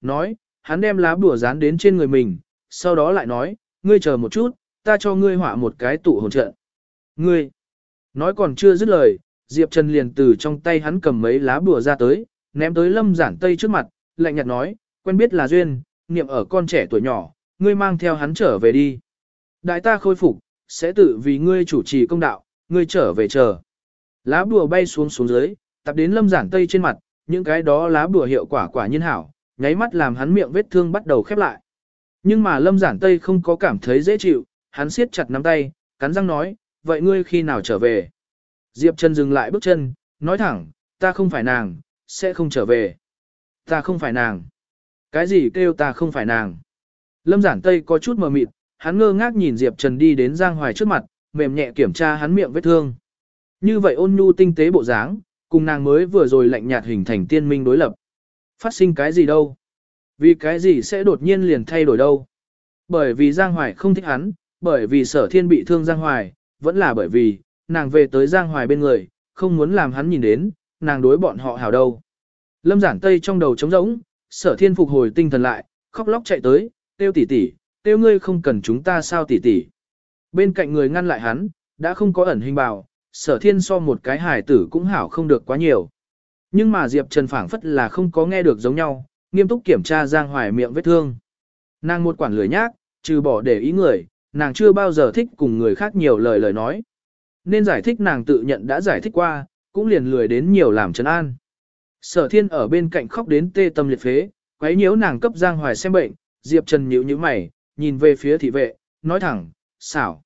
nói, hắn đem lá bùa dán đến trên người mình, sau đó lại nói, ngươi chờ một chút, ta cho ngươi họa một cái tụ hồn trận. Ngươi, nói còn chưa dứt lời, Diệp Trần liền từ trong tay hắn cầm mấy lá bùa ra tới, ném tới lâm giản tây trước mặt, lạnh nhạt nói, quen biết là duyên, niệm ở con trẻ tuổi nhỏ, ngươi mang theo hắn trở về đi. Đại ta khôi phục, sẽ tự vì ngươi chủ trì công đạo, ngươi trở về chờ. Lá bùa bay xuống xuống dưới, tập đến lâm giản tây trên mặt, những cái đó lá bùa hiệu quả quả nhiên hảo, nháy mắt làm hắn miệng vết thương bắt đầu khép lại. Nhưng mà lâm giản tây không có cảm thấy dễ chịu, hắn siết chặt nắm tay, cắn răng nói, vậy ngươi khi nào trở về? Diệp Trần dừng lại bước chân, nói thẳng, ta không phải nàng, sẽ không trở về. Ta không phải nàng. Cái gì kêu ta không phải nàng? Lâm giản tây có chút mờ mịt, hắn ngơ ngác nhìn Diệp Trần đi đến Giang Hoài trước mặt, mềm nhẹ kiểm tra hắn miệng vết thương. Như vậy ôn nhu tinh tế bộ dáng, cùng nàng mới vừa rồi lạnh nhạt hình thành tiên minh đối lập. Phát sinh cái gì đâu? Vì cái gì sẽ đột nhiên liền thay đổi đâu? Bởi vì Giang Hoài không thích hắn, bởi vì sở thiên bị thương Giang Hoài, vẫn là bởi vì, nàng về tới Giang Hoài bên người, không muốn làm hắn nhìn đến, nàng đối bọn họ hảo đâu. Lâm giản tây trong đầu trống rỗng, sở thiên phục hồi tinh thần lại, khóc lóc chạy tới, tiêu tỷ tỷ, tiêu ngươi không cần chúng ta sao tỷ tỷ. Bên cạnh người ngăn lại hắn, đã không có ẩn hình bào, sở thiên so một cái hài tử cũng hảo không được quá nhiều. Nhưng mà Diệp Trần phảng phất là không có nghe được giống nhau, nghiêm túc kiểm tra Giang Hoài miệng vết thương. Nàng một quản lười nhác, trừ bỏ để ý người, nàng chưa bao giờ thích cùng người khác nhiều lời lời nói. Nên giải thích nàng tự nhận đã giải thích qua, cũng liền lười đến nhiều làm trấn an. Sở thiên ở bên cạnh khóc đến tê tâm liệt phế, quấy nhiễu nàng cấp Giang Hoài xem bệnh, Diệp Trần nhíu nhíu mày, nhìn về phía thị vệ, nói thẳng, xảo.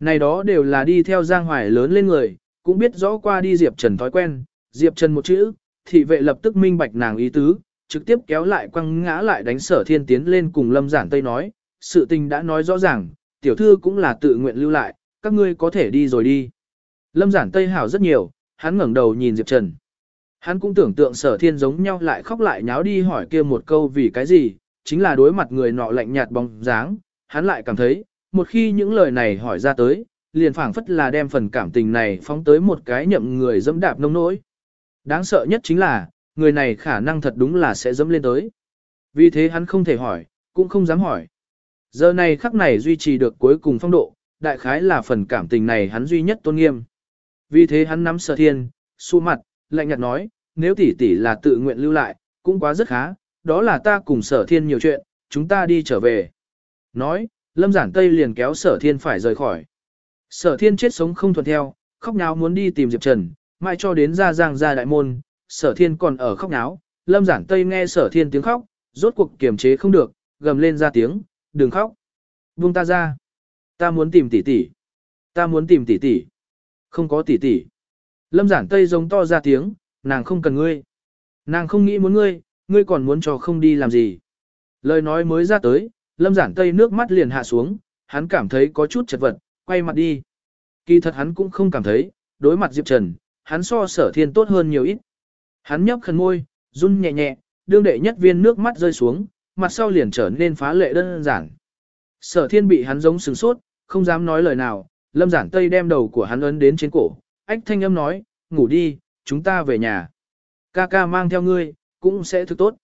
Này đó đều là đi theo Giang Hoài lớn lên người, cũng biết rõ qua đi Diệp Trần thói quen, Diệp Trần một chữ, thị vệ lập tức minh bạch nàng ý tứ, trực tiếp kéo lại quăng ngã lại đánh sở thiên tiến lên cùng Lâm Giản Tây nói, sự tình đã nói rõ ràng, tiểu thư cũng là tự nguyện lưu lại, các ngươi có thể đi rồi đi. Lâm Giản Tây hảo rất nhiều, hắn ngẩng đầu nhìn Diệp Trần. Hắn cũng tưởng tượng sở thiên giống nhau lại khóc lại nháo đi hỏi kia một câu vì cái gì, chính là đối mặt người nọ lạnh nhạt bóng dáng, hắn lại cảm thấy, một khi những lời này hỏi ra tới, liền phảng phất là đem phần cảm tình này phóng tới một cái nhậm người dẫm đạp nông nỗi. Đáng sợ nhất chính là, người này khả năng thật đúng là sẽ dẫm lên tới. Vì thế hắn không thể hỏi, cũng không dám hỏi. Giờ này khắc này duy trì được cuối cùng phong độ, đại khái là phần cảm tình này hắn duy nhất tôn nghiêm. Vì thế hắn nắm sở thiên, su mặt, lạnh nhạt nói, nếu tỷ tỷ là tự nguyện lưu lại, cũng quá rất khá, đó là ta cùng sở thiên nhiều chuyện, chúng ta đi trở về. Nói, lâm giản tây liền kéo sở thiên phải rời khỏi. Sở thiên chết sống không thuận theo, khóc nháo muốn đi tìm Diệp Trần, mai cho đến ra giang ra đại môn, sở thiên còn ở khóc náo, lâm giản tây nghe sở thiên tiếng khóc, rốt cuộc kiềm chế không được, gầm lên ra tiếng, đừng khóc. Buông ta ra. Ta muốn tìm tỷ tỷ. Ta muốn tìm tỷ tỷ. Không có tỷ tỷ. Lâm giản tây giống to ra tiếng, nàng không cần ngươi. Nàng không nghĩ muốn ngươi, ngươi còn muốn cho không đi làm gì. Lời nói mới ra tới, lâm giản tây nước mắt liền hạ xuống, hắn cảm thấy có chút chật vật, quay mặt đi. Kỳ thật hắn cũng không cảm thấy, đối mặt Diệp Trần, hắn so sở thiên tốt hơn nhiều ít. Hắn nhấp khẩn môi, run nhẹ nhẹ, đương đệ nhất viên nước mắt rơi xuống, mặt sau liền trở nên phá lệ đơn giản. Sở thiên bị hắn giống sừng sốt, không dám nói lời nào, lâm giản tây đem đầu của hắn ấn đến trên cổ, ách thanh âm nói, ngủ đi, chúng ta về nhà. Ca ca mang theo ngươi, cũng sẽ thức tốt.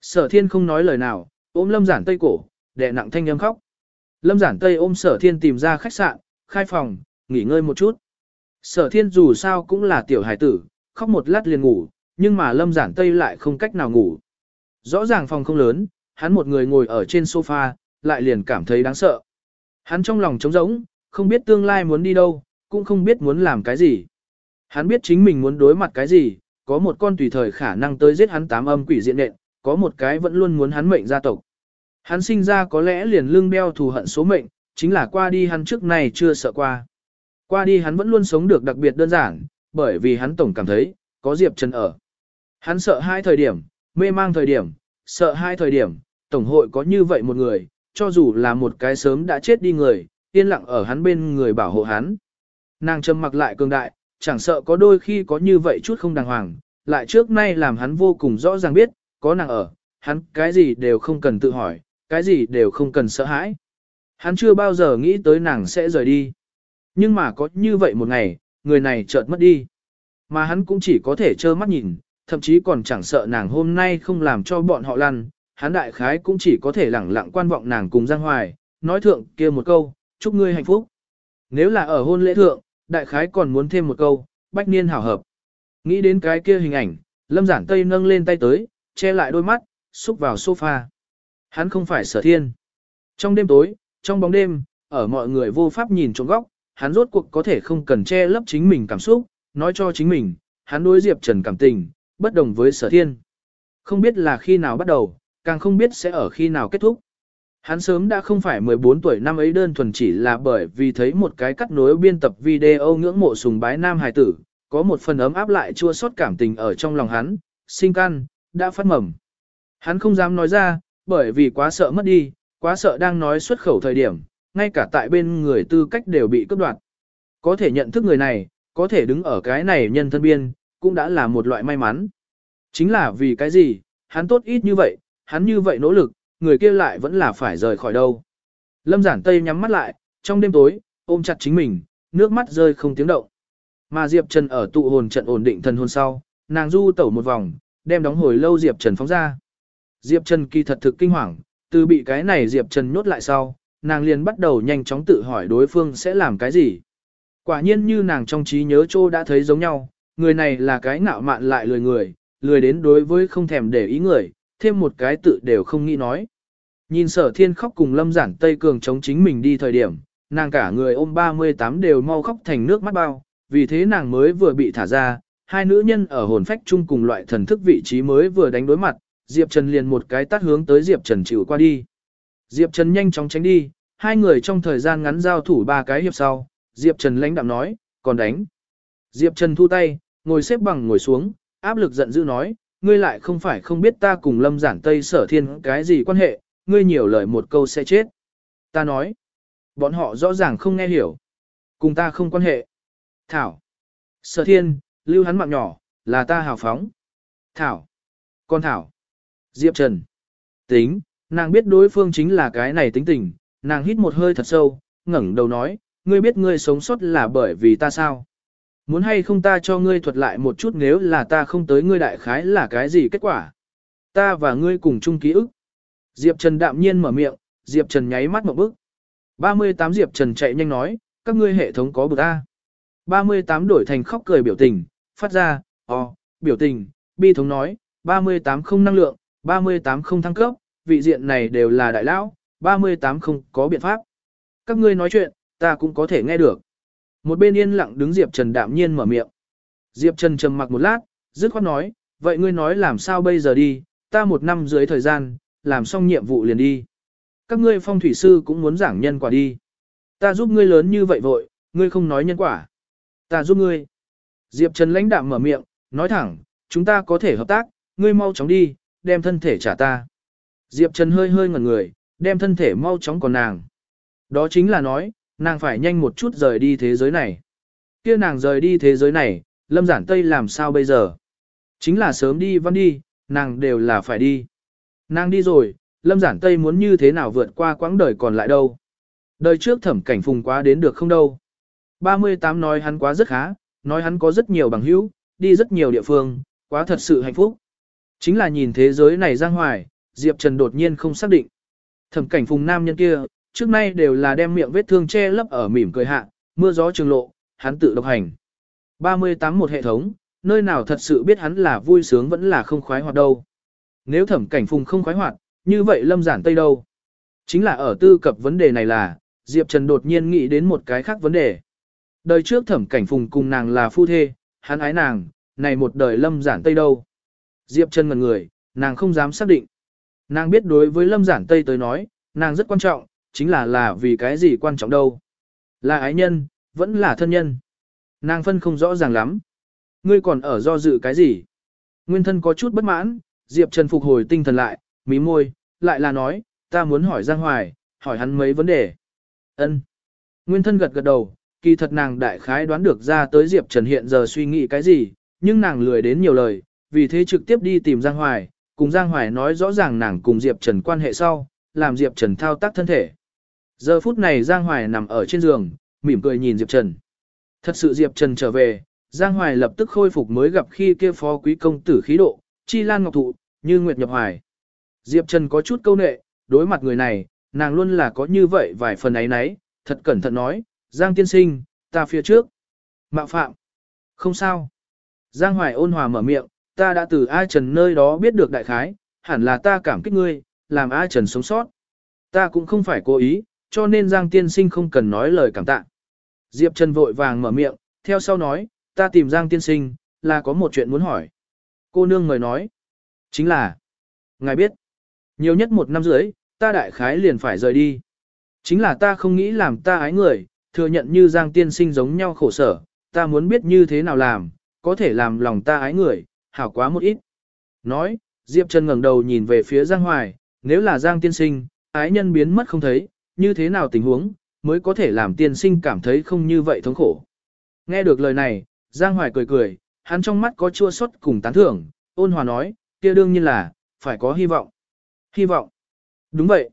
Sở thiên không nói lời nào, ôm lâm giản tây cổ, đệ nặng thanh âm khóc. Lâm giản tây ôm sở thiên tìm ra khách sạn, khai phòng, nghỉ ngơi một chút. Sở thiên dù sao cũng là tiểu hải tử, khóc một lát liền ngủ, nhưng mà lâm giản tây lại không cách nào ngủ. Rõ ràng phòng không lớn, hắn một người ngồi ở trên sofa, lại liền cảm thấy đáng sợ. Hắn trong lòng trống rỗng, không biết tương lai muốn đi đâu, cũng không biết muốn làm cái gì. Hắn biết chính mình muốn đối mặt cái gì, có một con tùy thời khả năng tới giết hắn tám âm quỷ diện nện, có một cái vẫn luôn muốn hắn mệnh gia tộc. Hắn sinh ra có lẽ liền lưng đeo thù hận số mệnh, chính là qua đi hắn trước này chưa sợ qua. Qua đi hắn vẫn luôn sống được đặc biệt đơn giản, bởi vì hắn tổng cảm thấy, có Diệp Trần ở. Hắn sợ hai thời điểm, mê mang thời điểm, sợ hai thời điểm, tổng hội có như vậy một người, cho dù là một cái sớm đã chết đi người, yên lặng ở hắn bên người bảo hộ hắn. Nàng trầm mặc lại cường đại, chẳng sợ có đôi khi có như vậy chút không đàng hoàng, lại trước nay làm hắn vô cùng rõ ràng biết, có nàng ở, hắn cái gì đều không cần tự hỏi, cái gì đều không cần sợ hãi. Hắn chưa bao giờ nghĩ tới nàng sẽ rời đi. Nhưng mà có như vậy một ngày, người này chợt mất đi. Mà hắn cũng chỉ có thể trơ mắt nhìn, thậm chí còn chẳng sợ nàng hôm nay không làm cho bọn họ lăn, hắn đại khái cũng chỉ có thể lẳng lặng quan vọng nàng cùng Giang Hoài, nói thượng kia một câu, chúc ngươi hạnh phúc. Nếu là ở hôn lễ thượng, đại khái còn muốn thêm một câu, bách niên hảo hợp. Nghĩ đến cái kia hình ảnh, lâm giản tây nâng lên tay tới, che lại đôi mắt, xúc vào sofa. Hắn không phải sở thiên. Trong đêm tối, trong bóng đêm, ở mọi người vô pháp nhìn trộm góc, hắn rốt cuộc có thể không cần che lấp chính mình cảm xúc, nói cho chính mình, hắn đối Diệp Trần cảm tình, bất đồng với sở thiên. Không biết là khi nào bắt đầu, càng không biết sẽ ở khi nào kết thúc. Hắn sớm đã không phải 14 tuổi năm ấy đơn thuần chỉ là bởi vì thấy một cái cắt nối biên tập video ngưỡng mộ sùng bái nam hài tử, có một phần ấm áp lại chua xót cảm tình ở trong lòng hắn, sinh căn, đã phát mầm. Hắn không dám nói ra, bởi vì quá sợ mất đi, quá sợ đang nói xuất khẩu thời điểm, ngay cả tại bên người tư cách đều bị cướp đoạt. Có thể nhận thức người này, có thể đứng ở cái này nhân thân biên, cũng đã là một loại may mắn. Chính là vì cái gì, hắn tốt ít như vậy, hắn như vậy nỗ lực, người kia lại vẫn là phải rời khỏi đâu. Lâm giản tây nhắm mắt lại, trong đêm tối, ôm chặt chính mình, nước mắt rơi không tiếng động. Mà Diệp Trần ở tụ hồn trận ổn định thần hồn sau, nàng du tẩu một vòng, đem đóng hồi lâu Diệp Trần phóng ra. Diệp Trần kỳ thật thực kinh hoàng, từ bị cái này Diệp Trần nhốt lại sau, nàng liền bắt đầu nhanh chóng tự hỏi đối phương sẽ làm cái gì. Quả nhiên như nàng trong trí nhớ Trô đã thấy giống nhau, người này là cái ngạo mạn lại lười người, lười đến đối với không thèm để ý người, thêm một cái tự đều không nghĩ nói. Nhìn sở thiên khóc cùng lâm giản Tây Cường chống chính mình đi thời điểm, nàng cả người ôm 38 đều mau khóc thành nước mắt bao, vì thế nàng mới vừa bị thả ra, hai nữ nhân ở hồn phách chung cùng loại thần thức vị trí mới vừa đánh đối mặt, Diệp Trần liền một cái tát hướng tới Diệp Trần chịu qua đi. Diệp Trần nhanh chóng tránh đi, hai người trong thời gian ngắn giao thủ ba cái hiệp sau, Diệp Trần lãnh đạm nói, còn đánh. Diệp Trần thu tay, ngồi xếp bằng ngồi xuống, áp lực giận dữ nói, ngươi lại không phải không biết ta cùng lâm giản Tây sở thiên cái gì quan hệ, ngươi nhiều lời một câu sẽ chết. Ta nói, bọn họ rõ ràng không nghe hiểu. Cùng ta không quan hệ. Thảo. Sở thiên, lưu hắn mạng nhỏ, là ta hào phóng. Thảo. Con Thảo. Diệp Trần. Tính, nàng biết đối phương chính là cái này tính tình, nàng hít một hơi thật sâu, ngẩng đầu nói, ngươi biết ngươi sống sót là bởi vì ta sao? Muốn hay không ta cho ngươi thuật lại một chút nếu là ta không tới ngươi đại khái là cái gì kết quả? Ta và ngươi cùng chung ký ức. Diệp Trần đạm nhiên mở miệng, Diệp Trần nháy mắt một bước. 38 Diệp Trần chạy nhanh nói, các ngươi hệ thống có bực A. 38 đổi thành khóc cười biểu tình, phát ra, o, biểu tình, bi thống nói, 38 không năng lượng, 38 không thăng cấp, vị diện này đều là đại lão, 38 không có biện pháp. Các ngươi nói chuyện, ta cũng có thể nghe được. Một bên yên lặng đứng Diệp Trần đạm nhiên mở miệng. Diệp Trần trầm mặc một lát, dứt khoát nói, vậy ngươi nói làm sao bây giờ đi, ta một năm dưới thời gian, làm xong nhiệm vụ liền đi. Các ngươi phong thủy sư cũng muốn giảng nhân quả đi. Ta giúp ngươi lớn như vậy vội, ngươi không nói nhân quả. Ta giúp ngươi. Diệp Trần lãnh đạm mở miệng, nói thẳng, chúng ta có thể hợp tác, ngươi mau chóng đi, đem thân thể trả ta. Diệp Trần hơi hơi ngẩn người, đem thân thể mau chóng còn nàng. Đó chính là nói, nàng phải nhanh một chút rời đi thế giới này. Kia nàng rời đi thế giới này, Lâm Giản Tây làm sao bây giờ? Chính là sớm đi văn đi, nàng đều là phải đi. Nàng đi rồi, Lâm Giản Tây muốn như thế nào vượt qua quãng đời còn lại đâu. Đời trước thẩm cảnh phùng quá đến được không đâu. 38 nói hắn quá rất khá, nói hắn có rất nhiều bằng hữu, đi rất nhiều địa phương, quá thật sự hạnh phúc. Chính là nhìn thế giới này ra ngoài, Diệp Trần đột nhiên không xác định. Thẩm cảnh phùng nam nhân kia, trước nay đều là đem miệng vết thương che lấp ở mỉm cười hạ, mưa gió trường lộ, hắn tự độc hành. 38 một hệ thống, nơi nào thật sự biết hắn là vui sướng vẫn là không khoái hoạt đâu. Nếu thẩm cảnh phùng không khoái hoạt, như vậy lâm giản tây đâu? Chính là ở tư cập vấn đề này là, Diệp Trần đột nhiên nghĩ đến một cái khác vấn đề. Đời trước thẩm cảnh phùng cùng nàng là phu thê, hắn ái nàng, này một đời lâm giản tây đâu? Diệp Trần ngần người, nàng không dám xác định. Nàng biết đối với lâm giản tây tới nói, nàng rất quan trọng, chính là là vì cái gì quan trọng đâu. Là ái nhân, vẫn là thân nhân. Nàng phân không rõ ràng lắm. Ngươi còn ở do dự cái gì? Nguyên thân có chút bất mãn, Diệp Trần phục hồi tinh thần lại, mí môi, lại là nói, ta muốn hỏi Giang Hoài, hỏi hắn mấy vấn đề. Ân. Nguyên thân gật gật đầu, kỳ thật nàng đại khái đoán được ra tới Diệp Trần hiện giờ suy nghĩ cái gì, nhưng nàng lười đến nhiều lời, vì thế trực tiếp đi tìm Giang Hoài, cùng Giang Hoài nói rõ ràng nàng cùng Diệp Trần quan hệ sau, làm Diệp Trần thao tác thân thể. Giờ phút này Giang Hoài nằm ở trên giường, mỉm cười nhìn Diệp Trần. Thật sự Diệp Trần trở về, Giang Hoài lập tức khôi phục mới gặp khi kia phó quý công tử khí độ, chi lan ngọc thụ, như nguyệt nhập hoài. Diệp Trần có chút câu nệ, đối mặt người này, nàng luôn là có như vậy vài phần ấy nấy, thật cẩn thận nói, Giang tiên sinh, ta phía trước. Mạo phạm. Không sao. Giang Hoài ôn hòa mở miệng, ta đã từ A Trần nơi đó biết được đại khái, hẳn là ta cảm kích ngươi, làm A Trần sống sót. Ta cũng không phải cố ý, cho nên Giang tiên sinh không cần nói lời cảm tạ. Diệp Trần vội vàng mở miệng, theo sau nói, ta tìm Giang tiên sinh, là có một chuyện muốn hỏi. Cô nương người nói, chính là, ngài biết, nhiều nhất một năm rưỡi, ta đại khái liền phải rời đi. Chính là ta không nghĩ làm ta ái người, thừa nhận như Giang tiên sinh giống nhau khổ sở, ta muốn biết như thế nào làm, có thể làm lòng ta ái người, hảo quá một ít. Nói, Diệp Trần ngẩng đầu nhìn về phía Giang Hoài, nếu là Giang tiên sinh, ái nhân biến mất không thấy, như thế nào tình huống, mới có thể làm tiên sinh cảm thấy không như vậy thống khổ. Nghe được lời này, Giang Hoài cười cười, hắn trong mắt có chua xót cùng tán thưởng, ôn hòa nói, kia đương nhiên là, phải có hy vọng. Hy vọng. Đúng vậy.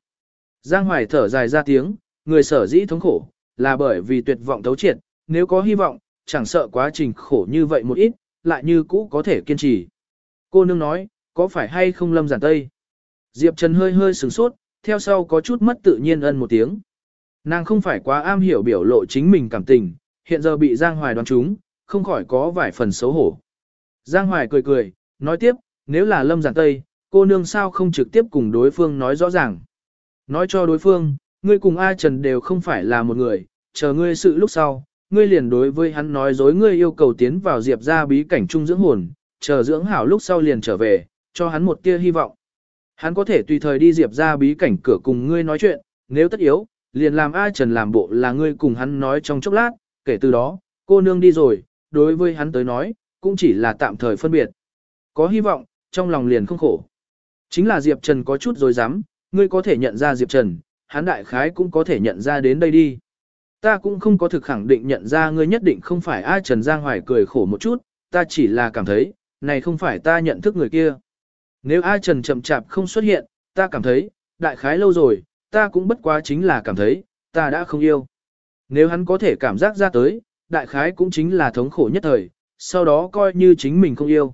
Giang Hoài thở dài ra tiếng, người sở dĩ thống khổ, là bởi vì tuyệt vọng thấu triệt, nếu có hy vọng, chẳng sợ quá trình khổ như vậy một ít, lại như cũ có thể kiên trì. Cô nương nói, có phải hay không lâm giản tây? Diệp Trần hơi hơi sửng sốt, theo sau có chút mất tự nhiên ân một tiếng. Nàng không phải quá am hiểu biểu lộ chính mình cảm tình, hiện giờ bị Giang Hoài đoán trúng, không khỏi có vài phần xấu hổ. Giang Hoài cười cười, nói tiếp, nếu là lâm giản tây, cô nương sao không trực tiếp cùng đối phương nói rõ ràng. Nói cho đối phương, ngươi cùng A Trần đều không phải là một người, chờ ngươi sự lúc sau, ngươi liền đối với hắn nói dối ngươi yêu cầu tiến vào diệp ra bí cảnh trung dưỡng hồn, chờ dưỡng hảo lúc sau liền trở về, cho hắn một tia hy vọng. Hắn có thể tùy thời đi diệp ra bí cảnh cửa cùng ngươi nói chuyện, nếu tất yếu, liền làm A Trần làm bộ là ngươi cùng hắn nói trong chốc lát, kể từ đó, cô nương đi rồi, đối với hắn tới nói, cũng chỉ là tạm thời phân biệt. Có hy vọng, trong lòng liền không khổ. Chính là Diệp Trần có chút rồi dám, ngươi có thể nhận ra Diệp Trần, hắn đại khái cũng có thể nhận ra đến đây đi. Ta cũng không có thực khẳng định nhận ra ngươi nhất định không phải ai Trần Giang Hoài cười khổ một chút, ta chỉ là cảm thấy, này không phải ta nhận thức người kia. Nếu ai Trần chậm chạp không xuất hiện, ta cảm thấy, đại khái lâu rồi, ta cũng bất quá chính là cảm thấy, ta đã không yêu. Nếu hắn có thể cảm giác ra tới, đại khái cũng chính là thống khổ nhất thời, sau đó coi như chính mình không yêu.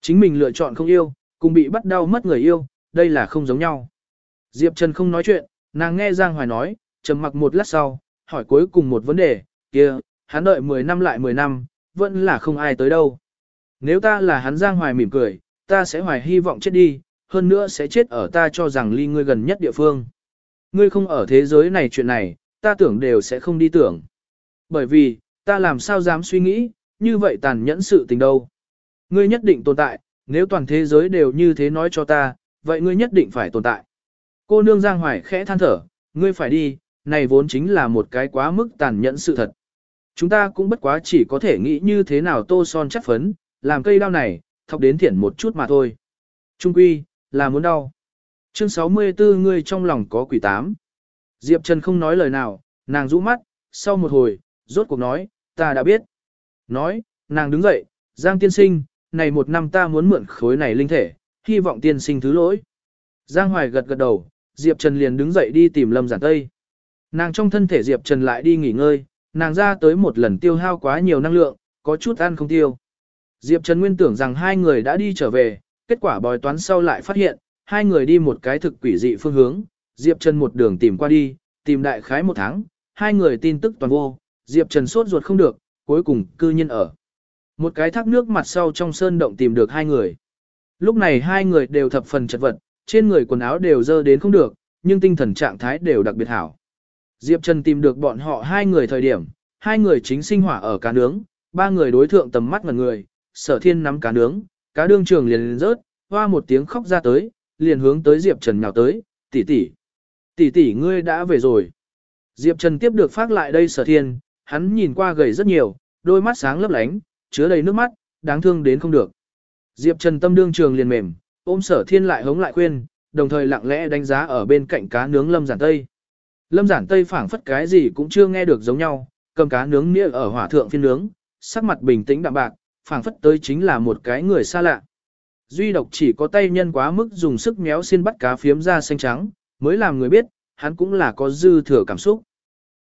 Chính mình lựa chọn không yêu, cùng bị bắt đau mất người yêu, đây là không giống nhau. Diệp Trần không nói chuyện, nàng nghe Giang Hoài nói, trầm mặc một lát sau, hỏi cuối cùng một vấn đề, kia, hắn đợi 10 năm lại 10 năm, vẫn là không ai tới đâu. Nếu ta là hắn Giang Hoài mỉm cười, ta sẽ hoài hy vọng chết đi, hơn nữa sẽ chết ở ta cho rằng ly ngươi gần nhất địa phương. Ngươi không ở thế giới này chuyện này, ta tưởng đều sẽ không đi tưởng. Bởi vì, ta làm sao dám suy nghĩ, như vậy tàn nhẫn sự tình đâu. Ngươi nhất định tồn tại, nếu toàn thế giới đều như thế nói cho ta, vậy ngươi nhất định phải tồn tại. Cô nương Giang Hoài khẽ than thở, ngươi phải đi, này vốn chính là một cái quá mức tàn nhẫn sự thật. Chúng ta cũng bất quá chỉ có thể nghĩ như thế nào tô son chắc phấn, làm cây đao này, thọc đến thiển một chút mà thôi. Trung quy, là muốn đau. Chương 64 ngươi trong lòng có quỷ tám. Diệp Trần không nói lời nào, nàng rũ mắt, sau một hồi, rốt cuộc nói, ta đã biết. Nói, nàng đứng dậy, Giang tiên sinh, này một năm ta muốn mượn khối này linh thể, hy vọng tiên sinh thứ lỗi. Giang Hoài gật gật đầu, Diệp Trần liền đứng dậy đi tìm Lâm Giản Tây. Nàng trong thân thể Diệp Trần lại đi nghỉ ngơi, nàng ra tới một lần tiêu hao quá nhiều năng lượng, có chút ăn không tiêu. Diệp Trần nguyên tưởng rằng hai người đã đi trở về, kết quả bòi toán sau lại phát hiện, hai người đi một cái thực quỷ dị phương hướng, Diệp Trần một đường tìm qua đi, tìm đại khái một tháng, hai người tin tức toàn vô, Diệp Trần sốt ruột không được, cuối cùng cư nhiên ở. Một cái thác nước mặt sau trong sơn động tìm được hai người. Lúc này hai người đều thập phần chật vật, trên người quần áo đều dơ đến không được, nhưng tinh thần trạng thái đều đặc biệt hảo. Diệp Trần tìm được bọn họ hai người thời điểm, hai người chính sinh hỏa ở cá nướng, ba người đối thượng tầm mắt ngần người, sở thiên nắm cá nướng, cá đương trường liền lên rớt, hoa một tiếng khóc ra tới, liền hướng tới Diệp Trần nhào tới, tỷ tỷ, tỷ tỷ ngươi đã về rồi. Diệp Trần tiếp được phát lại đây sở thiên, hắn nhìn qua gầy rất nhiều, đôi mắt sáng lấp lánh, chứa đầy nước mắt, đáng thương đến không được. Diệp Trần tâm đương trường liền mềm, ôm sở thiên lại hống lại khuyên, đồng thời lặng lẽ đánh giá ở bên cạnh cá nướng lâm giản tây. Lâm giản tây phảng phất cái gì cũng chưa nghe được giống nhau, cầm cá nướng nĩa ở hỏa thượng phiên nướng, sắc mặt bình tĩnh đạm bạc, phảng phất tới chính là một cái người xa lạ. Duy độc chỉ có tay nhân quá mức dùng sức méo xiên bắt cá phiếm ra xanh trắng, mới làm người biết, hắn cũng là có dư thừa cảm xúc.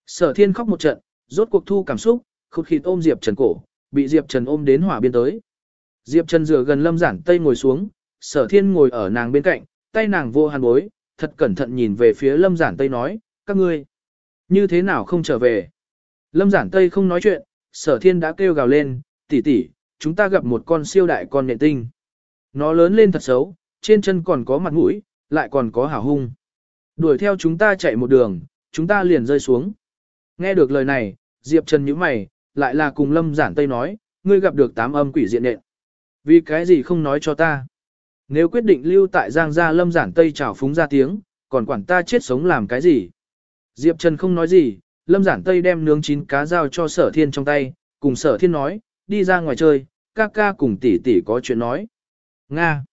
Sở thiên khóc một trận, rốt cuộc thu cảm xúc, khụt khịt ôm Diệp Trần cổ, bị Diệp Trần ôm đến hỏa biên tới. Diệp Trần rửa gần lâm giản tây ngồi xuống, sở thiên ngồi ở nàng bên cạnh, tay nàng vô hàn bối, thật cẩn thận nhìn về phía Lâm Giản Tây nói, các ngươi, như thế nào không trở về. Lâm Giản Tây không nói chuyện, sở thiên đã kêu gào lên, tỷ tỷ, chúng ta gặp một con siêu đại con nhện tinh. Nó lớn lên thật xấu, trên chân còn có mặt mũi, lại còn có hảo hung. Đuổi theo chúng ta chạy một đường, chúng ta liền rơi xuống. Nghe được lời này, Diệp Trần nhíu mày, lại là cùng Lâm Giản Tây nói, ngươi gặp được tám âm quỷ diện nện. Vì cái gì không nói cho ta? Nếu quyết định lưu tại Giang gia Lâm Giản Tây chào phúng ra tiếng, còn quản ta chết sống làm cái gì? Diệp Trần không nói gì, Lâm Giản Tây đem nướng chín cá giao cho Sở Thiên trong tay, cùng Sở Thiên nói, đi ra ngoài chơi, ca ca cùng tỷ tỷ có chuyện nói. Nga.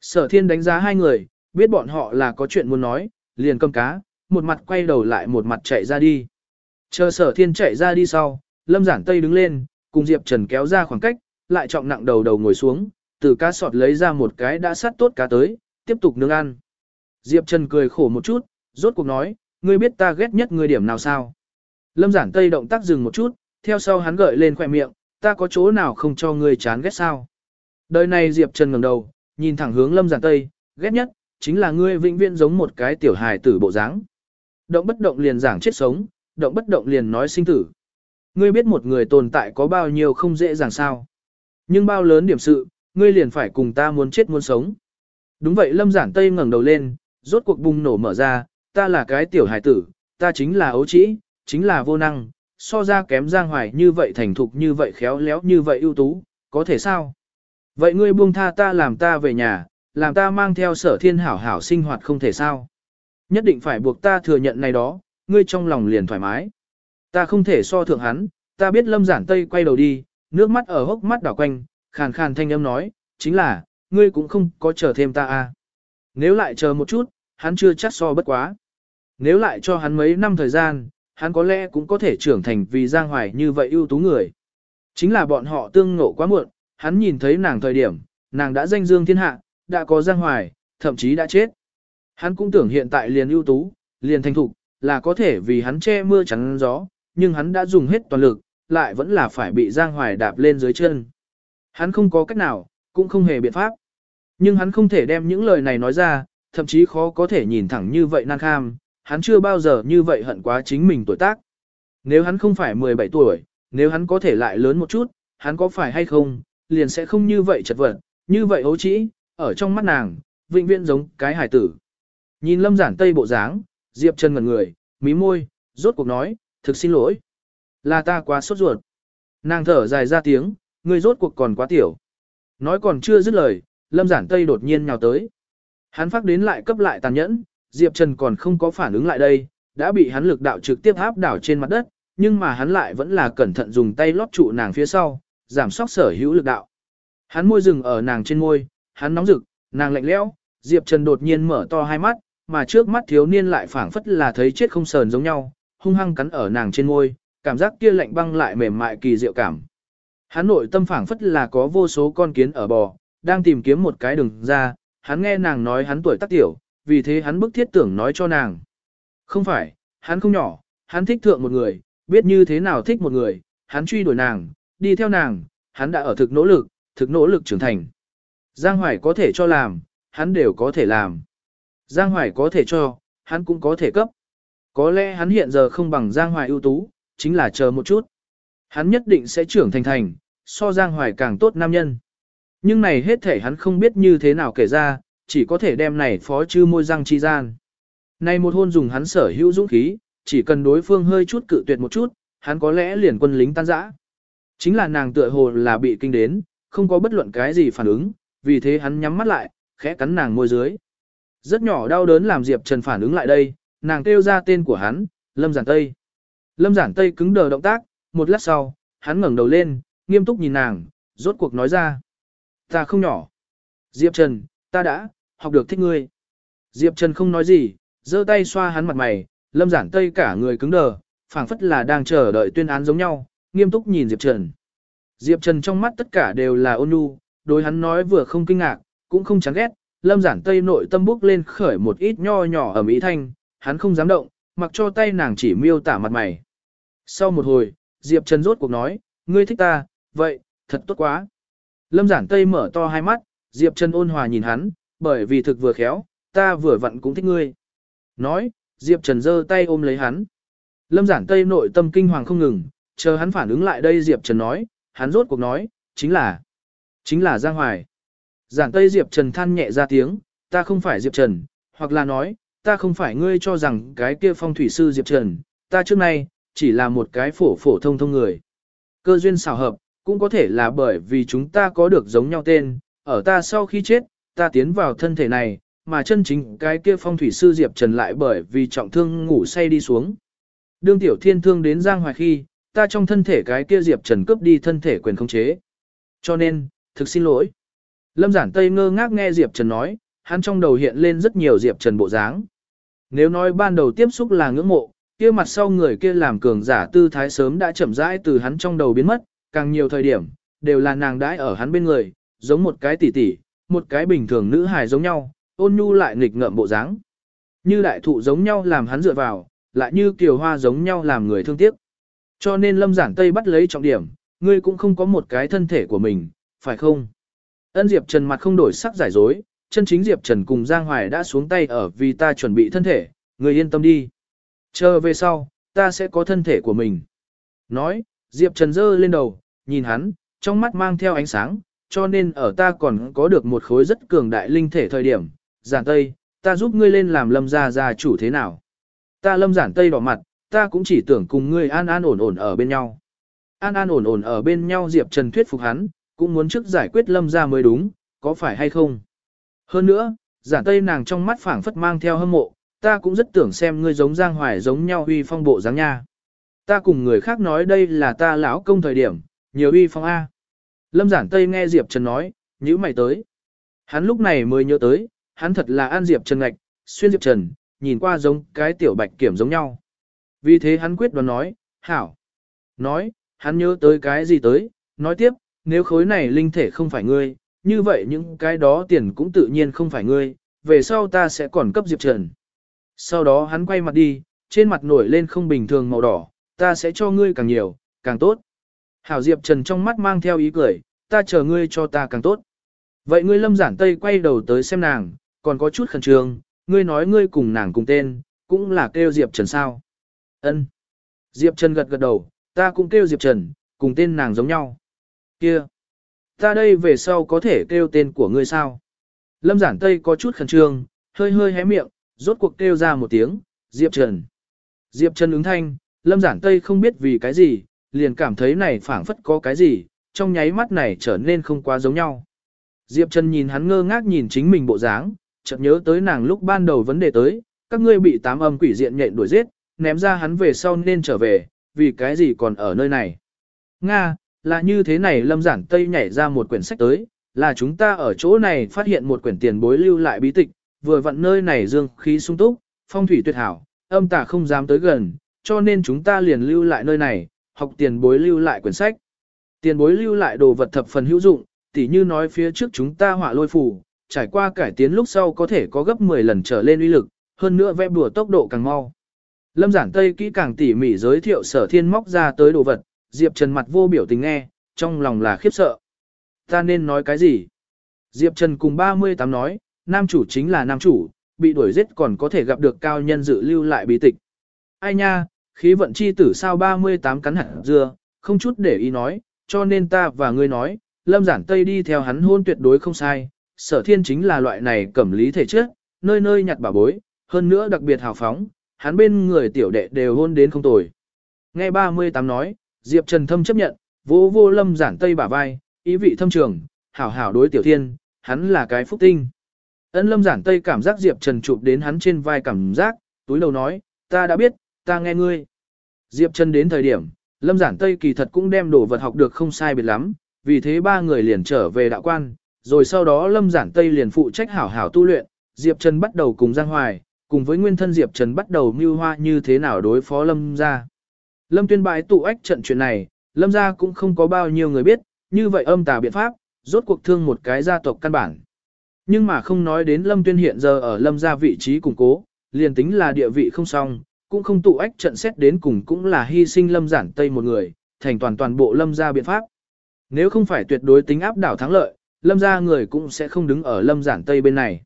Sở Thiên đánh giá hai người, biết bọn họ là có chuyện muốn nói, liền cầm cá, một mặt quay đầu lại một mặt chạy ra đi. Chờ Sở Thiên chạy ra đi sau, Lâm Giản Tây đứng lên, cùng Diệp Trần kéo ra khoảng cách, lại trọng nặng đầu đầu ngồi xuống, từ cá sọt lấy ra một cái đã sắt tốt cá tới, tiếp tục nướng ăn. Diệp Trần cười khổ một chút, rốt cuộc nói, ngươi biết ta ghét nhất ngươi điểm nào sao? Lâm giản tây động tác dừng một chút, theo sau hắn gợi lên khỏe miệng, ta có chỗ nào không cho ngươi chán ghét sao? Đời này Diệp Trần ngẩng đầu, nhìn thẳng hướng lâm giản tây, ghét nhất, chính là ngươi vĩnh viễn giống một cái tiểu hài tử bộ dáng. Động bất động liền giảng chết sống, động bất động liền nói sinh tử. Ngươi biết một người tồn tại có bao nhiêu không dễ dàng sao? Nhưng bao lớn điểm sự, ngươi liền phải cùng ta muốn chết muốn sống. Đúng vậy lâm giản tây ngẩng đầu lên, rốt cuộc bùng nổ mở ra, ta là cái tiểu hải tử, ta chính là ấu trĩ, chính là vô năng, so ra kém Giang Hoài như vậy thành thục như vậy khéo léo như vậy ưu tú, có thể sao? Vậy ngươi buông tha ta làm ta về nhà, làm ta mang theo sở thiên hảo hảo sinh hoạt không thể sao? Nhất định phải buộc ta thừa nhận này đó, ngươi trong lòng liền thoải mái. Ta không thể so thượng hắn, ta biết lâm giản tây quay đầu đi, nước mắt ở hốc mắt đảo quanh, khàn khàn thanh âm nói, chính là, ngươi cũng không có chờ thêm ta à. Nếu lại chờ một chút, hắn chưa chắc so bất quá. Nếu lại cho hắn mấy năm thời gian, hắn có lẽ cũng có thể trưởng thành vì Giang Hoài như vậy ưu tú người. Chính là bọn họ tương ngộ quá muộn, hắn nhìn thấy nàng thời điểm, nàng đã danh dương thiên hạ, đã có Giang Hoài, thậm chí đã chết. Hắn cũng tưởng hiện tại liền ưu tú, liền thành thục, là có thể vì hắn che mưa chắn gió, nhưng hắn đã dùng hết toàn lực, lại vẫn là phải bị Giang Hoài đạp lên dưới chân. Hắn không có cách nào, cũng không hề biện pháp. Nhưng hắn không thể đem những lời này nói ra, thậm chí khó có thể nhìn thẳng như vậy nan kham, hắn chưa bao giờ như vậy hận quá chính mình tuổi tác. Nếu hắn không phải 17 tuổi, nếu hắn có thể lại lớn một chút, hắn có phải hay không, liền sẽ không như vậy chật vật, như vậy ấu trĩ, ở trong mắt nàng, vĩnh viễn giống cái hải tử. Nhìn lâm giản tây bộ dáng, Diệp chân ngẩn người, mí môi, rốt cuộc nói, thực xin lỗi. Là ta quá sốt ruột. Nàng thở dài ra tiếng, người rốt cuộc còn quá tiểu. Nói còn chưa dứt lời, lâm giản tây đột nhiên nhào tới. Hắn phát đến lại cấp lại tàn nhẫn, Diệp Trần còn không có phản ứng lại đây, đã bị hắn lực đạo trực tiếp áp đảo trên mặt đất, nhưng mà hắn lại vẫn là cẩn thận dùng tay lót trụ nàng phía sau, giảm sóc sở hữu lực đạo. Hắn môi rừng ở nàng trên môi, hắn nóng rực, nàng lạnh lẽo, Diệp Trần đột nhiên mở to hai mắt, mà trước mắt thiếu niên lại phảng phất là thấy chết không sờn giống nhau, hung hăng cắn ở nàng trên môi, cảm giác kia lạnh băng lại mềm mại kỳ diệu cảm. Hắn nội tâm phảng phất là có vô số con kiến ở bò, đang tìm kiếm một cái đường ra, hắn nghe nàng nói hắn tuổi tác tiểu, vì thế hắn bức thiết tưởng nói cho nàng. Không phải, hắn không nhỏ, hắn thích thượng một người, biết như thế nào thích một người, hắn truy đuổi nàng, đi theo nàng, hắn đã ở thực nỗ lực, thực nỗ lực trưởng thành. Giang Hoài có thể cho làm, hắn đều có thể làm. Giang Hoài có thể cho, hắn cũng có thể cấp. Có lẽ hắn hiện giờ không bằng Giang Hoài ưu tú, chính là chờ một chút. Hắn nhất định sẽ trưởng thành thành, so Giang Hoài càng tốt nam nhân. Nhưng này hết thể hắn không biết như thế nào kể ra, chỉ có thể đem này phó chư môi răng chi gian. Này một hôn dùng hắn sở hữu dũng khí, chỉ cần đối phương hơi chút cự tuyệt một chút, hắn có lẽ liền quân lính tan rã. Chính là nàng tựa hồ là bị kinh đến, không có bất luận cái gì phản ứng, vì thế hắn nhắm mắt lại, khẽ cắn nàng môi dưới. Rất nhỏ đau đớn làm Diệp Trần phản ứng lại đây, nàng kêu ra tên của hắn, Lâm Giản Tây. Lâm Giản Tây cứng đờ động tác, một lát sau, hắn ngẩng đầu lên, nghiêm túc nhìn nàng, rốt cuộc nói ra. Ta không nhỏ. Diệp Trần, ta đã, học được thích ngươi. Diệp Trần không nói gì, giơ tay xoa hắn mặt mày, lâm giản tây cả người cứng đờ, phảng phất là đang chờ đợi tuyên án giống nhau, nghiêm túc nhìn Diệp Trần. Diệp Trần trong mắt tất cả đều là ôn nhu, đối hắn nói vừa không kinh ngạc, cũng không chán ghét, lâm giản tây nội tâm bốc lên khởi một ít nho nhỏ ở mỹ thanh, hắn không dám động, mặc cho tay nàng chỉ miêu tả mặt mày. Sau một hồi, Diệp Trần rốt cuộc nói, ngươi thích ta, vậy, thật tốt quá. Lâm giản tây mở to hai mắt, Diệp Trần ôn hòa nhìn hắn, bởi vì thực vừa khéo, ta vừa vặn cũng thích ngươi. Nói, Diệp Trần giơ tay ôm lấy hắn. Lâm giản tây nội tâm kinh hoàng không ngừng, chờ hắn phản ứng lại đây Diệp Trần nói, hắn rốt cuộc nói, chính là, chính là Giang Hoài. Giản tây Diệp Trần than nhẹ ra tiếng, ta không phải Diệp Trần, hoặc là nói, ta không phải ngươi cho rằng cái kia phong thủy sư Diệp Trần, ta trước nay, chỉ là một cái phổ phổ thông thông người. Cơ duyên xảo hợp, cũng có thể là bởi vì chúng ta có được giống nhau tên, ở ta sau khi chết, ta tiến vào thân thể này, mà chân chính cái kia phong thủy sư Diệp Trần lại bởi vì trọng thương ngủ say đi xuống. Đương tiểu thiên thương đến Giang Hoài khi, ta trong thân thể cái kia Diệp Trần cướp đi thân thể quyền khống chế. Cho nên, thực xin lỗi. Lâm giản Tây ngơ ngác nghe Diệp Trần nói, hắn trong đầu hiện lên rất nhiều Diệp Trần bộ dáng. Nếu nói ban đầu tiếp xúc là ngưỡng mộ, kia mặt sau người kia làm cường giả tư thái sớm đã chậm rãi từ hắn trong đầu biến mất, càng nhiều thời điểm, đều là nàng đãi ở hắn bên người, giống một cái tỷ tỷ, một cái bình thường nữ hài giống nhau, ôn nhu lại nghịch ngợm bộ dáng. Như đại thụ giống nhau làm hắn dựa vào, lại như kiều hoa giống nhau làm người thương tiếc. Cho nên lâm giản tây bắt lấy trọng điểm, ngươi cũng không có một cái thân thể của mình, phải không? Ân Diệp Trần mặt không đổi sắc giải dối, chân chính Diệp Trần cùng Giang Hoài đã xuống tay ở vì ta chuẩn bị thân thể, người yên tâm đi. Chờ về sau, ta sẽ có thân thể của mình. Nói, Diệp Trần dơ lên đầu, nhìn hắn, trong mắt mang theo ánh sáng, cho nên ở ta còn có được một khối rất cường đại linh thể thời điểm. Giản Tây, ta giúp ngươi lên làm lâm gia gia chủ thế nào? Ta lâm giản Tây đỏ mặt, ta cũng chỉ tưởng cùng ngươi an an ổn ổn ở bên nhau. An an ổn ổn ở bên nhau Diệp Trần thuyết phục hắn, cũng muốn trước giải quyết lâm gia mới đúng, có phải hay không? Hơn nữa, giản Tây nàng trong mắt phảng phất mang theo hâm mộ, ta cũng rất tưởng xem ngươi giống Giang Hoài giống nhau Huy phong bộ dáng nha. Ta cùng người khác nói đây là ta lão công thời điểm, nhiều uy phong A. Lâm giản Tây nghe Diệp Trần nói, nhữ mày tới. Hắn lúc này mới nhớ tới, hắn thật là an Diệp Trần ngạch, xuyên Diệp Trần, nhìn qua giống cái tiểu bạch kiểm giống nhau. Vì thế hắn quyết đoán nói, hảo. Nói, hắn nhớ tới cái gì tới, nói tiếp, nếu khối này linh thể không phải ngươi, như vậy những cái đó tiền cũng tự nhiên không phải ngươi, về sau ta sẽ còn cấp Diệp Trần. Sau đó hắn quay mặt đi, trên mặt nổi lên không bình thường màu đỏ, ta sẽ cho ngươi càng nhiều, càng tốt. Hảo Diệp Trần trong mắt mang theo ý cười, ta chờ ngươi cho ta càng tốt. Vậy ngươi lâm giản tây quay đầu tới xem nàng, còn có chút khẩn trương, ngươi nói ngươi cùng nàng cùng tên, cũng là kêu Diệp Trần sao. Ân. Diệp Trần gật gật đầu, ta cũng kêu Diệp Trần, cùng tên nàng giống nhau. Kia. Ta đây về sau có thể kêu tên của ngươi sao? Lâm giản tây có chút khẩn trương, hơi hơi hé miệng, rốt cuộc kêu ra một tiếng, Diệp Trần. Diệp Trần ứng thanh, Lâm Giản Tây không biết vì cái gì, liền cảm thấy này phảng phất có cái gì, trong nháy mắt này trở nên không quá giống nhau. Diệp Trần nhìn hắn ngơ ngác nhìn chính mình bộ dáng, chợt nhớ tới nàng lúc ban đầu vấn đề tới, các ngươi bị tám âm quỷ diện nhện đuổi giết, ném ra hắn về sau nên trở về, vì cái gì còn ở nơi này. Nga, là như thế này Lâm Giản Tây nhảy ra một quyển sách tới, là chúng ta ở chỗ này phát hiện một quyển tiền bối lưu lại bí tịch, vừa vặn nơi này dương khí sung túc, phong thủy tuyệt hảo, âm tà không dám tới gần, cho nên chúng ta liền lưu lại nơi này, học tiền bối lưu lại quyển sách. Tiền bối lưu lại đồ vật thập phần hữu dụng, tỉ như nói phía trước chúng ta hỏa lôi phù, trải qua cải tiến lúc sau có thể có gấp 10 lần trở lên uy lực, hơn nữa vẽ bùa tốc độ càng mau. Lâm giản Tây kỹ càng tỉ mỉ giới thiệu sở thiên móc ra tới đồ vật, Diệp Trần mặt vô biểu tình nghe, trong lòng là khiếp sợ. Ta nên nói cái gì? Diệp Trần cùng 38 nói, nam chủ chính là nam chủ, bị đuổi giết còn có thể gặp được cao nhân dự lưu lại bí tịch. Ai nha, khí vận chi tử sao 38 cắn hạt dưa, không chút để ý nói, cho nên ta và ngươi nói, lâm giản tây đi theo hắn hôn tuyệt đối không sai, sở thiên chính là loại này cẩm lý thể chất, nơi nơi nhặt bà bối, hơn nữa đặc biệt hào phóng, hắn bên người tiểu đệ đều hôn đến không tồi. Nghe 38 nói, Diệp Trần Thâm chấp nhận, vô vô lâm giản tây bả vai, ý vị thâm trường, hảo hảo đối tiểu thiên, hắn là cái phúc tinh. Ân lâm giản tây cảm giác Diệp Trần chụp đến hắn trên vai cảm giác, túi đầu nói, ta đã biết, ta nghe ngươi. Diệp Trần đến thời điểm, lâm giản tây kỳ thật cũng đem đồ vật học được không sai biệt lắm, vì thế ba người liền trở về đạo quan, rồi sau đó lâm giản tây liền phụ trách hảo hảo tu luyện, Diệp Trần bắt đầu cùng Giang Hoài, cùng với nguyên thân Diệp Trần bắt đầu mưu hoa như thế nào đối phó lâm gia. Lâm tuyên bại tụ ách trận chuyện này, lâm gia cũng không có bao nhiêu người biết, như vậy âm tà biện pháp, rốt cuộc thương một cái gia tộc căn bản. Nhưng mà không nói đến Lâm Tuyên hiện giờ ở Lâm gia vị trí củng cố, liền tính là địa vị không xong, cũng không tụ ách trận xét đến cùng cũng là hy sinh Lâm giản Tây một người, thành toàn toàn bộ Lâm gia biện pháp. Nếu không phải tuyệt đối tính áp đảo thắng lợi, Lâm gia người cũng sẽ không đứng ở Lâm giản Tây bên này.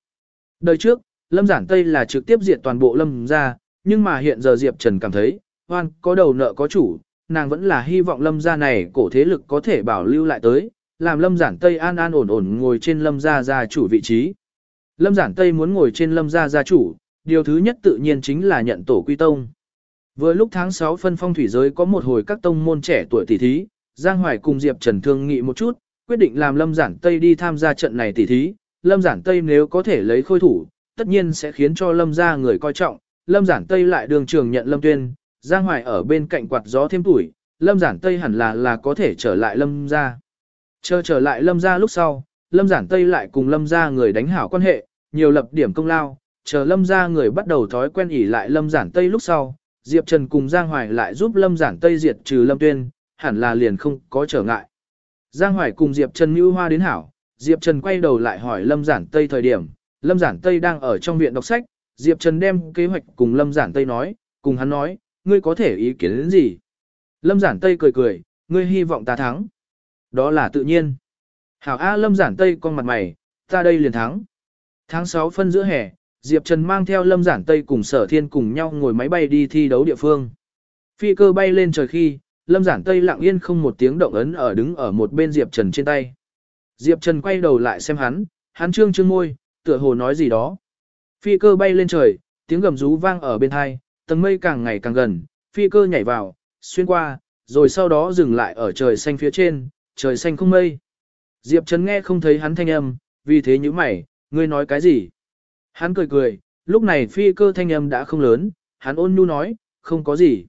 Đời trước, Lâm Giản Tây là trực tiếp diệt toàn bộ Lâm gia, nhưng mà hiện giờ Diệp Trần cảm thấy, hoan có đầu nợ có chủ, nàng vẫn là hy vọng Lâm gia này cổ thế lực có thể bảo lưu lại tới, làm Lâm Giản Tây an an ổn ổn ngồi trên Lâm gia gia chủ vị trí. Lâm Giản Tây muốn ngồi trên Lâm gia gia chủ, điều thứ nhất tự nhiên chính là nhận tổ quy tông. Vừa lúc tháng 6 phân phong thủy giới có một hồi các tông môn trẻ tuổi tỷ thí, Giang Hoài cùng Diệp Trần thương nghị một chút, quyết định làm Lâm Giản Tây đi tham gia trận này tỷ thí. Lâm Giản Tây nếu có thể lấy khôi thủ, tất nhiên sẽ khiến cho Lâm gia người coi trọng. Lâm Giản Tây lại đường trường nhận Lâm Tuyên, Giang Hoài ở bên cạnh quạt gió thêm tuổi, Lâm Giản Tây hẳn là là có thể trở lại Lâm gia. Chờ trở lại Lâm gia lúc sau, Lâm Giản Tây lại cùng Lâm gia người đánh hảo quan hệ, nhiều lập điểm công lao, chờ Lâm ra người bắt đầu thói quen ỉ lại Lâm Giản Tây lúc sau, Diệp Trần cùng Giang Hoài lại giúp Lâm Giản Tây diệt trừ Lâm Tuyên, hẳn là liền không có trở ngại. Giang Hoài cùng Diệp Trần Như Hoa đến hảo, Diệp Trần quay đầu lại hỏi Lâm Giản Tây thời điểm, Lâm Giản Tây đang ở trong viện đọc sách, Diệp Trần đem kế hoạch cùng Lâm Giản Tây nói, cùng hắn nói, ngươi có thể ý kiến đến gì? Lâm Giản Tây cười cười, ngươi hy vọng ta thắng. Đó là tự nhiên. Hảo A Lâm Giản Tây con mặt mày, ta đây liền thắng. Tháng 6 phân giữa hè, Diệp Trần mang theo Lâm Giản Tây cùng Sở Thiên cùng nhau ngồi máy bay đi thi đấu địa phương. Phi cơ bay lên trời khi, Lâm Giản Tây lặng yên không một tiếng động ấn ở đứng ở một bên Diệp Trần trên tay. Diệp Trần quay đầu lại xem hắn, hắn trương trương môi, tựa hồ nói gì đó. Phi cơ bay lên trời, tiếng gầm rú vang ở bên hai, tầng mây càng ngày càng gần, phi cơ nhảy vào, xuyên qua, rồi sau đó dừng lại ở trời xanh phía trên, trời xanh không mây. Diệp Trần nghe không thấy hắn thanh âm, vì thế như mày, ngươi nói cái gì? Hắn cười cười, lúc này phi cơ thanh âm đã không lớn, hắn ôn nhu nói, không có gì.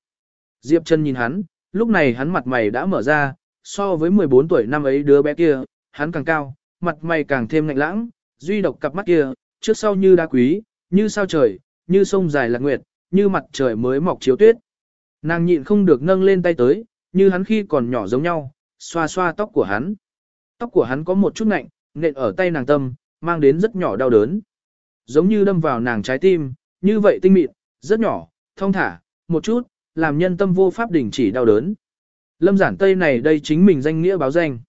Diệp Trần nhìn hắn, lúc này hắn mặt mày đã mở ra, so với 14 tuổi năm ấy đứa bé kia, hắn càng cao, mặt mày càng thêm lạnh lãng, duy độc cặp mắt kia, trước sau như đá quý, như sao trời, như sông dài lạc nguyệt, như mặt trời mới mọc chiếu tuyết. Nàng nhịn không được nâng lên tay tới, như hắn khi còn nhỏ giống nhau, xoa xoa tóc của hắn. Tóc của hắn có một chút nạnh, nện ở tay nàng tâm, mang đến rất nhỏ đau đớn. Giống như đâm vào nàng trái tim, như vậy tinh mịn, rất nhỏ, thông thả, một chút, làm nhân tâm vô pháp đình chỉ đau đớn. Lâm giản Tây này đây chính mình danh nghĩa báo danh.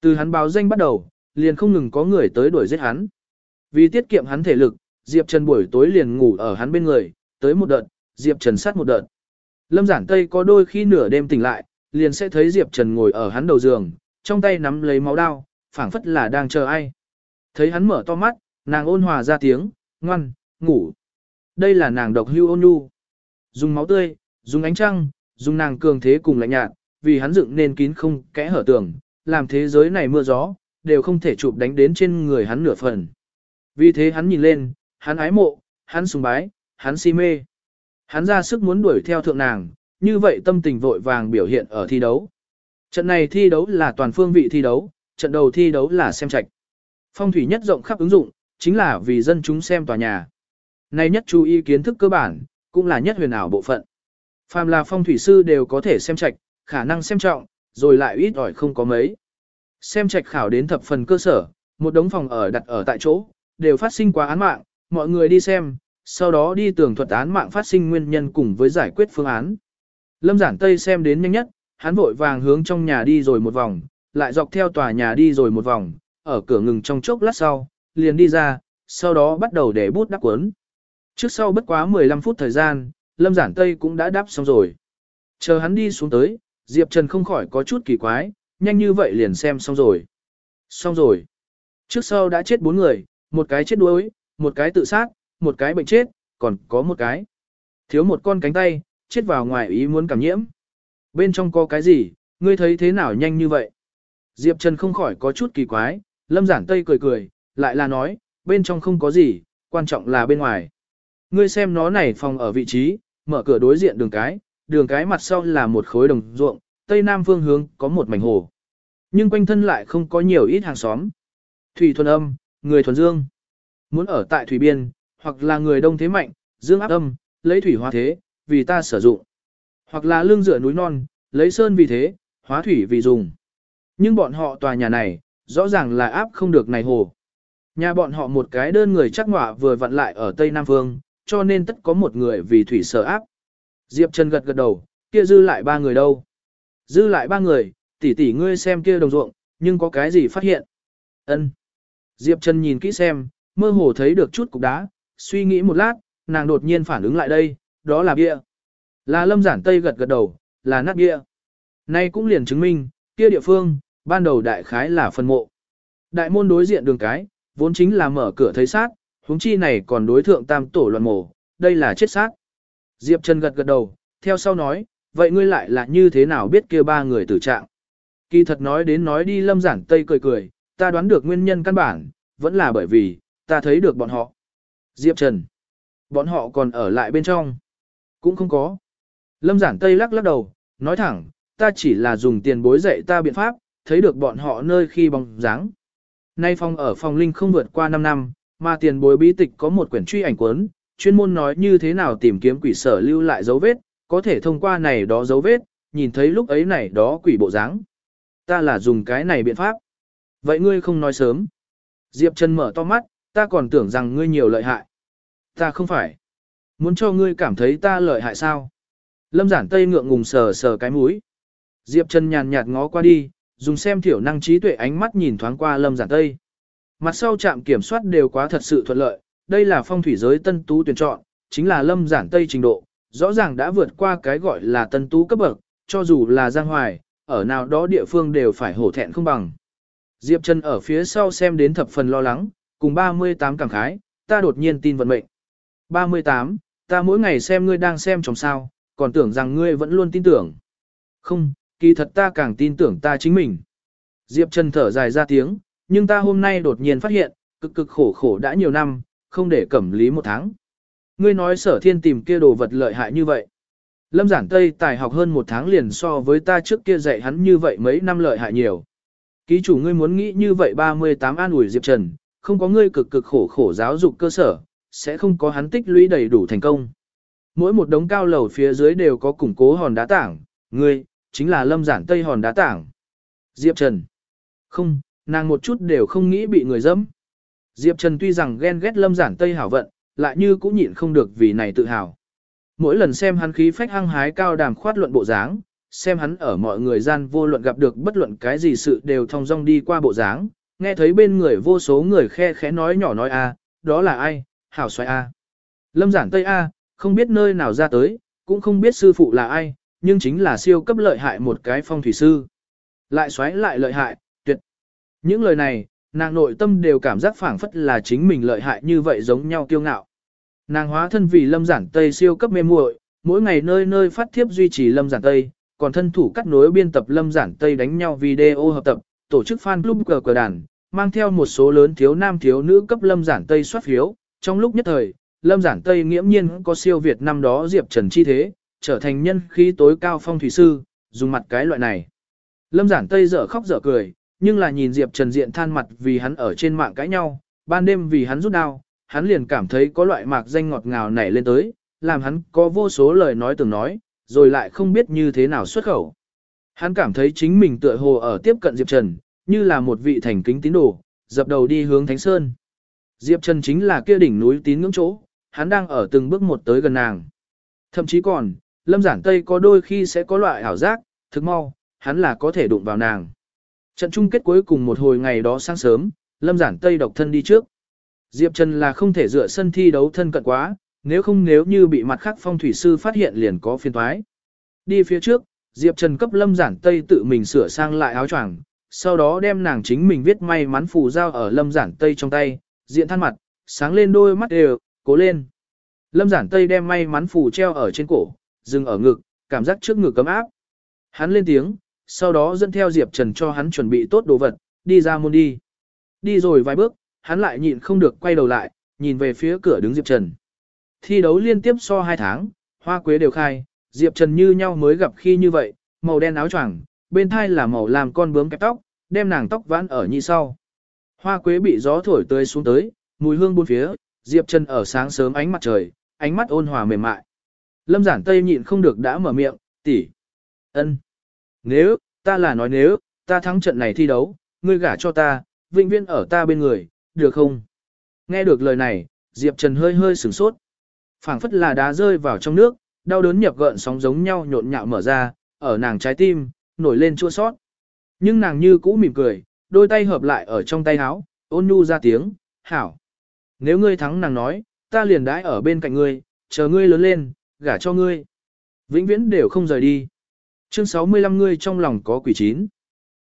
Từ hắn báo danh bắt đầu, liền không ngừng có người tới đuổi giết hắn. Vì tiết kiệm hắn thể lực, Diệp Trần buổi tối liền ngủ ở hắn bên người, tới một đợt, Diệp Trần sát một đợt. Lâm giản Tây có đôi khi nửa đêm tỉnh lại, liền sẽ thấy Diệp Trần ngồi ở hắn đầu giường, trong tay nắm lấy máu đao, phảng phất là đang chờ ai. Thấy hắn mở to mắt, nàng ôn hòa ra tiếng, ngoan, ngủ. Đây là nàng độc hưu ôn nhu. Dùng máu tươi, dùng ánh trăng, dùng nàng cường thế cùng lạnh nhạt, vì hắn dựng nên kín không kẽ hở tường, làm thế giới này mưa gió, đều không thể chụp đánh đến trên người hắn nửa phần. Vì thế hắn nhìn lên, hắn ái mộ, hắn sùng bái, hắn si mê. Hắn ra sức muốn đuổi theo thượng nàng, như vậy tâm tình vội vàng biểu hiện ở thi đấu. Trận này thi đấu là toàn phương vị thi đấu, trận đầu thi đấu là xem trạch. Phong thủy nhất rộng khắp ứng dụng, chính là vì dân chúng xem tòa nhà. Này nhất chú ý kiến thức cơ bản, cũng là nhất huyền ảo bộ phận. Phàm là phong thủy sư đều có thể xem trạch, khả năng xem trọng, rồi lại ít ỏi không có mấy. Xem trạch khảo đến thập phần cơ sở, một đống phòng ở đặt ở tại chỗ, đều phát sinh quá án mạng, mọi người đi xem, sau đó đi tường thuật án mạng phát sinh nguyên nhân cùng với giải quyết phương án. Lâm giản Tây xem đến nhanh nhất, hắn vội vàng hướng trong nhà đi rồi một vòng, lại dọc theo tòa nhà đi rồi một vòng, ở cửa ngừng trong chốc lát sau, liền đi ra, sau đó bắt đầu để bút đắp cuốn. Trước sau bất quá 15 phút thời gian, Lâm Giản Tây cũng đã đắp xong rồi. Chờ hắn đi xuống tới, Diệp Trần không khỏi có chút kỳ quái, nhanh như vậy liền xem xong rồi. Xong rồi. Trước sau đã chết bốn người, một cái chết đuối, một cái tự sát, một cái bệnh chết, còn có một cái. Thiếu một con cánh tay, chết vào ngoài ý muốn cảm nhiễm. Bên trong có cái gì, ngươi thấy thế nào nhanh như vậy? Diệp Trần không khỏi có chút kỳ quái, Lâm Giản Tây cười cười, lại là nói, bên trong không có gì, quan trọng là bên ngoài. Ngươi xem nó này phòng ở vị trí, mở cửa đối diện đường cái, đường cái mặt sau là một khối đồng ruộng, tây nam phương hướng có một mảnh hồ. Nhưng quanh thân lại không có nhiều ít hàng xóm. Thủy thuần âm, người thuần dương. Muốn ở tại thủy biên, hoặc là người đông thế mạnh, dương áp âm, lấy thủy hóa thế, vì ta sử dụng. Hoặc là lương dựa núi non, lấy sơn vì thế, hóa thủy vì dùng. Nhưng bọn họ tòa nhà này, rõ ràng là áp không được này hồ. Nhà bọn họ một cái đơn người chắc ngọa vừa vặn lại ở Tây Nam Phương, cho nên tất có một người vì thủy sở áp. Diệp Trần gật gật đầu, kia dư lại ba người đâu? Dư lại ba người, tỷ tỷ ngươi xem kia đồng ruộng, nhưng có cái gì phát hiện? Ân. Diệp Trần nhìn kỹ xem, mơ hồ thấy được chút cục đá, Suy nghĩ một lát, nàng đột nhiên phản ứng lại đây, đó là bia. Là lâm giản tây gật gật đầu, là nát bia. Nay cũng liền chứng minh, kia địa phương, ban đầu đại khái là phân mộ. Đại môn đối diện đường cái, vốn chính là mở cửa thấy sát, huống chi này còn đối thượng tam tổ loạn mổ, đây là chết sát. Diệp Trần gật gật đầu, theo sau nói, vậy ngươi lại là như thế nào biết kia ba người tử trạng? Kỳ thật nói đến nói đi lâm giản tây cười cười, ta đoán được nguyên nhân căn bản, vẫn là bởi vì, ta thấy được bọn họ. Diệp Trần, bọn họ còn ở lại bên trong. Cũng không có. Lâm giản tây lắc lắc đầu, nói thẳng, ta chỉ là dùng tiền bối dạy ta biện pháp, thấy được bọn họ nơi khi bóng dáng. Nay phong ở phòng linh không vượt qua 5 năm, mà tiền bối bí tịch có một quyển truy ảnh cuốn, chuyên môn nói như thế nào tìm kiếm quỷ sở lưu lại dấu vết, có thể thông qua này đó dấu vết, nhìn thấy lúc ấy này đó quỷ bộ dáng. Ta là dùng cái này biện pháp. Vậy ngươi không nói sớm. Diệp Trần mở to mắt, ta còn tưởng rằng ngươi nhiều lợi hại. Ta không phải. Muốn cho ngươi cảm thấy ta lợi hại sao? Lâm giản tây ngượng ngùng sờ sờ cái mũi. Diệp Trần nhàn nhạt ngó qua đi, dùng xem thiểu năng trí tuệ ánh mắt nhìn thoáng qua lâm giản tây. Mặt sau trạm kiểm soát đều quá thật sự thuận lợi, đây là phong thủy giới tân tú tuyển chọn, chính là lâm giản tây trình độ, rõ ràng đã vượt qua cái gọi là tân tú cấp bậc, cho dù là giang hoài, ở nào đó địa phương đều phải hổ thẹn không bằng. Diệp Trần ở phía sau xem đến thập phần lo lắng, cùng 38 cảm khái, ta đột nhiên tin vận mệnh. 38, ta mỗi ngày xem ngươi đang xem trong sao, còn tưởng rằng ngươi vẫn luôn tin tưởng. Không, kỳ thật ta càng tin tưởng ta chính mình. Diệp Trần thở dài ra tiếng, nhưng ta hôm nay đột nhiên phát hiện, cực cực khổ khổ đã nhiều năm, không để cẩm lý một tháng. Ngươi nói sở thiên tìm kia đồ vật lợi hại như vậy. Lâm giản Tây tài học hơn một tháng liền so với ta trước kia dạy hắn như vậy mấy năm lợi hại nhiều. Ký chủ ngươi muốn nghĩ như vậy 38 an ủi Diệp Trần, không có ngươi cực cực khổ khổ giáo dục cơ sở, sẽ không có hắn tích lũy đầy đủ thành công. Mỗi một đống cao lầu phía dưới đều có củng cố hòn đá tảng, ngươi, chính là lâm giản tây hòn đá tảng. Diệp Trần. Không, nàng một chút đều không nghĩ bị người dẫm. Diệp Trần tuy rằng ghen ghét lâm giản tây hảo vận, lại như cũng nhịn không được vì này tự hào. Mỗi lần xem hắn khí phách hăng hái cao đàm khoát luận bộ dáng, xem hắn ở mọi người gian vô luận gặp được bất luận cái gì sự đều thong dong đi qua bộ dáng, nghe thấy bên người vô số người khe khẽ nói nhỏ nói a, đó là ai, hảo xoay a. Lâm giản tây a, không biết nơi nào ra tới, cũng không biết sư phụ là ai, nhưng chính là siêu cấp lợi hại một cái phong thủy sư. Lại xoáy lại lợi hại, tuyệt. Những lời này, nàng nội tâm đều cảm giác phảng phất là chính mình lợi hại như vậy giống nhau kiêu ngạo. Nàng hóa thân vì lâm giản Tây siêu cấp mê muội, mỗi ngày nơi nơi phát thiếp duy trì lâm giản Tây, còn thân thủ cắt nối biên tập lâm giản Tây đánh nhau video hợp tập, tổ chức fan club cờ cờ đàn, mang theo một số lớn thiếu nam thiếu nữ cấp lâm giản Tây soát phiếu. Trong lúc nhất thời, lâm giản Tây nghiễm nhiên có siêu Việt năm đó Diệp Trần chi thế, trở thành nhân khí tối cao phong thủy sư, dùng mặt cái loại này. Lâm giản Tây dở khóc dở cười, nhưng là nhìn Diệp Trần diện than mặt vì hắn ở trên mạng cãi nhau, ban đêm vì hắn rút đau, hắn liền cảm thấy có loại mạc danh ngọt ngào nảy lên tới, làm hắn có vô số lời nói từng nói, rồi lại không biết như thế nào xuất khẩu. Hắn cảm thấy chính mình tựa hồ ở tiếp cận Diệp Trần, như là một vị thành kính tín đồ, dập đầu đi hướng Thánh Sơn. Diệp Trần chính là kia đỉnh núi tín ngưỡng chỗ, hắn đang ở từng bước một tới gần nàng. Thậm chí còn, Lâm Giản Tây có đôi khi sẽ có loại ảo giác, thực mau, hắn là có thể đụng vào nàng. Trận chung kết cuối cùng một hồi ngày đó sáng sớm, Lâm Giản Tây độc thân đi trước. Diệp Trần là không thể dựa sân thi đấu thân cận quá, nếu không nếu như bị mặt khác phong thủy sư phát hiện liền có phiền toái. Đi phía trước, Diệp Trần cấp Lâm Giản Tây tự mình sửa sang lại áo choàng, sau đó đem nàng chính mình viết may mắn phù giao ở Lâm Giản Tây trong tay, diện than mặt, sáng lên đôi mắt đều, cố lên. Lâm Giản Tây đem may mắn phù treo ở trên cổ, dừng ở ngực, cảm giác trước ngực cấm áp. Hắn lên tiếng, sau đó dẫn theo Diệp Trần cho hắn chuẩn bị tốt đồ vật, đi ra môn đi. Đi rồi vài bước, hắn lại nhịn không được quay đầu lại, nhìn về phía cửa đứng Diệp Trần. Thi đấu liên tiếp so hai tháng, hoa quế đều khai, Diệp Trần như nhau mới gặp khi như vậy, màu đen áo choàng, bên thai là màu làm con bướm kẹp tóc, đem nàng tóc vãn ở như sau. Hoa quế bị gió thổi tươi xuống tới, mùi hương bốn phía, Diệp Trần ở sáng sớm ánh mặt trời, ánh mắt ôn hòa mềm mại. Lâm giản tây nhịn không được đã mở miệng, tỷ, ân, Nếu, ta là nói nếu, ta thắng trận này thi đấu, ngươi gả cho ta, vĩnh viễn ở ta bên người, được không? Nghe được lời này, Diệp Trần hơi hơi sửng sốt. phảng phất là đá rơi vào trong nước, đau đớn nhập gợn sóng giống nhau nhộn nhạo mở ra, ở nàng trái tim, nổi lên chua sót. Nhưng nàng như cũ mỉm cười, đôi tay hợp lại ở trong tay áo, ôn nhu ra tiếng, hảo. Nếu ngươi thắng nàng nói, ta liền đãi ở bên cạnh ngươi, chờ ngươi lớn lên, gả cho ngươi. Vĩnh viễn đều không rời đi. Chương 65 ngươi trong lòng có quỷ chín.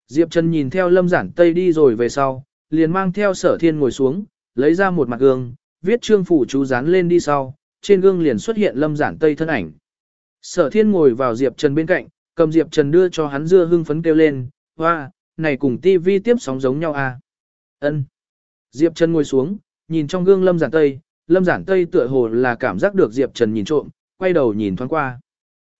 Diệp Trần nhìn theo lâm giản tây đi rồi về sau, liền mang theo sở thiên ngồi xuống, lấy ra một mặt gương, viết trương phủ chú dán lên đi sau, trên gương liền xuất hiện lâm giản tây thân ảnh. Sở thiên ngồi vào Diệp Trần bên cạnh, cầm Diệp Trần đưa cho hắn dưa hưng phấn kêu lên, hoa, này cùng tivi tiếp sóng giống nhau à. ân Diệp Trần ngồi xuống, nhìn trong gương lâm giản tây, lâm giản tây tựa hồ là cảm giác được Diệp Trần nhìn trộm, quay đầu nhìn thoáng qua.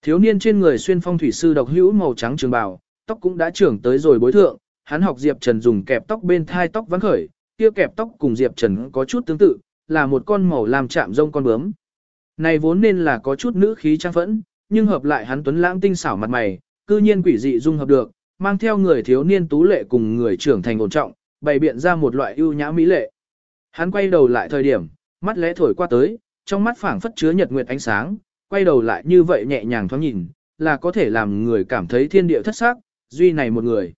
Thiếu niên trên người xuyên phong thủy sư độc hữu màu trắng trường bào, tóc cũng đã trưởng tới rồi bối thượng, hắn học Diệp Trần dùng kẹp tóc bên thai tóc vắng khởi, kia kẹp tóc cùng Diệp Trần có chút tương tự, là một con màu làm chạm rông con bướm. Này vốn nên là có chút nữ khí trang phẫn, nhưng hợp lại hắn tuấn lãng tinh xảo mặt mày, cư nhiên quỷ dị dung hợp được, mang theo người thiếu niên tú lệ cùng người trưởng thành ổn trọng, bày biện ra một loại ưu nhã mỹ lệ. Hắn quay đầu lại thời điểm, mắt lẽ thổi qua tới, trong mắt phảng phất chứa nhật nguyệt ánh sáng, quay đầu lại như vậy nhẹ nhàng thoáng nhìn, là có thể làm người cảm thấy thiên địa thất sắc, duy này một người.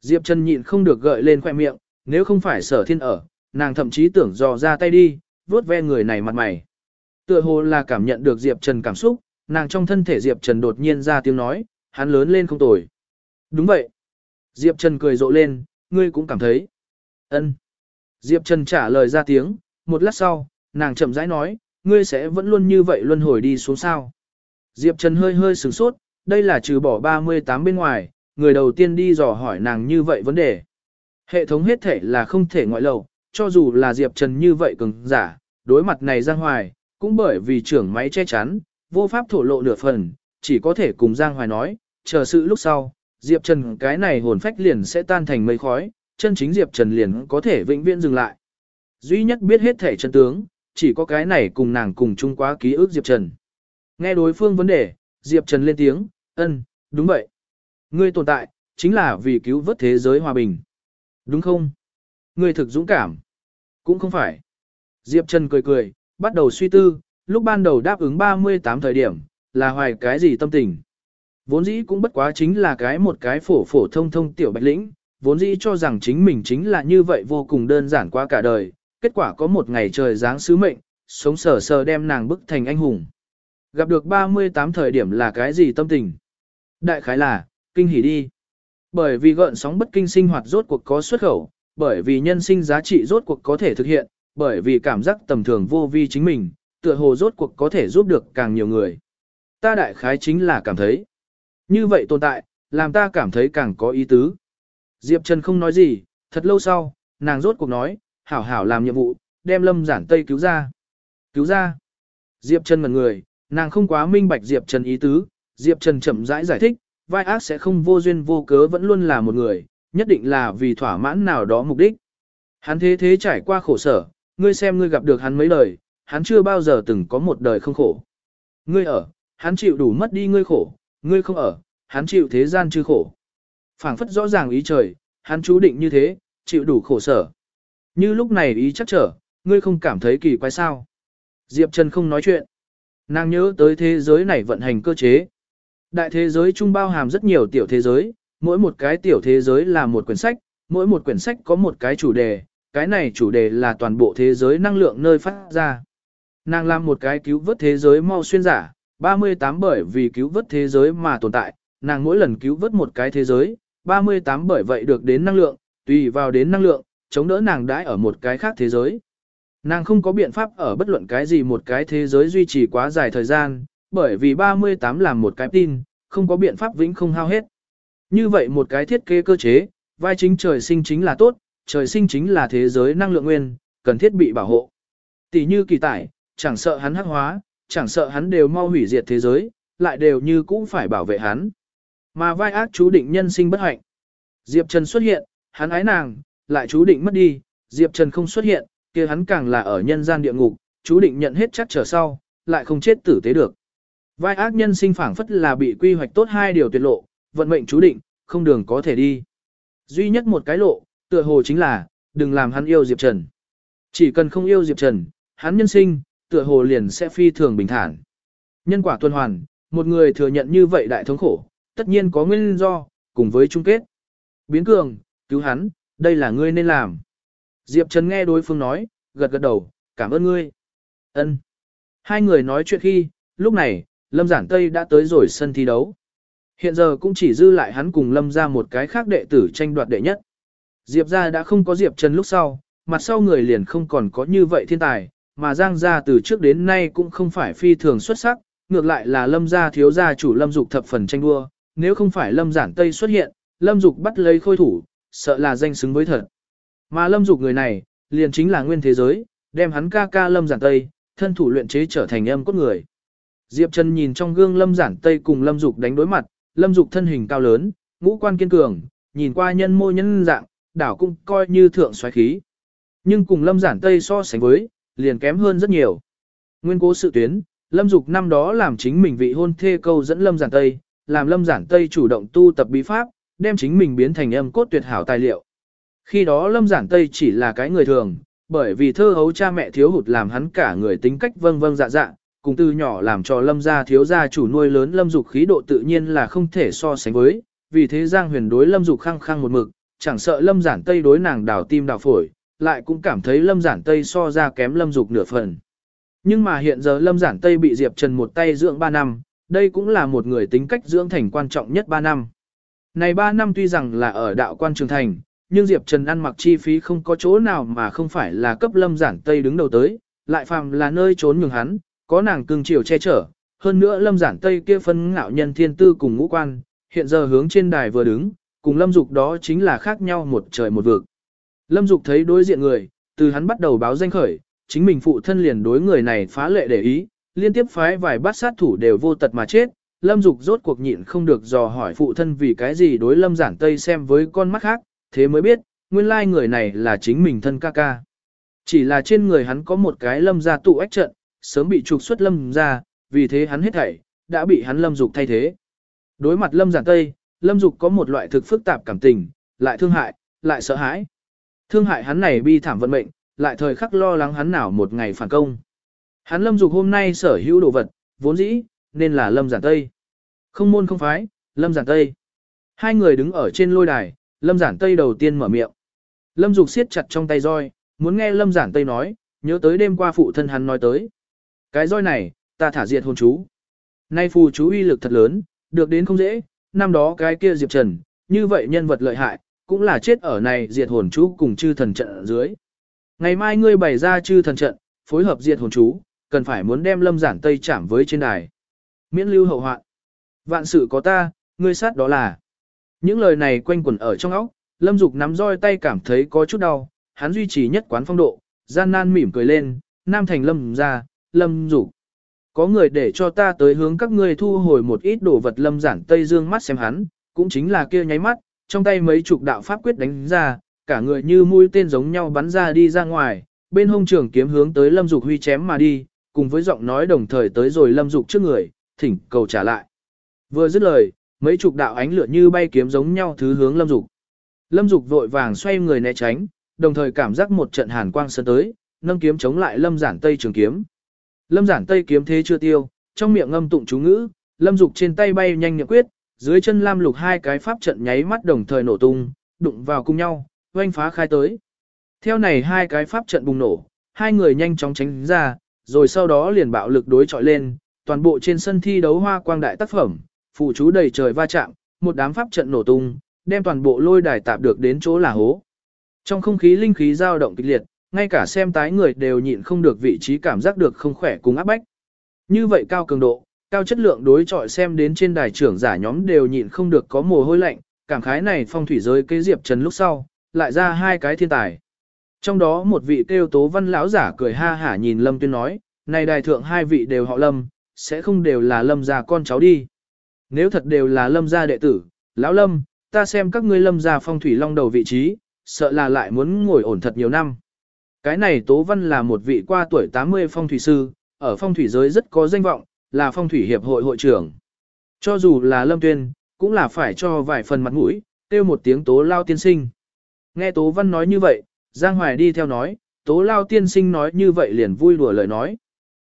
Diệp Trần nhịn không được gợi lên khoe miệng, nếu không phải sở thiên ở, nàng thậm chí tưởng dò ra tay đi, vuốt ve người này mặt mày. Tựa hồ là cảm nhận được Diệp Trần cảm xúc, nàng trong thân thể Diệp Trần đột nhiên ra tiếng nói, hắn lớn lên không tồi. Đúng vậy. Diệp Trần cười rộ lên, ngươi cũng cảm thấy. ân. Diệp Trần trả lời ra tiếng, một lát sau, nàng chậm rãi nói, ngươi sẽ vẫn luôn như vậy luân hồi đi xuống sao. Diệp Trần hơi hơi sửng sốt, đây là trừ bỏ 38 bên ngoài, người đầu tiên đi dò hỏi nàng như vậy vấn đề. Hệ thống hết thể là không thể ngoại lầu, cho dù là Diệp Trần như vậy cứng giả, đối mặt này Giang Hoài, cũng bởi vì trưởng máy che chắn, vô pháp thổ lộ nửa phần, chỉ có thể cùng Giang Hoài nói, chờ sự lúc sau, Diệp Trần cái này hồn phách liền sẽ tan thành mây khói, chân chính Diệp Trần liền có thể vĩnh viễn dừng lại. Duy nhất biết hết thể chân tướng, chỉ có cái này cùng nàng cùng chung quá ký ức Diệp Trần. Nghe đối phương vấn đề, Diệp Trần lên tiếng, ân, đúng vậy. Ngươi tồn tại, chính là vì cứu vớt thế giới hòa bình. Đúng không? Ngươi thực dũng cảm. Cũng không phải. Diệp Trần cười cười, bắt đầu suy tư, lúc ban đầu đáp ứng 38 thời điểm, là hoài cái gì tâm tình. Vốn dĩ cũng bất quá chính là cái một cái phổ phổ thông thông tiểu bạch lĩnh, vốn dĩ cho rằng chính mình chính là như vậy vô cùng đơn giản qua cả đời, kết quả có một ngày trời giáng sứ mệnh, sống sờ sờ đem nàng bức thành anh hùng. Gặp được 38 thời điểm là cái gì tâm tình? Đại khái là, kinh hỉ đi. Bởi vì gợn sóng bất kinh sinh hoạt rốt cuộc có xuất khẩu, bởi vì nhân sinh giá trị rốt cuộc có thể thực hiện, bởi vì cảm giác tầm thường vô vi chính mình, tựa hồ rốt cuộc có thể giúp được càng nhiều người. Ta đại khái chính là cảm thấy. Như vậy tồn tại, làm ta cảm thấy càng có ý tứ. Diệp Trần không nói gì, thật lâu sau, nàng rốt cuộc nói, hảo hảo làm nhiệm vụ, đem lâm giản tây cứu ra. Cứu ra. Diệp Trần ngần người, nàng không quá minh bạch Diệp Trần ý tứ, Diệp Trần chậm rãi giải, giải thích, vai ác sẽ không vô duyên vô cớ vẫn luôn là một người, nhất định là vì thỏa mãn nào đó mục đích. Hắn thế thế trải qua khổ sở, ngươi xem ngươi gặp được hắn mấy đời, hắn chưa bao giờ từng có một đời không khổ. Ngươi ở, hắn chịu đủ mất đi ngươi khổ, ngươi không ở, hắn chịu thế gian chư khổ. phảng phất rõ ràng ý trời, hắn chú định như thế, chịu đủ khổ sở. Như lúc này ý chắc trở, ngươi không cảm thấy kỳ quái sao. Diệp Trần không nói chuyện. Nàng nhớ tới thế giới này vận hành cơ chế. Đại thế giới chung bao hàm rất nhiều tiểu thế giới, mỗi một cái tiểu thế giới là một quyển sách, mỗi một quyển sách có một cái chủ đề, cái này chủ đề là toàn bộ thế giới năng lượng nơi phát ra. Nàng làm một cái cứu vớt thế giới mau xuyên giả, 38 bởi vì cứu vớt thế giới mà tồn tại, nàng mỗi lần cứu vớt một cái thế giới, 38 bởi vậy được đến năng lượng, tùy vào đến năng lượng, chống đỡ nàng đãi ở một cái khác thế giới. Nàng không có biện pháp ở bất luận cái gì một cái thế giới duy trì quá dài thời gian, bởi vì 38 làm một cái tin, không có biện pháp vĩnh không hao hết. Như vậy một cái thiết kế cơ chế, vai chính trời sinh chính là tốt, trời sinh chính là thế giới năng lượng nguyên, cần thiết bị bảo hộ. Tỷ như kỳ tải, chẳng sợ hắn hắc hóa, chẳng sợ hắn đều mau hủy diệt thế giới, lại đều như cũng phải bảo vệ hắn. Mà vai ác chú định nhân sinh bất hạnh. Diệp Trần xuất hiện, hắn ái nàng, lại chú định mất đi, Diệp Trần không xuất hiện, kia hắn càng là ở nhân gian địa ngục, chú định nhận hết chắc trở sau, lại không chết tử tế được. Vai ác nhân sinh phảng phất là bị quy hoạch tốt hai điều tuyệt lộ, vận mệnh chú định, không đường có thể đi. Duy nhất một cái lộ, tựa hồ chính là, đừng làm hắn yêu Diệp Trần. Chỉ cần không yêu Diệp Trần, hắn nhân sinh, tựa hồ liền sẽ phi thường bình thản. Nhân quả tuần hoàn, một người thừa nhận như vậy đại thống khổ, tất nhiên có nguyên do, cùng với chung kết. Biến cường, cứu hắn, đây là ngươi nên làm. Diệp Trần nghe đối phương nói, gật gật đầu, cảm ơn ngươi. Ân. Hai người nói chuyện khi, lúc này, Lâm Giản Tây đã tới rồi sân thi đấu. Hiện giờ cũng chỉ dư lại hắn cùng Lâm ra một cái khác đệ tử tranh đoạt đệ nhất. Diệp ra đã không có Diệp Trần lúc sau, mặt sau người liền không còn có như vậy thiên tài, mà Giang gia từ trước đến nay cũng không phải phi thường xuất sắc, ngược lại là Lâm gia thiếu gia chủ Lâm Dục thập phần tranh đua, nếu không phải Lâm Giản Tây xuất hiện, Lâm Dục bắt lấy khôi thủ, sợ là danh xứng với thật. Mà Lâm Dục người này, liền chính là nguyên thế giới, đem hắn ca ca Lâm Giản Tây, thân thủ luyện chế trở thành âm cốt người. Diệp Trần nhìn trong gương Lâm Giản Tây cùng Lâm Dục đánh đối mặt, Lâm Dục thân hình cao lớn, ngũ quan kiên cường, nhìn qua nhân mô nhân dạng, đảo cũng coi như thượng xoáy khí. Nhưng cùng Lâm Giản Tây so sánh với, liền kém hơn rất nhiều. Nguyên cố sự tuyến, Lâm Dục năm đó làm chính mình vị hôn thê câu dẫn Lâm Giản Tây, làm Lâm Giản Tây chủ động tu tập bí pháp, đem chính mình biến thành âm cốt tuyệt hảo tài liệu. Khi đó Lâm Giản Tây chỉ là cái người thường, bởi vì thơ hấu cha mẹ thiếu hụt làm hắn cả người tính cách vâng vâng dạ dạ, cùng từ nhỏ làm cho Lâm gia thiếu gia chủ nuôi lớn Lâm Dục khí độ tự nhiên là không thể so sánh với, vì thế Giang Huyền đối Lâm Dục khăng khăng một mực, chẳng sợ Lâm Giản Tây đối nàng đào tim đào phổi, lại cũng cảm thấy Lâm Giản Tây so ra kém Lâm Dục nửa phần. Nhưng mà hiện giờ Lâm Giản Tây bị Diệp Trần một tay dưỡng 3 năm, đây cũng là một người tính cách dưỡng thành quan trọng nhất 3 năm. Này 3 năm tuy rằng là ở đạo quan trường thành, nhưng Diệp Trần ăn mặc chi phí không có chỗ nào mà không phải là cấp Lâm Giản Tây đứng đầu tới, lại phàm là nơi trốn nhường hắn, có nàng cương chiều che chở. Hơn nữa Lâm Giản Tây kia phân ngạo nhân thiên tư cùng ngũ quan, hiện giờ hướng trên đài vừa đứng, cùng Lâm Dục đó chính là khác nhau một trời một vực. Lâm Dục thấy đối diện người, từ hắn bắt đầu báo danh khởi, chính mình phụ thân liền đối người này phá lệ để ý, liên tiếp phái vài bát sát thủ đều vô tật mà chết. Lâm Dục rốt cuộc nhịn không được dò hỏi phụ thân vì cái gì đối Lâm Giản Tây xem với con mắt khác, thế mới biết, nguyên lai người này là chính mình thân ca ca. Chỉ là trên người hắn có một cái Lâm gia tụ ách trận, sớm bị trục xuất Lâm gia, vì thế hắn hết thảy, đã bị hắn Lâm Dục thay thế. Đối mặt Lâm Giản Tây, Lâm Dục có một loại thực phức tạp cảm tình, lại thương hại, lại sợ hãi. Thương hại hắn này bi thảm vận mệnh, lại thời khắc lo lắng hắn nào một ngày phản công. Hắn lâm dục hôm nay sở hữu đồ vật, vốn dĩ, nên là lâm giản tây. Không môn không phái, lâm giản tây. Hai người đứng ở trên lôi đài, lâm giản tây đầu tiên mở miệng. Lâm dục siết chặt trong tay roi, muốn nghe lâm giản tây nói, nhớ tới đêm qua phụ thân hắn nói tới. Cái roi này, ta thả diệt hồn chú. Nay phù chú uy lực thật lớn, được đến không dễ, năm đó cái kia Diệp Trần, như vậy nhân vật lợi hại, cũng là chết ở này diệt hồn chú cùng chư thần trận ở dưới. Ngày mai ngươi bày ra chư thần trận, phối hợp diệt hồn chú, cần phải muốn đem lâm giản tây chạm với trên đài. Miễn lưu hậu hoạn. Vạn sự có ta, ngươi sát đó là. Những lời này quanh quẩn ở trong óc, lâm dục nắm roi tay cảm thấy có chút đau, hắn duy trì nhất quán phong độ, gian nan mỉm cười lên, nam thành lâm ra, lâm dục. Có người để cho ta tới hướng các ngươi thu hồi một ít đồ vật lâm giản tây dương mắt xem hắn, cũng chính là kia nháy mắt, trong tay mấy chục đạo pháp quyết đánh ra, cả người như mũi tên giống nhau bắn ra đi ra ngoài, bên hông trường kiếm hướng tới Lâm Dục Huy chém mà đi, cùng với giọng nói đồng thời tới rồi Lâm Dục trước người, thỉnh cầu trả lại. Vừa dứt lời, mấy chục đạo ánh lửa như bay kiếm giống nhau thứ hướng Lâm Dục. Lâm Dục vội vàng xoay người né tránh, đồng thời cảm giác một trận hàn quang sơn tới, nâng kiếm chống lại Lâm Giản Tây trường kiếm. Lâm Giản Tây kiếm thế chưa tiêu, trong miệng ngâm tụng chú ngữ, Lâm Dục trên tay bay nhanh nhẹ quyết, dưới chân lam lục hai cái pháp trận nháy mắt đồng thời nổ tung, đụng vào cùng nhau, oanh phá khai tới. Theo này hai cái pháp trận bùng nổ, hai người nhanh chóng tránh ra, rồi sau đó liền bạo lực đối chọi lên, toàn bộ trên sân thi đấu hoa quang đại tác phẩm, phụ chú đầy trời va chạm, một đám pháp trận nổ tung, đem toàn bộ lôi đài tạp được đến chỗ là hố. Trong không khí linh khí dao động kịch liệt, ngay cả xem tái người đều nhịn không được vị trí cảm giác được không khỏe cùng áp bách. Như vậy cao cường độ, cao chất lượng đối chọi xem đến trên đài trưởng giả nhóm đều nhịn không được có mồ hôi lạnh, cảm khái này phong thủy giới kế diệp trần lúc sau, lại ra hai cái thiên tài. Trong đó một vị kêu tố văn lão giả cười ha hả nhìn Lâm Tuyên nói, này đài thượng hai vị đều họ Lâm, sẽ không đều là Lâm gia con cháu đi. Nếu thật đều là Lâm gia đệ tử, lão Lâm, ta xem các ngươi Lâm gia phong thủy long đầu vị trí, sợ là lại muốn ngồi ổn thật nhiều năm. Cái này Tố Văn là một vị qua tuổi 80 phong thủy sư, ở phong thủy giới rất có danh vọng, là phong thủy hiệp hội hội trưởng. Cho dù là Lâm Tuyên, cũng là phải cho vài phần mặt mũi, kêu một tiếng Tố Lao tiên sinh. Nghe Tố Văn nói như vậy, Giang Hoài đi theo nói, Tố Lao tiên sinh nói như vậy liền vui đùa lời nói.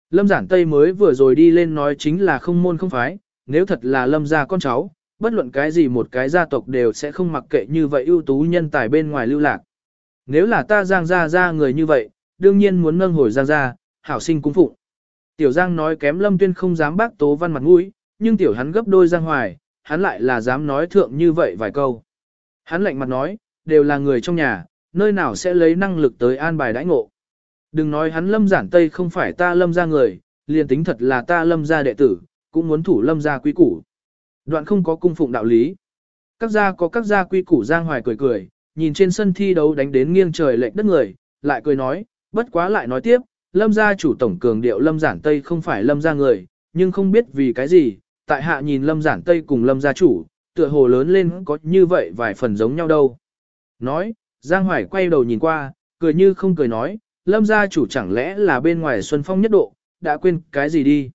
Lâm Giản Tây mới vừa rồi đi lên nói chính là không môn không phái, nếu thật là Lâm gia con cháu, bất luận cái gì một cái gia tộc đều sẽ không mặc kệ như vậy ưu tú nhân tài bên ngoài lưu lạc. Nếu là ta Giang gia gia người như vậy, đương nhiên muốn nâng hồi Giang gia, hảo sinh cung phụng. Tiểu Giang nói kém Lâm Tuyên không dám bác Tố Văn mặt mũi, nhưng tiểu hắn gấp đôi Giang Hoài, hắn lại là dám nói thượng như vậy vài câu. Hắn lạnh mặt nói, đều là người trong nhà, nơi nào sẽ lấy năng lực tới an bài đãi ngộ. Đừng nói hắn Lâm Giản Tây không phải ta Lâm ra người, liền tính thật là ta Lâm ra đệ tử, cũng muốn thủ Lâm ra quý củ. Đoạn không có cung phụng đạo lý. Các gia có các gia quy củ Giang Hoài cười cười, nhìn trên sân thi đấu đánh đến nghiêng trời lệch đất người, lại cười nói, bất quá lại nói tiếp, lâm gia chủ tổng cường điệu lâm giản tây không phải lâm gia người, nhưng không biết vì cái gì, tại hạ nhìn lâm giản tây cùng lâm gia chủ, tựa hồ lớn lên có như vậy vài phần giống nhau đâu. Nói, Giang Hoài quay đầu nhìn qua, cười như không cười nói, lâm gia chủ chẳng lẽ là bên ngoài xuân phong nhất độ, đã quên cái gì đi.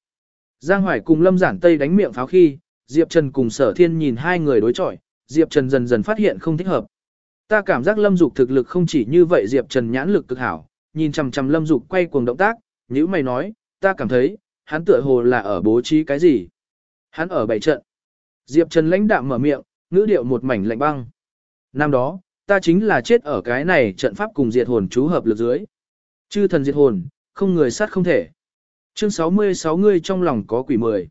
Giang Hoài cùng lâm giản tây đánh miệng pháo khi, Diệp Trần cùng sở thiên nhìn hai người đối chọi, Diệp Trần dần dần phát hiện không thích hợp. Ta cảm giác Lâm Dục thực lực không chỉ như vậy Diệp Trần nhãn lực cực hảo, nhìn chằm chằm Lâm Dục quay cuồng động tác, như mày nói, ta cảm thấy, hắn tựa hồ là ở bố trí cái gì? Hắn ở bảy trận. Diệp Trần lãnh đạm mở miệng, ngữ điệu một mảnh lạnh băng. Năm đó, ta chính là chết ở cái này trận pháp cùng diệt hồn chú hợp lực dưới. Chư thần diệt hồn, không người sát không thể. Chương 66 ngươi trong lòng có quỷ mười.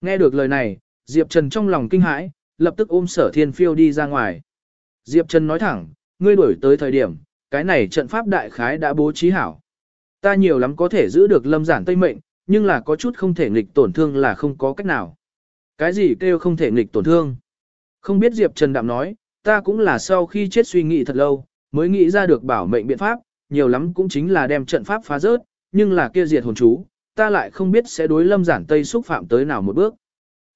Nghe được lời này, Diệp Trần trong lòng kinh hãi, lập tức ôm sở thiên phiêu đi ra ngoài. Diệp Trần nói thẳng, ngươi đuổi tới thời điểm, cái này trận pháp đại khái đã bố trí hảo. Ta nhiều lắm có thể giữ được lâm giản tây mệnh, nhưng là có chút không thể nghịch tổn thương là không có cách nào. Cái gì kêu không thể nghịch tổn thương? Không biết Diệp Trần đạm nói, ta cũng là sau khi chết suy nghĩ thật lâu, mới nghĩ ra được bảo mệnh biện pháp, nhiều lắm cũng chính là đem trận pháp phá rớt, nhưng là kia diệt hồn chú, ta lại không biết sẽ đối lâm giản tây xúc phạm tới nào một bước.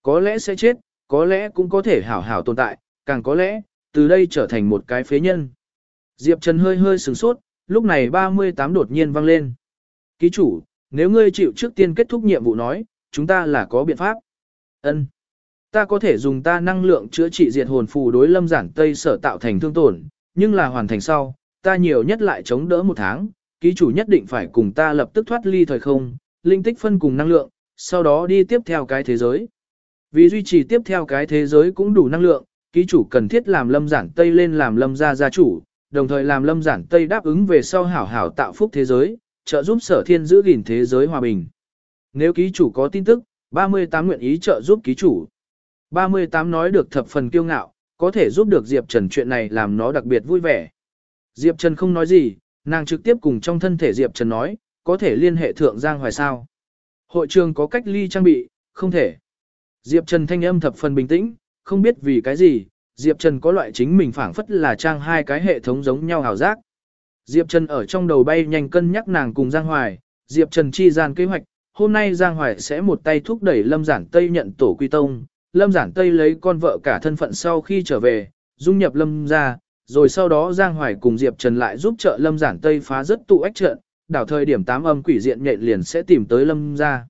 Có lẽ sẽ chết, có lẽ cũng có thể hảo hảo tồn tại, càng có lẽ, từ đây trở thành một cái phế nhân. Diệp Trần hơi hơi sửng sốt, lúc này 38 đột nhiên vang lên. Ký chủ, nếu ngươi chịu trước tiên kết thúc nhiệm vụ nói, chúng ta là có biện pháp. Ân, Ta có thể dùng ta năng lượng chữa trị diệt hồn phù đối lâm giản tây sở tạo thành thương tổn, nhưng là hoàn thành sau, ta nhiều nhất lại chống đỡ một tháng, ký chủ nhất định phải cùng ta lập tức thoát ly thời không, linh tích phân cùng năng lượng, sau đó đi tiếp theo cái thế giới. Vì duy trì tiếp theo cái thế giới cũng đủ năng lượng, ký chủ cần thiết làm lâm giản Tây lên làm lâm gia gia chủ, đồng thời làm lâm giản Tây đáp ứng về sau hảo hảo tạo phúc thế giới, trợ giúp sở thiên giữ gìn thế giới hòa bình. Nếu ký chủ có tin tức, 38 nguyện ý trợ giúp ký chủ. 38 nói được thập phần kiêu ngạo, có thể giúp được Diệp Trần chuyện này làm nó đặc biệt vui vẻ. Diệp Trần không nói gì, nàng trực tiếp cùng trong thân thể Diệp Trần nói, có thể liên hệ thượng Giang Hoài sao. Hội trường có cách ly trang bị, không thể. Diệp Trần thanh âm thập phần bình tĩnh, không biết vì cái gì, Diệp Trần có loại chính mình phản phất là trang hai cái hệ thống giống nhau hào giác. Diệp Trần ở trong đầu bay nhanh cân nhắc nàng cùng Giang Hoài, Diệp Trần chi gian kế hoạch, hôm nay Giang Hoài sẽ một tay thúc đẩy Lâm Giản Tây nhận tổ quy tông, Lâm Giản Tây lấy con vợ cả thân phận sau khi trở về, dung nhập Lâm ra, rồi sau đó Giang Hoài cùng Diệp Trần lại giúp trợ Lâm Giản Tây phá rất tụ ách trận, đảo thời điểm tám âm quỷ diện nhện liền sẽ tìm tới Lâm ra.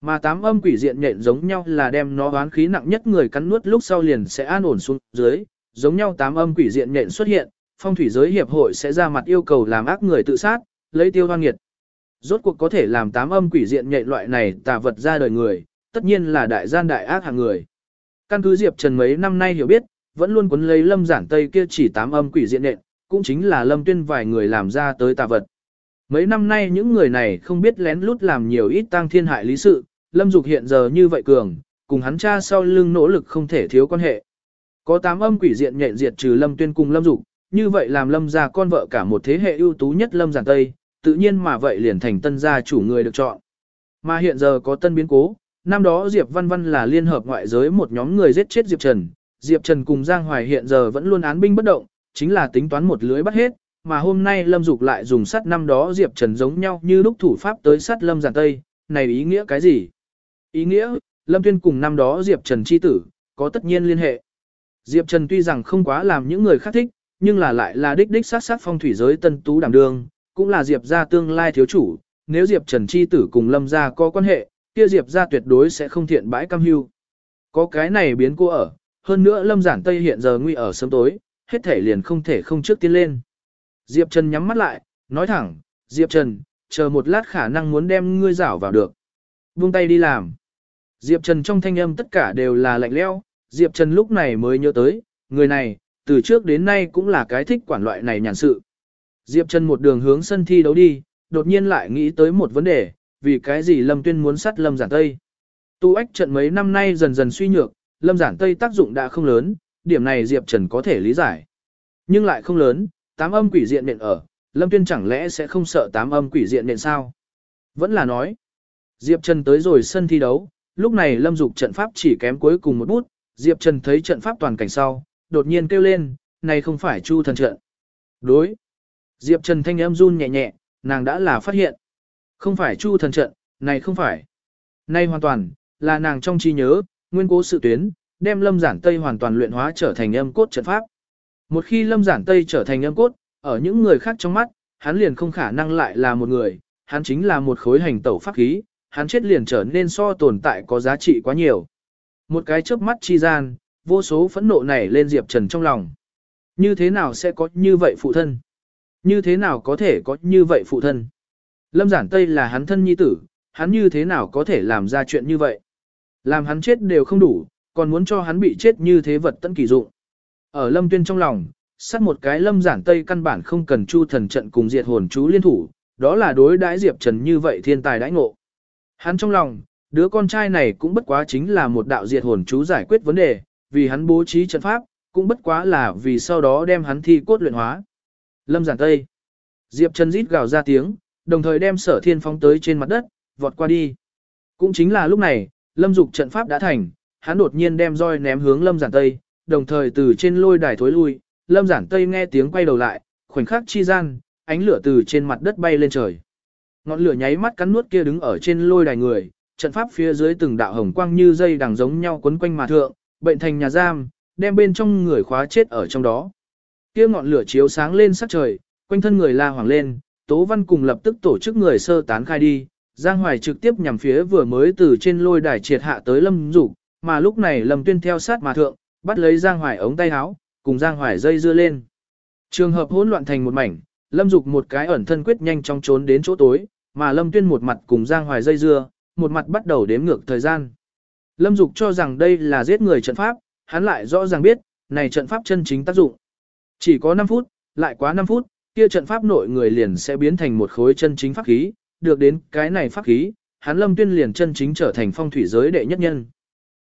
Mà tám âm quỷ diện nhện giống nhau là đem nó oán khí nặng nhất người cắn nuốt lúc sau liền sẽ an ổn xuống dưới, giống nhau tám âm quỷ diện nhện xuất hiện, phong thủy giới hiệp hội sẽ ra mặt yêu cầu làm ác người tự sát, lấy tiêu hoan nghiệt. Rốt cuộc có thể làm tám âm quỷ diện nhện loại này tà vật ra đời người, tất nhiên là đại gian đại ác hàng người. Căn cứ Diệp Trần mấy năm nay hiểu biết, vẫn luôn cuốn lấy lâm giản tây kia chỉ tám âm quỷ diện nện, cũng chính là lâm tuyên vài người làm ra tới tà vật. Mấy năm nay những người này không biết lén lút làm nhiều ít tăng thiên hại lý sự, Lâm Dục hiện giờ như vậy cường, cùng hắn cha sau lưng nỗ lực không thể thiếu quan hệ. Có tám âm quỷ diện nhện diệt trừ Lâm Tuyên cùng Lâm Dục, như vậy làm Lâm gia con vợ cả một thế hệ ưu tú nhất Lâm Giản Tây, tự nhiên mà vậy liền thành tân gia chủ người được chọn. Mà hiện giờ có tân biến cố, năm đó Diệp Văn Văn là liên hợp ngoại giới một nhóm người giết chết Diệp Trần, Diệp Trần cùng Giang Hoài hiện giờ vẫn luôn án binh bất động, chính là tính toán một lưới bắt hết, mà hôm nay Lâm Dục lại dùng sắt năm đó Diệp Trần giống nhau như lúc thủ pháp tới sắt Lâm Giản Tây, này ý nghĩa cái gì? Ý nghĩa, Lâm Tuyên cùng năm đó Diệp Trần chi tử, có tất nhiên liên hệ. Diệp Trần tuy rằng không quá làm những người khác thích, nhưng là lại là đích đích sát sát phong thủy giới tân tú đảm đương, cũng là Diệp gia tương lai thiếu chủ, nếu Diệp Trần chi tử cùng Lâm gia có quan hệ, kia Diệp gia tuyệt đối sẽ không thiện bãi cam hưu. Có cái này biến cô ở, hơn nữa Lâm Giản Tây hiện giờ nguy ở sớm tối, hết thể liền không thể không trước tiên lên. Diệp Trần nhắm mắt lại, nói thẳng, Diệp Trần, chờ một lát khả năng muốn đem ngươi rảo vào được. Buông tay đi làm. Diệp Trần trong thanh âm tất cả đều là lạnh lẽo, Diệp Trần lúc này mới nhớ tới, người này, từ trước đến nay cũng là cái thích quản loại này nhàn sự. Diệp Trần một đường hướng sân thi đấu đi, đột nhiên lại nghĩ tới một vấn đề, vì cái gì Lâm Tuyên muốn sát Lâm Giản Tây. Tu ách trận mấy năm nay dần dần suy nhược, Lâm Giản Tây tác dụng đã không lớn, điểm này Diệp Trần có thể lý giải. Nhưng lại không lớn, tám âm quỷ diện nện ở, Lâm Tuyên chẳng lẽ sẽ không sợ tám âm quỷ diện nện sao? Vẫn là nói. Diệp Trần tới rồi sân thi đấu, lúc này Lâm Dục trận pháp chỉ kém cuối cùng một bút, Diệp Trần thấy trận pháp toàn cảnh sau, đột nhiên kêu lên, này không phải Chu thần trận. Đối. Diệp Trần thanh âm run nhẹ nhẹ, nàng đã là phát hiện. Không phải Chu thần trận, này không phải. Này hoàn toàn, là nàng trong trí nhớ, nguyên cố sự tuyến, đem lâm giản Tây hoàn toàn luyện hóa trở thành âm cốt trận pháp. Một khi lâm giản Tây trở thành âm cốt, ở những người khác trong mắt, hắn liền không khả năng lại là một người, hắn chính là một khối hành tẩu pháp khí, hắn chết liền trở nên so tồn tại có giá trị quá nhiều. Một cái chớp mắt chi gian, vô số phẫn nộ nảy lên Diệp Trần trong lòng. Như thế nào sẽ có như vậy phụ thân? Như thế nào có thể có như vậy phụ thân? Lâm Giản Tây là hắn thân nhi tử, hắn như thế nào có thể làm ra chuyện như vậy? Làm hắn chết đều không đủ, còn muốn cho hắn bị chết như thế vật tận kỳ dụng. Ở Lâm Tuyên trong lòng, sát một cái Lâm Giản Tây căn bản không cần chu thần trận cùng diệt hồn chú liên thủ, đó là đối đãi Diệp Trần như vậy thiên tài đãi ngộ. Hắn trong lòng, đứa con trai này cũng bất quá chính là một đạo diệt hồn chú giải quyết vấn đề, vì hắn bố trí trận pháp, cũng bất quá là vì sau đó đem hắn thi cốt luyện hóa. Lâm giản tây. Diệp Trần rít gào ra tiếng, đồng thời đem sở thiên phóng tới trên mặt đất, vọt qua đi. Cũng chính là lúc này, Lâm dục trận pháp đã thành, hắn đột nhiên đem roi ném hướng Lâm giản tây, đồng thời từ trên lôi đài thối lui, Lâm giản tây nghe tiếng quay đầu lại, khoảnh khắc chi gian, ánh lửa từ trên mặt đất bay lên trời. Ngọn lửa nháy mắt cắn nuốt kia đứng ở trên lôi đài người, trận pháp phía dưới từng đạo hồng quang như dây đằng giống nhau quấn quanh mà thượng, bệnh thành nhà giam, đem bên trong người khóa chết ở trong đó. Kia ngọn lửa chiếu sáng lên sắc trời, quanh thân người la hoàng lên, Tố Văn cùng lập tức tổ chức người sơ tán khai đi, Giang Hoài trực tiếp nhằm phía vừa mới từ trên lôi đài triệt hạ tới Lâm Dục, mà lúc này Lâm Tuyên theo sát mà thượng, bắt lấy Giang Hoài ống tay áo, cùng Giang Hoài dây dưa lên. Trường hợp hỗn loạn thành một mảnh, Lâm Dục một cái ẩn thân quyết nhanh chóng trốn đến chỗ tối, mà Lâm Tuyên một mặt cùng Giang Hoài dây dưa, một mặt bắt đầu đếm ngược thời gian. Lâm Dục cho rằng đây là giết người trận pháp, hắn lại rõ ràng biết, này trận pháp chân chính tác dụng. Chỉ có 5 phút, lại quá 5 phút, kia trận pháp nội người liền sẽ biến thành một khối chân chính pháp khí, được đến cái này pháp khí, hắn Lâm Tuyên liền chân chính trở thành phong thủy giới đệ nhất nhân.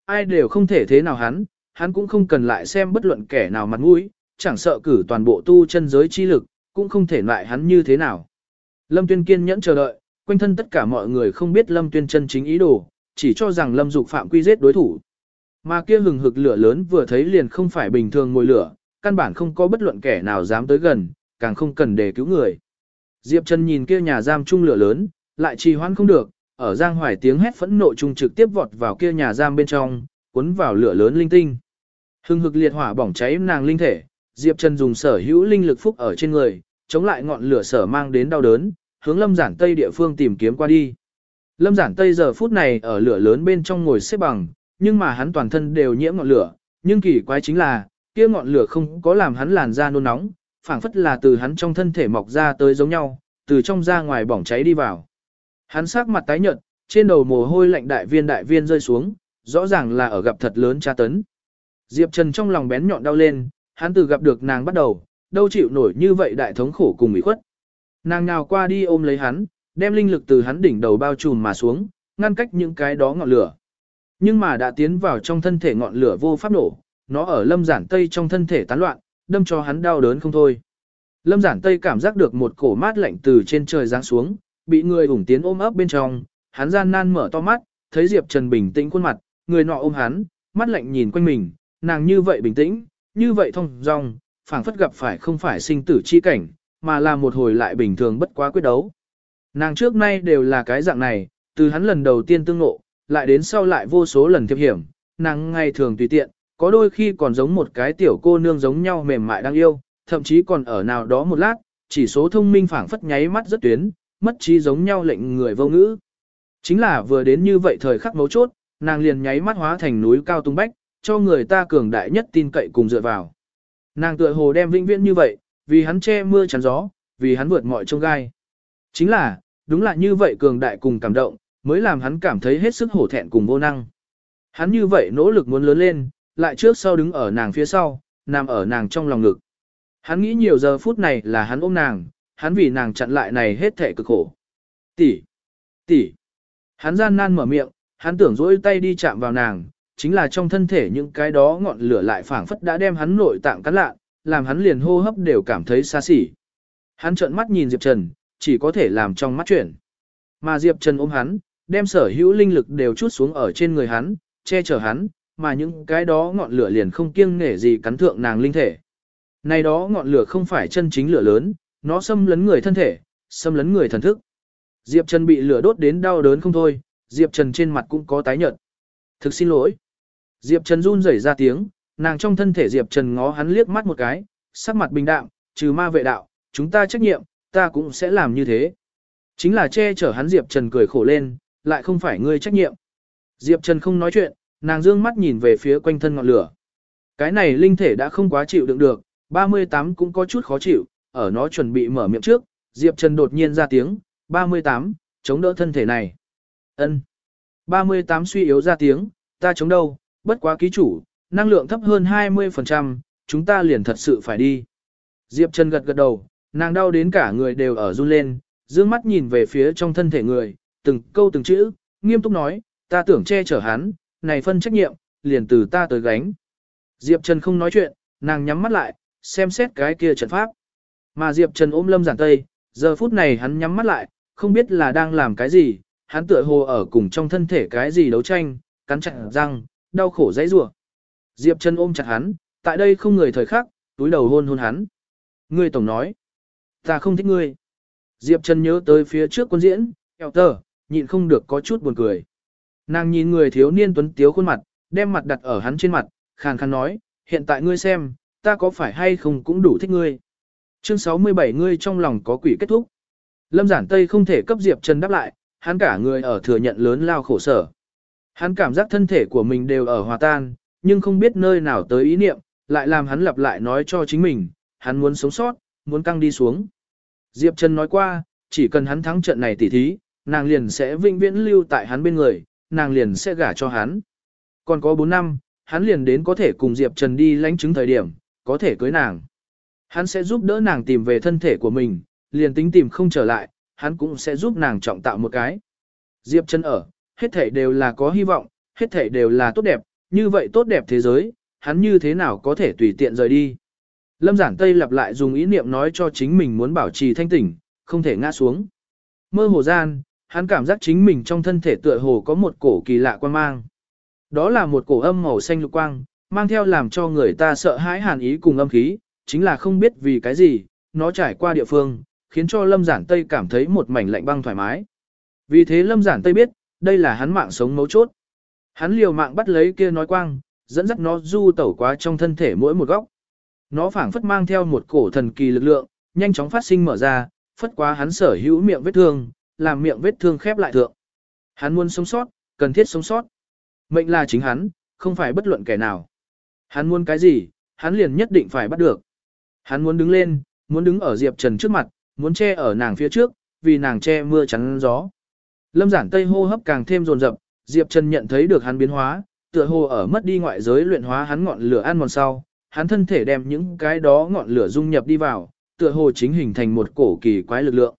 Ai đều không thể thế nào hắn, hắn cũng không cần lại xem bất luận kẻ nào mặt mũi, chẳng sợ cử toàn bộ tu chân giới chi lực, cũng không thể lại hắn như thế nào. Lâm Tuyên kiên nhẫn chờ đợi, quanh thân tất cả mọi người không biết Lâm Tuyên chân chính ý đồ, chỉ cho rằng Lâm Dục phạm quy giết đối thủ. Mà kia hừng hực lửa lớn vừa thấy liền không phải bình thường ngồi lửa, căn bản không có bất luận kẻ nào dám tới gần, càng không cần để cứu người. Diệp Trần nhìn kia nhà giam chung lửa lớn, lại trì hoãn không được, ở Giang Hoài tiếng hét phẫn nộ chung trực tiếp vọt vào kia nhà giam bên trong, cuốn vào lửa lớn linh tinh. hưng hực liệt hỏa bỏng cháy nàng linh thể, Diệp Trần dùng sở hữu linh lực phúc ở trên người, chống lại ngọn lửa sở mang đến đau đớn, hướng Lâm Giản Tây địa phương tìm kiếm qua đi. Lâm Giản Tây giờ phút này ở lửa lớn bên trong ngồi xếp bằng, nhưng mà hắn toàn thân đều nhiễm ngọn lửa, nhưng kỳ quái chính là, kia ngọn lửa không có làm hắn làn da nôn nóng, phảng phất là từ hắn trong thân thể mọc ra tới giống nhau, từ trong ra ngoài bỏng cháy đi vào. Hắn sắc mặt tái nhợt, trên đầu mồ hôi lạnh đại viên đại viên rơi xuống, rõ ràng là ở gặp thật lớn tra tấn. Diệp Trần trong lòng bén nhọn đau lên, hắn từ gặp được nàng bắt đầu, đâu chịu nổi như vậy đại thống khổ cùng ủy khuất. Nàng nào qua đi ôm lấy hắn, đem linh lực từ hắn đỉnh đầu bao trùm mà xuống, ngăn cách những cái đó ngọn lửa. Nhưng mà đã tiến vào trong thân thể ngọn lửa vô pháp nổ, nó ở lâm giản tây trong thân thể tán loạn, đâm cho hắn đau đớn không thôi. Lâm giản tây cảm giác được một cổ mát lạnh từ trên trời giáng xuống, bị người ủng tiến ôm ấp bên trong, hắn gian nan mở to mắt, thấy Diệp Trần bình tĩnh khuôn mặt, người nọ ôm hắn, mắt lạnh nhìn quanh mình, nàng như vậy bình tĩnh, như vậy thông dong, phảng phất gặp phải không phải sinh tử chi cảnh, mà là một hồi lại bình thường bất quá quyết đấu. Nàng trước nay đều là cái dạng này, từ hắn lần đầu tiên tương ngộ, lại đến sau lại vô số lần thiệp hiểm, nàng ngày thường tùy tiện, có đôi khi còn giống một cái tiểu cô nương giống nhau mềm mại đang yêu, thậm chí còn ở nào đó một lát, chỉ số thông minh phảng phất nháy mắt rất tuyến, mất trí giống nhau lệnh người vô ngữ. Chính là vừa đến như vậy thời khắc mấu chốt, nàng liền nháy mắt hóa thành núi cao tung bách, cho người ta cường đại nhất tin cậy cùng dựa vào. Nàng tựa hồ đem vĩnh viễn như vậy, vì hắn che mưa chắn gió, vì hắn vượt mọi trông gai. Chính là, đúng là như vậy cường đại cùng cảm động, mới làm hắn cảm thấy hết sức hổ thẹn cùng vô năng. Hắn như vậy nỗ lực muốn lớn lên, lại trước sau đứng ở nàng phía sau, nằm ở nàng trong lòng ngực. Hắn nghĩ nhiều giờ phút này là hắn ôm nàng, hắn vì nàng chặn lại này hết thể cực khổ. Tỷ, tỷ, Hắn gian nan mở miệng, hắn tưởng dỗi tay đi chạm vào nàng, chính là trong thân thể những cái đó ngọn lửa lại phảng phất đã đem hắn nội tạng cắn lạ, làm hắn liền hô hấp đều cảm thấy xa xỉ. Hắn trợn mắt nhìn Diệp Trần, chỉ có thể làm trong mắt chuyển. Mà Diệp Trần ôm hắn, đem sở hữu linh lực đều chút xuống ở trên người hắn, che chở hắn, mà những cái đó ngọn lửa liền không kiêng nể gì cắn thượng nàng linh thể. Này đó ngọn lửa không phải chân chính lửa lớn, nó xâm lấn người thân thể, xâm lấn người thần thức. Diệp Trần bị lửa đốt đến đau đớn không thôi, Diệp Trần trên mặt cũng có tái nhợt. Thực xin lỗi. Diệp Trần run rẩy ra tiếng, nàng trong thân thể Diệp Trần ngó hắn liếc mắt một cái, sắc mặt bình đạm, trừ ma vệ đạo, chúng ta trách nhiệm, ta cũng sẽ làm như thế. Chính là che chở hắn Diệp Trần cười khổ lên, lại không phải ngươi trách nhiệm. Diệp Trần không nói chuyện, nàng dương mắt nhìn về phía quanh thân ngọn lửa. Cái này linh thể đã không quá chịu đựng được, 38 cũng có chút khó chịu, ở nó chuẩn bị mở miệng trước, Diệp Trần đột nhiên ra tiếng, 38, chống đỡ thân thể này. ân 38 suy yếu ra tiếng, ta chống đâu, bất quá ký chủ, năng lượng thấp hơn 20%, chúng ta liền thật sự phải đi. Diệp Trần gật gật đầu, nàng đau đến cả người đều ở run lên, dương mắt nhìn về phía trong thân thể người, từng câu từng chữ, nghiêm túc nói, ta tưởng che chở hắn, này phân trách nhiệm, liền từ ta tới gánh. Diệp Trần không nói chuyện, nàng nhắm mắt lại, xem xét cái kia trận pháp. Mà Diệp Trần ôm Lâm Giản Tây, giờ phút này hắn nhắm mắt lại, không biết là đang làm cái gì, hắn tựa hồ ở cùng trong thân thể cái gì đấu tranh, cắn chặt răng, đau khổ dãy rủa. Diệp Trần ôm chặt hắn, tại đây không người thời khắc, túi đầu hôn hôn hắn. Ngươi tổng nói, ta không thích ngươi. Diệp Trần nhớ tới phía trước quân diễn, eo tờ, nhịn không được có chút buồn cười. Nàng nhìn người thiếu niên tuấn tiếu khuôn mặt, đem mặt đặt ở hắn trên mặt, khàn khàn nói, hiện tại ngươi xem, ta có phải hay không cũng đủ thích ngươi. Chương 67 ngươi trong lòng có quỷ kết thúc. Lâm giản Tây không thể cấp Diệp Trần đáp lại, hắn cả người ở thừa nhận lớn lao khổ sở. Hắn cảm giác thân thể của mình đều ở hòa tan, nhưng không biết nơi nào tới ý niệm, lại làm hắn lặp lại nói cho chính mình, hắn muốn sống sót, muốn căng đi xuống. Diệp Trần nói qua, chỉ cần hắn thắng trận này tỉ thí, nàng liền sẽ vinh viễn lưu tại hắn bên người, nàng liền sẽ gả cho hắn. Còn có 4 năm, hắn liền đến có thể cùng Diệp Trần đi lãnh chứng thời điểm, có thể cưới nàng. Hắn sẽ giúp đỡ nàng tìm về thân thể của mình, liền tính tìm không trở lại, hắn cũng sẽ giúp nàng trọng tạo một cái. Diệp Trần ở, hết thể đều là có hy vọng, hết thể đều là tốt đẹp, như vậy tốt đẹp thế giới, hắn như thế nào có thể tùy tiện rời đi. Lâm Giản Tây lặp lại dùng ý niệm nói cho chính mình muốn bảo trì thanh tỉnh, không thể ngã xuống. Mơ hồ gian, hắn cảm giác chính mình trong thân thể tựa hồ có một cổ kỳ lạ quan mang. Đó là một cổ âm màu xanh lục quang, mang theo làm cho người ta sợ hãi hàn ý cùng âm khí, chính là không biết vì cái gì, nó trải qua địa phương, khiến cho Lâm Giản Tây cảm thấy một mảnh lạnh băng thoải mái. Vì thế Lâm Giản Tây biết, đây là hắn mạng sống mấu chốt. Hắn liều mạng bắt lấy kia nói quang, dẫn dắt nó du tẩu quá trong thân thể mỗi một góc. Nó phảng phất mang theo một cổ thần kỳ lực lượng, nhanh chóng phát sinh mở ra, phất quá hắn sở hữu miệng vết thương, làm miệng vết thương khép lại thượng. Hắn muốn sống sót, cần thiết sống sót. Mệnh là chính hắn, không phải bất luận kẻ nào. Hắn muốn cái gì, hắn liền nhất định phải bắt được. Hắn muốn đứng lên, muốn đứng ở Diệp Trần trước mặt, muốn che ở nàng phía trước, vì nàng che mưa chắn gió. Lâm giản tây hô hấp càng thêm rồn rập, Diệp Trần nhận thấy được hắn biến hóa, tựa hồ ở mất đi ngoại giới luyện hóa hắn ngọn lửa ăn mòn sau, hắn thân thể đem những cái đó ngọn lửa dung nhập đi vào, tựa hồ chính hình thành một cổ kỳ quái lực lượng.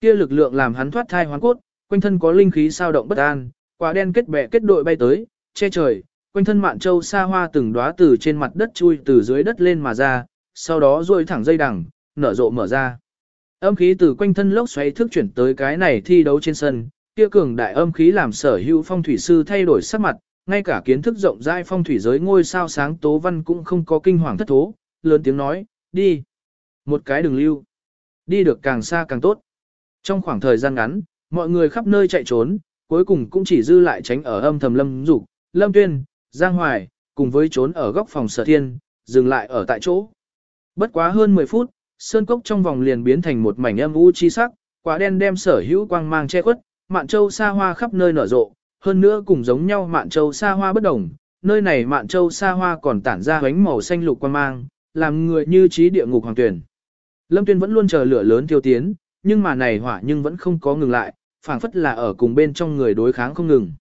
Kia lực lượng làm hắn thoát thai hoán cốt, quanh thân có linh khí sao động bất an, quả đen kết bè kết đội bay tới, che trời, quanh thân mạn châu xa hoa từng đóa từ trên mặt đất chui từ dưới đất lên mà ra, sau đó duỗi thẳng dây đằng, nở rộ mở ra. Âm khí từ quanh thân lốc xoáy thức chuyển tới cái này thi đấu trên sân, kia cường đại âm khí làm sở hữu phong thủy sư thay đổi sắc mặt, ngay cả kiến thức rộng rãi phong thủy giới ngôi sao sáng tố văn cũng không có kinh hoàng thất thố, lớn tiếng nói, đi. Một cái đừng lưu. Đi được càng xa càng tốt. Trong khoảng thời gian ngắn, mọi người khắp nơi chạy trốn, cuối cùng cũng chỉ dư lại tránh ở âm thầm lâm dục, lâm tuyên, giang hoài, cùng với trốn ở góc phòng sở thiên, dừng lại ở tại chỗ. Bất quá hơn 10 phút, sơn cốc trong vòng liền biến thành một mảnh âm u chi sắc, quả đen đem sở hữu quang mang che khuất, mạn châu xa hoa khắp nơi nở rộ, hơn nữa cùng giống nhau mạn châu xa hoa bất đồng, nơi này mạn châu xa hoa còn tản ra ánh màu xanh lục quang mang, làm người như trí địa ngục hoàng tuyển. Lâm Tuyên vẫn luôn chờ lửa lớn tiêu tiến, nhưng mà này hỏa nhưng vẫn không có ngừng lại, phảng phất là ở cùng bên trong người đối kháng không ngừng.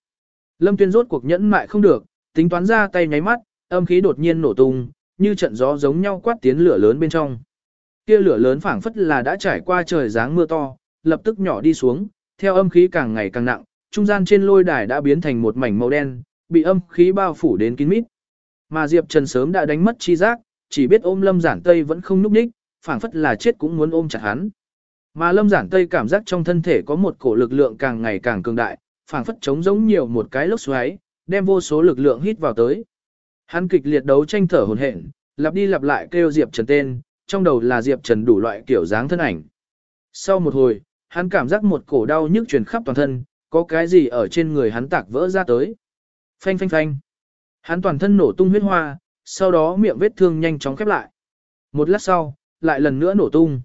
Lâm Tuyên rốt cuộc nhẫn mại không được, tính toán ra tay nháy mắt, âm khí đột nhiên nổ tung, như trận gió giống nhau quát tiến lửa lớn bên trong. Kia lửa lớn phảng phất là đã trải qua trời giáng mưa to, lập tức nhỏ đi xuống, theo âm khí càng ngày càng nặng, trung gian trên lôi đài đã biến thành một mảnh màu đen, bị âm khí bao phủ đến kín mít. Mà Diệp Trần sớm đã đánh mất chi giác, chỉ biết ôm Lâm Giản Tây vẫn không núp đích, phảng phất là chết cũng muốn ôm chặt hắn. Mà Lâm Giản Tây cảm giác trong thân thể có một cổ lực lượng càng ngày càng cường đại, phảng phất chống giống nhiều một cái lốc xoáy, đem vô số lực lượng hít vào tới. Hắn kịch liệt đấu tranh thở hổn hển, lặp đi lặp lại kêu Diệp Trần tên, trong đầu là Diệp Trần đủ loại kiểu dáng thân ảnh. Sau một hồi, hắn cảm giác một cổ đau nhức truyền khắp toàn thân, có cái gì ở trên người hắn tạc vỡ ra tới. Phanh phanh phanh. Hắn toàn thân nổ tung huyết hoa, sau đó miệng vết thương nhanh chóng khép lại. Một lát sau, lại lần nữa nổ tung.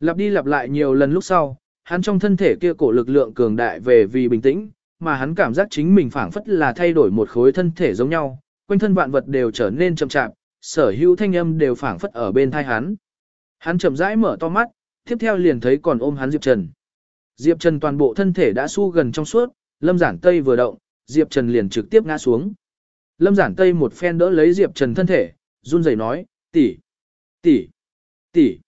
Lặp đi lặp lại nhiều lần lúc sau, hắn trong thân thể kia cổ lực lượng cường đại về vì bình tĩnh, mà hắn cảm giác chính mình phảng phất là thay đổi một khối thân thể giống nhau, quanh thân vạn vật đều trở nên chậm chạp, sở hữu thanh âm đều phảng phất ở bên thai hắn. Hắn chậm rãi mở to mắt, tiếp theo liền thấy còn ôm hắn Diệp Trần. Diệp Trần toàn bộ thân thể đã su gần trong suốt, Lâm Giản Tây vừa động, Diệp Trần liền trực tiếp ngã xuống. Lâm Giản Tây một phen đỡ lấy Diệp Trần thân thể, run rẩy nói, tỷ, tỷ, tỷ.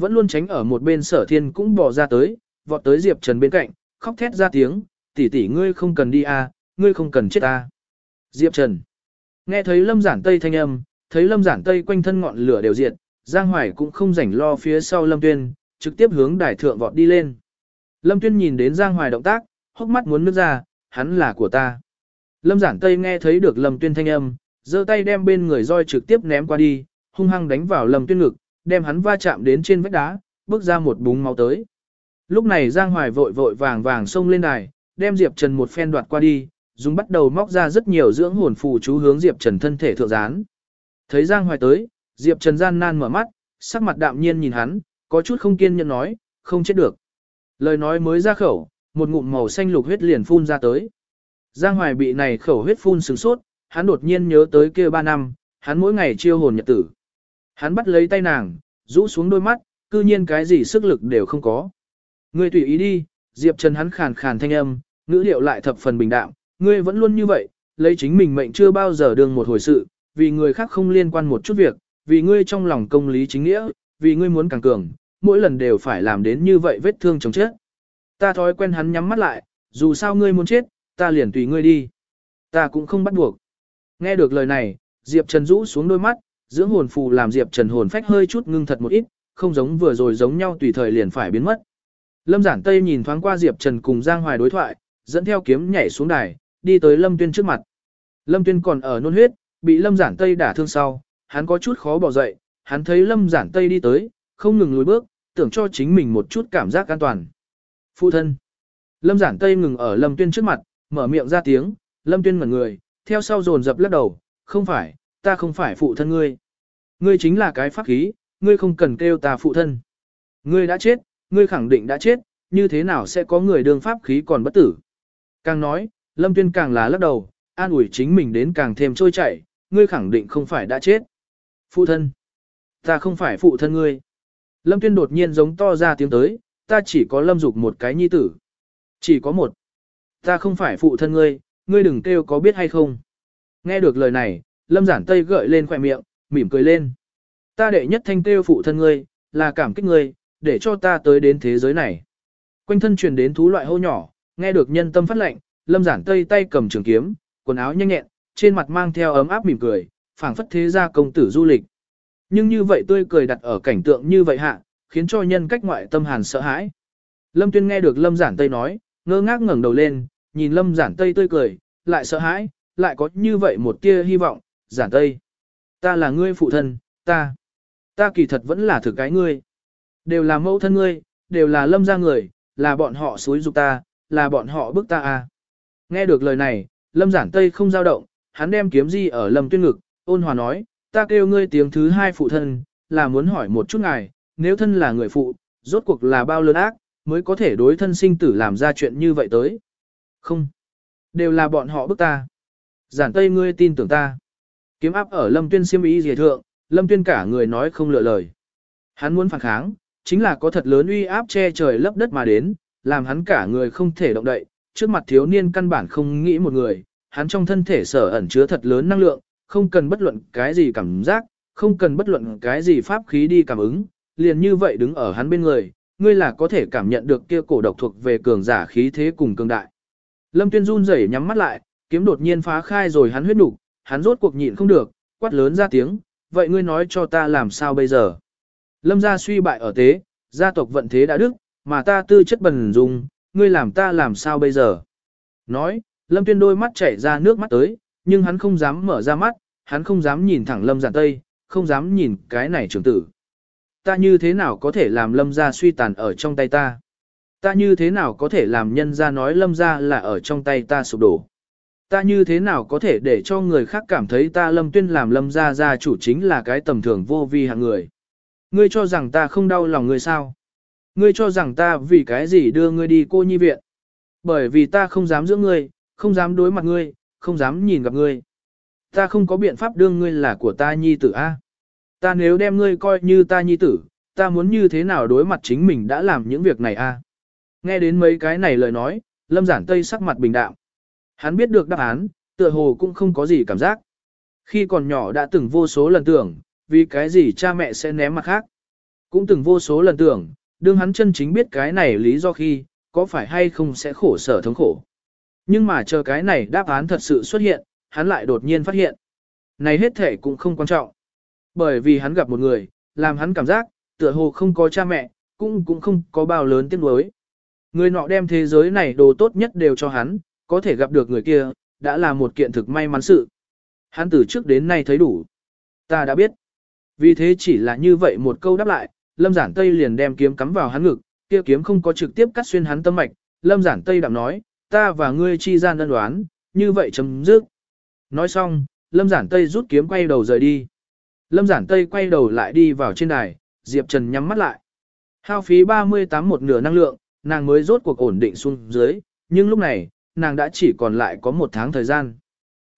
Vẫn luôn tránh ở một bên sở thiên cũng bỏ ra tới, vọt tới Diệp Trần bên cạnh, khóc thét ra tiếng, tỷ tỷ ngươi không cần đi à, ngươi không cần chết à. Diệp Trần. Nghe thấy Lâm Giản Tây thanh âm, thấy Lâm Giản Tây quanh thân ngọn lửa đều diệt, Giang Hoài cũng không rảnh lo phía sau Lâm Tuyên, trực tiếp hướng đài thượng vọt đi lên. Lâm Tuyên nhìn đến Giang Hoài động tác, hốc mắt muốn nước ra, hắn là của ta. Lâm Giản Tây nghe thấy được Lâm Tuyên thanh âm, giơ tay đem bên người roi trực tiếp ném qua đi, hung hăng đánh vào Lâm Tuyên ngực, đem hắn va chạm đến trên vách đá, bước ra một búng máu tới. Lúc này Giang Hoài vội vội vàng vàng xông lên đài, đem Diệp Trần một phen đoạt qua đi, dùng bắt đầu móc ra rất nhiều dưỡng hồn phù chú hướng Diệp Trần thân thể thượng dán. Thấy Giang Hoài tới, Diệp Trần gian nan mở mắt, sắc mặt đạm nhiên nhìn hắn, có chút không kiên nhẫn nói, không chết được. Lời nói mới ra khẩu, một ngụm màu xanh lục huyết liền phun ra tới. Giang Hoài bị này khẩu huyết phun sừng sốt, hắn đột nhiên nhớ tới kia ba năm, hắn mỗi ngày chiêu hồn nhật tử. Hắn bắt lấy tay nàng, rũ xuống đôi mắt, cư nhiên cái gì sức lực đều không có. Ngươi tùy ý đi, Diệp Trần hắn khàn khàn thanh âm, ngữ liệu lại thập phần bình đạm, ngươi vẫn luôn như vậy, lấy chính mình mệnh chưa bao giờ đương một hồi sự, vì người khác không liên quan một chút việc, vì ngươi trong lòng công lý chính nghĩa, vì ngươi muốn càng cường, mỗi lần đều phải làm đến như vậy vết thương chồng chết. Ta thói quen hắn nhắm mắt lại, dù sao ngươi muốn chết, ta liền tùy ngươi đi. Ta cũng không bắt buộc. Nghe được lời này, Diệp Trần rũ xuống đôi mắt, dưỡng hồn phù làm Diệp Trần hồn phách hơi chút ngưng thật một ít, không giống vừa rồi giống nhau tùy thời liền phải biến mất. Lâm Giản Tây nhìn thoáng qua Diệp Trần cùng Giang Hoài đối thoại, dẫn theo kiếm nhảy xuống đài, đi tới Lâm Tuyên trước mặt. Lâm Tuyên còn ở nôn huyết, bị Lâm Giản Tây đả thương sau, hắn có chút khó bỏ dậy, hắn thấy Lâm Giản Tây đi tới, không ngừng lùi bước, tưởng cho chính mình một chút cảm giác an toàn. Phụ thân. Lâm Giản Tây ngừng ở Lâm Tuyên trước mặt, mở miệng ra tiếng, Lâm Tuyên ngẩn người, theo sau dồn dập lắc đầu, không phải, ta không phải phụ thân ngươi. Ngươi chính là cái pháp khí, ngươi không cần kêu ta phụ thân. Ngươi đã chết, ngươi khẳng định đã chết, như thế nào sẽ có người đương pháp khí còn bất tử. Càng nói, Lâm Tuyên càng là lắc đầu, an ủi chính mình đến càng thêm trôi chảy, ngươi khẳng định không phải đã chết. Phụ thân. Ta không phải phụ thân ngươi. Lâm Tuyên đột nhiên giống to ra tiếng tới, ta chỉ có Lâm Dục một cái nhi tử. Chỉ có một. Ta không phải phụ thân ngươi, ngươi đừng kêu có biết hay không. Nghe được lời này, Lâm Giản Tây gợi lên khỏe miệng, mỉm cười lên. Ta đệ nhất thanh tiêu phụ thân ngươi, là cảm kích ngươi, để cho ta tới đến thế giới này. Quanh thân truyền đến thú loại hô nhỏ, nghe được nhân tâm phát lệnh, Lâm Giản Tây tay cầm trường kiếm, quần áo nhanh nhẹn, trên mặt mang theo ấm áp mỉm cười, phảng phất thế gia công tử du lịch. Nhưng như vậy tươi cười đặt ở cảnh tượng như vậy hạ, khiến cho nhân cách ngoại tâm hàn sợ hãi. Lâm Tuyên nghe được Lâm Giản Tây nói, ngơ ngác ngẩng đầu lên, nhìn Lâm Giản Tây tươi cười, lại sợ hãi, lại có như vậy một tia hy vọng, Giản Tây. Ta là ngươi phụ thân, ta. Ta kỳ thật vẫn là thực cái ngươi. Đều là mẫu thân ngươi, đều là lâm gia người, là bọn họ xúi dục ta, là bọn họ bức ta à. Nghe được lời này, lâm giản tây không dao động, hắn đem kiếm di ở lâm tuyên ngực, ôn hòa nói, ta kêu ngươi tiếng thứ hai phụ thân, là muốn hỏi một chút ngài, nếu thân là người phụ, rốt cuộc là bao lớn ác, mới có thể đối thân sinh tử làm ra chuyện như vậy tới. Không, đều là bọn họ bức ta. Giản tây ngươi tin tưởng ta. Kiếm áp ở lâm tuyên siêm ý dề thượng, lâm tuyên cả người nói không lựa lời. Hắn muốn phản kháng, chính là có thật lớn uy áp che trời lấp đất mà đến, làm hắn cả người không thể động đậy, trước mặt thiếu niên căn bản không nghĩ một người, hắn trong thân thể sở ẩn chứa thật lớn năng lượng, không cần bất luận cái gì cảm giác, không cần bất luận cái gì pháp khí đi cảm ứng, liền như vậy đứng ở hắn bên người, ngươi là có thể cảm nhận được kia cổ độc thuộc về cường giả khí thế cùng cường đại. Lâm Tuyên run rẩy nhắm mắt lại, kiếm đột nhiên phá khai rồi hắn huyết nục, hắn rốt cuộc nhịn không được, quát lớn ra tiếng, vậy ngươi nói cho ta làm sao bây giờ? Lâm gia suy bại ở tế, gia tộc vận thế đã đức, mà ta tư chất bần dùng, ngươi làm ta làm sao bây giờ? Nói, Lâm Tuyên đôi mắt chảy ra nước mắt tới, nhưng hắn không dám mở ra mắt, hắn không dám nhìn thẳng Lâm Giản Tây, không dám nhìn cái này trưởng tử. Ta như thế nào có thể làm Lâm gia suy tàn ở trong tay ta? Ta như thế nào có thể làm nhân gia nói Lâm gia là ở trong tay ta sụp đổ? Ta như thế nào có thể để cho người khác cảm thấy ta Lâm Tuyên làm Lâm gia gia chủ chính là cái tầm thường vô vi hạng người? Ngươi cho rằng ta không đau lòng ngươi sao? Ngươi cho rằng ta vì cái gì đưa ngươi đi cô nhi viện? Bởi vì ta không dám giữ ngươi, không dám đối mặt ngươi, không dám nhìn gặp ngươi. Ta không có biện pháp đương ngươi là của ta nhi tử A. Ta nếu đem ngươi coi như ta nhi tử, ta muốn như thế nào đối mặt chính mình đã làm những việc này A. Nghe đến mấy cái này lời nói, lâm giản tây sắc mặt bình đạm. Hắn biết được đáp án, tựa hồ cũng không có gì cảm giác. Khi còn nhỏ đã từng vô số lần tưởng, vì cái gì cha mẹ sẽ ném mặt khác. Cũng từng vô số lần tưởng, đương hắn chân chính biết cái này lý do khi, có phải hay không sẽ khổ sở thống khổ. Nhưng mà chờ cái này đáp án thật sự xuất hiện, hắn lại đột nhiên phát hiện. Này hết thể cũng không quan trọng. Bởi vì hắn gặp một người, làm hắn cảm giác, tựa hồ không có cha mẹ, cũng cũng không có bao lớn tiếng đối. Người nọ đem thế giới này đồ tốt nhất đều cho hắn, có thể gặp được người kia, đã là một kiện thực may mắn sự. Hắn từ trước đến nay thấy đủ. Ta đã biết. Vì thế chỉ là như vậy một câu đáp lại, Lâm Giản Tây liền đem kiếm cắm vào hắn ngực, kia kiếm không có trực tiếp cắt xuyên hắn tâm mạch. Lâm Giản Tây đạm nói, ta và ngươi chi gian đơn đoán, như vậy chấm dứt. Nói xong, Lâm Giản Tây rút kiếm quay đầu rời đi. Lâm Giản Tây quay đầu lại đi vào trên đài, Diệp Trần nhắm mắt lại. Hao phí 38 một nửa năng lượng, nàng mới rốt cuộc ổn định xuống dưới, nhưng lúc này, nàng đã chỉ còn lại có một tháng thời gian.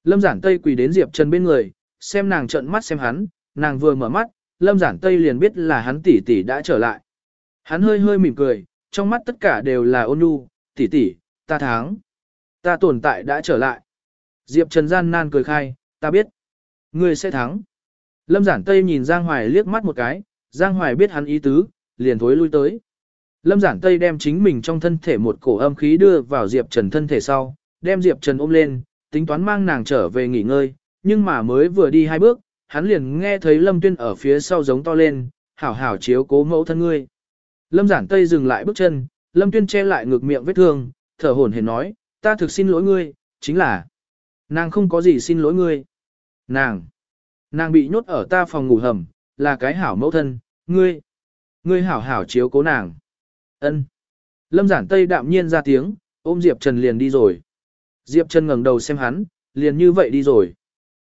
Lâm Giản Tây quỳ đến Diệp Trần bên người, xem nàng trợn mắt xem hắn, nàng vừa mở mắt, Lâm Giản Tây liền biết là hắn tỷ tỷ đã trở lại. Hắn hơi hơi mỉm cười, trong mắt tất cả đều là ôn nhu, tỷ tỷ, ta thắng. Ta tồn tại đã trở lại. Diệp Trần gian nan cười khai, ta biết. Ngươi sẽ thắng. Lâm Giản Tây nhìn Giang Hoài liếc mắt một cái, Giang Hoài biết hắn ý tứ, liền thối lui tới. Lâm Giản Tây đem chính mình trong thân thể một cổ âm khí đưa vào Diệp Trần thân thể sau, đem Diệp Trần ôm lên, tính toán mang nàng trở về nghỉ ngơi, nhưng mà mới vừa đi hai bước, hắn liền nghe thấy Lâm Tuyên ở phía sau giống to lên, hảo hảo chiếu cố mẫu thân ngươi. Lâm Giản Tây dừng lại bước chân, Lâm Tuyên che lại ngực miệng vết thương, thở hổn hển nói, ta thực xin lỗi ngươi, chính là, nàng không có gì xin lỗi ngươi. Nàng, nàng bị nhốt ở ta phòng ngủ hầm, là cái hảo mẫu thân, ngươi, ngươi hảo hảo chiếu cố nàng. Ân. Lâm Giản Tây đạm nhiên ra tiếng, ôm Diệp Trần liền đi rồi. Diệp Trần ngẩng đầu xem hắn, liền như vậy đi rồi.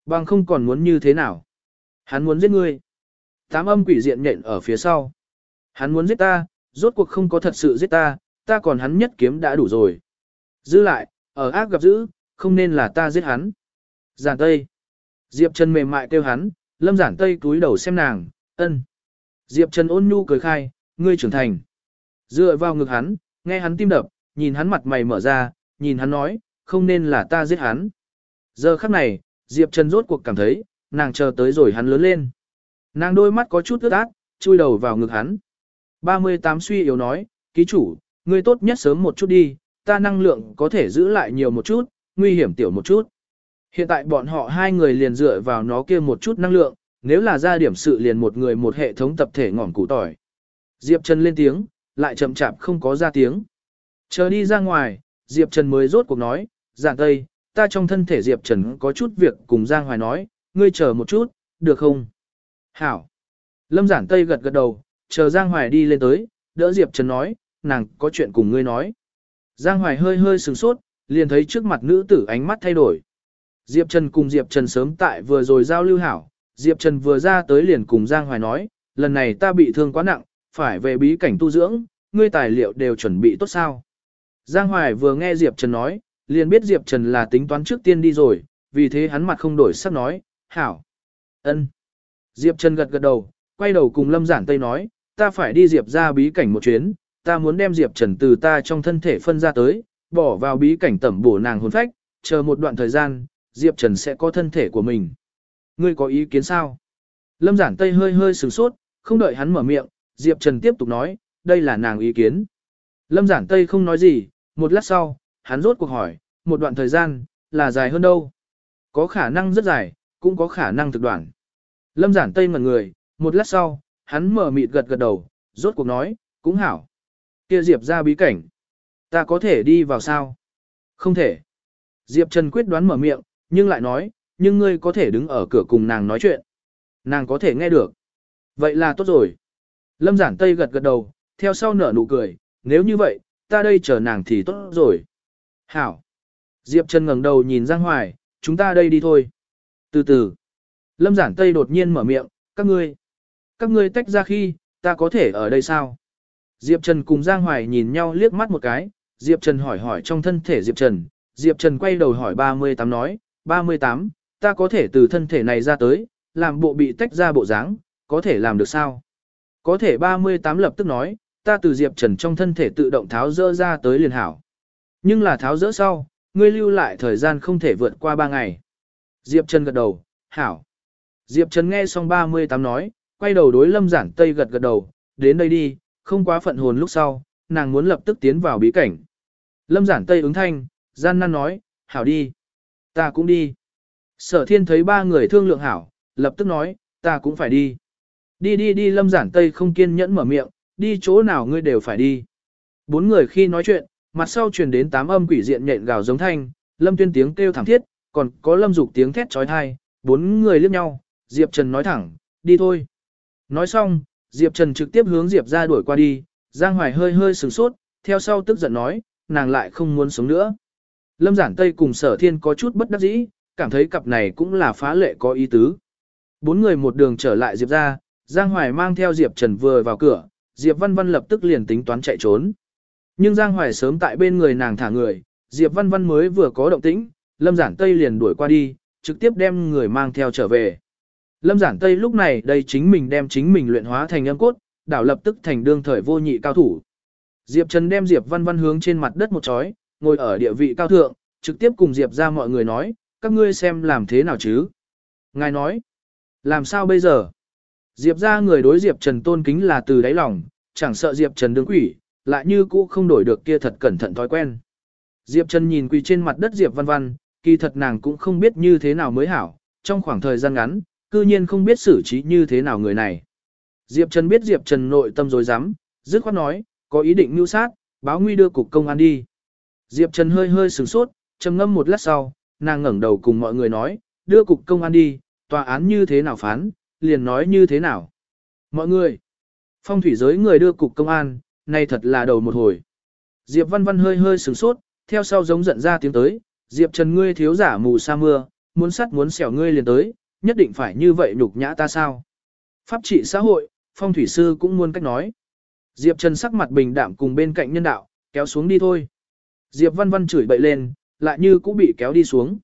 Bằng không còn muốn như thế nào. Hắn muốn giết ngươi. Tám âm quỷ diện nhện ở phía sau. Hắn muốn giết ta, rốt cuộc không có thật sự giết ta, ta còn hắn nhất kiếm đã đủ rồi. Giữ lại, ở ác gặp dữ, không nên là ta giết hắn. Giản Tây. Diệp Trần mềm mại kêu hắn, Lâm Giản Tây túi đầu xem nàng, ân. Diệp Trần ôn nhu cười khai, ngươi trưởng thành. Dựa vào ngực hắn, nghe hắn tim đập, nhìn hắn mặt mày mở ra, nhìn hắn nói, không nên là ta giết hắn. Giờ khắc này, Diệp Trần rốt cuộc cảm thấy, nàng chờ tới rồi hắn lớn lên. Nàng đôi mắt có chút ướt át, chui đầu vào ngực hắn. 38 suy yếu nói, ký chủ, ngươi tốt nhất sớm một chút đi, ta năng lượng có thể giữ lại nhiều một chút, nguy hiểm tiểu một chút. Hiện tại bọn họ hai người liền dựa vào nó kia một chút năng lượng, nếu là ra điểm sự liền một người một hệ thống tập thể ngỏm củ tỏi. Diệp Trần lên tiếng, lại chậm chạp không có ra tiếng. Chờ đi ra ngoài, Diệp Trần mới rốt cuộc nói, Giản tây, ta trong thân thể Diệp Trần có chút việc cùng Giang Hoài nói, ngươi chờ một chút, được không? Hảo. Lâm giản tây gật gật đầu, chờ Giang Hoài đi lên tới, đỡ Diệp Trần nói, nàng có chuyện cùng ngươi nói. Giang Hoài hơi hơi sừng sốt, liền thấy trước mặt nữ tử ánh mắt thay đổi. Diệp Trần cùng Diệp Trần sớm tại vừa rồi giao lưu hảo, Diệp Trần vừa ra tới liền cùng Giang Hoài nói, lần này ta bị thương quá nặng, phải về bí cảnh tu dưỡng, ngươi tài liệu đều chuẩn bị tốt sao. Giang Hoài vừa nghe Diệp Trần nói, liền biết Diệp Trần là tính toán trước tiên đi rồi, vì thế hắn mặt không đổi sắc nói, hảo. ân. Diệp Trần gật gật đầu, quay đầu cùng Lâm Giản Tây nói, ta phải đi Diệp ra bí cảnh một chuyến, ta muốn đem Diệp Trần từ ta trong thân thể phân ra tới, bỏ vào bí cảnh tẩm bổ nàng hồn phách, chờ một đoạn thời gian, Diệp Trần sẽ có thân thể của mình. Ngươi có ý kiến sao? Lâm Giản Tây hơi hơi sửng sốt, không đợi hắn mở miệng, Diệp Trần tiếp tục nói, đây là nàng ý kiến. Lâm Giản Tây không nói gì, một lát sau, hắn rốt cuộc hỏi, một đoạn thời gian, là dài hơn đâu. Có khả năng rất dài, cũng có khả năng thực đoạn. Lâm giản tây ngẩn người, một lát sau, hắn mở mịt gật gật đầu, rốt cuộc nói, cũng hảo. Kia Diệp ra bí cảnh. Ta có thể đi vào sao? Không thể. Diệp Trần quyết đoán mở miệng, nhưng lại nói, nhưng ngươi có thể đứng ở cửa cùng nàng nói chuyện. Nàng có thể nghe được. Vậy là tốt rồi. Lâm giản tây gật gật đầu, theo sau nở nụ cười, nếu như vậy, ta đây chờ nàng thì tốt rồi. Hảo. Diệp Trần ngẩng đầu nhìn Giang Hoài, chúng ta đây đi thôi. Từ từ. Lâm giản tây đột nhiên mở miệng, các ngươi. Các ngươi tách ra khi, ta có thể ở đây sao? Diệp Trần cùng Giang Hoài nhìn nhau liếc mắt một cái, Diệp Trần hỏi hỏi trong thân thể Diệp Trần, Diệp Trần quay đầu hỏi 38 nói, 38, ta có thể từ thân thể này ra tới, làm bộ bị tách ra bộ dáng, có thể làm được sao? Có thể 38 lập tức nói, ta từ Diệp Trần trong thân thể tự động tháo dỡ ra tới liền hảo. Nhưng là tháo dỡ sau, ngươi lưu lại thời gian không thể vượt qua 3 ngày. Diệp Trần gật đầu, hảo. Diệp Trần nghe xong 38 nói, quay đầu đối lâm giản tây gật gật đầu, đến đây đi, không quá phận hồn lúc sau, nàng muốn lập tức tiến vào bí cảnh. Lâm giản tây ứng thanh, gian nan nói, hảo đi. Ta cũng đi. Sở thiên thấy ba người thương lượng hảo, lập tức nói, ta cũng phải đi. Đi đi đi lâm giản tây không kiên nhẫn mở miệng, đi chỗ nào ngươi đều phải đi. Bốn người khi nói chuyện, mặt sau truyền đến tám âm quỷ diện nhện gào giống thanh, lâm tuyên tiếng kêu thảm thiết, còn có lâm dục tiếng thét trói thai, bốn người liếc nhau, Diệp Trần nói thẳng, đi thôi. Nói xong, Diệp Trần trực tiếp hướng Diệp ra đuổi qua đi, Giang Hoài hơi hơi sửng sốt, theo sau tức giận nói, nàng lại không muốn sống nữa. Lâm Giản Tây cùng Sở Thiên có chút bất đắc dĩ, cảm thấy cặp này cũng là phá lệ có ý tứ. Bốn người một đường trở lại Diệp ra, Giang Hoài mang theo Diệp Trần vừa vào cửa, Diệp Văn Văn lập tức liền tính toán chạy trốn. Nhưng Giang Hoài sớm tại bên người nàng thả người, Diệp Văn Văn mới vừa có động tĩnh, Lâm Giản Tây liền đuổi qua đi, trực tiếp đem người mang theo trở về. Lâm Giản Tây lúc này đây chính mình đem chính mình luyện hóa thành âm cốt, đảo lập tức thành đương thời vô nhị cao thủ. Diệp Trần đem Diệp Văn Văn hướng trên mặt đất một chói, ngồi ở địa vị cao thượng, trực tiếp cùng Diệp ra mọi người nói, các ngươi xem làm thế nào chứ. Ngài nói, làm sao bây giờ? Diệp ra người đối Diệp Trần tôn kính là từ đáy lòng, chẳng sợ Diệp Trần đứng quỷ, lại như cũ không đổi được kia thật cẩn thận thói quen. Diệp Trần nhìn quỳ trên mặt đất Diệp Văn Văn, kỳ thật nàng cũng không biết như thế nào mới hảo, trong khoảng thời gian ngắn, cư nhiên không biết xử trí như thế nào người này. Diệp Trần biết Diệp Trần nội tâm dối rắm dứt khoát nói, có ý định mưu sát, báo nguy đưa cục công an đi. Diệp Trần hơi hơi sửng sốt, trầm ngâm một lát sau, nàng ngẩng đầu cùng mọi người nói, đưa cục công an đi, tòa án như thế nào phán, liền nói như thế nào. Mọi người, phong thủy giới người đưa cục công an, nay thật là đầu một hồi. Diệp Văn Văn hơi hơi sửng sốt, theo sau giống giận ra tiếng tới, Diệp Trần ngươi thiếu giả mù sa mưa, muốn sắt muốn xẻo ngươi liền tới, nhất định phải như vậy nhục nhã ta sao. Pháp trị xã hội, phong thủy sư cũng muốn cách nói. Diệp Trần sắc mặt bình đạm cùng bên cạnh nhân đạo, kéo xuống đi thôi. Diệp Văn Văn chửi bậy lên, lại như cũng bị kéo đi xuống.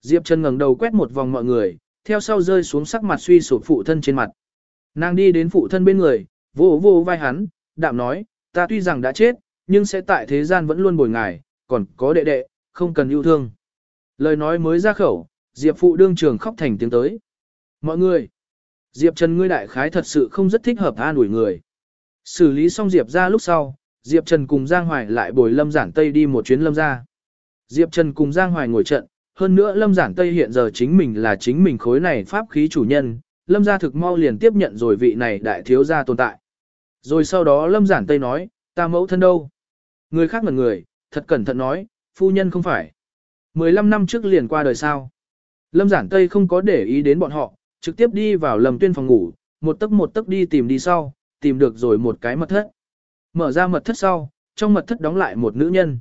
Diệp Trần ngẩng đầu quét một vòng mọi người, theo sau rơi xuống sắc mặt suy sụp phụ thân trên mặt. Nàng đi đến phụ thân bên người, vô vô vai hắn, đạm nói, ta tuy rằng đã chết, nhưng sẽ tại thế gian vẫn luôn bồi ngài, còn có đệ đệ, không cần yêu thương. Lời nói mới ra khẩu, Diệp phụ đương trường khóc thành tiếng tới. Mọi người, Diệp Trần ngươi đại khái thật sự không rất thích hợp an ủi người. Xử lý xong Diệp ra lúc sau, Diệp Trần cùng Giang Hoài lại bồi Lâm Giản Tây đi một chuyến Lâm ra. Diệp Trần cùng Giang Hoài ngồi trận, hơn nữa Lâm Giản Tây hiện giờ chính mình là chính mình khối này pháp khí chủ nhân, Lâm gia thực mau liền tiếp nhận rồi vị này đại thiếu gia tồn tại. Rồi sau đó Lâm Giản Tây nói, ta mẫu thân đâu? Người khác ngẩn người, thật cẩn thận nói, phu nhân không phải. 15 năm trước liền qua đời sao? Lâm Giản Tây không có để ý đến bọn họ, trực tiếp đi vào Lâm Tuyên phòng ngủ, một tấc một tấc đi tìm đi sau, tìm được rồi một cái mật thất. Mở ra mật thất sau, trong mật thất đóng lại một nữ nhân.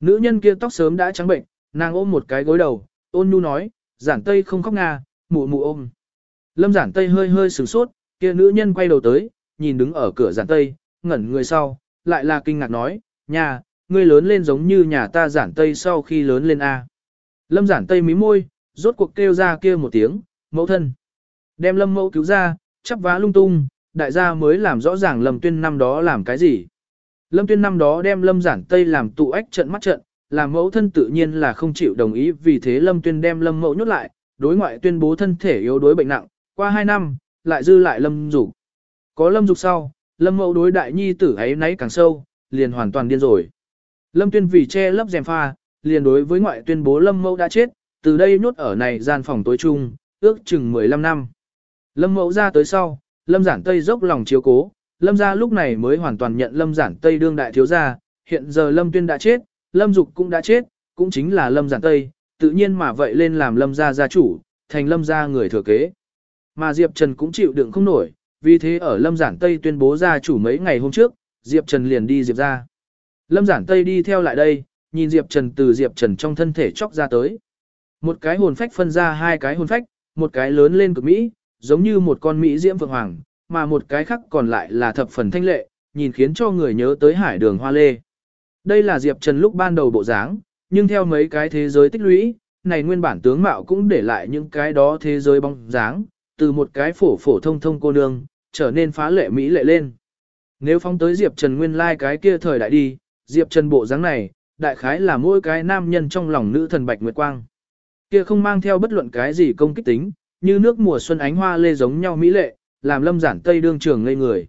Nữ nhân kia tóc sớm đã trắng bệnh, nàng ôm một cái gối đầu, ôn nhu nói, giản tây không khóc nga, mụ mụ ôm. Lâm giản tây hơi hơi sửng sốt, kia nữ nhân quay đầu tới, nhìn đứng ở cửa giản tây, ngẩn người sau, lại là kinh ngạc nói, nhà, ngươi lớn lên giống như nhà ta giản tây sau khi lớn lên A. Lâm giản tây mí môi, rốt cuộc kêu ra kia một tiếng, mẫu thân. Đem lâm mẫu cứu ra, chắp vá lung tung, đại gia mới làm rõ ràng lâm tuyên năm đó làm cái gì. Lâm tuyên năm đó đem lâm giản tây làm tụ ách trận mắt trận, làm mẫu thân tự nhiên là không chịu đồng ý vì thế lâm tuyên đem lâm mẫu nhốt lại, đối ngoại tuyên bố thân thể yếu đối bệnh nặng, qua 2 năm, lại dư lại lâm dục. Có lâm dục sau, lâm mẫu đối đại nhi tử ấy nấy càng sâu, liền hoàn toàn điên rồi. Lâm tuyên vì che lấp dèm pha, liền đối với ngoại tuyên bố Lâm Mẫu đã chết, từ đây nhốt ở này gian phòng tối chung, ước chừng 15 năm. Lâm Mẫu ra tới sau, Lâm Giản Tây dốc lòng chiếu cố, Lâm gia lúc này mới hoàn toàn nhận Lâm Giản Tây đương đại thiếu gia, hiện giờ Lâm Tuyên đã chết, Lâm Dục cũng đã chết, cũng chính là Lâm Giản Tây, tự nhiên mà vậy lên làm Lâm gia gia chủ, thành Lâm gia người thừa kế. Mà Diệp Trần cũng chịu đựng không nổi, vì thế ở Lâm Giản Tây tuyên bố gia chủ mấy ngày hôm trước, Diệp Trần liền đi Diệp ra. Lâm Giản Tây đi theo lại đây, nhìn Diệp Trần từ Diệp Trần trong thân thể chóc ra tới. Một cái hồn phách phân ra hai cái hồn phách, một cái lớn lên cực Mỹ, giống như một con Mỹ diễm vượng hoàng, mà một cái khác còn lại là thập phần thanh lệ, nhìn khiến cho người nhớ tới hải đường hoa lê. Đây là Diệp Trần lúc ban đầu bộ dáng, nhưng theo mấy cái thế giới tích lũy, này nguyên bản tướng mạo cũng để lại những cái đó thế giới bóng dáng, từ một cái phổ phổ thông thông cô nương, trở nên phá lệ Mỹ lệ lên. Nếu phóng tới Diệp Trần nguyên lai like cái kia thời đại đi, Diệp Trần bộ dáng này, đại khái là mỗi cái nam nhân trong lòng nữ thần Bạch Nguyệt Quang. Kia không mang theo bất luận cái gì công kích tính, như nước mùa xuân ánh hoa lê giống nhau mỹ lệ, làm lâm giản tây đương trường ngây người.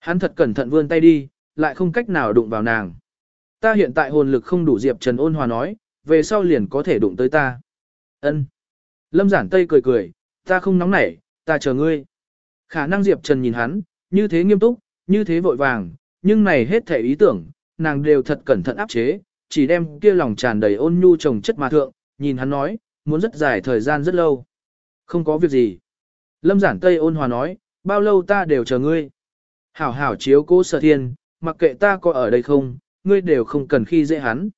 Hắn thật cẩn thận vươn tay đi, lại không cách nào đụng vào nàng. Ta hiện tại hồn lực không đủ Diệp Trần ôn hòa nói, về sau liền có thể đụng tới ta. Ân. Lâm giản tây cười cười, ta không nóng nảy, ta chờ ngươi. Khả năng Diệp Trần nhìn hắn, như thế nghiêm túc, như thế vội vàng, nhưng này hết thể ý tưởng, nàng đều thật cẩn thận áp chế, chỉ đem kia lòng tràn đầy ôn nhu trồng chất mà thượng, nhìn hắn nói, muốn rất dài thời gian rất lâu. Không có việc gì. Lâm giản Tây ôn hòa nói, bao lâu ta đều chờ ngươi. Hảo hảo chiếu cố sở thiên, mặc kệ ta có ở đây không, ngươi đều không cần khi dễ hắn.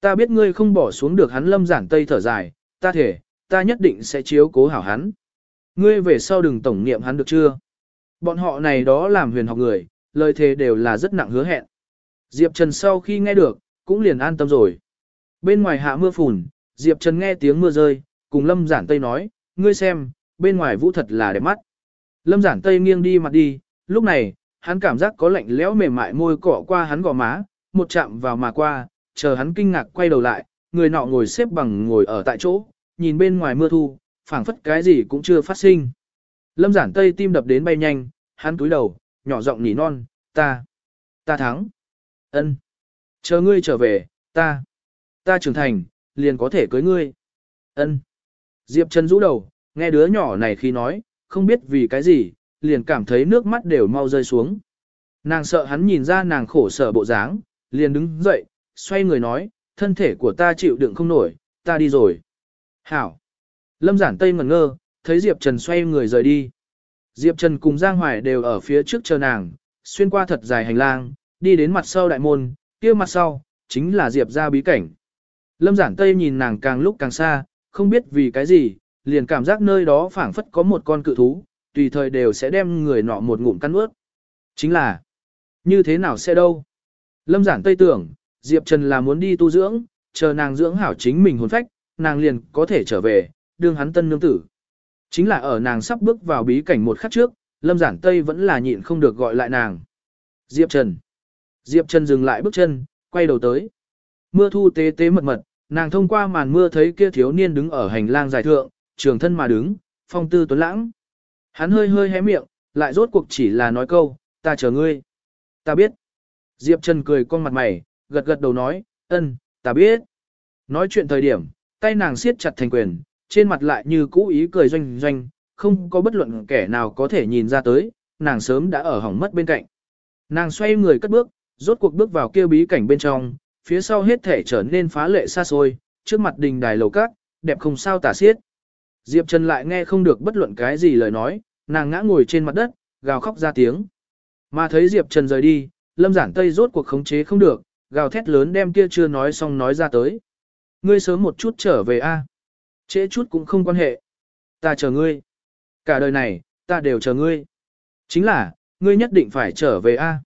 Ta biết ngươi không bỏ xuống được hắn lâm giản Tây thở dài, ta thể, ta nhất định sẽ chiếu cố hảo hắn. Ngươi về sau đừng tổng niệm hắn được chưa? Bọn họ này đó làm huyền học người, lời thề đều là rất nặng hứa hẹn. Diệp Trần sau khi nghe được, cũng liền an tâm rồi. Bên ngoài hạ mưa phùn, Diệp Trần nghe tiếng mưa rơi, cùng Lâm Giản Tây nói, ngươi xem, bên ngoài vũ thật là đẹp mắt. Lâm Giản Tây nghiêng đi mặt đi, lúc này, hắn cảm giác có lạnh lẽo mềm mại môi cọ qua hắn gò má, một chạm vào mà qua, chờ hắn kinh ngạc quay đầu lại, người nọ ngồi xếp bằng ngồi ở tại chỗ, nhìn bên ngoài mưa thu, phảng phất cái gì cũng chưa phát sinh. Lâm Giản Tây tim đập đến bay nhanh, hắn cúi đầu, nhỏ giọng nỉ non, ta, ta thắng. ân, Chờ ngươi trở về, ta, ta trưởng thành, liền có thể cưới ngươi. ân. Diệp Trần rũ đầu, nghe đứa nhỏ này khi nói, không biết vì cái gì, liền cảm thấy nước mắt đều mau rơi xuống. Nàng sợ hắn nhìn ra nàng khổ sở bộ dáng, liền đứng dậy, xoay người nói, thân thể của ta chịu đựng không nổi, ta đi rồi. Hảo. Lâm giản tây ngẩn ngơ, thấy Diệp Trần xoay người rời đi. Diệp Trần cùng Giang Hoài đều ở phía trước chờ nàng, xuyên qua thật dài hành lang, đi đến mặt sau đại môn, kia mặt sau, chính là Diệp ra bí cảnh. Lâm giản tây nhìn nàng càng lúc càng xa, không biết vì cái gì, liền cảm giác nơi đó phảng phất có một con cự thú, tùy thời đều sẽ đem người nọ một ngụm cắn ướt. Chính là, như thế nào sẽ đâu? Lâm giản tây tưởng, Diệp Trần là muốn đi tu dưỡng, chờ nàng dưỡng hảo chính mình hồn phách, nàng liền có thể trở về, đương hắn tân nương tử. Chính là ở nàng sắp bước vào bí cảnh một khắc trước, Lâm Giản Tây vẫn là nhịn không được gọi lại nàng. Diệp Trần. Diệp Trần dừng lại bước chân, quay đầu tới. Mưa thu tế tế mật mật, nàng thông qua màn mưa thấy kia thiếu niên đứng ở hành lang dài thượng, trường thân mà đứng, phong tư tuấn lãng. Hắn hơi hơi hé miệng, lại rốt cuộc chỉ là nói câu, ta chờ ngươi. Ta biết. Diệp Trần cười con mặt mày, gật gật đầu nói, ân, ta biết. Nói chuyện thời điểm, tay nàng siết chặt thành quyền, trên mặt lại như cũ ý cười doanh doanh, không có bất luận kẻ nào có thể nhìn ra tới, nàng sớm đã ở hỏng mất bên cạnh. Nàng xoay người cất bước, rốt cuộc bước vào kêu bí cảnh bên trong, phía sau hết thể trở nên phá lệ xa xôi, trước mặt đình đài lầu cát, đẹp không sao tả xiết. Diệp Trần lại nghe không được bất luận cái gì lời nói, nàng ngã ngồi trên mặt đất, gào khóc ra tiếng. Mà thấy Diệp Trần rời đi, Lâm Giản Tây rốt cuộc khống chế không được, gào thét lớn đem kia chưa nói xong nói ra tới. Ngươi sớm một chút trở về a. Trễ chút cũng không quan hệ. Ta chờ ngươi. Cả đời này, ta đều chờ ngươi. Chính là, ngươi nhất định phải trở về a.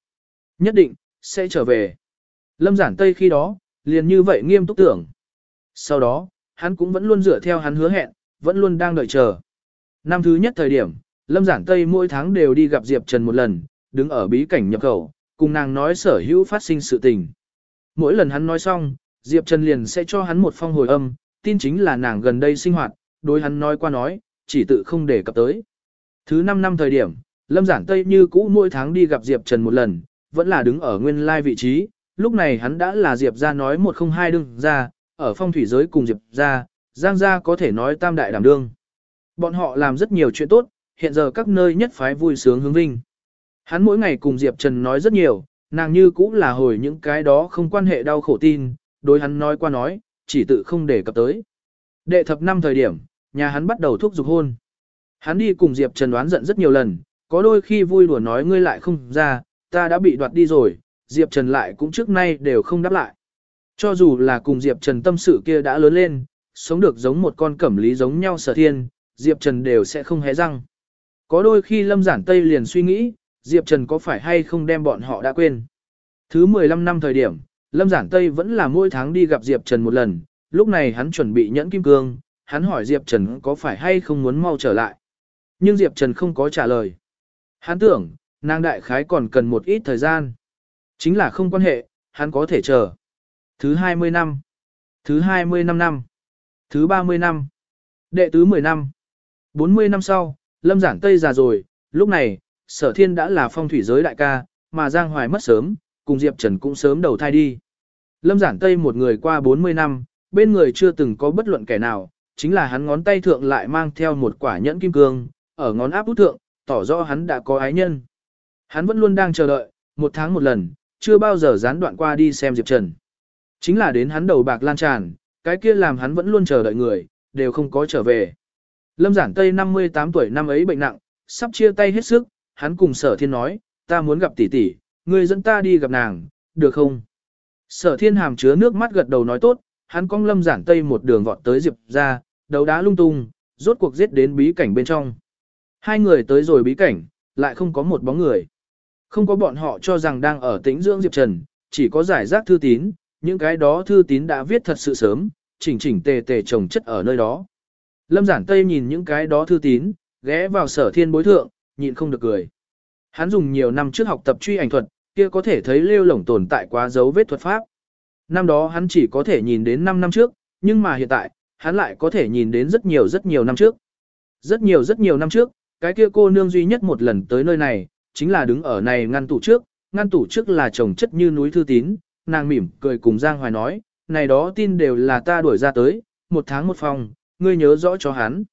Nhất định, sẽ trở về. Lâm giản tây khi đó, liền như vậy nghiêm túc tưởng. Sau đó, hắn cũng vẫn luôn dựa theo hắn hứa hẹn, vẫn luôn đang đợi chờ. Năm thứ nhất thời điểm, Lâm giản tây mỗi tháng đều đi gặp Diệp Trần một lần, đứng ở bí cảnh nhập khẩu, cùng nàng nói sở hữu phát sinh sự tình. Mỗi lần hắn nói xong, Diệp Trần liền sẽ cho hắn một phong hồi âm, tin chính là nàng gần đây sinh hoạt, đối hắn nói qua nói, chỉ tự không để cập tới. Thứ 5 năm thời điểm, Lâm Giản Tây như cũ mỗi tháng đi gặp Diệp Trần một lần, vẫn là đứng ở nguyên lai vị trí, lúc này hắn đã là Diệp ra nói một không hai đương ra, ở phong thủy giới cùng Diệp ra, Giang gia có thể nói tam đại đảm đương. Bọn họ làm rất nhiều chuyện tốt, hiện giờ các nơi nhất phái vui sướng hướng vinh. Hắn mỗi ngày cùng Diệp Trần nói rất nhiều, nàng như cũng là hồi những cái đó không quan hệ đau khổ tin, đối hắn nói qua nói, chỉ tự không để cập tới. Đệ thập năm thời điểm, nhà hắn bắt đầu thúc giục hôn. Hắn đi cùng Diệp Trần đoán giận rất nhiều lần, có đôi khi vui đùa nói ngươi lại không ra, ta đã bị đoạt đi rồi, Diệp Trần lại cũng trước nay đều không đáp lại. Cho dù là cùng Diệp Trần tâm sự kia đã lớn lên, sống được giống một con cẩm lý giống nhau sở thiên, Diệp Trần đều sẽ không hé răng. Có đôi khi Lâm Giản Tây liền suy nghĩ, Diệp Trần có phải hay không đem bọn họ đã quên. Thứ 15 năm thời điểm, Lâm Giản Tây vẫn là mỗi tháng đi gặp Diệp Trần một lần, lúc này hắn chuẩn bị nhẫn kim cương, hắn hỏi Diệp Trần có phải hay không muốn mau trở lại. Nhưng Diệp Trần không có trả lời. Hắn tưởng, nàng đại khái còn cần một ít thời gian. Chính là không quan hệ, hắn có thể chờ. Thứ 20 năm. Thứ 25 năm. Thứ 30 năm. Đệ tứ 10 năm. 40 năm sau, Lâm Giản Tây già rồi, lúc này, sở thiên đã là phong thủy giới đại ca, mà Giang Hoài mất sớm, cùng Diệp Trần cũng sớm đầu thai đi. Lâm Giản Tây một người qua 40 năm, bên người chưa từng có bất luận kẻ nào, chính là hắn ngón tay thượng lại mang theo một quả nhẫn kim cương, ở ngón áp út thượng, tỏ rõ hắn đã có ái nhân. Hắn vẫn luôn đang chờ đợi, một tháng một lần, chưa bao giờ gián đoạn qua đi xem Diệp Trần. Chính là đến hắn đầu bạc lan tràn, cái kia làm hắn vẫn luôn chờ đợi người, đều không có trở về. Lâm Giản Tây 58 tuổi năm ấy bệnh nặng, sắp chia tay hết sức, hắn cùng sở thiên nói, ta muốn gặp tỷ tỷ, ngươi dẫn ta đi gặp nàng, được không? Sở thiên hàm chứa nước mắt gật đầu nói tốt, hắn cong lâm giản tây một đường vọt tới diệp ra, đấu đá lung tung, rốt cuộc giết đến bí cảnh bên trong. Hai người tới rồi bí cảnh, lại không có một bóng người. Không có bọn họ cho rằng đang ở tĩnh dưỡng Diệp Trần, chỉ có giải rác thư tín, những cái đó thư tín đã viết thật sự sớm, chỉnh chỉnh tề tề trồng chất ở nơi đó. Lâm giản tây nhìn những cái đó thư tín, ghé vào sở thiên bối thượng, nhịn không được cười. Hắn dùng nhiều năm trước học tập truy ảnh thuật, kia có thể thấy lêu lổng tồn tại quá dấu vết thuật pháp. Năm đó hắn chỉ có thể nhìn đến 5 năm trước, nhưng mà hiện tại, hắn lại có thể nhìn đến rất nhiều rất nhiều năm trước. Rất nhiều rất nhiều năm trước, cái kia cô nương duy nhất một lần tới nơi này, chính là đứng ở này ngăn tủ trước, ngăn tủ trước là chồng chất như núi thư tín, nàng mỉm cười cùng Giang Hoài nói, này đó tin đều là ta đuổi ra tới, một tháng một phòng, ngươi nhớ rõ cho hắn.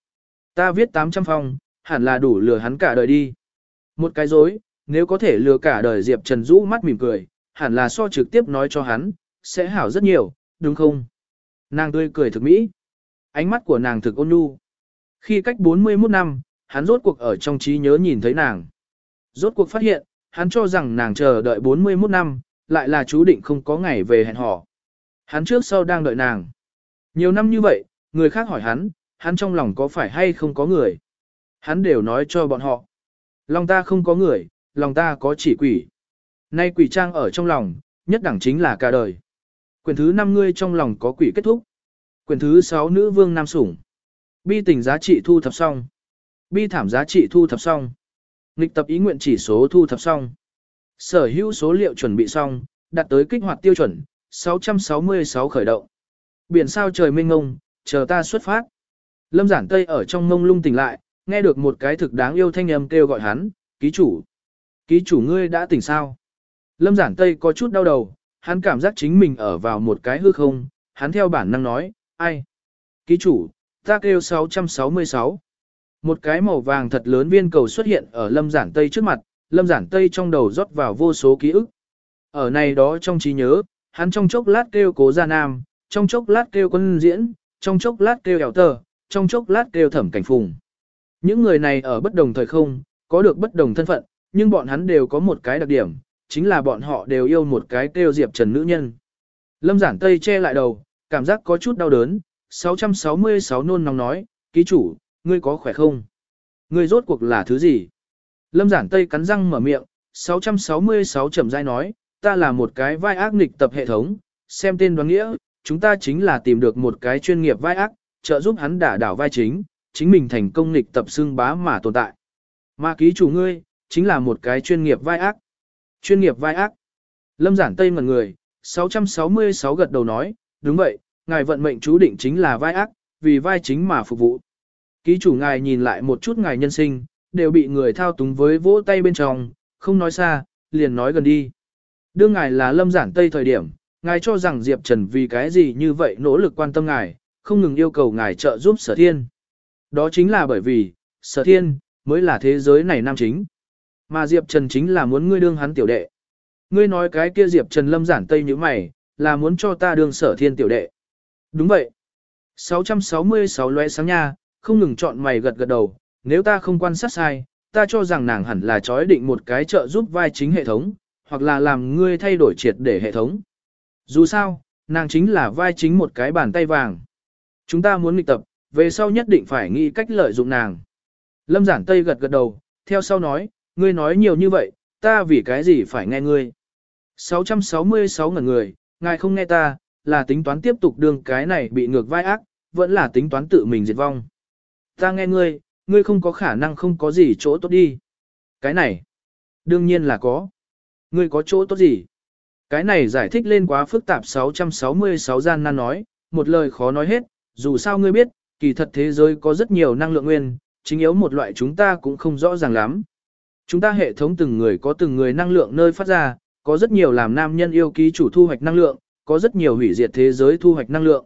Ta viết 800 phòng, hẳn là đủ lừa hắn cả đời đi. Một cái dối, nếu có thể lừa cả đời Diệp Trần rũ mắt mỉm cười, hẳn là so trực tiếp nói cho hắn, sẽ hảo rất nhiều, đúng không? Nàng tươi cười thực mỹ. Ánh mắt của nàng thực ôn nhu. Khi cách 41 năm, hắn rốt cuộc ở trong trí nhớ nhìn thấy nàng. Rốt cuộc phát hiện, hắn cho rằng nàng chờ đợi 41 năm, lại là chú định không có ngày về hẹn hò. Hắn trước sau đang đợi nàng. Nhiều năm như vậy, người khác hỏi hắn, hắn trong lòng có phải hay không có người. Hắn đều nói cho bọn họ. Lòng ta không có người, lòng ta có chỉ quỷ. Nay quỷ trang ở trong lòng, nhất đẳng chính là cả đời. quyền thứ 5 ngươi trong lòng có quỷ kết thúc. quyền thứ 6 nữ vương nam sủng. Bi tình giá trị thu thập xong. Bi thảm giá trị thu thập xong. Nghịch tập ý nguyện chỉ số thu thập xong. Sở hữu số liệu chuẩn bị xong, đạt tới kích hoạt tiêu chuẩn, 666 khởi động. Biển sao trời mênh ngông, chờ ta xuất phát. Lâm giản tây ở trong ngông lung tỉnh lại, nghe được một cái thực đáng yêu thanh âm kêu gọi hắn, ký chủ. Ký chủ ngươi đã tỉnh sao? Lâm giản tây có chút đau đầu, hắn cảm giác chính mình ở vào một cái hư không, hắn theo bản năng nói, ai? Ký chủ, ta kêu 666. Một cái màu vàng thật lớn viên cầu xuất hiện ở lâm giản tây trước mặt, lâm giản tây trong đầu rót vào vô số ký ức. Ở này đó trong trí nhớ, hắn trong chốc lát kêu cố gia nam, trong chốc lát kêu quân diễn, trong chốc lát kêu hẻo tờ, trong chốc lát kêu thẩm cảnh phùng. Những người này ở bất đồng thời không, có được bất đồng thân phận, nhưng bọn hắn đều có một cái đặc điểm, chính là bọn họ đều yêu một cái kêu Diệp Trần nữ nhân. Lâm giản tây che lại đầu, cảm giác có chút đau đớn, 666 nôn nóng nói, ký chủ, ngươi có khỏe không? Ngươi rốt cuộc là thứ gì? Lâm giản tây cắn răng mở miệng, 666 chậm rãi nói, ta là một cái vai ác nghịch tập hệ thống, xem tên đoán nghĩa, chúng ta chính là tìm được một cái chuyên nghiệp vai ác, trợ giúp hắn đả đảo vai chính, chính mình thành công nghịch tập xưng bá mà tồn tại. Mà ký chủ ngươi, chính là một cái chuyên nghiệp vai ác. Chuyên nghiệp vai ác. Lâm giản tây ngần người, 666 gật đầu nói, đúng vậy, ngài vận mệnh chú định chính là vai ác, vì vai chính mà phục vụ. Ký chủ ngài nhìn lại một chút ngài nhân sinh, đều bị người thao túng với vỗ tay bên trong, không nói xa, liền nói gần đi. Đương ngài là lâm giản tây thời điểm, Ngài cho rằng Diệp Trần vì cái gì như vậy nỗ lực quan tâm ngài, không ngừng yêu cầu ngài trợ giúp sở thiên. Đó chính là bởi vì, sở thiên, mới là thế giới này nam chính. Mà Diệp Trần chính là muốn ngươi đương hắn tiểu đệ. Ngươi nói cái kia Diệp Trần lâm giản tây như mày, là muốn cho ta đương sở thiên tiểu đệ. Đúng vậy. 666 lóe sáng nha, không ngừng chọn mày gật gật đầu, nếu ta không quan sát sai, ta cho rằng nàng hẳn là chói định một cái trợ giúp vai chính hệ thống, hoặc là làm ngươi thay đổi triệt để hệ thống. Dù sao, nàng chính là vai chính một cái bàn tay vàng. Chúng ta muốn nghịch tập, về sau nhất định phải nghĩ cách lợi dụng nàng. Lâm giản tây gật gật đầu, theo sau nói, ngươi nói nhiều như vậy, ta vì cái gì phải nghe ngươi. 666 ngàn người, ngài không nghe ta, là tính toán tiếp tục đường cái này bị ngược vai ác, vẫn là tính toán tự mình diệt vong. Ta nghe ngươi, ngươi không có khả năng không có gì chỗ tốt đi. Cái này, đương nhiên là có. Ngươi có chỗ tốt gì? Cái này giải thích lên quá phức tạp 666 gian nan nói, một lời khó nói hết, dù sao ngươi biết, kỳ thật thế giới có rất nhiều năng lượng nguyên, chính yếu một loại chúng ta cũng không rõ ràng lắm. Chúng ta hệ thống từng người có từng người năng lượng nơi phát ra, có rất nhiều làm nam nhân yêu ký chủ thu hoạch năng lượng, có rất nhiều hủy diệt thế giới thu hoạch năng lượng.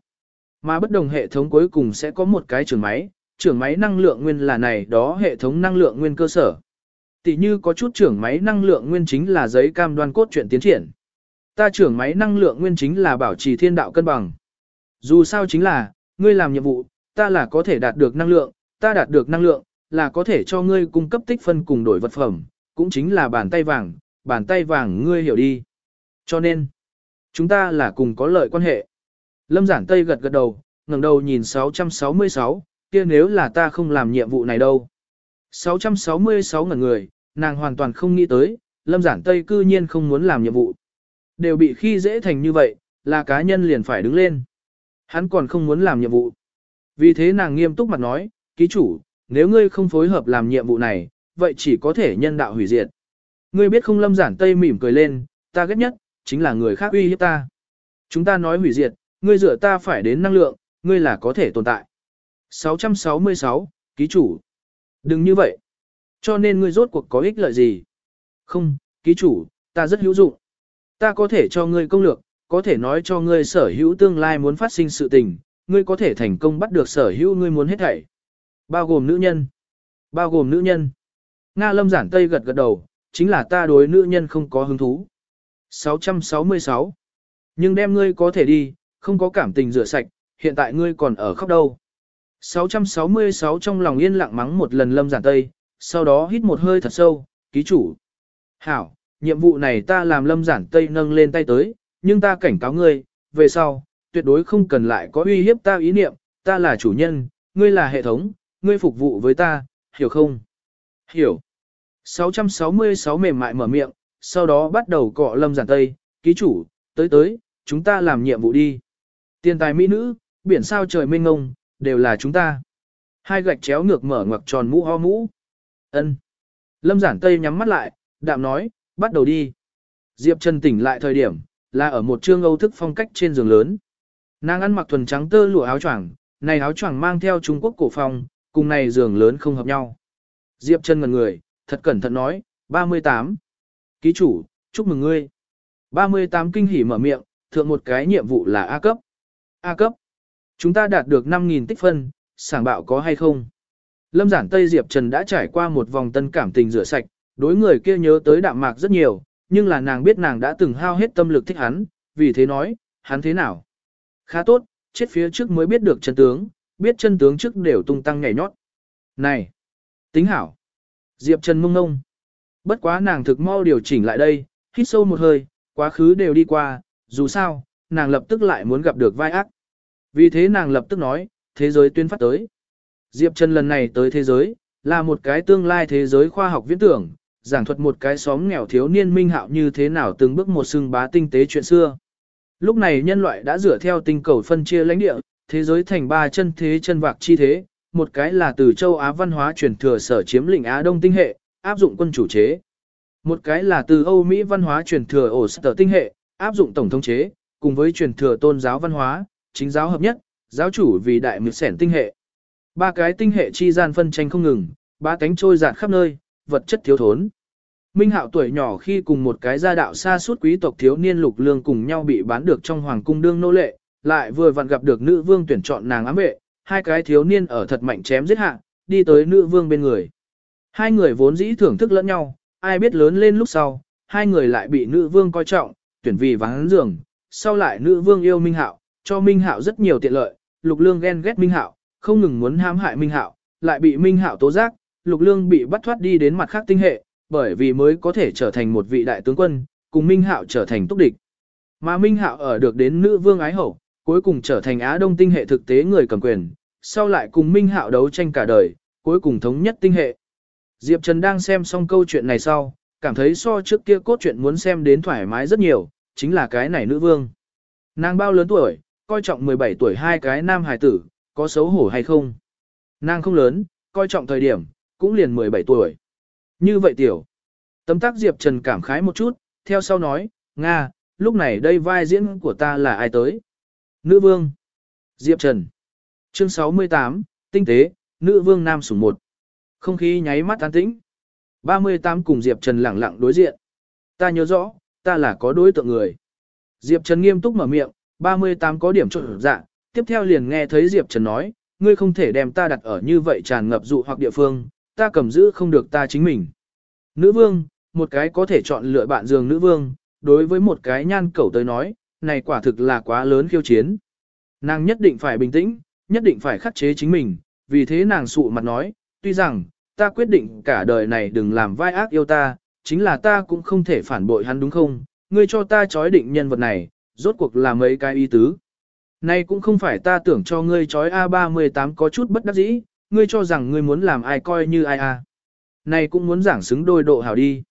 Mà bất đồng hệ thống cuối cùng sẽ có một cái trường máy, trưởng máy năng lượng nguyên là này đó hệ thống năng lượng nguyên cơ sở. Tỷ như có chút trưởng máy năng lượng nguyên chính là giấy cam đoan cốt truyện tiến triển. Ta trưởng máy năng lượng nguyên chính là bảo trì thiên đạo cân bằng. Dù sao chính là, ngươi làm nhiệm vụ, ta là có thể đạt được năng lượng, ta đạt được năng lượng, là có thể cho ngươi cung cấp tích phân cùng đổi vật phẩm, cũng chính là bàn tay vàng, bàn tay vàng ngươi hiểu đi. Cho nên, chúng ta là cùng có lợi quan hệ. Lâm giản Tây gật gật đầu, ngẩng đầu nhìn 666, kia nếu là ta không làm nhiệm vụ này đâu. 666 ngẩn người, nàng hoàn toàn không nghĩ tới, Lâm giản Tây cư nhiên không muốn làm nhiệm vụ. Đều bị khi dễ thành như vậy, là cá nhân liền phải đứng lên. Hắn còn không muốn làm nhiệm vụ. Vì thế nàng nghiêm túc mặt nói, ký chủ, nếu ngươi không phối hợp làm nhiệm vụ này, vậy chỉ có thể nhân đạo hủy diệt. Ngươi biết không lâm giản tây mỉm cười lên, ta ghét nhất, chính là người khác uy hiếp ta. Chúng ta nói hủy diệt, ngươi dựa ta phải đến năng lượng, ngươi là có thể tồn tại. 666, ký chủ. Đừng như vậy. Cho nên ngươi rốt cuộc có ích lợi gì? Không, ký chủ, ta rất hữu dụng. Ta có thể cho ngươi công lược, có thể nói cho ngươi sở hữu tương lai muốn phát sinh sự tình, ngươi có thể thành công bắt được sở hữu ngươi muốn hết thảy. Bao gồm nữ nhân. Bao gồm nữ nhân. Nga lâm giản tây gật gật đầu, chính là ta đối nữ nhân không có hứng thú. 666. Nhưng đem ngươi có thể đi, không có cảm tình rửa sạch, hiện tại ngươi còn ở khóc đâu. 666 trong lòng yên lặng mắng một lần lâm giản tây, sau đó hít một hơi thật sâu, ký chủ. Hảo, nhiệm vụ này ta làm lâm giản tây nâng lên tay tới, nhưng ta cảnh cáo ngươi, về sau, tuyệt đối không cần lại có uy hiếp ta ý niệm, ta là chủ nhân, ngươi là hệ thống, ngươi phục vụ với ta, hiểu không? Hiểu. 666 mềm mại mở miệng, sau đó bắt đầu cọ lâm giản tây, ký chủ, tới tới, chúng ta làm nhiệm vụ đi. Tiền tài mỹ nữ, biển sao trời mênh ngông, đều là chúng ta. Hai gạch chéo ngược mở ngoặc tròn mũ ho mũ. ân Lâm giản tây nhắm mắt lại, đạm nói, bắt đầu đi. Diệp Trần tỉnh lại thời điểm, là ở một trương âu thức phong cách trên giường lớn. Nàng ăn mặc thuần trắng tơ lụa áo choàng, này áo choàng mang theo Trung Quốc cổ phong, cùng này giường lớn không hợp nhau. Diệp chân ngần người, thật cẩn thận nói, 38. Ký chủ, chúc mừng ngươi. 38 kinh hỉ mở miệng, thượng một cái nhiệm vụ là A cấp. A cấp. Chúng ta đạt được 5.000 tích phân, sảng bạo có hay không? Lâm giản Tây Diệp Trần đã trải qua một vòng tân cảm tình rửa sạch, đối người kia nhớ tới đạm mạc rất nhiều, nhưng là nàng biết nàng đã từng hao hết tâm lực thích hắn, vì thế nói, hắn thế nào? Khá tốt, chết phía trước mới biết được chân tướng, biết chân tướng trước đều tung tăng nhảy nhót. Này! Tính hảo! Diệp Trần mông ngông. Bất quá nàng thực mau điều chỉnh lại đây, hít sâu một hơi, quá khứ đều đi qua, dù sao, nàng lập tức lại muốn gặp được vai ác. Vì thế nàng lập tức nói, thế giới tuyên phát tới. Diệp Trần lần này tới thế giới, là một cái tương lai thế giới khoa học viễn tưởng, giảng thuật một cái xóm nghèo thiếu niên minh hạo như thế nào từng bước một xưng bá tinh tế chuyện xưa. Lúc này nhân loại đã dựa theo tinh cầu phân chia lãnh địa, thế giới thành ba chân thế chân vạc chi thế, một cái là từ châu Á văn hóa truyền thừa sở chiếm lĩnh Á Đông tinh hệ, áp dụng quân chủ chế. Một cái là từ Âu Mỹ văn hóa truyền thừa ổ sở tinh hệ, áp dụng tổng thống chế, cùng với truyền thừa tôn giáo văn hóa, chính giáo hợp nhất, giáo chủ vì đại mực sẻn tinh hệ. Ba cái tinh hệ chi gian phân tranh không ngừng, ba cánh trôi dạt khắp nơi, vật chất thiếu thốn. Minh Hạo tuổi nhỏ khi cùng một cái gia đạo xa suốt quý tộc thiếu niên lục lương cùng nhau bị bán được trong hoàng cung đương nô lệ, lại vừa vặn gặp được nữ vương tuyển chọn nàng ám vệ, hai cái thiếu niên ở thật mạnh chém giết hạ, đi tới nữ vương bên người. Hai người vốn dĩ thưởng thức lẫn nhau, ai biết lớn lên lúc sau, hai người lại bị nữ vương coi trọng, tuyển vì vắng giường, sau lại nữ vương yêu Minh Hạo, cho Minh Hạo rất nhiều tiện lợi, Lục Lương ghen ghét Minh Hạo, không ngừng muốn hãm hại Minh Hạo, lại bị Minh Hạo tố giác, Lục Lương bị bắt thoát đi đến mặt khác tinh hệ, bởi vì mới có thể trở thành một vị đại tướng quân, cùng Minh Hạo trở thành túc địch. Mà Minh Hạo ở được đến nữ vương ái hậu, cuối cùng trở thành Á Đông tinh hệ thực tế người cầm quyền, sau lại cùng Minh Hạo đấu tranh cả đời, cuối cùng thống nhất tinh hệ. Diệp Trần đang xem xong câu chuyện này sau, cảm thấy so trước kia cốt truyện muốn xem đến thoải mái rất nhiều, chính là cái này nữ vương. Nàng bao lớn tuổi, coi trọng 17 tuổi hai cái nam hài tử, có xấu hổ hay không? Nàng không lớn, coi trọng thời điểm, cũng liền 17 tuổi. Như vậy tiểu. Tấm tác Diệp Trần cảm khái một chút, theo sau nói, Nga, lúc này đây vai diễn của ta là ai tới? Nữ vương. Diệp Trần. Chương 68, Tinh tế, Nữ vương Nam sủng một. Không khí nháy mắt an tĩnh. 38 cùng Diệp Trần lẳng lặng đối diện. Ta nhớ rõ, ta là có đối tượng người. Diệp Trần nghiêm túc mở miệng, 38 có điểm trộn dạ, tiếp theo liền nghe thấy Diệp Trần nói, ngươi không thể đem ta đặt ở như vậy tràn ngập dụ hoặc địa phương, ta cầm giữ không được ta chính mình. Nữ vương, một cái có thể chọn lựa bạn giường nữ vương, đối với một cái nhan cẩu tới nói, này quả thực là quá lớn khiêu chiến. Nàng nhất định phải bình tĩnh, nhất định phải khắc chế chính mình, vì thế nàng sụ mặt nói, tuy rằng, ta quyết định cả đời này đừng làm vai ác yêu ta, chính là ta cũng không thể phản bội hắn đúng không, ngươi cho ta chói định nhân vật này, rốt cuộc là mấy cái ý tứ. Này cũng không phải ta tưởng cho ngươi chói A38 có chút bất đắc dĩ, ngươi cho rằng ngươi muốn làm ai coi như ai à? Này cũng muốn giảng xứng đôi độ hảo đi.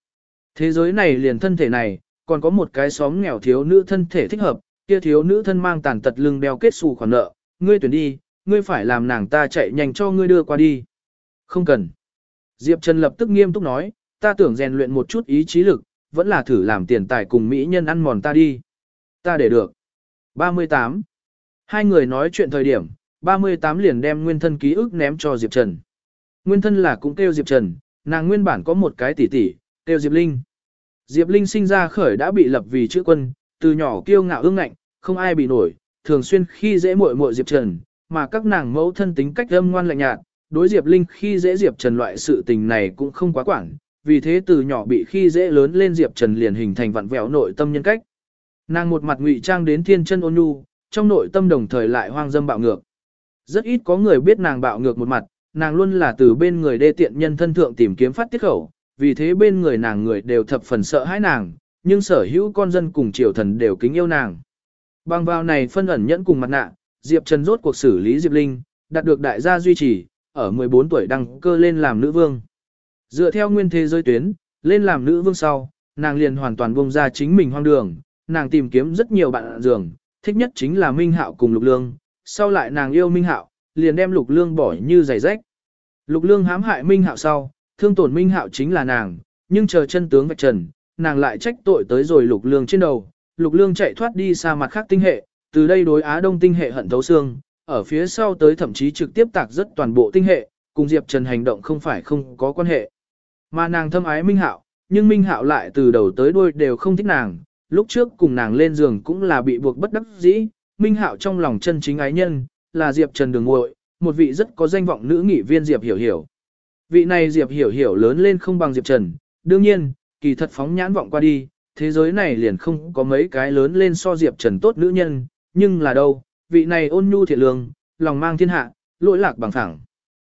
Thế giới này liền thân thể này, còn có một cái xóm nghèo thiếu nữ thân thể thích hợp, kia thiếu nữ thân mang tàn tật lưng đeo kết xù khoản nợ, ngươi tuyển đi, ngươi phải làm nàng ta chạy nhanh cho ngươi đưa qua đi. Không cần. Diệp Trần lập tức nghiêm túc nói, ta tưởng rèn luyện một chút ý chí lực, vẫn là thử làm tiền tài cùng mỹ nhân ăn mòn ta đi. Ta để được. 38. Hai người nói chuyện thời điểm, 38 liền đem nguyên thân ký ức ném cho Diệp Trần. Nguyên thân là cũng kêu Diệp Trần, nàng nguyên bản có một cái tỷ tỷ, kêu Diệp Linh. Diệp Linh sinh ra khởi đã bị lập vì chữ quân, từ nhỏ kiêu ngạo ương ngạnh, không ai bị nổi, thường xuyên khi dễ muội muội Diệp Trần, mà các nàng mẫu thân tính cách âm ngoan lạnh nhạt, đối Diệp Linh khi dễ Diệp Trần loại sự tình này cũng không quá quản, vì thế từ nhỏ bị khi dễ lớn lên Diệp Trần liền hình thành vặn vẹo nội tâm nhân cách. Nàng một mặt ngụy trang đến thiên chân ôn nhu, trong nội tâm đồng thời lại hoang dâm bạo ngược. Rất ít có người biết nàng bạo ngược một mặt, nàng luôn là từ bên người đê tiện nhân thân thượng tìm kiếm phát tiết khẩu, vì thế bên người nàng người đều thập phần sợ hãi nàng, nhưng sở hữu con dân cùng triều thần đều kính yêu nàng. Bằng vào này phân ẩn nhẫn cùng mặt nạ, Diệp Trần rốt cuộc xử lý Diệp Linh, đạt được đại gia duy trì, ở 14 tuổi đăng cơ lên làm nữ vương. Dựa theo nguyên thế giới tuyến, lên làm nữ vương sau, nàng liền hoàn toàn bông ra chính mình hoang đường, nàng tìm kiếm rất nhiều bạn giường, thích nhất chính là Minh Hạo cùng Lục Lương, sau lại nàng yêu Minh Hạo, liền đem Lục Lương bỏ như giày rách. Lục Lương hãm hại Minh Hạo sau, thương tổn Minh Hạo chính là nàng, nhưng chờ chân tướng vạch trần, nàng lại trách tội tới rồi Lục Lương trên đầu. Lục Lương chạy thoát đi xa mặt khác tinh hệ, từ đây đối Á Đông tinh hệ hận thấu xương, ở phía sau tới thậm chí trực tiếp tạc rất toàn bộ tinh hệ, cùng Diệp Trần hành động không phải không có quan hệ. Mà nàng thâm ái Minh Hạo, nhưng Minh Hạo lại từ đầu tới đuôi đều không thích nàng, lúc trước cùng nàng lên giường cũng là bị buộc bất đắc dĩ, Minh Hạo trong lòng chân chính ái nhân, là Diệp Trần Đường Ngội, một vị rất có danh vọng nữ nghị viên Diệp Hiểu Hiểu. Vị này Diệp Hiểu Hiểu lớn lên không bằng Diệp Trần, đương nhiên, kỳ thật phóng nhãn vọng qua đi, thế giới này liền không có mấy cái lớn lên so Diệp Trần tốt nữ nhân, nhưng là đâu, vị này ôn nhu thiệt lương, lòng mang thiên hạ, lỗi lạc bằng phẳng.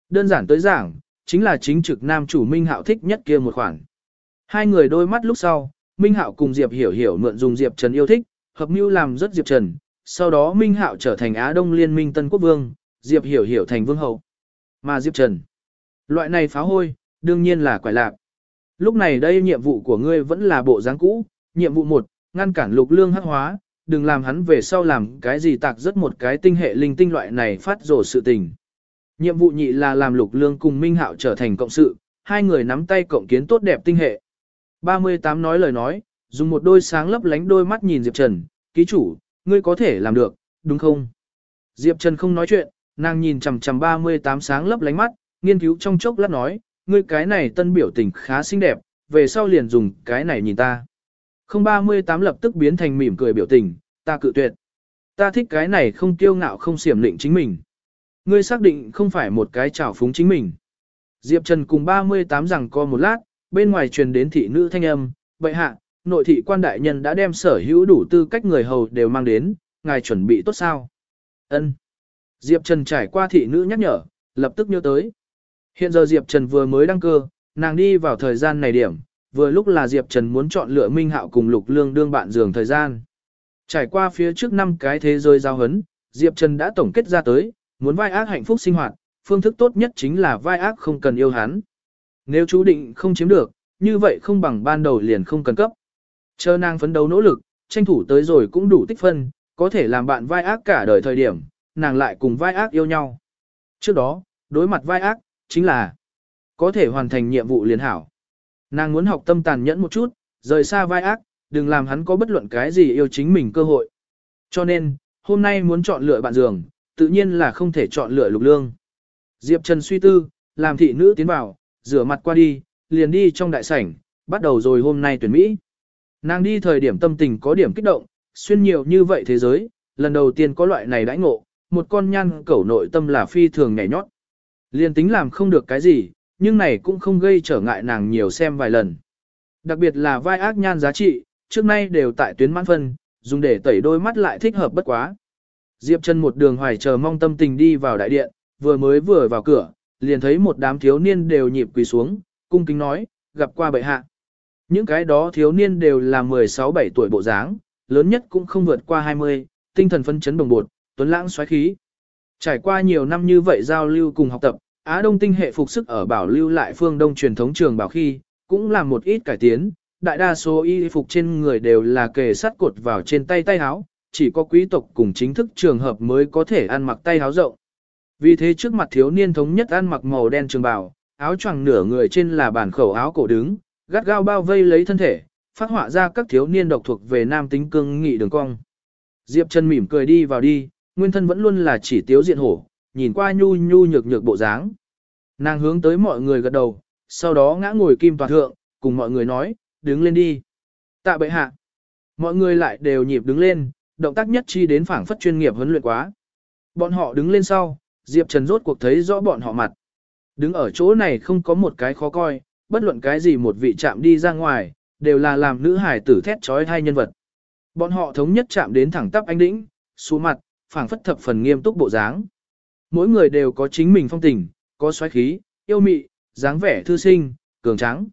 Đơn giản tới giảng, chính là chính trực nam chủ Minh Hạo thích nhất kia một khoản. Hai người đôi mắt lúc sau, Minh Hạo cùng Diệp Hiểu Hiểu mượn dùng Diệp Trần yêu thích, hợp mưu làm rất Diệp Trần, sau đó Minh Hạo trở thành Á Đông Liên minh Tân Quốc Vương, Diệp Hiểu Hiểu thành Vương Hậu. Mà Diệp Trần, loại này phá hôi, đương nhiên là quải lạc. Lúc này đây nhiệm vụ của ngươi vẫn là bộ dáng cũ, nhiệm vụ 1, ngăn cản lục lương hắc hóa, đừng làm hắn về sau làm cái gì tạc rất một cái tinh hệ linh tinh loại này phát rổ sự tình. Nhiệm vụ nhị là làm lục lương cùng Minh Hạo trở thành cộng sự, hai người nắm tay cộng kiến tốt đẹp tinh hệ. 38 nói lời nói, dùng một đôi sáng lấp lánh đôi mắt nhìn Diệp Trần, ký chủ, ngươi có thể làm được, đúng không? Diệp Trần không nói chuyện, nàng nhìn chằm chằm 38 sáng lấp lánh mắt, nghiên cứu trong chốc lát nói, ngươi cái này tân biểu tình khá xinh đẹp, về sau liền dùng cái này nhìn ta. 038 lập tức biến thành mỉm cười biểu tình, ta cự tuyệt. Ta thích cái này không kiêu ngạo không xiểm định chính mình. Ngươi xác định không phải một cái trào phúng chính mình. Diệp Trần cùng 38 rằng co một lát, bên ngoài truyền đến thị nữ thanh âm, vậy hạ, nội thị quan đại nhân đã đem sở hữu đủ tư cách người hầu đều mang đến, ngài chuẩn bị tốt sao? Ân. Diệp Trần trải qua thị nữ nhắc nhở, lập tức nhớ tới. Hiện giờ Diệp Trần vừa mới đăng cơ, nàng đi vào thời gian này điểm, vừa lúc là Diệp Trần muốn chọn lựa Minh Hạo cùng Lục Lương đương bạn giường thời gian. Trải qua phía trước năm cái thế giới giao hấn, Diệp Trần đã tổng kết ra tới, muốn vai ác hạnh phúc sinh hoạt, phương thức tốt nhất chính là vai ác không cần yêu hắn. Nếu chú định không chiếm được, như vậy không bằng ban đầu liền không cần cấp. Chờ nàng phấn đấu nỗ lực, tranh thủ tới rồi cũng đủ tích phân, có thể làm bạn vai ác cả đời thời điểm, nàng lại cùng vai ác yêu nhau. Trước đó, đối mặt vai ác, chính là có thể hoàn thành nhiệm vụ liền hảo. Nàng muốn học tâm tàn nhẫn một chút, rời xa vai ác, đừng làm hắn có bất luận cái gì yêu chính mình cơ hội. Cho nên, hôm nay muốn chọn lựa bạn giường, tự nhiên là không thể chọn lựa lục lương. Diệp Trần suy tư, làm thị nữ tiến vào, rửa mặt qua đi, liền đi trong đại sảnh, bắt đầu rồi hôm nay tuyển Mỹ. Nàng đi thời điểm tâm tình có điểm kích động, xuyên nhiều như vậy thế giới, lần đầu tiên có loại này đãi ngộ, một con nhan cẩu nội tâm là phi thường nhảy nhót. Liền tính làm không được cái gì, nhưng này cũng không gây trở ngại nàng nhiều xem vài lần. Đặc biệt là vai ác nhan giá trị, trước nay đều tại tuyến mãn phân, dùng để tẩy đôi mắt lại thích hợp bất quá. Diệp Trần một đường hoài chờ mong tâm tình đi vào đại điện, vừa mới vừa vào cửa, liền thấy một đám thiếu niên đều nhịp quỳ xuống, cung kính nói, gặp qua bệ hạ. Những cái đó thiếu niên đều là 16-17 tuổi bộ dáng, lớn nhất cũng không vượt qua 20, tinh thần phân chấn đồng bột, tuấn lãng xoáy khí. Trải qua nhiều năm như vậy giao lưu cùng học tập, Á Đông tinh hệ phục sức ở bảo lưu lại phương Đông truyền thống trường bảo khi, cũng làm một ít cải tiến, đại đa số y phục trên người đều là kề sắt cột vào trên tay tay áo, chỉ có quý tộc cùng chính thức trường hợp mới có thể ăn mặc tay áo rộng. Vì thế trước mặt thiếu niên thống nhất ăn mặc màu đen trường bào, áo choàng nửa người trên là bản khẩu áo cổ đứng, gắt gao bao vây lấy thân thể, phát họa ra các thiếu niên độc thuộc về nam tính cương nghị đường cong. Diệp Trần mỉm cười đi vào đi, nguyên thân vẫn luôn là chỉ tiếu diện hổ, nhìn qua nhu nhu nhược nhược bộ dáng. Nàng hướng tới mọi người gật đầu, sau đó ngã ngồi kim toàn thượng, cùng mọi người nói, đứng lên đi. Tạ bệ hạ. Mọi người lại đều nhịp đứng lên, động tác nhất chi đến phảng phất chuyên nghiệp huấn luyện quá. Bọn họ đứng lên sau, Diệp Trần rốt cuộc thấy rõ bọn họ mặt. Đứng ở chỗ này không có một cái khó coi, bất luận cái gì một vị chạm đi ra ngoài, đều là làm nữ hải tử thét trói hai nhân vật. Bọn họ thống nhất chạm đến thẳng tắp anh đĩnh, xuống mặt, phảng phất thập phần nghiêm túc bộ dáng. Mỗi người đều có chính mình phong tình, có xoáy khí, yêu mị, dáng vẻ thư sinh, cường tráng.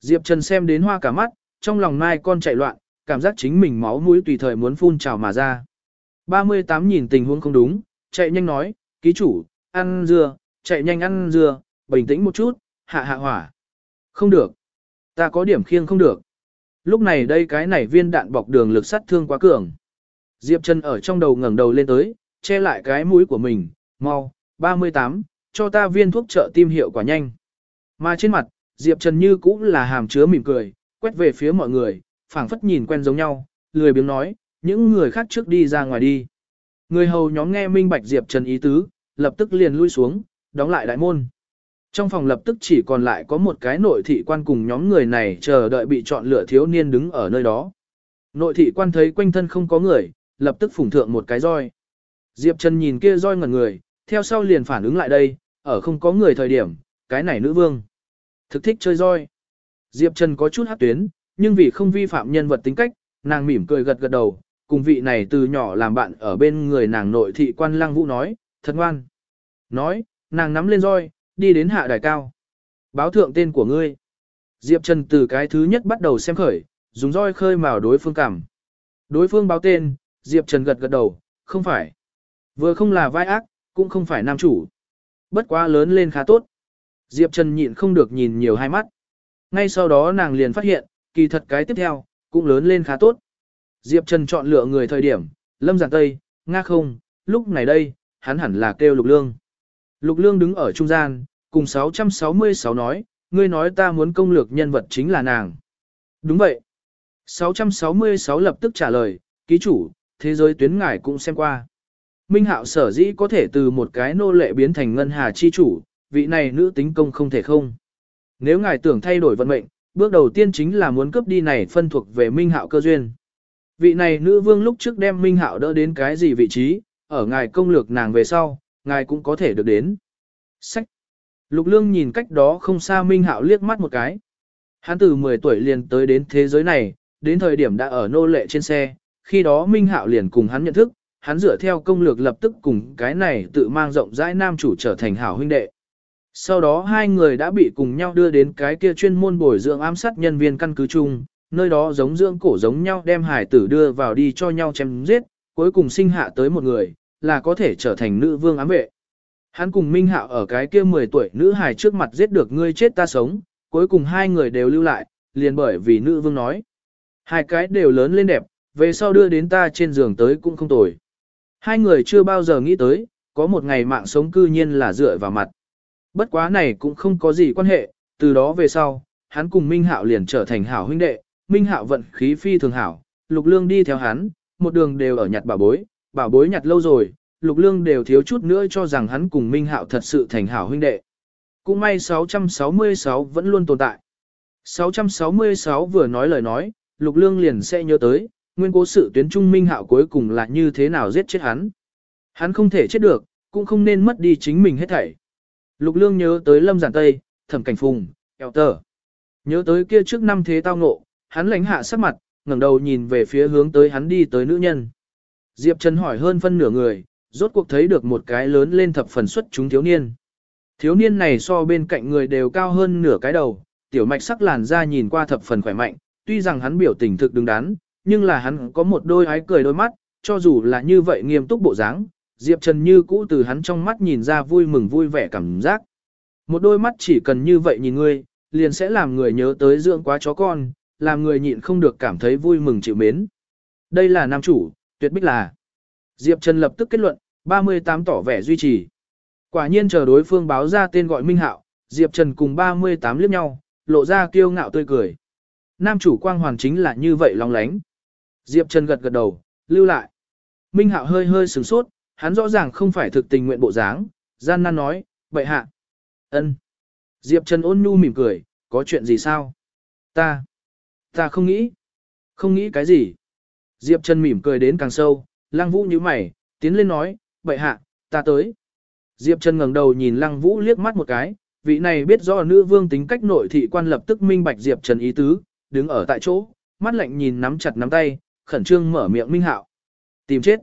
Diệp Trần xem đến hoa cả mắt, trong lòng mai con chạy loạn, cảm giác chính mình máu mũi tùy thời muốn phun trào mà ra. 38 nhìn tình huống không đúng, chạy nhanh nói, ký chủ, ăn dưa, chạy nhanh ăn dưa, bình tĩnh một chút, hạ hạ hỏa. Không được. Ta có điểm khiêng không được. Lúc này đây cái này viên đạn bọc đường lực sát thương quá cường. Diệp Trần ở trong đầu ngẩng đầu lên tới, che lại cái mũi của mình, mau, 38, cho ta viên thuốc trợ tim hiệu quả nhanh. Mà trên mặt, Diệp Trần như cũng là hàm chứa mỉm cười, quét về phía mọi người, phảng phất nhìn quen giống nhau, lười biếng nói, những người khác trước đi ra ngoài đi. Người hầu nhóm nghe minh bạch Diệp Trần ý tứ, lập tức liền lui xuống, đóng lại đại môn. Trong phòng lập tức chỉ còn lại có một cái nội thị quan cùng nhóm người này chờ đợi bị chọn lựa thiếu niên đứng ở nơi đó. Nội thị quan thấy quanh thân không có người, lập tức phủng thượng một cái roi. Diệp Trần nhìn kia roi ngẩn người, theo sau liền phản ứng lại đây, ở không có người thời điểm, cái này nữ vương. Thực thích chơi roi. Diệp Trần có chút hát tuyến, nhưng vì không vi phạm nhân vật tính cách, nàng mỉm cười gật gật đầu, cùng vị này từ nhỏ làm bạn ở bên người nàng nội thị quan lăng vũ nói, thật ngoan. Nói, nàng nắm lên roi, đi đến hạ đài cao. Báo thượng tên của ngươi. Diệp Trần từ cái thứ nhất bắt đầu xem khởi, dùng roi khơi mào đối phương cảm. Đối phương báo tên, Diệp Trần gật gật đầu, không phải. Vừa không là vai ác, cũng không phải nam chủ. Bất quá lớn lên khá tốt. Diệp Trần nhịn không được nhìn nhiều hai mắt. Ngay sau đó nàng liền phát hiện, kỳ thật cái tiếp theo, cũng lớn lên khá tốt. Diệp Trần chọn lựa người thời điểm, Lâm Giản Tây, Nga không, lúc này đây, hắn hẳn là kêu Lục Lương. Lục Lương đứng ở trung gian, cùng 666 nói, ngươi nói ta muốn công lược nhân vật chính là nàng. Đúng vậy. 666 lập tức trả lời, ký chủ, thế giới tuyến ngải cũng xem qua. Minh Hạo sở dĩ có thể từ một cái nô lệ biến thành ngân hà chi chủ, vị này nữ tính công không thể không. Nếu ngài tưởng thay đổi vận mệnh, bước đầu tiên chính là muốn cướp đi này phân thuộc về Minh Hạo cơ duyên. Vị này nữ vương lúc trước đem Minh Hạo đỡ đến cái gì vị trí, ở ngài công lược nàng về sau, ngài cũng có thể được đến. Sách. Lục Lương nhìn cách đó không xa Minh Hạo liếc mắt một cái. Hắn từ 10 tuổi liền tới đến thế giới này, đến thời điểm đã ở nô lệ trên xe, khi đó Minh Hạo liền cùng hắn nhận thức, hắn dựa theo công lược lập tức cùng cái này tự mang rộng rãi nam chủ trở thành hảo huynh đệ. Sau đó hai người đã bị cùng nhau đưa đến cái kia chuyên môn bồi dưỡng ám sát nhân viên căn cứ chung, nơi đó giống dưỡng cổ giống nhau đem hải tử đưa vào đi cho nhau chém giết, cuối cùng sinh hạ tới một người, là có thể trở thành nữ vương ám vệ. Hắn cùng Minh Hạo ở cái kia 10 tuổi nữ hài trước mặt giết được ngươi chết ta sống, cuối cùng hai người đều lưu lại, liền bởi vì nữ vương nói. Hai cái đều lớn lên đẹp, về sau đưa đến ta trên giường tới cũng không tồi. Hai người chưa bao giờ nghĩ tới, có một ngày mạng sống cư nhiên là dựa vào mặt. Bất quá này cũng không có gì quan hệ, từ đó về sau, hắn cùng Minh Hạo liền trở thành hảo huynh đệ, Minh Hạo vận khí phi thường hảo, Lục Lương đi theo hắn, một đường đều ở nhặt bà bối, bảo bối nhặt lâu rồi, Lục Lương đều thiếu chút nữa cho rằng hắn cùng Minh Hạo thật sự thành hảo huynh đệ. Cũng may 666 vẫn luôn tồn tại. 666 vừa nói lời nói, Lục Lương liền sẽ nhớ tới, nguyên cố sự tuyến trung Minh Hạo cuối cùng là như thế nào giết chết hắn. Hắn không thể chết được, cũng không nên mất đi chính mình hết thảy. Lục Lương nhớ tới Lâm Giản Tây, Thẩm Cảnh Phùng, Eo Tờ. Nhớ tới kia trước năm thế tao ngộ, hắn lãnh hạ sắc mặt, ngẩng đầu nhìn về phía hướng tới hắn đi tới nữ nhân. Diệp Trần hỏi hơn phân nửa người, rốt cuộc thấy được một cái lớn lên thập phần xuất chúng thiếu niên. Thiếu niên này so bên cạnh người đều cao hơn nửa cái đầu, tiểu mạch sắc làn da nhìn qua thập phần khỏe mạnh, tuy rằng hắn biểu tình thực đứng đắn, nhưng là hắn có một đôi ái cười đôi mắt, cho dù là như vậy nghiêm túc bộ dáng, Diệp Trần như cũ từ hắn trong mắt nhìn ra vui mừng vui vẻ cảm giác. Một đôi mắt chỉ cần như vậy nhìn ngươi, liền sẽ làm người nhớ tới dưỡng quá chó con, làm người nhịn không được cảm thấy vui mừng chịu mến. Đây là nam chủ, tuyệt bích là. Diệp Trần lập tức kết luận, 38 tỏ vẻ duy trì. Quả nhiên chờ đối phương báo ra tên gọi Minh Hạo, Diệp Trần cùng 38 liếc nhau, lộ ra kiêu ngạo tươi cười. Nam chủ quang hoàn chính là như vậy long lánh. Diệp Trần gật gật đầu, lưu lại. Minh Hạo hơi hơi sửng sốt, hắn rõ ràng không phải thực tình nguyện bộ dáng, gian nan nói, vậy hạ. ân. Diệp Trần ôn nhu mỉm cười, có chuyện gì sao? Ta, ta không nghĩ. Không nghĩ cái gì? Diệp Trần mỉm cười đến càng sâu, lăng vũ như mày, tiến lên nói, Bệ hạ, ta tới. Diệp Trần ngẩng đầu nhìn lăng vũ liếc mắt một cái, vị này biết rõ nữ vương tính cách nội thị quan lập tức minh bạch Diệp Trần ý tứ, đứng ở tại chỗ, mắt lạnh nhìn nắm chặt nắm tay, khẩn trương mở miệng minh hạo. Tìm chết.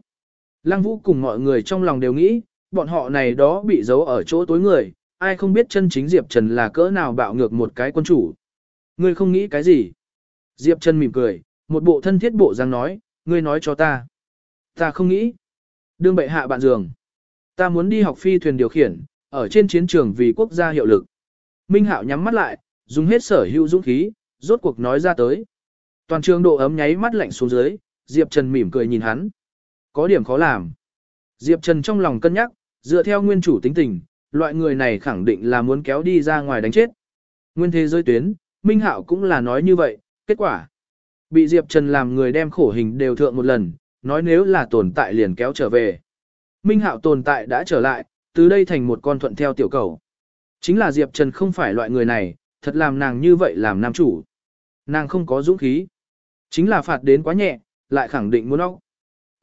Lăng vũ cùng mọi người trong lòng đều nghĩ, bọn họ này đó bị giấu ở chỗ tối người, ai không biết chân chính Diệp Trần là cỡ nào bạo ngược một cái quân chủ. Ngươi không nghĩ cái gì? Diệp Trần mỉm cười, một bộ thân thiết bộ dáng nói, ngươi nói cho ta. Ta không nghĩ. Đương bệ hạ bạn giường. Ta muốn đi học phi thuyền điều khiển, ở trên chiến trường vì quốc gia hiệu lực. Minh Hạo nhắm mắt lại, dùng hết sở hữu dũng khí, rốt cuộc nói ra tới. Toàn trường độ ấm nháy mắt lạnh xuống dưới, Diệp Trần mỉm cười nhìn hắn. Có điểm khó làm. Diệp Trần trong lòng cân nhắc, dựa theo nguyên chủ tính tình, loại người này khẳng định là muốn kéo đi ra ngoài đánh chết. Nguyên thế giới tuyến, Minh Hạo cũng là nói như vậy, kết quả. Bị Diệp Trần làm người đem khổ hình đều thượng một lần, nói nếu là tồn tại liền kéo trở về. Minh Hạo tồn tại đã trở lại, từ đây thành một con thuận theo tiểu cầu. Chính là Diệp Trần không phải loại người này, thật làm nàng như vậy làm nam chủ. Nàng không có dũng khí. Chính là phạt đến quá nhẹ, lại khẳng định muốn óc.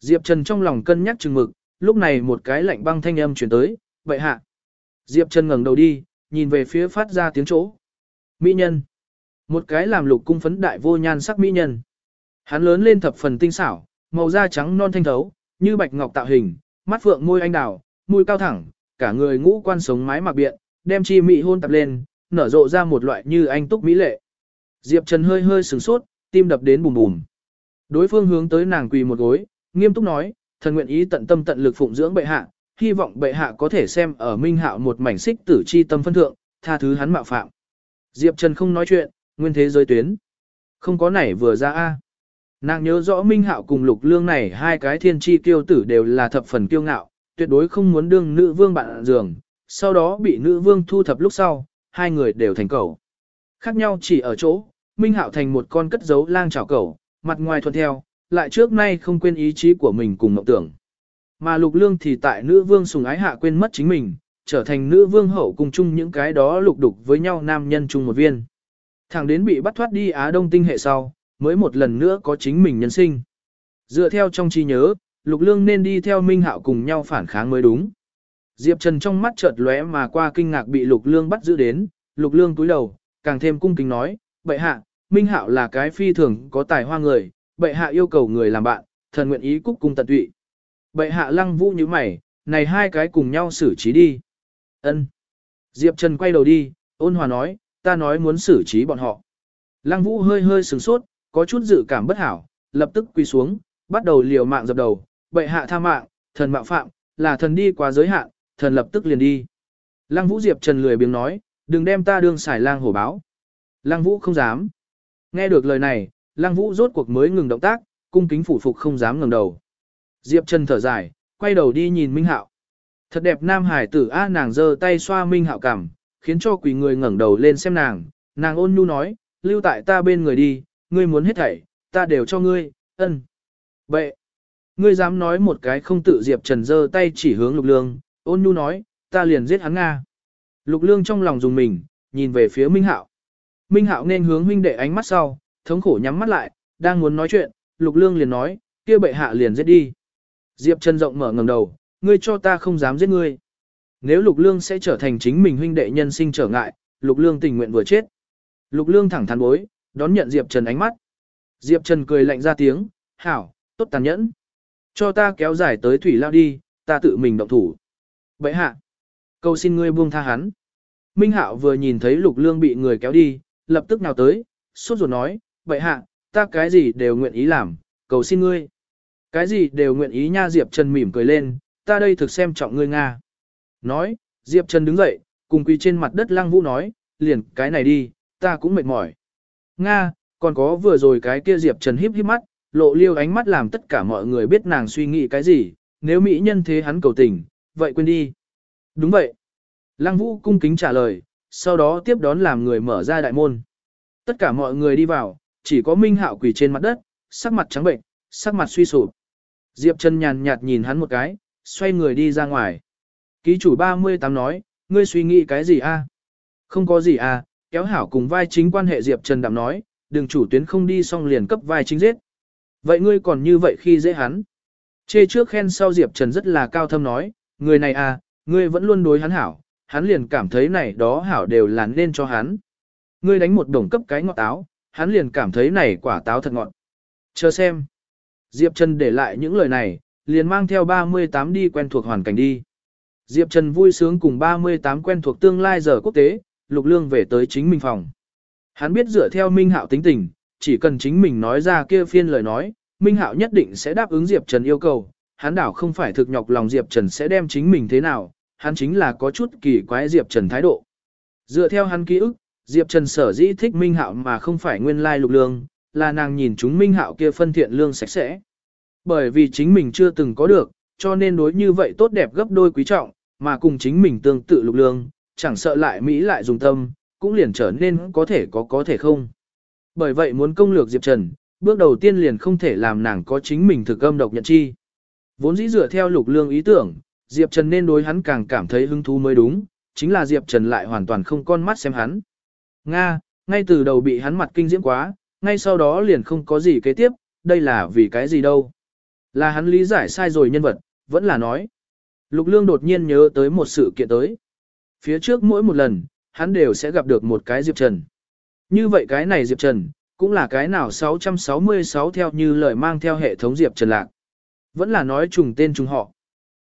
Diệp Trần trong lòng cân nhắc chừng mực, lúc này một cái lạnh băng thanh âm chuyển tới, vậy hạ. Diệp Trần ngẩng đầu đi, nhìn về phía phát ra tiếng chỗ. Mỹ nhân. Một cái làm lục cung phấn đại vô nhan sắc mỹ nhân. Hắn lớn lên thập phần tinh xảo, màu da trắng non thanh thấu, như bạch ngọc tạo hình, mắt phượng môi anh đào, mũi cao thẳng, cả người ngũ quan sống mái mặc biện, đem chi mỹ hôn tập lên, nở rộ ra một loại như anh túc mỹ lệ. Diệp Trần hơi hơi sửng sốt, tim đập đến bùm bùm. Đối phương hướng tới nàng quỳ một gối, nghiêm túc nói, thần nguyện ý tận tâm tận lực phụng dưỡng bệ hạ, hy vọng bệ hạ có thể xem ở minh hạo một mảnh xích tử chi tâm phân thượng, tha thứ hắn mạo phạm. Diệp Trần không nói chuyện, nguyên thế giới tuyến. Không có nảy vừa ra a. Nàng nhớ rõ Minh Hạo cùng Lục Lương này hai cái thiên chi kiêu tử đều là thập phần kiêu ngạo, tuyệt đối không muốn đương nữ vương bạn giường, sau đó bị nữ vương thu thập lúc sau, hai người đều thành cầu. Khác nhau chỉ ở chỗ, Minh Hạo thành một con cất giấu lang chảo cầu, mặt ngoài thuận theo, lại trước nay không quên ý chí của mình cùng mộng tưởng. Mà Lục Lương thì tại nữ vương sùng ái hạ quên mất chính mình, trở thành nữ vương hậu cùng chung những cái đó lục đục với nhau nam nhân chung một viên. Thẳng đến bị bắt thoát đi Á Đông tinh hệ sau, mới một lần nữa có chính mình nhân sinh. Dựa theo trong trí nhớ, Lục Lương nên đi theo Minh Hạo cùng nhau phản kháng mới đúng. Diệp Trần trong mắt chợt lóe mà qua kinh ngạc bị Lục Lương bắt giữ đến, Lục Lương cúi đầu, càng thêm cung kính nói, bệ hạ, Minh Hạo là cái phi thường có tài hoa người, bệ hạ yêu cầu người làm bạn, thần nguyện ý cúc cung tận tụy. Bệ hạ lăng vũ như mày, này hai cái cùng nhau xử trí đi. Ân. Diệp Trần quay đầu đi, ôn hòa nói, ta nói muốn xử trí bọn họ. Lăng vũ hơi hơi sừng sốt, có chút dự cảm bất hảo, lập tức quỳ xuống, bắt đầu liều mạng dập đầu, bệ hạ tha mạng, thần mạo phạm, là thần đi quá giới hạn, thần lập tức liền đi. Lăng vũ Diệp Trần lười biếng nói, đừng đem ta đương xài lang hổ báo. Lăng vũ không dám. Nghe được lời này, lăng vũ rốt cuộc mới ngừng động tác, cung kính phủ phục không dám ngẩng đầu. Diệp Trần thở dài, quay đầu đi nhìn Minh Hạo. Thật đẹp nam hải tử A nàng giơ tay xoa Minh Hạo cằm, khiến cho quỷ người ngẩng đầu lên xem nàng, nàng ôn nhu nói, lưu tại ta bên người đi, ngươi muốn hết thảy, ta đều cho ngươi, ân. Bệ, ngươi dám nói một cái không tự Diệp Trần giơ tay chỉ hướng Lục Lương, ôn nhu nói, ta liền giết hắn Nga. Lục Lương trong lòng dùng mình, nhìn về phía Minh Hạo. Minh Hạo nên hướng huynh đệ ánh mắt sau, thống khổ nhắm mắt lại, đang muốn nói chuyện, Lục Lương liền nói, kia bệ hạ liền giết đi. Diệp Trần rộng mở ngẩng đầu, ngươi cho ta không dám giết ngươi. Nếu Lục Lương sẽ trở thành chính mình huynh đệ nhân sinh trở ngại, Lục Lương tình nguyện vừa chết. Lục Lương thẳng thắn bối, đón nhận Diệp Trần ánh mắt. Diệp Trần cười lạnh ra tiếng, hảo, tốt tàn nhẫn. Cho ta kéo dài tới thủy lao đi, ta tự mình động thủ. Vậy hạ, cầu xin ngươi buông tha hắn. Minh Hạo vừa nhìn thấy Lục Lương bị người kéo đi, lập tức nào tới, suốt ruột nói, vậy hạ, ta cái gì đều nguyện ý làm, cầu xin ngươi. Cái gì đều nguyện ý nha Diệp Trần mỉm cười lên, ta đây thực xem trọng ngươi Nga. Nói, Diệp Trần đứng dậy, cùng quỳ trên mặt đất lăng vũ nói, liền cái này đi, ta cũng mệt mỏi. Nga, còn có vừa rồi cái kia Diệp Trần híp híp mắt, lộ liêu ánh mắt làm tất cả mọi người biết nàng suy nghĩ cái gì, nếu mỹ nhân thế hắn cầu tình, vậy quên đi. Đúng vậy. Lăng vũ cung kính trả lời, sau đó tiếp đón làm người mở ra đại môn. Tất cả mọi người đi vào, chỉ có Minh Hạo quỳ trên mặt đất, sắc mặt trắng bệnh, sắc mặt suy sụp. Diệp Trần nhàn nhạt nhìn hắn một cái, xoay người đi ra ngoài. Ký chủ 38 nói, ngươi suy nghĩ cái gì a? Không có gì à, kéo hảo cùng vai chính quan hệ Diệp Trần đạm nói, đừng chủ tuyến không đi xong liền cấp vai chính giết. Vậy ngươi còn như vậy khi dễ hắn. Chê trước khen sau Diệp Trần rất là cao thâm nói, người này à, ngươi vẫn luôn đối hắn hảo, hắn liền cảm thấy này đó hảo đều là nên cho hắn. Ngươi đánh một đồng cấp cái ngọt táo, hắn liền cảm thấy này quả táo thật ngọt. Chờ xem. Diệp Trần để lại những lời này, liền mang theo 38 đi quen thuộc hoàn cảnh đi. Diệp Trần vui sướng cùng 38 quen thuộc tương lai giờ quốc tế, Lục Lương về tới chính mình phòng. Hắn biết dựa theo Minh Hạo tính tình, chỉ cần chính mình nói ra kia phiên lời nói, Minh Hạo nhất định sẽ đáp ứng Diệp Trần yêu cầu. Hắn đảo không phải thực nhọc lòng Diệp Trần sẽ đem chính mình thế nào, hắn chính là có chút kỳ quái Diệp Trần thái độ. Dựa theo hắn ký ức, Diệp Trần sở dĩ thích Minh Hạo mà không phải nguyên lai lục lương, là nàng nhìn chúng Minh Hạo kia phân thiện lương sạch sẽ. Bởi vì chính mình chưa từng có được, cho nên đối như vậy tốt đẹp gấp đôi quý trọng, mà cùng chính mình tương tự lục lương, chẳng sợ lại Mỹ lại dùng tâm, cũng liền trở nên có thể có có thể không. Bởi vậy muốn công lược Diệp Trần, bước đầu tiên liền không thể làm nàng có chính mình thực âm độc nhận chi. Vốn dĩ dựa theo lục lương ý tưởng, Diệp Trần nên đối hắn càng cảm thấy hứng thú mới đúng, chính là Diệp Trần lại hoàn toàn không con mắt xem hắn. Nga, ngay từ đầu bị hắn mặt kinh diễm quá, ngay sau đó liền không có gì kế tiếp, đây là vì cái gì đâu. Là hắn lý giải sai rồi nhân vật, vẫn là nói. Lục Lương đột nhiên nhớ tới một sự kiện tới. Phía trước mỗi một lần, hắn đều sẽ gặp được một cái Diệp Trần. Như vậy cái này Diệp Trần, cũng là cái nào 666 theo như lời mang theo hệ thống Diệp Trần Lạc. Vẫn là nói trùng tên trùng họ.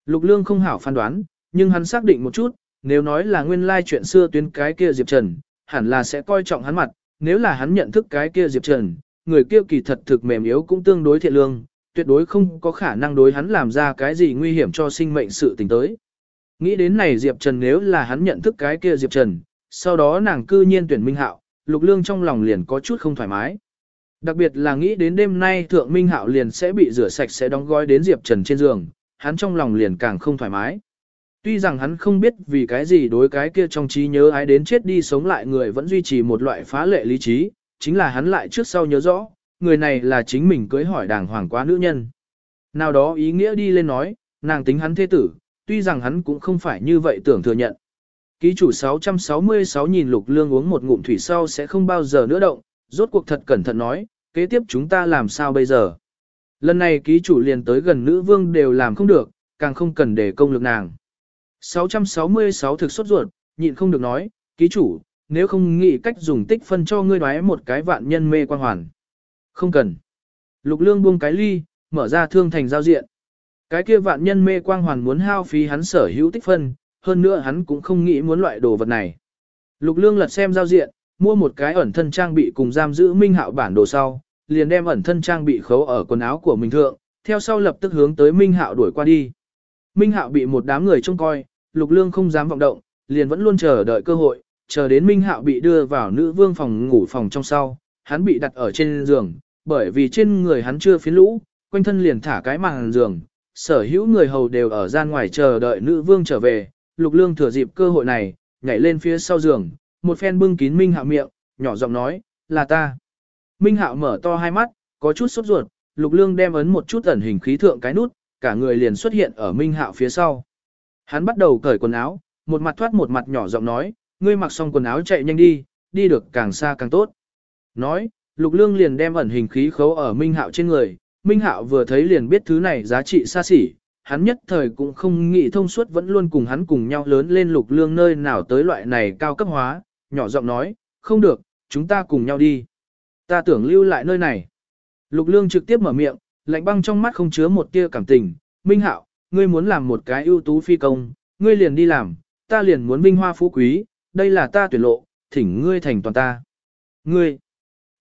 Lục Lương không hảo phán đoán, nhưng hắn xác định một chút, nếu nói là nguyên lai chuyện xưa tuyến cái kia Diệp Trần, hẳn là sẽ coi trọng hắn mặt, nếu là hắn nhận thức cái kia Diệp Trần, người kia kỳ thật thực mềm yếu cũng tương đối thiện lương, tuyệt đối không có khả năng đối hắn làm ra cái gì nguy hiểm cho sinh mệnh sự tình tới. Nghĩ đến này Diệp Trần nếu là hắn nhận thức cái kia Diệp Trần, sau đó nàng cư nhiên tuyển Minh Hạo, Lục Lương trong lòng liền có chút không thoải mái. Đặc biệt là nghĩ đến đêm nay Thượng Minh Hạo liền sẽ bị rửa sạch sẽ đóng gói đến Diệp Trần trên giường, hắn trong lòng liền càng không thoải mái. Tuy rằng hắn không biết vì cái gì đối cái kia trong trí nhớ ái đến chết đi sống lại người vẫn duy trì một loại phá lệ lý trí, chính là hắn lại trước sau nhớ rõ, người này là chính mình cưới hỏi đàng hoàng quá nữ nhân. Nào đó ý nghĩa đi lên nói, nàng tính hắn thế tử, tuy rằng hắn cũng không phải như vậy tưởng thừa nhận. Ký chủ 666 nhìn lục lương uống một ngụm thủy sau sẽ không bao giờ nữa động, rốt cuộc thật cẩn thận nói, kế tiếp chúng ta làm sao bây giờ. Lần này ký chủ liền tới gần nữ vương đều làm không được, càng không cần để công lực nàng. 666 thực xuất ruột, nhịn không được nói, ký chủ, nếu không nghĩ cách dùng tích phân cho ngươi đoái một cái vạn nhân mê quan hoàn. Không cần. Lục lương buông cái ly, mở ra thương thành giao diện. Cái kia vạn nhân mê quang hoàn muốn hao phí hắn sở hữu tích phân, hơn nữa hắn cũng không nghĩ muốn loại đồ vật này. Lục lương lật xem giao diện, mua một cái ẩn thân trang bị cùng giam giữ minh hạo bản đồ sau, liền đem ẩn thân trang bị khấu ở quần áo của mình thượng, theo sau lập tức hướng tới minh hạo đuổi qua đi. Minh hạo bị một đám người trông coi, lục lương không dám vọng động, liền vẫn luôn chờ đợi cơ hội, chờ đến minh hạo bị đưa vào nữ vương phòng ngủ phòng trong sau, hắn bị đặt ở trên giường, bởi vì trên người hắn chưa phiến lũ, quanh thân liền thả cái màn giường, sở hữu người hầu đều ở gian ngoài chờ đợi nữ vương trở về, lục lương thừa dịp cơ hội này, nhảy lên phía sau giường, một phen bưng kín Minh Hạo miệng, nhỏ giọng nói, là ta. Minh Hạo mở to hai mắt, có chút sốt ruột, lục lương đem ấn một chút ẩn hình khí thượng cái nút, cả người liền xuất hiện ở Minh Hạo phía sau. Hắn bắt đầu cởi quần áo, một mặt thoát một mặt nhỏ giọng nói, ngươi mặc xong quần áo chạy nhanh đi, đi được càng xa càng tốt. Nói, lục lương liền đem ẩn hình khí khấu ở Minh Hạo trên người, Minh Hạo vừa thấy liền biết thứ này giá trị xa xỉ, hắn nhất thời cũng không nghĩ thông suốt vẫn luôn cùng hắn cùng nhau lớn lên lục lương nơi nào tới loại này cao cấp hóa, nhỏ giọng nói, không được, chúng ta cùng nhau đi. Ta tưởng lưu lại nơi này. Lục lương trực tiếp mở miệng, lạnh băng trong mắt không chứa một tia cảm tình, Minh Hạo, ngươi muốn làm một cái ưu tú phi công, ngươi liền đi làm, ta liền muốn vinh hoa phú quý, đây là ta tuyển lộ, thỉnh ngươi thành toàn ta. Ngươi,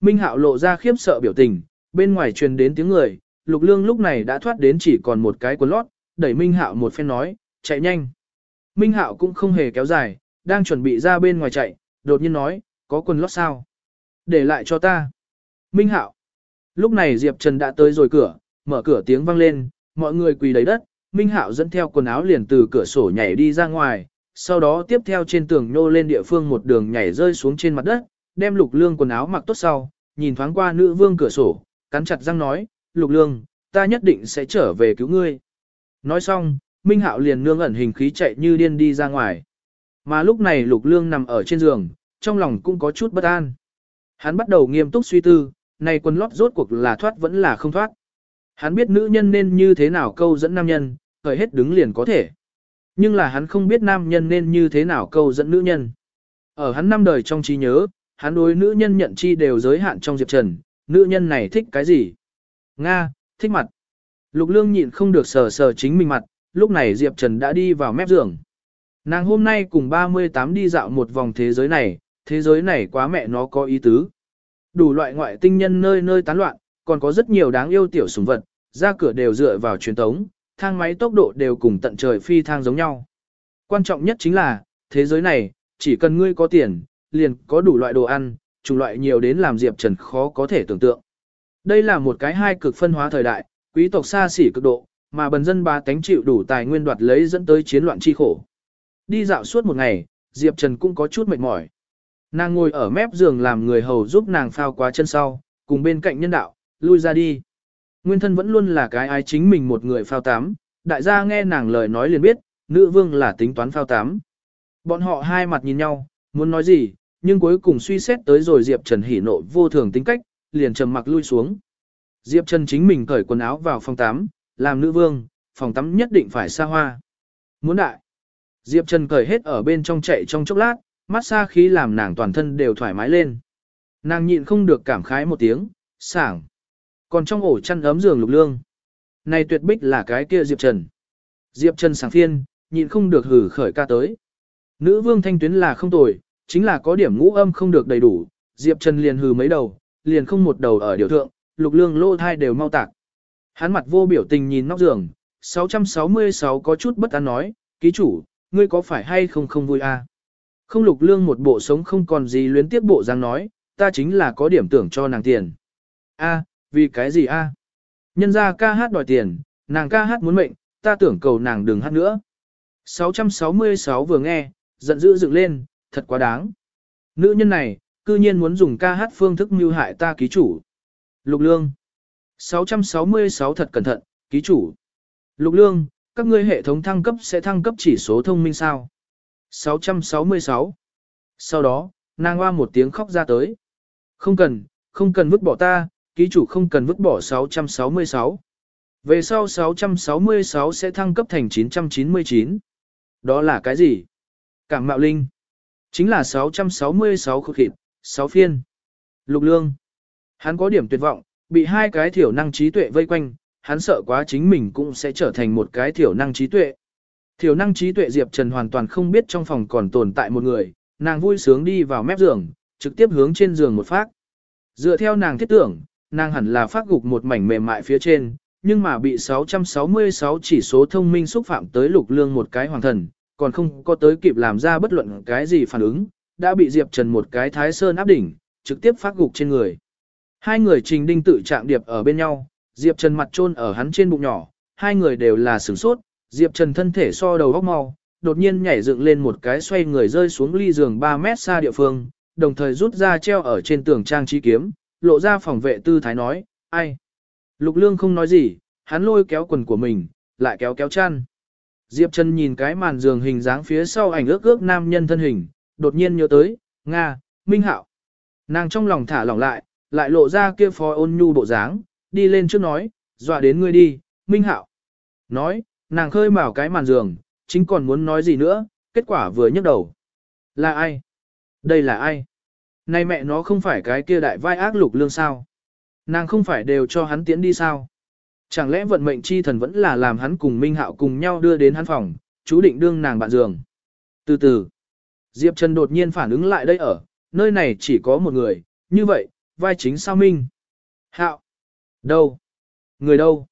Minh Hạo lộ ra khiếp sợ biểu tình, bên ngoài truyền đến tiếng người, Lục Lương lúc này đã thoát đến chỉ còn một cái quần lót, đẩy Minh Hạo một phen nói, chạy nhanh. Minh Hạo cũng không hề kéo dài, đang chuẩn bị ra bên ngoài chạy, đột nhiên nói, có quần lót sao? Để lại cho ta. Minh Hạo. Lúc này Diệp Trần đã tới rồi cửa, mở cửa tiếng vang lên, mọi người quỳ đầy đất, Minh Hạo dẫn theo quần áo liền từ cửa sổ nhảy đi ra ngoài, sau đó tiếp theo trên tường nhô lên địa phương một đường nhảy rơi xuống trên mặt đất, đem lục lương quần áo mặc tốt sau, nhìn thoáng qua nữ vương cửa sổ, cắn chặt răng nói, lục lương, ta nhất định sẽ trở về cứu ngươi. Nói xong, Minh Hạo liền nương ẩn hình khí chạy như điên đi ra ngoài. Mà lúc này lục lương nằm ở trên giường, trong lòng cũng có chút bất an. Hắn bắt đầu nghiêm túc suy tư, này quần lót rốt cuộc là thoát vẫn là không thoát. Hắn biết nữ nhân nên như thế nào câu dẫn nam nhân, khởi hết đứng liền có thể. Nhưng là hắn không biết nam nhân nên như thế nào câu dẫn nữ nhân. Ở hắn năm đời trong trí nhớ, hắn đối nữ nhân nhận chi đều giới hạn trong Diệp Trần, nữ nhân này thích cái gì? Nga, thích mặt. Lục lương nhịn không được sờ sờ chính mình mặt, lúc này Diệp Trần đã đi vào mép giường. Nàng hôm nay cùng 38 đi dạo một vòng thế giới này, thế giới này quá mẹ nó có ý tứ. Đủ loại ngoại tinh nhân nơi nơi tán loạn, còn có rất nhiều đáng yêu tiểu sủng vật, ra cửa đều dựa vào truyền tống, thang máy tốc độ đều cùng tận trời phi thang giống nhau. Quan trọng nhất chính là, thế giới này, chỉ cần ngươi có tiền, liền có đủ loại đồ ăn, chủng loại nhiều đến làm Diệp Trần khó có thể tưởng tượng. Đây là một cái hai cực phân hóa thời đại, quý tộc xa xỉ cực độ, mà bần dân ba tánh chịu đủ tài nguyên đoạt lấy dẫn tới chiến loạn chi khổ. Đi dạo suốt một ngày, Diệp Trần cũng có chút mệt mỏi. Nàng ngồi ở mép giường làm người hầu giúp nàng phao quá chân sau, cùng bên cạnh nhân đạo, lui ra đi. Nguyên thân vẫn luôn là cái ai chính mình một người phao tám, đại gia nghe nàng lời nói liền biết, nữ vương là tính toán phao tám. Bọn họ hai mặt nhìn nhau, muốn nói gì, nhưng cuối cùng suy xét tới rồi Diệp Trần hỉ nộ vô thường tính cách, liền trầm mặc lui xuống. Diệp Trần chính mình cởi quần áo vào phòng tắm, làm nữ vương, phòng tắm nhất định phải xa hoa. Muốn đại. Diệp Trần cởi hết ở bên trong chạy trong chốc lát, mát xa khí làm nàng toàn thân đều thoải mái lên. Nàng nhịn không được cảm khái một tiếng, sảng. Còn trong ổ chăn ấm giường lục lương. Này tuyệt bích là cái kia Diệp Trần. Diệp Trần sảng phiên, nhịn không được hử khởi ca tới. Nữ vương thanh tuyến là không tồi, chính là có điểm ngũ âm không được đầy đủ, Diệp Trần liền hừ mấy đầu, liền không một đầu ở điều thượng, lục lương lô thai đều mau tạc. Hắn mặt vô biểu tình nhìn nóc giường, 666 có chút bất an nói, ký chủ, ngươi có phải hay không không vui a? À? Không lục lương một bộ sống không còn gì luyến tiếp bộ răng nói, ta chính là có điểm tưởng cho nàng tiền. A, vì cái gì a? Nhân ra ca hát đòi tiền, nàng ca hát muốn mệnh, ta tưởng cầu nàng đừng hát nữa. 666 vừa nghe, giận dữ dựng lên, thật quá đáng. Nữ nhân này, cư nhiên muốn dùng ca hát phương thức mưu hại ta ký chủ. Lục Lương 666 thật cẩn thận, ký chủ. Lục Lương, các ngươi hệ thống thăng cấp sẽ thăng cấp chỉ số thông minh sao? 666 Sau đó, nàng hoa một tiếng khóc ra tới. Không cần, không cần vứt bỏ ta, ký chủ không cần vứt bỏ 666. Về sau 666 sẽ thăng cấp thành 999. Đó là cái gì? Cảm mạo linh. Chính là 666 khu thịt, 6 phiên. Lục lương. Hắn có điểm tuyệt vọng, bị hai cái thiểu năng trí tuệ vây quanh, hắn sợ quá chính mình cũng sẽ trở thành một cái thiểu năng trí tuệ. Thiểu năng trí tuệ Diệp Trần hoàn toàn không biết trong phòng còn tồn tại một người, nàng vui sướng đi vào mép giường, trực tiếp hướng trên giường một phát. Dựa theo nàng thiết tưởng, nàng hẳn là phát gục một mảnh mềm mại phía trên, nhưng mà bị 666 chỉ số thông minh xúc phạm tới lục lương một cái hoàng thần, còn không có tới kịp làm ra bất luận cái gì phản ứng, đã bị Diệp Trần một cái thái sơn áp đỉnh, trực tiếp phát gục trên người. Hai người trình đinh tự trạng điệp ở bên nhau, Diệp Trần mặt trôn ở hắn trên bụng nhỏ, hai người đều là sửng sốt, Diệp Trần thân thể so đầu góc mau, đột nhiên nhảy dựng lên một cái xoay người rơi xuống ly giường 3 mét xa địa phương, đồng thời rút ra treo ở trên tường trang trí kiếm, lộ ra phòng vệ tư thái nói, ai. Lục lương không nói gì, hắn lôi kéo quần của mình, lại kéo kéo chăn. Diệp Trần nhìn cái màn giường hình dáng phía sau ảnh ước ước nam nhân thân hình, đột nhiên nhớ tới, Nga, Minh Hạo. Nàng trong lòng thả lỏng lại, lại lộ ra kia phó ôn nhu bộ dáng, đi lên trước nói, dọa đến ngươi đi, Minh Hạo. Nói, nàng khơi mào cái màn giường, chính còn muốn nói gì nữa, kết quả vừa nhấc đầu. Là ai? Đây là ai? Này mẹ nó không phải cái kia đại vai ác lục lương sao? Nàng không phải đều cho hắn tiến đi sao? Chẳng lẽ vận mệnh chi thần vẫn là làm hắn cùng Minh Hạo cùng nhau đưa đến hắn phòng, chú định đương nàng bạn giường. Từ từ, Diệp Trần đột nhiên phản ứng lại đây ở, nơi này chỉ có một người, như vậy, vai chính sao Minh? Hạo? Đâu? Người đâu?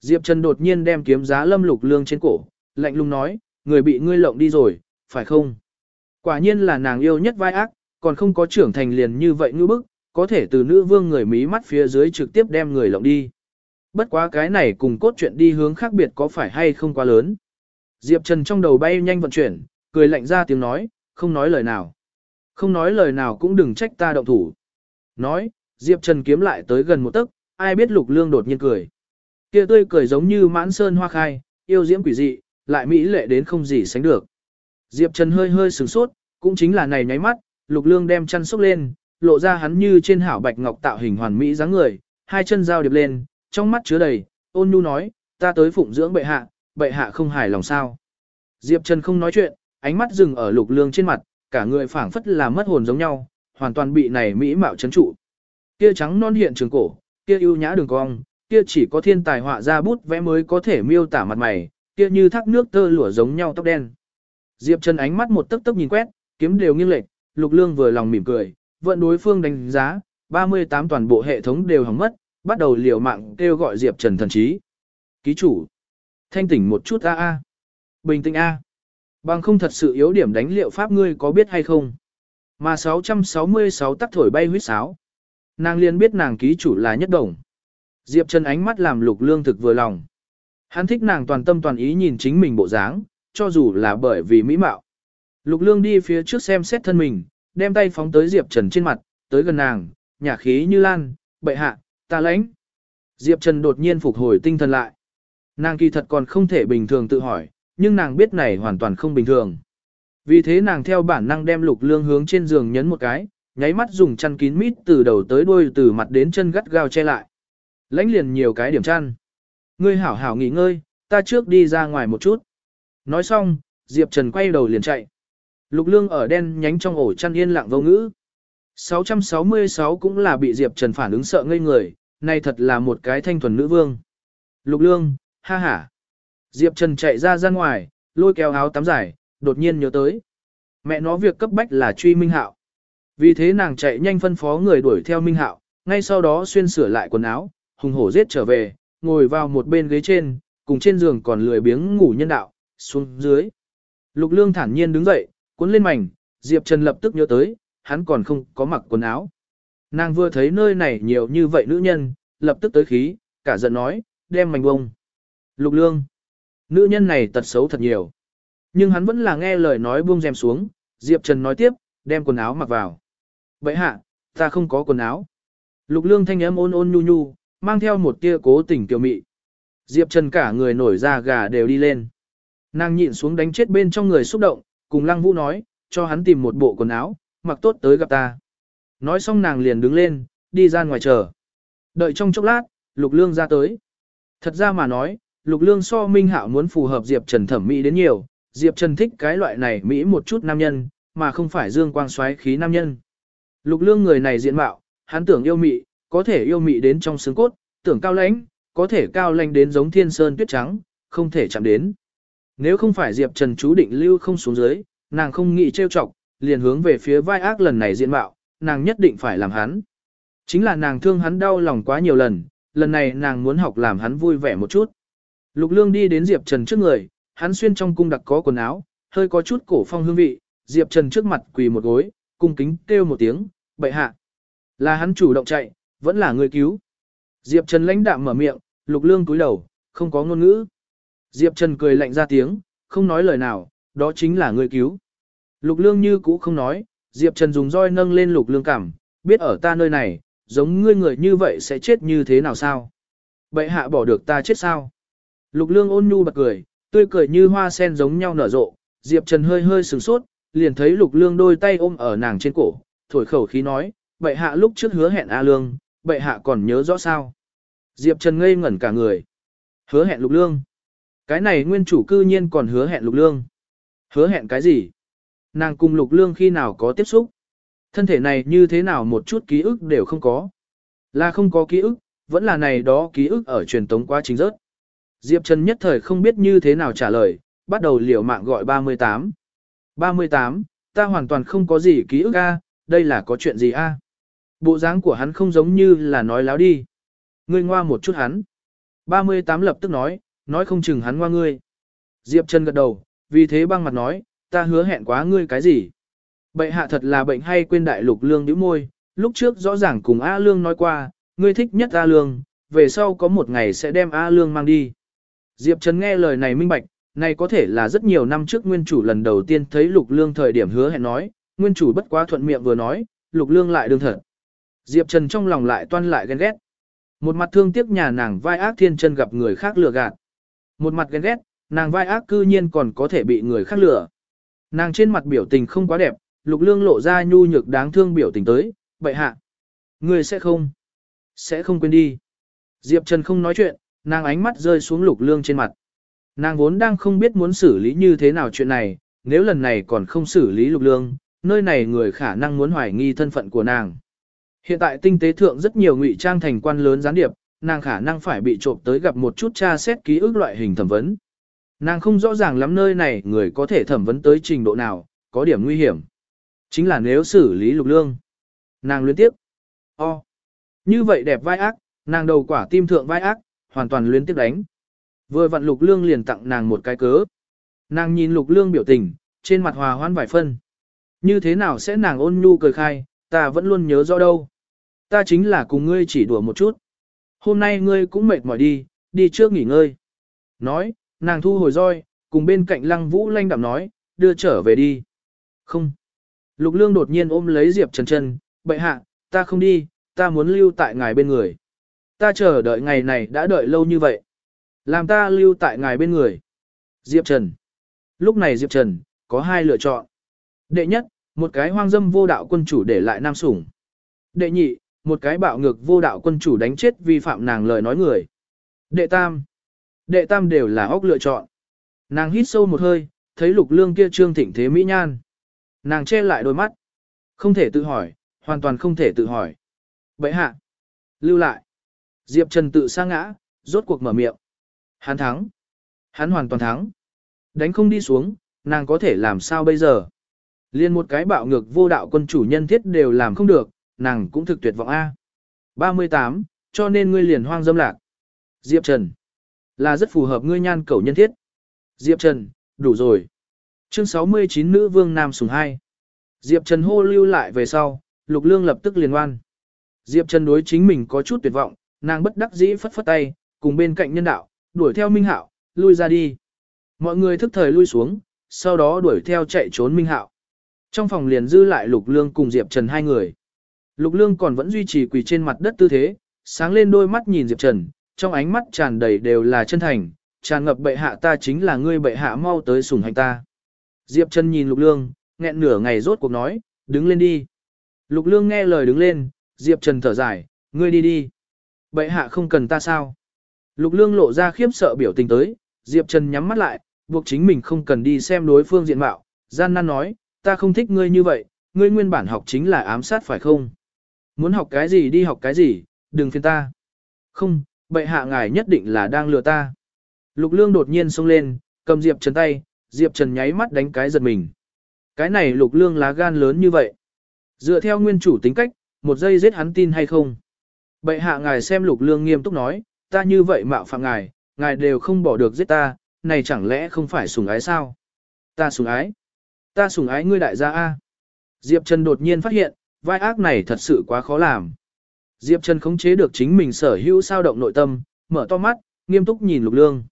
Diệp Trần đột nhiên đem kiếm giá lâm lục lương trên cổ, lạnh lùng nói, người bị ngươi lộng đi rồi, phải không? Quả nhiên là nàng yêu nhất vai ác, còn không có trưởng thành liền như vậy ngư bức, có thể từ nữ vương người mí mắt phía dưới trực tiếp đem người lộng đi. Bất quá cái này cùng cốt truyện đi hướng khác biệt có phải hay không quá lớn. Diệp Trần trong đầu bay nhanh vận chuyển, cười lạnh ra tiếng nói, không nói lời nào. Không nói lời nào cũng đừng trách ta động thủ. Nói, Diệp Trần kiếm lại tới gần một tấc, ai biết lục lương đột nhiên cười. Kia tươi cười giống như mãn sơn hoa khai, yêu diễm quỷ dị, lại mỹ lệ đến không gì sánh được. Diệp Trần hơi hơi sửng sốt, cũng chính là này nháy mắt, lục lương đem chăn xốc lên, lộ ra hắn như trên hảo bạch ngọc tạo hình hoàn mỹ dáng người, hai chân giao điệp lên, trong mắt chứa đầy, ôn nhu nói, ta tới phụng dưỡng bệ hạ, bệ hạ không hài lòng sao. Diệp Trần không nói chuyện, ánh mắt dừng ở lục lương trên mặt, cả người phảng phất là mất hồn giống nhau, hoàn toàn bị này mỹ mạo chấn trụ. Kia trắng non hiện trường cổ, kia ưu nhã đường cong, kia chỉ có thiên tài họa ra bút vẽ mới có thể miêu tả mặt mày, kia như thác nước tơ lụa giống nhau tóc đen. Diệp Trần ánh mắt một tấc tấc nhìn quét, kiếm đều nghiêng lệch, Lục Lương vừa lòng mỉm cười, vận đối phương đánh giá, 38 toàn bộ hệ thống đều hỏng mất, bắt đầu liều mạng kêu gọi Diệp Trần thần trí. Ký chủ, thanh tỉnh một chút a a. Bình tĩnh a. Bằng không thật sự yếu điểm đánh liệu pháp ngươi có biết hay không? Mà 666 tắc thổi bay huyết sáo. Nàng liền biết nàng ký chủ là nhất đồng. Diệp Trần ánh mắt làm lục lương thực vừa lòng. Hắn thích nàng toàn tâm toàn ý nhìn chính mình bộ dáng, cho dù là bởi vì mỹ mạo. Lục lương đi phía trước xem xét thân mình, đem tay phóng tới Diệp Trần trên mặt, tới gần nàng, nhà khí như lan, bệ hạ, ta lãnh. Diệp Trần đột nhiên phục hồi tinh thần lại. Nàng kỳ thật còn không thể bình thường tự hỏi, nhưng nàng biết này hoàn toàn không bình thường. Vì thế nàng theo bản năng đem lục lương hướng trên giường nhấn một cái, nháy mắt dùng chăn kín mít từ đầu tới đuôi từ mặt đến chân gắt gao che lại. Lãnh liền nhiều cái điểm chăn. Ngươi hảo hảo nghỉ ngơi, ta trước đi ra ngoài một chút. Nói xong, Diệp Trần quay đầu liền chạy. Lục lương ở đen nhánh trong ổ chăn yên lặng vô ngữ. 666 cũng là bị Diệp Trần phản ứng sợ ngây người, này thật là một cái thanh thuần nữ vương. Lục lương, ha ha. Diệp Trần chạy ra ra ngoài, lôi kéo áo tắm dài, đột nhiên nhớ tới. Mẹ nó việc cấp bách là truy Minh Hạo. Vì thế nàng chạy nhanh phân phó người đuổi theo Minh Hạo, ngay sau đó xuyên sửa lại quần áo, hùng hổ giết trở về, ngồi vào một bên ghế trên, cùng trên giường còn lười biếng ngủ nhân đạo, xuống dưới. Lục Lương thản nhiên đứng dậy, cuốn lên mảnh, Diệp Trần lập tức nhớ tới, hắn còn không có mặc quần áo. Nàng vừa thấy nơi này nhiều như vậy nữ nhân, lập tức tới khí, cả giận nói, đem mảnh bông. Lục Lương, nữ nhân này tật xấu thật nhiều. Nhưng hắn vẫn là nghe lời nói buông rèm xuống, Diệp Trần nói tiếp, đem quần áo mặc vào. Vậy hạ, ta không có quần áo. Lục Lương thanh ấm ôn ôn nhu nhu, mang theo một tia cố tình kiều mị. Diệp Trần cả người nổi da gà đều đi lên. Nàng nhịn xuống đánh chết bên trong người xúc động, cùng Lăng Vũ nói, cho hắn tìm một bộ quần áo, mặc tốt tới gặp ta. Nói xong nàng liền đứng lên, đi ra ngoài chờ. Đợi trong chốc lát, Lục Lương ra tới. Thật ra mà nói, Lục Lương so Minh Hạo muốn phù hợp Diệp Trần thẩm mỹ đến nhiều, Diệp Trần thích cái loại này mỹ một chút nam nhân, mà không phải dương quang xoáy khí nam nhân. Lục Lương người này diện mạo, hắn tưởng yêu mị, có thể yêu mị đến trong xương cốt, tưởng cao lãnh, có thể cao lãnh đến giống thiên sơn tuyết trắng, không thể chạm đến. Nếu không phải Diệp Trần chú định lưu không xuống dưới, nàng không nghĩ trêu chọc, liền hướng về phía vai ác lần này diện mạo, nàng nhất định phải làm hắn. Chính là nàng thương hắn đau lòng quá nhiều lần, lần này nàng muốn học làm hắn vui vẻ một chút. Lục Lương đi đến Diệp Trần trước người, hắn xuyên trong cung đặc có quần áo, hơi có chút cổ phong hương vị, Diệp Trần trước mặt quỳ một gối, cung kính kêu một tiếng, bệ hạ. Là hắn chủ động chạy, vẫn là người cứu. Diệp Trần lãnh đạm mở miệng, Lục Lương cúi đầu, không có ngôn ngữ. Diệp Trần cười lạnh ra tiếng, không nói lời nào, đó chính là người cứu. Lục Lương như cũ không nói, Diệp Trần dùng roi nâng lên Lục Lương cảm, biết ở ta nơi này, giống ngươi người như vậy sẽ chết như thế nào sao? Bệ hạ bỏ được ta chết sao? Lục Lương ôn nhu bật cười, tươi cười như hoa sen giống nhau nở rộ, Diệp Trần hơi hơi sửng sốt, liền thấy Lục Lương đôi tay ôm ở nàng trên cổ, thổi khẩu khí nói, bệ hạ lúc trước hứa hẹn A Lương, bệ hạ còn nhớ rõ sao? Diệp Trần ngây ngẩn cả người. Hứa hẹn Lục Lương. Cái này nguyên chủ cư nhiên còn hứa hẹn Lục Lương. Hứa hẹn cái gì? Nàng cùng Lục Lương khi nào có tiếp xúc? Thân thể này như thế nào một chút ký ức đều không có. Là không có ký ức, vẫn là này đó ký ức ở truyền tống quá trình rớt. Diệp Trần nhất thời không biết như thế nào trả lời, bắt đầu liều mạng gọi 38. 38, ta hoàn toàn không có gì ký ức a, đây là có chuyện gì a? Bộ dáng của hắn không giống như là nói láo đi. Ngươi ngoa một chút hắn. 38 lập tức nói, nói không chừng hắn ngoa ngươi. Diệp Trần gật đầu, vì thế băng mặt nói, ta hứa hẹn quá ngươi cái gì. Bệ hạ thật là bệnh hay quên đại lục lương nhíu môi, lúc trước rõ ràng cùng A Lương nói qua, ngươi thích nhất A Lương, về sau có một ngày sẽ đem A Lương mang đi. Diệp Trần nghe lời này minh bạch, này có thể là rất nhiều năm trước nguyên chủ lần đầu tiên thấy lục lương thời điểm hứa hẹn nói, nguyên chủ bất quá thuận miệng vừa nói, lục lương lại đương thật. Diệp Trần trong lòng lại toan lại ghen ghét. Một mặt thương tiếc nhà nàng vai ác thiên chân gặp người khác lừa gạt. Một mặt ghen ghét, nàng vai ác cư nhiên còn có thể bị người khác lừa. Nàng trên mặt biểu tình không quá đẹp, lục lương lộ ra nhu nhược đáng thương biểu tình tới, bậy hạ. Người sẽ không, sẽ không quên đi. Diệp Trần không nói chuyện, nàng ánh mắt rơi xuống lục lương trên mặt. Nàng vốn đang không biết muốn xử lý như thế nào chuyện này, nếu lần này còn không xử lý lục lương, nơi này người khả năng muốn hoài nghi thân phận của nàng. Hiện tại tinh tế thượng rất nhiều ngụy trang thành quan lớn gián điệp, nàng khả năng phải bị trộm tới gặp một chút tra xét ký ức loại hình thẩm vấn. Nàng không rõ ràng lắm nơi này người có thể thẩm vấn tới trình độ nào, có điểm nguy hiểm. Chính là nếu xử lý lục lương. Nàng luyến tiếp. O. Như vậy đẹp vai ác, nàng đầu quả tim thượng vai ác, hoàn toàn luyến tiếp đánh. Vừa vặn lục lương liền tặng nàng một cái cớ. Nàng nhìn lục lương biểu tình, trên mặt hòa hoan vài phân. Như thế nào sẽ nàng ôn nhu cười khai, ta vẫn luôn nhớ rõ đâu. Ta chính là cùng ngươi chỉ đùa một chút. Hôm nay ngươi cũng mệt mỏi đi, đi trước nghỉ ngơi. Nói, nàng thu hồi roi, cùng bên cạnh lăng vũ lanh đạm nói, đưa trở về đi. Không. Lục lương đột nhiên ôm lấy Diệp Trần Trần, bậy hạ, ta không đi, ta muốn lưu tại ngài bên người. Ta chờ đợi ngày này đã đợi lâu như vậy. Làm ta lưu tại ngài bên người. Diệp Trần. Lúc này Diệp Trần, có hai lựa chọn. Đệ nhất, một cái hoang dâm vô đạo quân chủ để lại nam sủng. Đệ nhị, một cái bạo ngược vô đạo quân chủ đánh chết vi phạm nàng lời nói người. Đệ tam. Đệ tam đều là óc lựa chọn. Nàng hít sâu một hơi, thấy lục lương kia trương thịnh thế mỹ nhan. Nàng che lại đôi mắt. Không thể tự hỏi, hoàn toàn không thể tự hỏi. Bậy hạ. Lưu lại. Diệp Trần tự sa ngã, rốt cuộc mở miệng. Hắn thắng. Hắn hoàn toàn thắng. Đánh không đi xuống, nàng có thể làm sao bây giờ? Liên một cái bạo ngược vô đạo quân chủ nhân thiết đều làm không được, nàng cũng thực tuyệt vọng A. 38, cho nên ngươi liền hoang dâm lạc. Diệp Trần. Là rất phù hợp ngươi nhan cầu nhân thiết. Diệp Trần, đủ rồi. Chương 69 Nữ Vương Nam Sùng 2. Diệp Trần hô lưu lại về sau, Lục Lương lập tức liền oan. Diệp Trần đối chính mình có chút tuyệt vọng, nàng bất đắc dĩ phất phất tay, cùng bên cạnh nhân đạo, đuổi theo Minh Hạo, lui ra đi. Mọi người thức thời lui xuống, sau đó đuổi theo chạy trốn Minh Hạo. Trong phòng liền dư lại Lục Lương cùng Diệp Trần hai người. Lục Lương còn vẫn duy trì quỳ trên mặt đất tư thế, sáng lên đôi mắt nhìn Diệp Trần, trong ánh mắt tràn đầy đều là chân thành, tràn ngập bệ hạ ta chính là ngươi bệ hạ mau tới sủng hành ta. Diệp Trần nhìn Lục Lương, nghẹn nửa ngày rốt cuộc nói, đứng lên đi. Lục Lương nghe lời đứng lên, Diệp Trần thở dài, ngươi đi đi. Bệ hạ không cần ta sao? Lục Lương lộ ra khiếp sợ biểu tình tới, Diệp Trần nhắm mắt lại, buộc chính mình không cần đi xem đối phương diện mạo, gian nan nói, ta không thích ngươi như vậy, ngươi nguyên bản học chính là ám sát phải không? Muốn học cái gì đi học cái gì, đừng phiền ta. Không, bệ hạ ngài nhất định là đang lừa ta. Lục Lương đột nhiên xông lên, cầm Diệp Trần tay, Diệp Trần nháy mắt đánh cái giật mình. Cái này Lục Lương lá gan lớn như vậy. Dựa theo nguyên chủ tính cách, một giây giết hắn tin hay không? Bệ hạ ngài xem Lục Lương nghiêm túc nói, ta như vậy mạo phạm ngài, ngài đều không bỏ được giết ta, này chẳng lẽ không phải sủng ái sao? Ta sủng ái? Ta sủng ái ngươi đại gia A. Diệp Trần đột nhiên phát hiện, vai ác này thật sự quá khó làm. Diệp Trần khống chế được chính mình sở hữu sao động nội tâm, mở to mắt, nghiêm túc nhìn Lục Lương.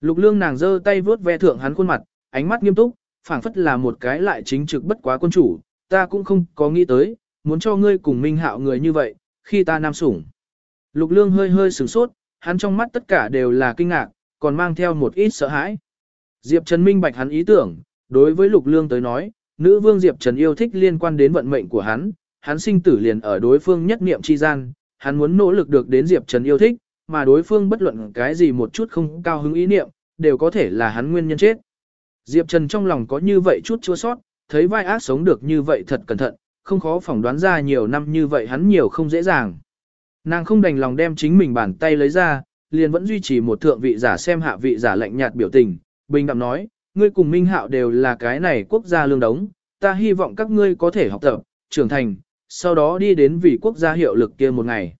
Lục Lương nàng giơ tay vuốt ve thượng hắn khuôn mặt, ánh mắt nghiêm túc, phảng phất là một cái lại chính trực bất quá quân chủ, ta cũng không có nghĩ tới, muốn cho ngươi cùng Minh Hạo người như vậy, khi ta nam sủng. Lục Lương hơi hơi sửng sốt, hắn trong mắt tất cả đều là kinh ngạc, còn mang theo một ít sợ hãi. Diệp Trần minh bạch hắn ý tưởng, đối với Lục Lương tới nói, nữ vương Diệp Trần yêu thích liên quan đến vận mệnh của hắn, hắn sinh tử liền ở đối phương nhất niệm chi gian, hắn muốn nỗ lực được đến Diệp Trần yêu thích, mà đối phương bất luận cái gì một chút không cao hứng ý niệm, đều có thể là hắn nguyên nhân chết. Diệp Trần trong lòng có như vậy chút chua sót, thấy vai ác sống được như vậy thật cẩn thận, không khó phỏng đoán ra nhiều năm như vậy hắn nhiều không dễ dàng. Nàng không đành lòng đem chính mình bàn tay lấy ra, liền vẫn duy trì một thượng vị giả xem hạ vị giả lạnh nhạt biểu tình, bình đạm nói, ngươi cùng Minh Hạo đều là cái này quốc gia lương đống, ta hy vọng các ngươi có thể học tập, trưởng thành, sau đó đi đến vì quốc gia hiệu lực kia một ngày.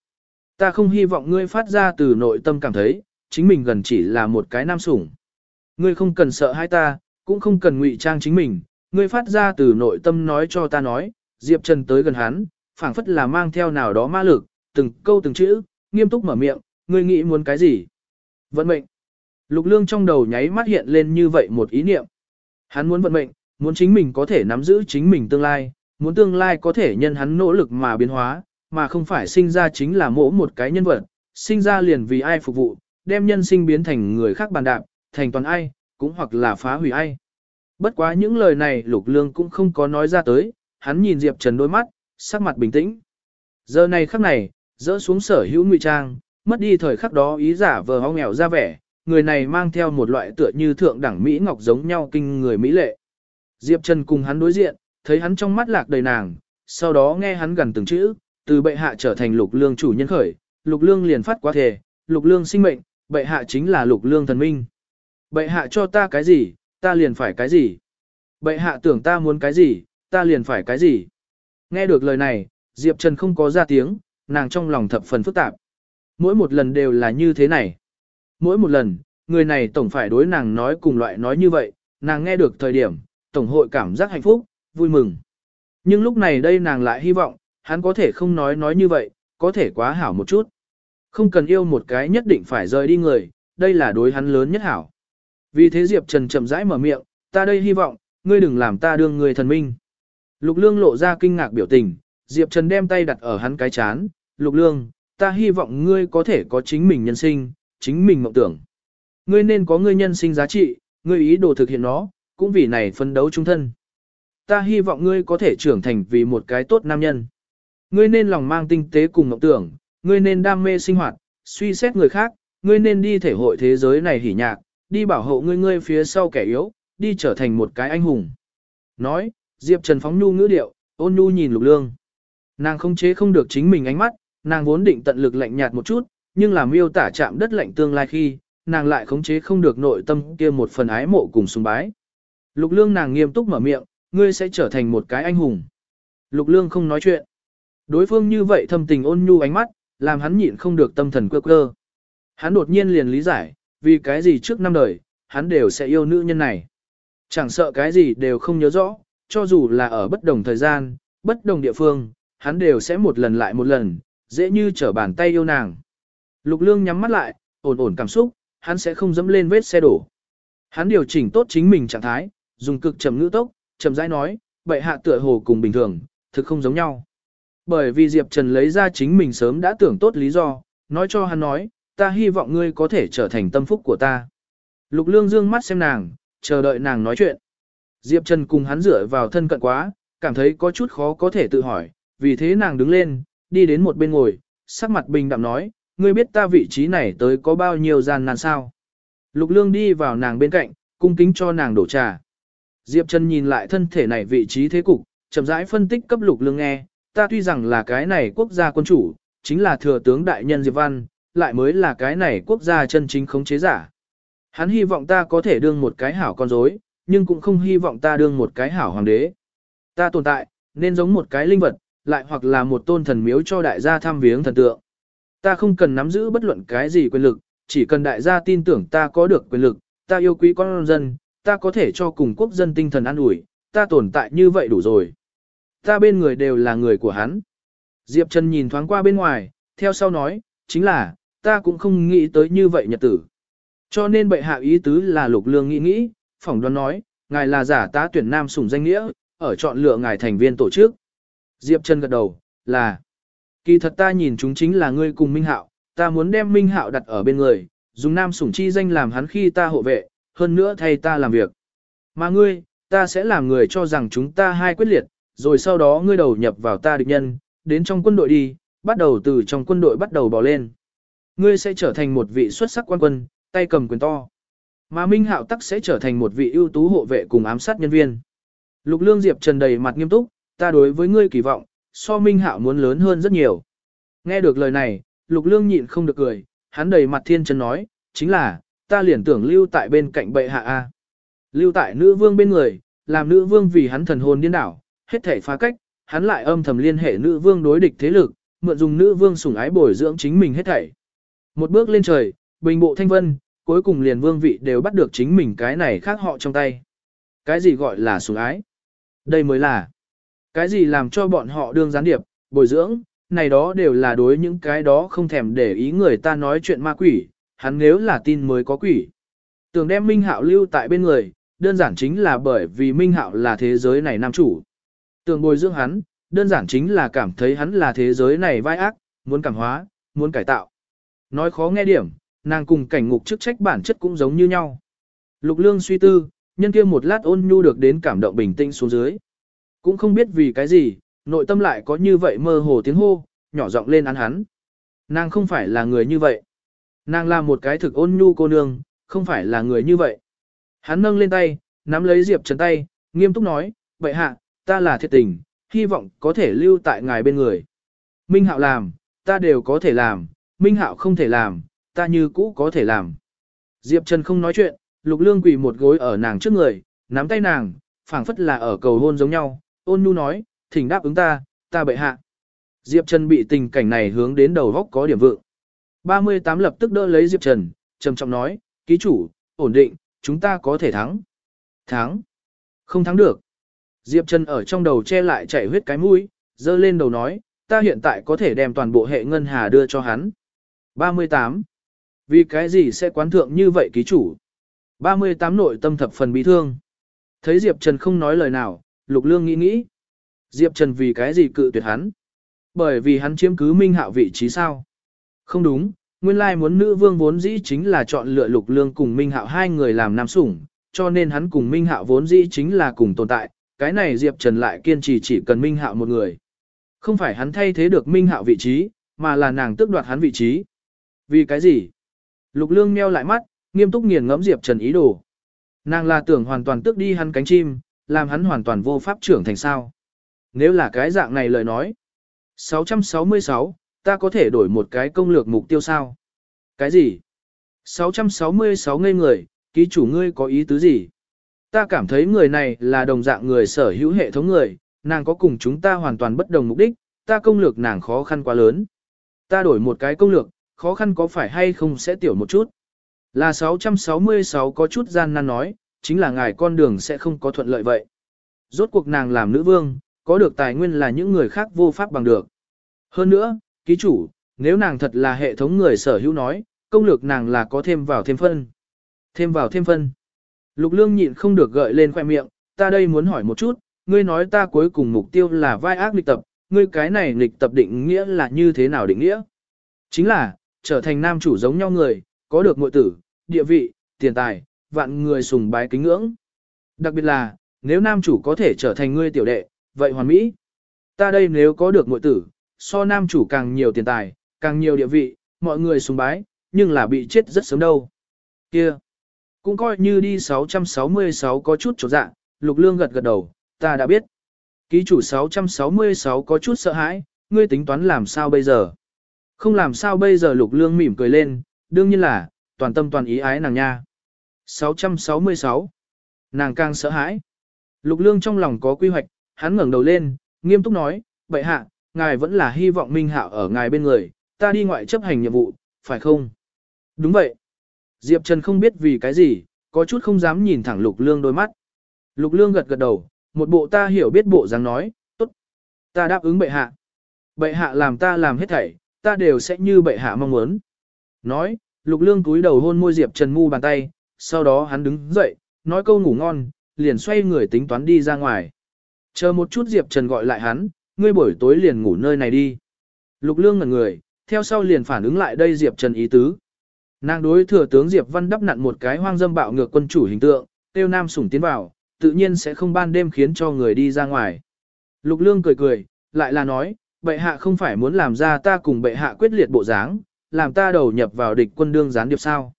Ta không hy vọng ngươi phát ra từ nội tâm cảm thấy, chính mình gần chỉ là một cái nam sủng. Ngươi không cần sợ hai ta, cũng không cần ngụy trang chính mình, ngươi phát ra từ nội tâm nói cho ta nói, Diệp Trần tới gần hắn, phảng phất là mang theo nào đó ma lực, từng câu từng chữ, nghiêm túc mở miệng, ngươi nghĩ muốn cái gì? Vận mệnh. Lục Lương trong đầu nháy mắt hiện lên như vậy một ý niệm. Hắn muốn vận mệnh, muốn chính mình có thể nắm giữ chính mình tương lai, muốn tương lai có thể nhân hắn nỗ lực mà biến hóa, mà không phải sinh ra chính là mỗ một cái nhân vật, sinh ra liền vì ai phục vụ, đem nhân sinh biến thành người khác bàn đạp, thành toàn ai, cũng hoặc là phá hủy ai. Bất quá những lời này Lục Lương cũng không có nói ra tới, hắn nhìn Diệp Trần đôi mắt, sắc mặt bình tĩnh. Giờ này khắc này, dỡ xuống sở hữu ngụy trang, mất đi thời khắc đó ý giả vờ ho nghèo ra vẻ, người này mang theo một loại tựa như thượng đẳng Mỹ ngọc giống nhau kinh người Mỹ lệ. Diệp Trần cùng hắn đối diện, thấy hắn trong mắt lạc đầy nàng, sau đó nghe hắn gần từng chữ, từ bệ hạ trở thành lục lương chủ nhân khởi, lục lương liền phát quá thể, lục lương sinh mệnh, bệ hạ chính là lục lương thần minh. Bệ hạ cho ta cái gì, ta liền phải cái gì. Bệ hạ tưởng ta muốn cái gì, ta liền phải cái gì. Nghe được lời này, Diệp Trần không có ra tiếng, nàng trong lòng thập phần phức tạp. Mỗi một lần đều là như thế này. Mỗi một lần, người này tổng phải đối nàng nói cùng loại nói như vậy, nàng nghe được thời điểm, tổng hội cảm giác hạnh phúc, vui mừng. Nhưng lúc này đây nàng lại hy vọng, hắn có thể không nói nói như vậy, có thể quá hảo một chút. Không cần yêu một cái nhất định phải rời đi người, đây là đối hắn lớn nhất hảo. Vì thế Diệp Trần chậm rãi mở miệng, ta đây hy vọng, ngươi đừng làm ta đương người thần minh. Lục Lương lộ ra kinh ngạc biểu tình, Diệp Trần đem tay đặt ở hắn cái chán, Lục Lương, ta hy vọng ngươi có thể có chính mình nhân sinh, chính mình mộng tưởng. Ngươi nên có ngươi nhân sinh giá trị, ngươi ý đồ thực hiện nó, cũng vì này phân đấu trung thân. Ta hy vọng ngươi có thể trưởng thành vì một cái tốt nam nhân. Ngươi nên lòng mang tinh tế cùng mộng tưởng, ngươi nên đam mê sinh hoạt, suy xét người khác, ngươi nên đi thể hội thế giới này hỉ nhạc, đi bảo hộ ngươi ngươi phía sau kẻ yếu, đi trở thành một cái anh hùng. Nói, Diệp Trần phóng nhu ngữ điệu, ôn nhu nhìn lục lương. Nàng không chế không được chính mình ánh mắt, nàng vốn định tận lực lạnh nhạt một chút, nhưng làm miêu tả chạm đất lạnh tương lai khi, nàng lại khống chế không được nội tâm kia một phần ái mộ cùng sùng bái. Lục lương nàng nghiêm túc mở miệng, ngươi sẽ trở thành một cái anh hùng. Lục lương không nói chuyện. Đối phương như vậy thâm tình ôn nhu ánh mắt, làm hắn nhịn không được tâm thần quơ quơ. Hắn đột nhiên liền lý giải, vì cái gì trước năm đời, hắn đều sẽ yêu nữ nhân này. Chẳng sợ cái gì đều không nhớ rõ, cho dù là ở bất đồng thời gian, bất đồng địa phương, hắn đều sẽ một lần lại một lần, dễ như trở bàn tay yêu nàng. Lục lương nhắm mắt lại, ổn ổn cảm xúc, hắn sẽ không dẫm lên vết xe đổ. Hắn điều chỉnh tốt chính mình trạng thái, dùng cực chậm ngữ tốc, chậm rãi nói, bệ hạ tựa hồ cùng bình thường, thực không giống nhau. Bởi vì Diệp Trần lấy ra chính mình sớm đã tưởng tốt lý do, nói cho hắn nói, ta hy vọng ngươi có thể trở thành tâm phúc của ta. Lục lương dương mắt xem nàng, chờ đợi nàng nói chuyện. Diệp Trần cùng hắn rửa vào thân cận quá, cảm thấy có chút khó có thể tự hỏi, vì thế nàng đứng lên, đi đến một bên ngồi, sắc mặt bình đạm nói, ngươi biết ta vị trí này tới có bao nhiêu gian nan sao. Lục lương đi vào nàng bên cạnh, cung kính cho nàng đổ trà. Diệp Trần nhìn lại thân thể này vị trí thế cục, chậm rãi phân tích cấp lục lương nghe, ta tuy rằng là cái này quốc gia quân chủ, chính là thừa tướng đại nhân Diệp Văn, lại mới là cái này quốc gia chân chính khống chế giả. Hắn hy vọng ta có thể đương một cái hảo con rối, nhưng cũng không hy vọng ta đương một cái hảo hoàng đế. Ta tồn tại, nên giống một cái linh vật, lại hoặc là một tôn thần miếu cho đại gia tham viếng thần tượng. Ta không cần nắm giữ bất luận cái gì quyền lực, chỉ cần đại gia tin tưởng ta có được quyền lực, ta yêu quý con dân, ta có thể cho cùng quốc dân tinh thần an ủi, ta tồn tại như vậy đủ rồi. Ta bên người đều là người của hắn. Diệp Trần nhìn thoáng qua bên ngoài, theo sau nói, chính là, ta cũng không nghĩ tới như vậy nhật tử. Cho nên bệ hạ ý tứ là lục lương nghĩ nghĩ, phỏng đoán nói, ngài là giả tá tuyển nam sủng danh nghĩa, ở chọn lựa ngài thành viên tổ chức. Diệp Trần gật đầu, là, kỳ thật ta nhìn chúng chính là ngươi cùng Minh Hạo, ta muốn đem Minh Hạo đặt ở bên người, dùng nam sủng chi danh làm hắn khi ta hộ vệ, hơn nữa thay ta làm việc. Mà ngươi, ta sẽ làm người cho rằng chúng ta hai quyết liệt, rồi sau đó ngươi đầu nhập vào ta địch nhân, đến trong quân đội đi, bắt đầu từ trong quân đội bắt đầu bỏ lên. Ngươi sẽ trở thành một vị xuất sắc quan quân, tay cầm quyền to. Mà Minh Hạo tắc sẽ trở thành một vị ưu tú hộ vệ cùng ám sát nhân viên. Lục Lương Diệp trần đầy mặt nghiêm túc, ta đối với ngươi kỳ vọng, so Minh Hạo muốn lớn hơn rất nhiều. Nghe được lời này, Lục Lương nhịn không được cười, hắn đầy mặt thiên chân nói, chính là, ta liền tưởng lưu tại bên cạnh bệ hạ A. Lưu tại nữ vương bên người, làm nữ vương vì hắn thần hồn điên đảo, hết thể phá cách, hắn lại âm thầm liên hệ nữ vương đối địch thế lực, mượn dùng nữ vương sủng ái bồi dưỡng chính mình hết thảy. Một bước lên trời, bình bộ thanh vân, cuối cùng liền vương vị đều bắt được chính mình cái này khác họ trong tay. Cái gì gọi là sủng ái? Đây mới là. Cái gì làm cho bọn họ đương gián điệp, bồi dưỡng, này đó đều là đối những cái đó không thèm để ý người ta nói chuyện ma quỷ, hắn nếu là tin mới có quỷ. Tưởng đem Minh Hạo lưu tại bên người, đơn giản chính là bởi vì Minh Hạo là thế giới này nam chủ. Tưởng bồi dưỡng hắn, đơn giản chính là cảm thấy hắn là thế giới này vai ác, muốn cảm hóa, muốn cải tạo. Nói khó nghe điểm, nàng cùng cảnh ngục chức trách bản chất cũng giống như nhau. Lục lương suy tư, nhân kia một lát ôn nhu được đến cảm động bình tĩnh xuống dưới. Cũng không biết vì cái gì, nội tâm lại có như vậy mơ hồ tiếng hô, nhỏ giọng lên án hắn. Nàng không phải là người như vậy. Nàng là một cái thực ôn nhu cô nương, không phải là người như vậy. Hắn nâng lên tay, nắm lấy Diệp Trần tay, nghiêm túc nói, vậy hạ, ta là thiệt tình, hy vọng có thể lưu tại ngài bên người. Minh Hạo làm, ta đều có thể làm, Minh Hạo không thể làm, ta như cũ có thể làm. Diệp Trần không nói chuyện, Lục Lương quỳ một gối ở nàng trước người, nắm tay nàng, phảng phất là ở cầu hôn giống nhau, ôn nhu nói, thỉnh đáp ứng ta, ta bệ hạ. Diệp Trần bị tình cảnh này hướng đến đầu góc có điểm vượng. 38 lập tức đỡ lấy Diệp Trần, trầm trọng nói, ký chủ, ổn định, chúng ta có thể thắng. Thắng? Không thắng được. Diệp Trần ở trong đầu che lại chảy huyết cái mũi, dơ lên đầu nói, ta hiện tại có thể đem toàn bộ hệ ngân hà đưa cho hắn. 38. Vì cái gì sẽ quán thượng như vậy ký chủ? 38 nội tâm thập phần bí thương. Thấy Diệp Trần không nói lời nào, Lục Lương nghĩ nghĩ. Diệp Trần vì cái gì cự tuyệt hắn? Bởi vì hắn chiếm cứ minh hạo vị trí sao? Không đúng, nguyên lai muốn nữ vương vốn dĩ chính là chọn lựa Lục Lương cùng minh hạo hai người làm nam sủng, cho nên hắn cùng minh hạo vốn dĩ chính là cùng tồn tại, cái này Diệp Trần lại kiên trì chỉ cần Minh Hạo một người. Không phải hắn thay thế được Minh Hạo vị trí, mà là nàng tước đoạt hắn vị trí. Vì cái gì? Lục Lương meo lại mắt, nghiêm túc nghiền ngẫm Diệp Trần ý đồ. Nàng là tưởng hoàn toàn tước đi hắn cánh chim, làm hắn hoàn toàn vô pháp trưởng thành sao. Nếu là cái dạng này lời nói. 666, ta có thể đổi một cái công lược mục tiêu sao? Cái gì? 666 ngây người, ký chủ ngươi có ý tứ gì? Ta cảm thấy người này là đồng dạng người sở hữu hệ thống người, nàng có cùng chúng ta hoàn toàn bất đồng mục đích, ta công lược nàng khó khăn quá lớn. Ta đổi một cái công lược, khó khăn có phải hay không sẽ tiểu một chút. Là 666 có chút gian nan nói, chính là ngài con đường sẽ không có thuận lợi vậy. Rốt cuộc nàng làm nữ vương, có được tài nguyên là những người khác vô pháp bằng được. Hơn nữa, ký chủ, nếu nàng thật là hệ thống người sở hữu nói, công lược nàng là có thêm vào thêm phân. Thêm vào thêm phân. Lục lương nhịn không được gợi lên khoẻ miệng, ta đây muốn hỏi một chút, ngươi nói ta cuối cùng mục tiêu là vai ác nghịch tập, ngươi cái này nghịch tập định nghĩa là như thế nào định nghĩa? Chính là, trở thành nam chủ giống nhau người, có được ngội tử, địa vị, tiền tài, vạn người sùng bái kính ngưỡng. Đặc biệt là, nếu nam chủ có thể trở thành ngươi tiểu đệ, vậy hoàn mỹ. Ta đây nếu có được muội tử, so nam chủ càng nhiều tiền tài, càng nhiều địa vị, mọi người sùng bái, nhưng là bị chết rất sớm đâu. Kia, cũng coi như đi 666 có chút chỗ dạ, lục lương gật gật đầu, ta đã biết. Ký chủ 666 có chút sợ hãi, ngươi tính toán làm sao bây giờ? Không làm sao bây giờ lục lương mỉm cười lên, đương nhiên là, toàn tâm toàn ý ái nàng nha. 666. Nàng càng sợ hãi. Lục lương trong lòng có quy hoạch, hắn ngẩng đầu lên, nghiêm túc nói, vậy hạ, ngài vẫn là hy vọng Minh Hạo ở ngài bên người, ta đi ngoại chấp hành nhiệm vụ, phải không? Đúng vậy. Diệp Trần không biết vì cái gì, có chút không dám nhìn thẳng Lục Lương đôi mắt. Lục Lương gật gật đầu, một bộ ta hiểu biết bộ dáng nói, tốt. Ta đáp ứng bệ hạ. Bệ hạ làm ta làm hết thảy, ta đều sẽ như bệ hạ mong muốn. Nói, Lục Lương cúi đầu hôn môi Diệp Trần mu bàn tay, sau đó hắn đứng dậy, nói câu ngủ ngon, liền xoay người tính toán đi ra ngoài. Chờ một chút Diệp Trần gọi lại hắn, ngươi buổi tối liền ngủ nơi này đi. Lục Lương ngẩn người, theo sau liền phản ứng lại đây Diệp Trần ý tứ. Nàng đối thừa tướng Diệp Văn đắp nặn một cái hoang dâm bạo ngược quân chủ hình tượng, tiêu nam sủng tiến vào, tự nhiên sẽ không ban đêm khiến cho người đi ra ngoài. Lục Lương cười cười, lại là nói, bệ hạ không phải muốn làm ra ta cùng bệ hạ quyết liệt bộ dáng, làm ta đầu nhập vào địch quân đương gián điệp sao.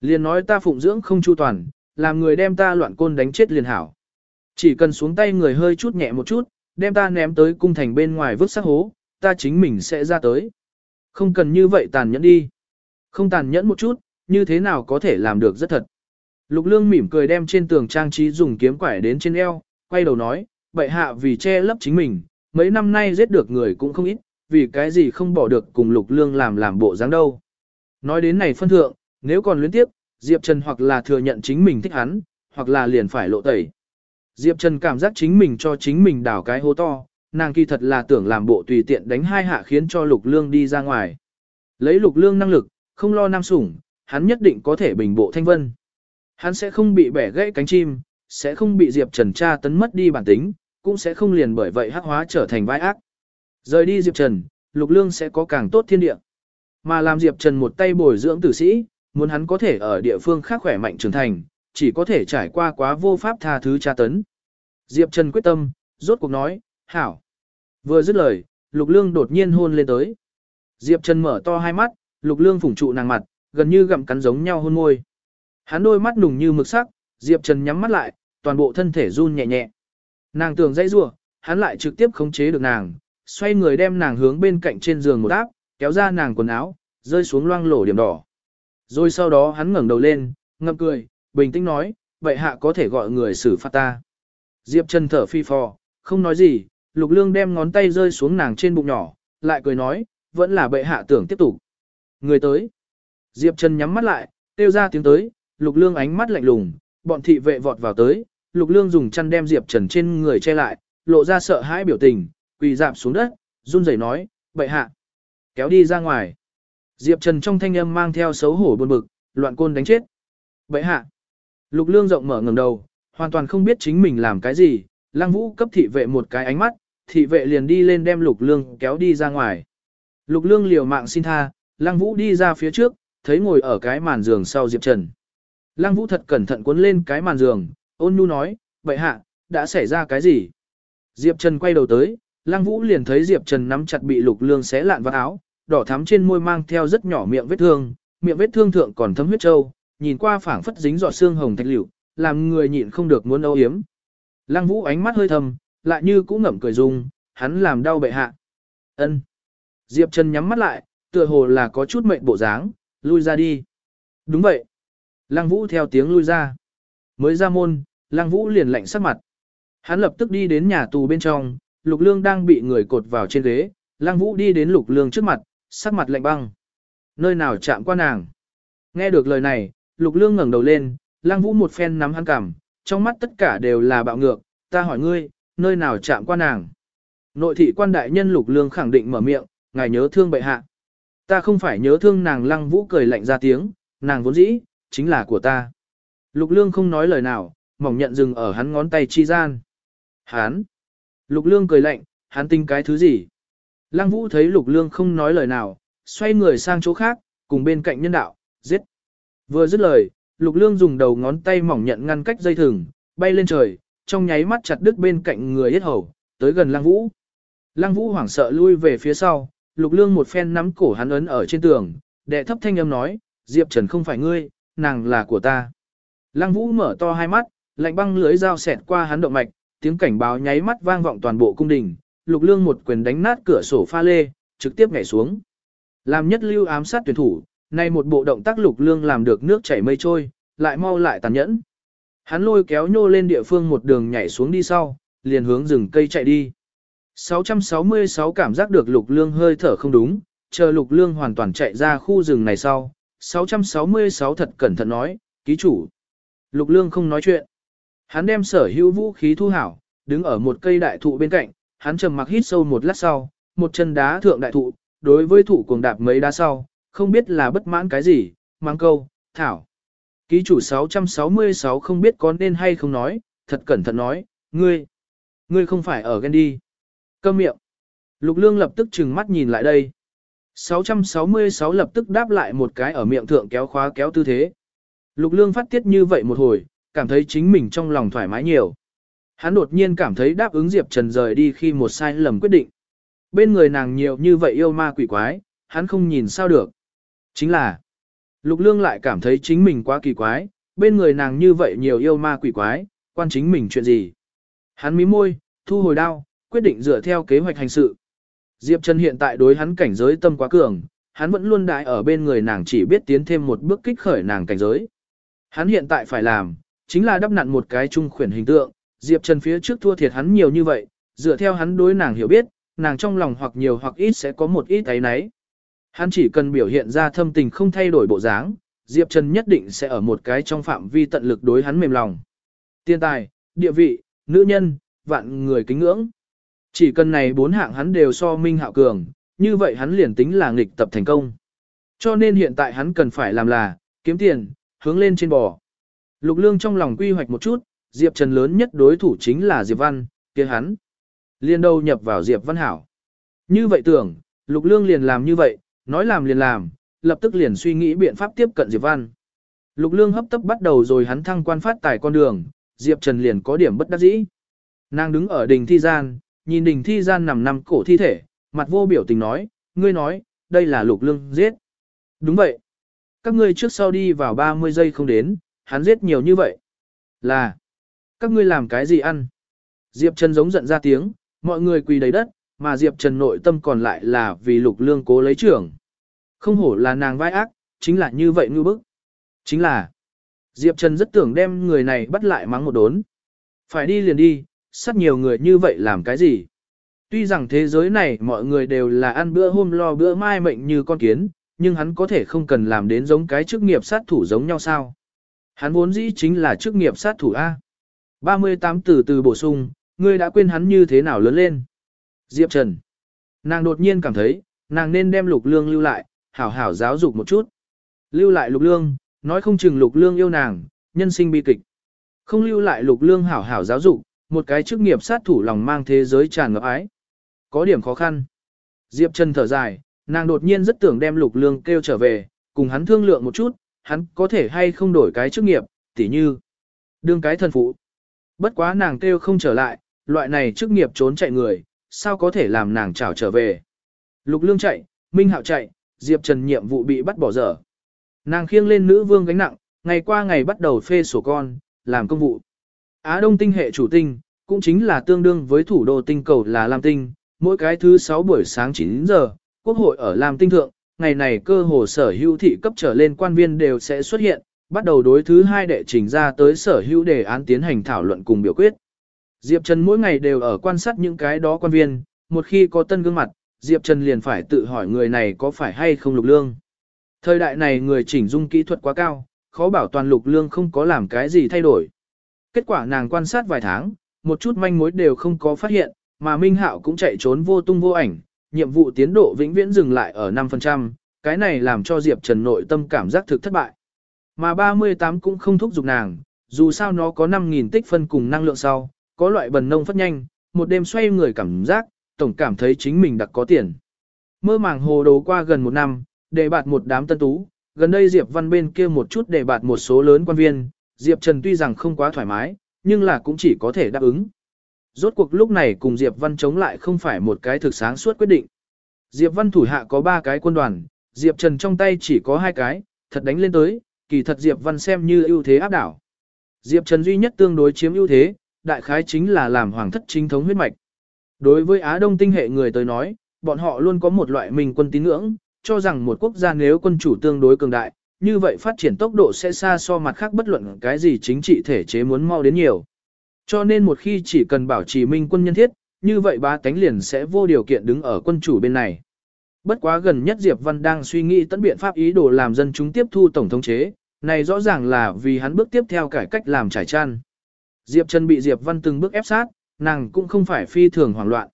Liền nói ta phụng dưỡng không chu toàn, làm người đem ta loạn côn đánh chết liền hảo. Chỉ cần xuống tay người hơi chút nhẹ một chút, đem ta ném tới cung thành bên ngoài vứt xác hố, ta chính mình sẽ ra tới. Không cần như vậy tàn nhẫn đi. Không tàn nhẫn một chút, như thế nào có thể làm được rất thật. Lục lương mỉm cười đem trên tường trang trí dùng kiếm quải đến trên eo, quay đầu nói, bệ hạ vì che lấp chính mình, mấy năm nay giết được người cũng không ít, vì cái gì không bỏ được cùng lục lương làm làm bộ dáng đâu. Nói đến này phân thượng, nếu còn luyến tiếp, Diệp Trần hoặc là thừa nhận chính mình thích hắn, hoặc là liền phải lộ tẩy. Diệp Trần cảm giác chính mình cho chính mình đảo cái hố to, nàng kỳ thật là tưởng làm bộ tùy tiện đánh hai hạ khiến cho lục lương đi ra ngoài. Lấy lục lương năng lực, không lo nam sủng, hắn nhất định có thể bình bộ thanh vân. Hắn sẽ không bị bẻ gãy cánh chim, sẽ không bị Diệp Trần tra tấn mất đi bản tính, cũng sẽ không liền bởi vậy hắc hóa trở thành vai ác. Rời đi Diệp Trần, lục lương sẽ có càng tốt thiên địa. Mà làm Diệp Trần một tay bồi dưỡng tử sĩ, muốn hắn có thể ở địa phương khác khỏe mạnh trưởng thành, chỉ có thể trải qua quá vô pháp tha thứ tra tấn. Diệp Trần quyết tâm, rốt cuộc nói, hảo. Vừa dứt lời, Lục Lương đột nhiên hôn lên tới. Diệp Trần mở to hai mắt, Lục Lương phủng trụ nàng mặt, gần như gặm cắn giống nhau hôn môi. Hắn đôi mắt nùng như mực sắc, Diệp Trần nhắm mắt lại, toàn bộ thân thể run nhẹ nhẹ. Nàng tưởng dây rủa, hắn lại trực tiếp khống chế được nàng, xoay người đem nàng hướng bên cạnh trên giường một áp, kéo ra nàng quần áo, rơi xuống loang lổ điểm đỏ. Rồi sau đó hắn ngẩng đầu lên, ngậm cười, bình tĩnh nói, vậy hạ có thể gọi người xử phạt ta. Diệp Trần thở phi phò, không nói gì, Lục Lương đem ngón tay rơi xuống nàng trên bụng nhỏ, lại cười nói, vẫn là bệ hạ tưởng tiếp tục. Người tới. Diệp Trần nhắm mắt lại, kêu ra tiếng tới, Lục Lương ánh mắt lạnh lùng, bọn thị vệ vọt vào tới, Lục Lương dùng chăn đem Diệp Trần trên người che lại, lộ ra sợ hãi biểu tình, quỳ dạp xuống đất, run rẩy nói, bệ hạ. Kéo đi ra ngoài. Diệp Trần trong thanh âm mang theo xấu hổ buồn bực, loạn côn đánh chết. Bệ hạ. Lục Lương rộng mở ngẩng đầu, hoàn toàn không biết chính mình làm cái gì, Lăng Vũ cấp thị vệ một cái ánh mắt, thị vệ liền đi lên đem Lục Lương kéo đi ra ngoài. Lục Lương liều mạng xin tha, Lăng Vũ đi ra phía trước, thấy ngồi ở cái màn giường sau Diệp Trần. Lăng Vũ thật cẩn thận cuốn lên cái màn giường, ôn nhu nói, vậy hạ, đã xảy ra cái gì? Diệp Trần quay đầu tới, Lăng Vũ liền thấy Diệp Trần nắm chặt bị Lục Lương xé lạn vào áo, đỏ thắm trên môi mang theo rất nhỏ miệng vết thương, miệng vết thương thượng còn thấm huyết trâu, nhìn qua phảng phất dính giọt xương hồng thạch liễu, làm người nhịn không được muốn âu yếm. Lăng Vũ ánh mắt hơi thầm, lại như cũng ngậm cười dung, hắn làm đau bệ hạ. Ân. Diệp Trần nhắm mắt lại, tựa hồ là có chút mệnh bộ dáng, lui ra đi. Đúng vậy. Lăng Vũ theo tiếng lui ra. Mới ra môn, Lăng Vũ liền lạnh sắc mặt. Hắn lập tức đi đến nhà tù bên trong, Lục Lương đang bị người cột vào trên ghế, Lăng Vũ đi đến Lục Lương trước mặt, sắc mặt lạnh băng. Nơi nào chạm qua nàng? Nghe được lời này, Lục Lương ngẩng đầu lên, Lăng Vũ một phen nắm hắn cằm, trong mắt tất cả đều là bạo ngược, ta hỏi ngươi, nơi nào chạm qua nàng? Nội thị quan đại nhân Lục Lương khẳng định mở miệng, ngài nhớ thương bệ hạ. Ta không phải nhớ thương nàng Lăng Vũ cười lạnh ra tiếng, nàng vốn dĩ, chính là của ta. Lục Lương không nói lời nào, mỏng nhận dừng ở hắn ngón tay chi gian. Hán. Lục Lương cười lạnh, hắn tin cái thứ gì? Lăng Vũ thấy Lục Lương không nói lời nào, xoay người sang chỗ khác, cùng bên cạnh nhân đạo, giết. Vừa dứt lời, Lục Lương dùng đầu ngón tay mỏng nhận ngăn cách dây thừng, bay lên trời, trong nháy mắt chặt đứt bên cạnh người yết hầu, tới gần Lăng Vũ. Lăng Vũ hoảng sợ lui về phía sau, Lục Lương một phen nắm cổ hắn ấn ở trên tường, đệ thấp thanh âm nói, Diệp Trần không phải ngươi, nàng là của ta. Lăng Vũ mở to hai mắt, lạnh băng lưới dao xẹt qua hắn động mạch, tiếng cảnh báo nháy mắt vang vọng toàn bộ cung đình, Lục Lương một quyền đánh nát cửa sổ pha lê, trực tiếp nhảy xuống. Làm nhất lưu ám sát tuyển thủ, nay một bộ động tác Lục Lương làm được nước chảy mây trôi, lại mau lại tàn nhẫn. Hắn lôi kéo nhô lên địa phương một đường nhảy xuống đi sau, liền hướng rừng cây chạy đi. 666 cảm giác được lục lương hơi thở không đúng, chờ lục lương hoàn toàn chạy ra khu rừng này sau. 666 thật cẩn thận nói, ký chủ. Lục lương không nói chuyện. Hắn đem sở hữu vũ khí thu hảo, đứng ở một cây đại thụ bên cạnh, hắn trầm mặc hít sâu một lát sau, một chân đá thượng đại thụ, đối với thụ cuồng đạp mấy đá sau, không biết là bất mãn cái gì, mang câu, thảo. Ký chủ 666 không biết có nên hay không nói, thật cẩn thận nói, ngươi, ngươi không phải ở ghen đi. Câm miệng. Lục lương lập tức trừng mắt nhìn lại đây. 666 lập tức đáp lại một cái ở miệng thượng kéo khóa kéo tư thế. Lục lương phát tiết như vậy một hồi, cảm thấy chính mình trong lòng thoải mái nhiều. Hắn đột nhiên cảm thấy đáp ứng Diệp Trần rời đi khi một sai lầm quyết định. Bên người nàng nhiều như vậy yêu ma quỷ quái, hắn không nhìn sao được. Chính là, Lục Lương lại cảm thấy chính mình quá kỳ quái, bên người nàng như vậy nhiều yêu ma quỷ quái, quan chính mình chuyện gì. Hắn mí môi, thu hồi đao, quyết định dựa theo kế hoạch hành sự. Diệp Trần hiện tại đối hắn cảnh giới tâm quá cường, hắn vẫn luôn đại ở bên người nàng chỉ biết tiến thêm một bước kích khởi nàng cảnh giới. Hắn hiện tại phải làm, chính là đắp nặn một cái trung khuyển hình tượng, Diệp Trần phía trước thua thiệt hắn nhiều như vậy, dựa theo hắn đối nàng hiểu biết, nàng trong lòng hoặc nhiều hoặc ít sẽ có một ít ấy nấy. Hắn chỉ cần biểu hiện ra thâm tình không thay đổi bộ dáng, Diệp Trần nhất định sẽ ở một cái trong phạm vi tận lực đối hắn mềm lòng. Tiên tài, địa vị, nữ nhân, vạn người kính ngưỡng. Chỉ cần này bốn hạng hắn đều so minh hạo cường, như vậy hắn liền tính là nghịch tập thành công. Cho nên hiện tại hắn cần phải làm là, kiếm tiền, hướng lên trên bò. Lục lương trong lòng quy hoạch một chút, Diệp Trần lớn nhất đối thủ chính là Diệp Văn, kia hắn. Liên đâu nhập vào Diệp Văn Hảo. Như vậy tưởng, Lục lương liền làm như vậy, nói làm liền làm, lập tức liền suy nghĩ biện pháp tiếp cận Diệp Văn. Lục lương hấp tấp bắt đầu rồi hắn thăng quan phát tài con đường, Diệp Trần liền có điểm bất đắc dĩ. Nàng đứng ở đỉnh thi gian, nhìn đỉnh thi gian nằm nằm cổ thi thể, mặt vô biểu tình nói, ngươi nói, đây là lục lương giết. Đúng vậy. Các ngươi trước sau đi vào 30 giây không đến, hắn giết nhiều như vậy. Là, các ngươi làm cái gì ăn? Diệp Trần giống giận ra tiếng, mọi người quỳ đầy đất, mà Diệp Trần nội tâm còn lại là vì lục lương cố lấy trưởng. Không hổ là nàng vai ác, chính là như vậy ngư bức. Chính là, Diệp Trần rất tưởng đem người này bắt lại mắng một đốn. Phải đi liền đi, sát nhiều người như vậy làm cái gì? Tuy rằng thế giới này mọi người đều là ăn bữa hôm lo bữa mai mệnh như con kiến, nhưng hắn có thể không cần làm đến giống cái chức nghiệp sát thủ giống nhau sao? Hắn vốn dĩ chính là chức nghiệp sát thủ A. 38 từ từ bổ sung, ngươi đã quên hắn như thế nào lớn lên. Diệp Trần. Nàng đột nhiên cảm thấy, nàng nên đem lục lương lưu lại, hảo hảo giáo dục một chút. Lưu lại lục lương, nói không chừng lục lương yêu nàng, nhân sinh bi kịch. Không lưu lại lục lương hảo hảo giáo dục, một cái chức nghiệp sát thủ lòng mang thế giới tràn ngập ái. Có điểm khó khăn. Diệp Trần thở dài, nàng đột nhiên rất tưởng đem lục lương kêu trở về, cùng hắn thương lượng một chút, hắn có thể hay không đổi cái chức nghiệp, tỉ như đương cái thần phụ. Bất quá nàng kêu không trở lại, loại này chức nghiệp trốn chạy người, sao có thể làm nàng trảo trở về. Lục lương chạy, Minh Hạo chạy, Diệp Trần nhiệm vụ bị bắt bỏ dở. Nàng khiêng lên nữ vương gánh nặng, ngày qua ngày bắt đầu phê sổ con, làm công vụ. Á Đông tinh hệ chủ tinh, cũng chính là tương đương với thủ đô tinh cầu là Lam Tinh, mỗi cái thứ 6 buổi sáng 9 giờ, quốc hội ở Lam Tinh Thượng, ngày này cơ hồ sở hữu thị cấp trở lên quan viên đều sẽ xuất hiện, bắt đầu đối thứ hai đệ trình ra tới sở hữu đề án tiến hành thảo luận cùng biểu quyết. Diệp Trần mỗi ngày đều ở quan sát những cái đó quan viên, một khi có tân gương mặt, Diệp Trần liền phải tự hỏi người này có phải hay không lục lương. Thời đại này người chỉnh dung kỹ thuật quá cao, khó bảo toàn lục lương không có làm cái gì thay đổi. Kết quả nàng quan sát vài tháng, một chút manh mối đều không có phát hiện, mà Minh Hạo cũng chạy trốn vô tung vô ảnh, nhiệm vụ tiến độ vĩnh viễn dừng lại ở 5%, cái này làm cho Diệp Trần nội tâm cảm giác thực thất bại. Mà 38 cũng không thúc giục nàng, dù sao nó có 5.000 tích phân cùng năng lượng sau, có loại bần nông phát nhanh, một đêm xoay người cảm giác, tổng cảm thấy chính mình đặc có tiền. Mơ màng hồ đồ qua gần một năm, đề bạt một đám tân tú, gần đây Diệp Văn bên kia một chút đề bạt một số lớn quan viên, Diệp Trần tuy rằng không quá thoải mái, nhưng là cũng chỉ có thể đáp ứng. Rốt cuộc lúc này cùng Diệp Văn chống lại không phải một cái thực sáng suốt quyết định. Diệp Văn thủ hạ có 3 cái quân đoàn, Diệp Trần trong tay chỉ có 2 cái, thật đánh lên tới, kỳ thật Diệp Văn xem như ưu thế áp đảo. Diệp Trần duy nhất tương đối chiếm ưu thế, đại khái chính là làm hoàng thất chính thống huyết mạch. Đối với Á Đông tinh hệ người tới nói, bọn họ luôn có một loại mình quân tín ngưỡng, cho rằng một quốc gia nếu quân chủ tương đối cường đại, như vậy phát triển tốc độ sẽ xa so mặt khác bất luận cái gì chính trị thể chế muốn mau đến nhiều. Cho nên một khi chỉ cần bảo trì minh quân nhân thiết, như vậy ba tánh liền sẽ vô điều kiện đứng ở quân chủ bên này. Bất quá gần nhất Diệp Văn đang suy nghĩ tận biện pháp ý đồ làm dân chúng tiếp thu tổng thống chế, này rõ ràng là vì hắn bước tiếp theo cải cách làm trải trăn. Diệp Trần bị Diệp Văn từng bước ép sát, nàng cũng không phải phi thường hoảng loạn.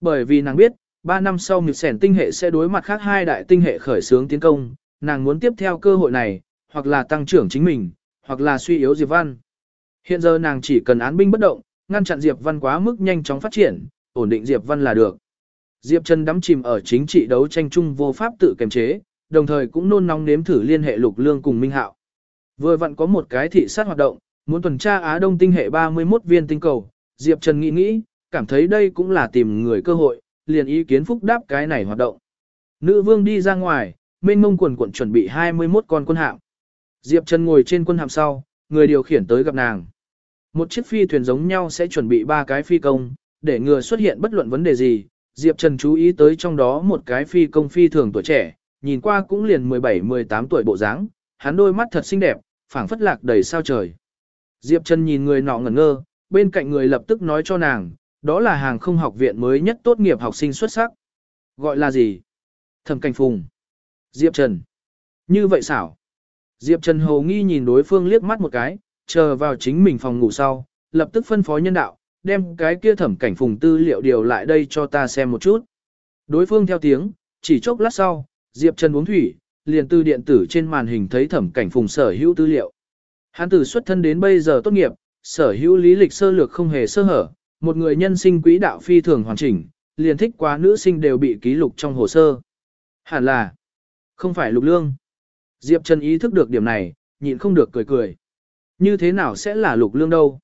Bởi vì nàng biết, 3 năm sau nghịch sẻn tinh hệ sẽ đối mặt khác hai đại tinh hệ khởi xướng tiến công, nàng muốn tiếp theo cơ hội này, hoặc là tăng trưởng chính mình, hoặc là suy yếu Diệp Văn. Hiện giờ nàng chỉ cần án binh bất động, ngăn chặn Diệp Văn quá mức nhanh chóng phát triển, ổn định Diệp Văn là được. Diệp Trần đắm chìm ở chính trị đấu tranh chung vô pháp tự kiềm chế, đồng thời cũng nôn nóng nếm thử liên hệ Lục Lương cùng Minh Hạo. Vừa vặn có một cái thị sát hoạt động, muốn tuần tra Á Đông tinh hệ 31 viên tinh cầu, Diệp Trần nghĩ nghĩ, cảm thấy đây cũng là tìm người cơ hội, liền ý kiến phúc đáp cái này hoạt động. Nữ vương đi ra ngoài, mênh mông quần quận chuẩn bị 21 con quân hạm. Diệp Trần ngồi trên quân hạm sau, người điều khiển tới gặp nàng. Một chiếc phi thuyền giống nhau sẽ chuẩn bị ba cái phi công, để ngừa xuất hiện bất luận vấn đề gì. Diệp Trần chú ý tới trong đó một cái phi công phi thường tuổi trẻ, nhìn qua cũng liền 17-18 tuổi bộ dáng, hắn đôi mắt thật xinh đẹp, phảng phất lạc đầy sao trời. Diệp Trần nhìn người nọ ngẩn ngơ, bên cạnh người lập tức nói cho nàng, đó là hàng không học viện mới nhất tốt nghiệp học sinh xuất sắc. Gọi là gì? Thẩm Cảnh Phùng. Diệp Trần. Như vậy xảo. Diệp Trần hầu nghi nhìn đối phương liếc mắt một cái, chờ vào chính mình phòng ngủ sau, lập tức phân phó nhân đạo, đem cái kia thẩm cảnh phùng tư liệu điều lại đây cho ta xem một chút. Đối phương theo tiếng, chỉ chốc lát sau, Diệp Trần uống thủy, liền từ điện tử trên màn hình thấy thẩm cảnh phùng sở hữu tư liệu. Hắn từ xuất thân đến bây giờ tốt nghiệp, sở hữu lý lịch sơ lược không hề sơ hở, một người nhân sinh quỹ đạo phi thường hoàn chỉnh, liền thích quá nữ sinh đều bị ký lục trong hồ sơ. Hẳn là, không phải lục lương. Diệp Trần ý thức được điểm này, nhịn không được cười cười. Như thế nào sẽ là lục lương đâu?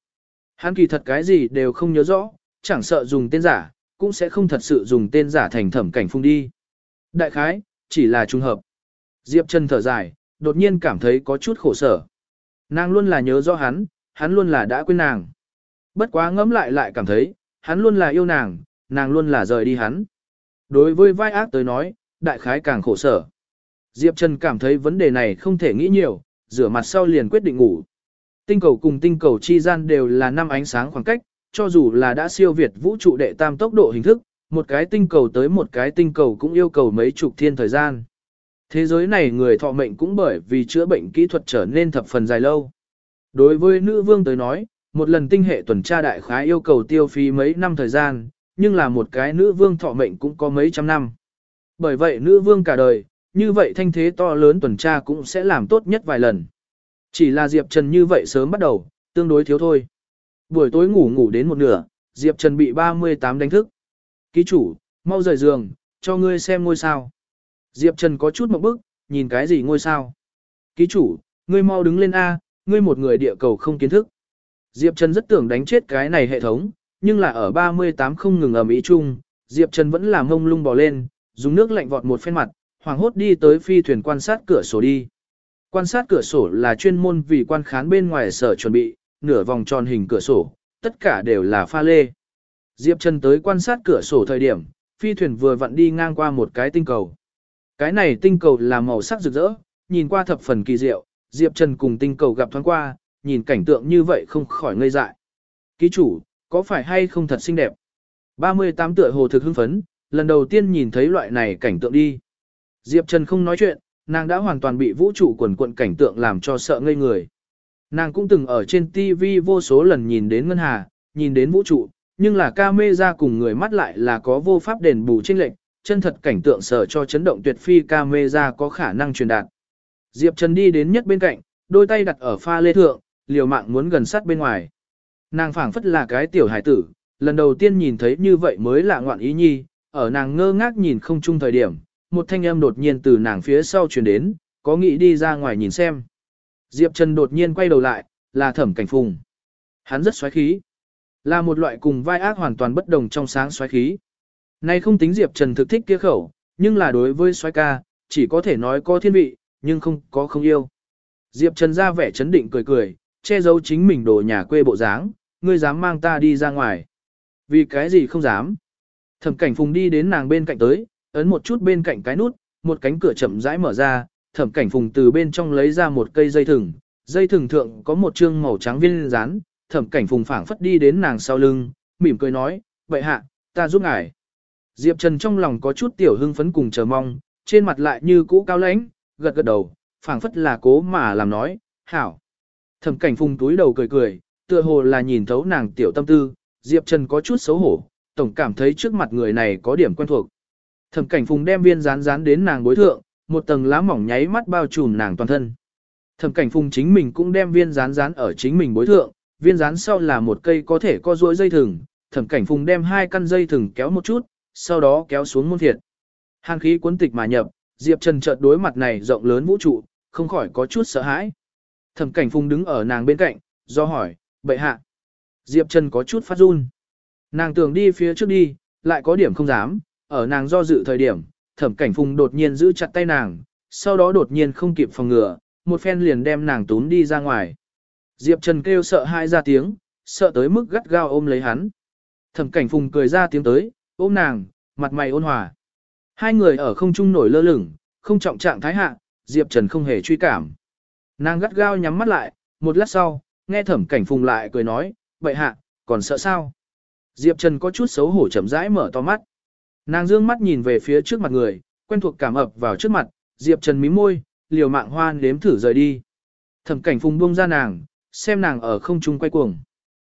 Hắn kỳ thật cái gì đều không nhớ rõ, chẳng sợ dùng tên giả, cũng sẽ không thật sự dùng tên giả thành thẩm cảnh phung đi. Đại khái, chỉ là trùng hợp. Diệp Trần thở dài, đột nhiên cảm thấy có chút khổ sở. Nàng luôn là nhớ rõ hắn, hắn luôn là đã quên nàng. Bất quá ngẫm lại lại cảm thấy, hắn luôn là yêu nàng, nàng luôn là rời đi hắn. Đối với vai ác tới nói, đại khái càng khổ sở. Diệp Trần cảm thấy vấn đề này không thể nghĩ nhiều, rửa mặt sau liền quyết định ngủ. Tinh cầu cùng tinh cầu chi gian đều là năm ánh sáng khoảng cách, cho dù là đã siêu việt vũ trụ đệ tam tốc độ hình thức, một cái tinh cầu tới một cái tinh cầu cũng yêu cầu mấy chục thiên thời gian. Thế giới này người thọ mệnh cũng bởi vì chữa bệnh kỹ thuật trở nên thập phần dài lâu. Đối với nữ vương tới nói, một lần tinh hệ tuần tra đại khái yêu cầu tiêu phí mấy năm thời gian, nhưng là một cái nữ vương thọ mệnh cũng có mấy trăm năm. Bởi vậy nữ vương cả đời, như vậy thanh thế to lớn tuần tra cũng sẽ làm tốt nhất vài lần. Chỉ là Diệp Trần như vậy sớm bắt đầu, tương đối thiếu thôi. Buổi tối ngủ ngủ đến một nửa, Diệp Trần bị 38 đánh thức. Ký chủ, mau rời giường, cho ngươi xem ngôi sao. Diệp Trần có chút một bức, nhìn cái gì ngôi sao. Ký chủ, ngươi mau đứng lên A, ngươi một người địa cầu không kiến thức. Diệp Trần rất tưởng đánh chết cái này hệ thống, nhưng là ở 38 không ngừng ở Mỹ Trung, Diệp Trần vẫn là ngông lung bò lên, dùng nước lạnh vọt một phen mặt, hoàng hốt đi tới phi thuyền quan sát cửa sổ đi. Quan sát cửa sổ là chuyên môn vì quan khán bên ngoài sở chuẩn bị, nửa vòng tròn hình cửa sổ, tất cả đều là pha lê. Diệp Trần tới quan sát cửa sổ thời điểm, phi thuyền vừa vặn đi ngang qua một cái tinh cầu. Cái này tinh cầu là màu sắc rực rỡ, nhìn qua thập phần kỳ diệu, Diệp Trần cùng tinh cầu gặp thoáng qua, nhìn cảnh tượng như vậy không khỏi ngây dại. Ký chủ, có phải hay không thật xinh đẹp? 38 tựa hồ thực hưng phấn, lần đầu tiên nhìn thấy loại này cảnh tượng đi. Diệp Trần không nói chuyện, nàng đã hoàn toàn bị vũ trụ quần quận cảnh tượng làm cho sợ ngây người. Nàng cũng từng ở trên TV vô số lần nhìn đến ngân hà, nhìn đến vũ trụ, nhưng là ca mê ra cùng người mắt lại là có vô pháp đền bù trên lệnh, chân thật cảnh tượng sở cho chấn động tuyệt phi camera có khả năng truyền đạt. Diệp Trần đi đến nhất bên cạnh, đôi tay đặt ở pha lê thượng, liều mạng muốn gần sát bên ngoài. Nàng phảng phất là cái tiểu hải tử, lần đầu tiên nhìn thấy như vậy mới là ngoạn ý nhi, ở nàng ngơ ngác nhìn không chung thời điểm, một thanh âm đột nhiên từ nàng phía sau truyền đến, có nghĩ đi ra ngoài nhìn xem. Diệp Trần đột nhiên quay đầu lại, là thẩm cảnh phùng. Hắn rất xoáy khí. Là một loại cùng vai ác hoàn toàn bất đồng trong sáng xoáy khí nay không tính Diệp Trần thực thích kia khẩu, nhưng là đối với xoay ca, chỉ có thể nói có thiên vị, nhưng không có không yêu. Diệp Trần ra vẻ chấn định cười cười, che giấu chính mình đồ nhà quê bộ dáng, ngươi dám mang ta đi ra ngoài. Vì cái gì không dám. Thẩm cảnh phùng đi đến nàng bên cạnh tới, ấn một chút bên cạnh cái nút, một cánh cửa chậm rãi mở ra, thẩm cảnh phùng từ bên trong lấy ra một cây dây thừng, dây thừng thượng có một chương màu trắng viên rán, thẩm cảnh phùng phảng phất đi đến nàng sau lưng, mỉm cười nói, vậy hạ, ta giúp ngài. Diệp Trần trong lòng có chút tiểu hưng phấn cùng chờ mong, trên mặt lại như cũ cao lãnh, gật gật đầu, phảng phất là cố mà làm nói, hảo. Thẩm cảnh phùng túi đầu cười cười, tựa hồ là nhìn thấu nàng tiểu tâm tư, Diệp Trần có chút xấu hổ, tổng cảm thấy trước mặt người này có điểm quen thuộc. Thẩm cảnh phùng đem viên rán rán đến nàng bối thượng, một tầng lá mỏng nháy mắt bao trùm nàng toàn thân. Thẩm cảnh phùng chính mình cũng đem viên rán rán ở chính mình bối thượng, viên rán sau là một cây có thể co duỗi dây thừng, thẩm cảnh phùng đem hai căn dây thừng kéo một chút, sau đó kéo xuống môn thiệt. Hàn khí cuốn tịch mà nhập, Diệp Trần chợt đối mặt này rộng lớn vũ trụ, không khỏi có chút sợ hãi. Thẩm cảnh phùng đứng ở nàng bên cạnh, do hỏi, bệ hạ. Diệp Trần có chút phát run. Nàng tưởng đi phía trước đi, lại có điểm không dám, ở nàng do dự thời điểm, thẩm cảnh phùng đột nhiên giữ chặt tay nàng, sau đó đột nhiên không kịp phòng ngừa, một phen liền đem nàng tún đi ra ngoài. Diệp Trần kêu sợ hãi ra tiếng, sợ tới mức gắt gao ôm lấy hắn. Thẩm cảnh phùng cười ra tiếng tới, ôm nàng, mặt mày ôn hòa. Hai người ở không trung nổi lơ lửng, không trọng trạng thái hạ, Diệp Trần không hề truy cảm. Nàng gắt gao nhắm mắt lại, một lát sau, nghe thẩm cảnh phùng lại cười nói, vậy hạ, còn sợ sao? Diệp Trần có chút xấu hổ chậm rãi mở to mắt. Nàng dương mắt nhìn về phía trước mặt người, quen thuộc cảm ập vào trước mặt, Diệp Trần mím môi, liều mạng hoan đếm thử rời đi. Thẩm cảnh phùng buông ra nàng, xem nàng ở không trung quay cuồng.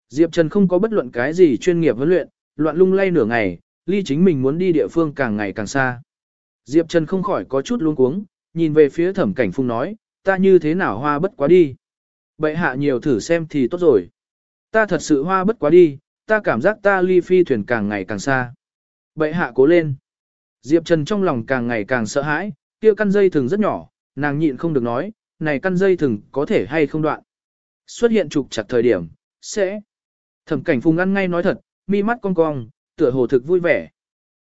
Diệp Trần không có bất luận cái gì chuyên nghiệp huấn luyện, loạn lung lay nửa ngày, ly chính mình muốn đi địa phương càng ngày càng xa. Diệp Trần không khỏi có chút luống cuống, nhìn về phía thẩm cảnh Phung nói, ta như thế nào hoa bất quá đi. Bệ hạ nhiều thử xem thì tốt rồi. Ta thật sự hoa bất quá đi, ta cảm giác ta ly phi thuyền càng ngày càng xa. Bệ hạ cố lên. Diệp Trần trong lòng càng ngày càng sợ hãi, kia căn dây thừng rất nhỏ, nàng nhịn không được nói, này căn dây thừng có thể hay không đoạn. Xuất hiện trục chặt thời điểm, sẽ. Thẩm cảnh Phung ăn ngay nói thật, mi mắt cong cong, tựa hồ thực vui vẻ.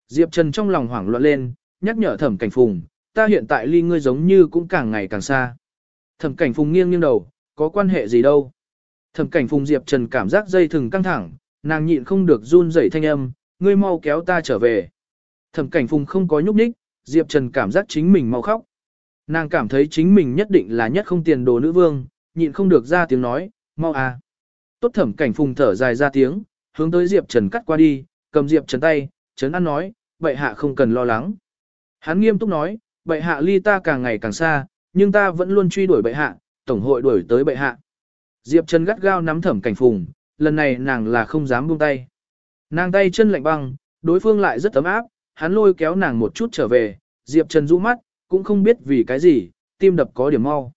Diệp Trần trong lòng hoảng loạn lên, nhắc nhở thẩm cảnh phùng, ta hiện tại ly ngươi giống như cũng càng ngày càng xa. Thẩm cảnh phùng nghiêng nghiêng đầu, có quan hệ gì đâu. Thẩm cảnh phùng Diệp Trần cảm giác dây thừng căng thẳng, nàng nhịn không được run rẩy thanh âm, ngươi mau kéo ta trở về. Thẩm cảnh phùng không có nhúc nhích, Diệp Trần cảm giác chính mình mau khóc. Nàng cảm thấy chính mình nhất định là nhất không tiền đồ nữ vương, nhịn không được ra tiếng nói, mau à. Tốt thẩm cảnh phùng thở dài ra tiếng, hướng tới Diệp Trần cắt qua đi, cầm Diệp Trần tay, Trấn An nói, bệ hạ không cần lo lắng. Hắn nghiêm túc nói, bệ hạ ly ta càng ngày càng xa, nhưng ta vẫn luôn truy đuổi bệ hạ, tổng hội đuổi tới bệ hạ. Diệp Trần gắt gao nắm thẩm cảnh phùng, lần này nàng là không dám buông tay. Nàng tay chân lạnh băng, đối phương lại rất ấm áp, hắn lôi kéo nàng một chút trở về, Diệp Trần rũ mắt, cũng không biết vì cái gì, tim đập có điểm mau.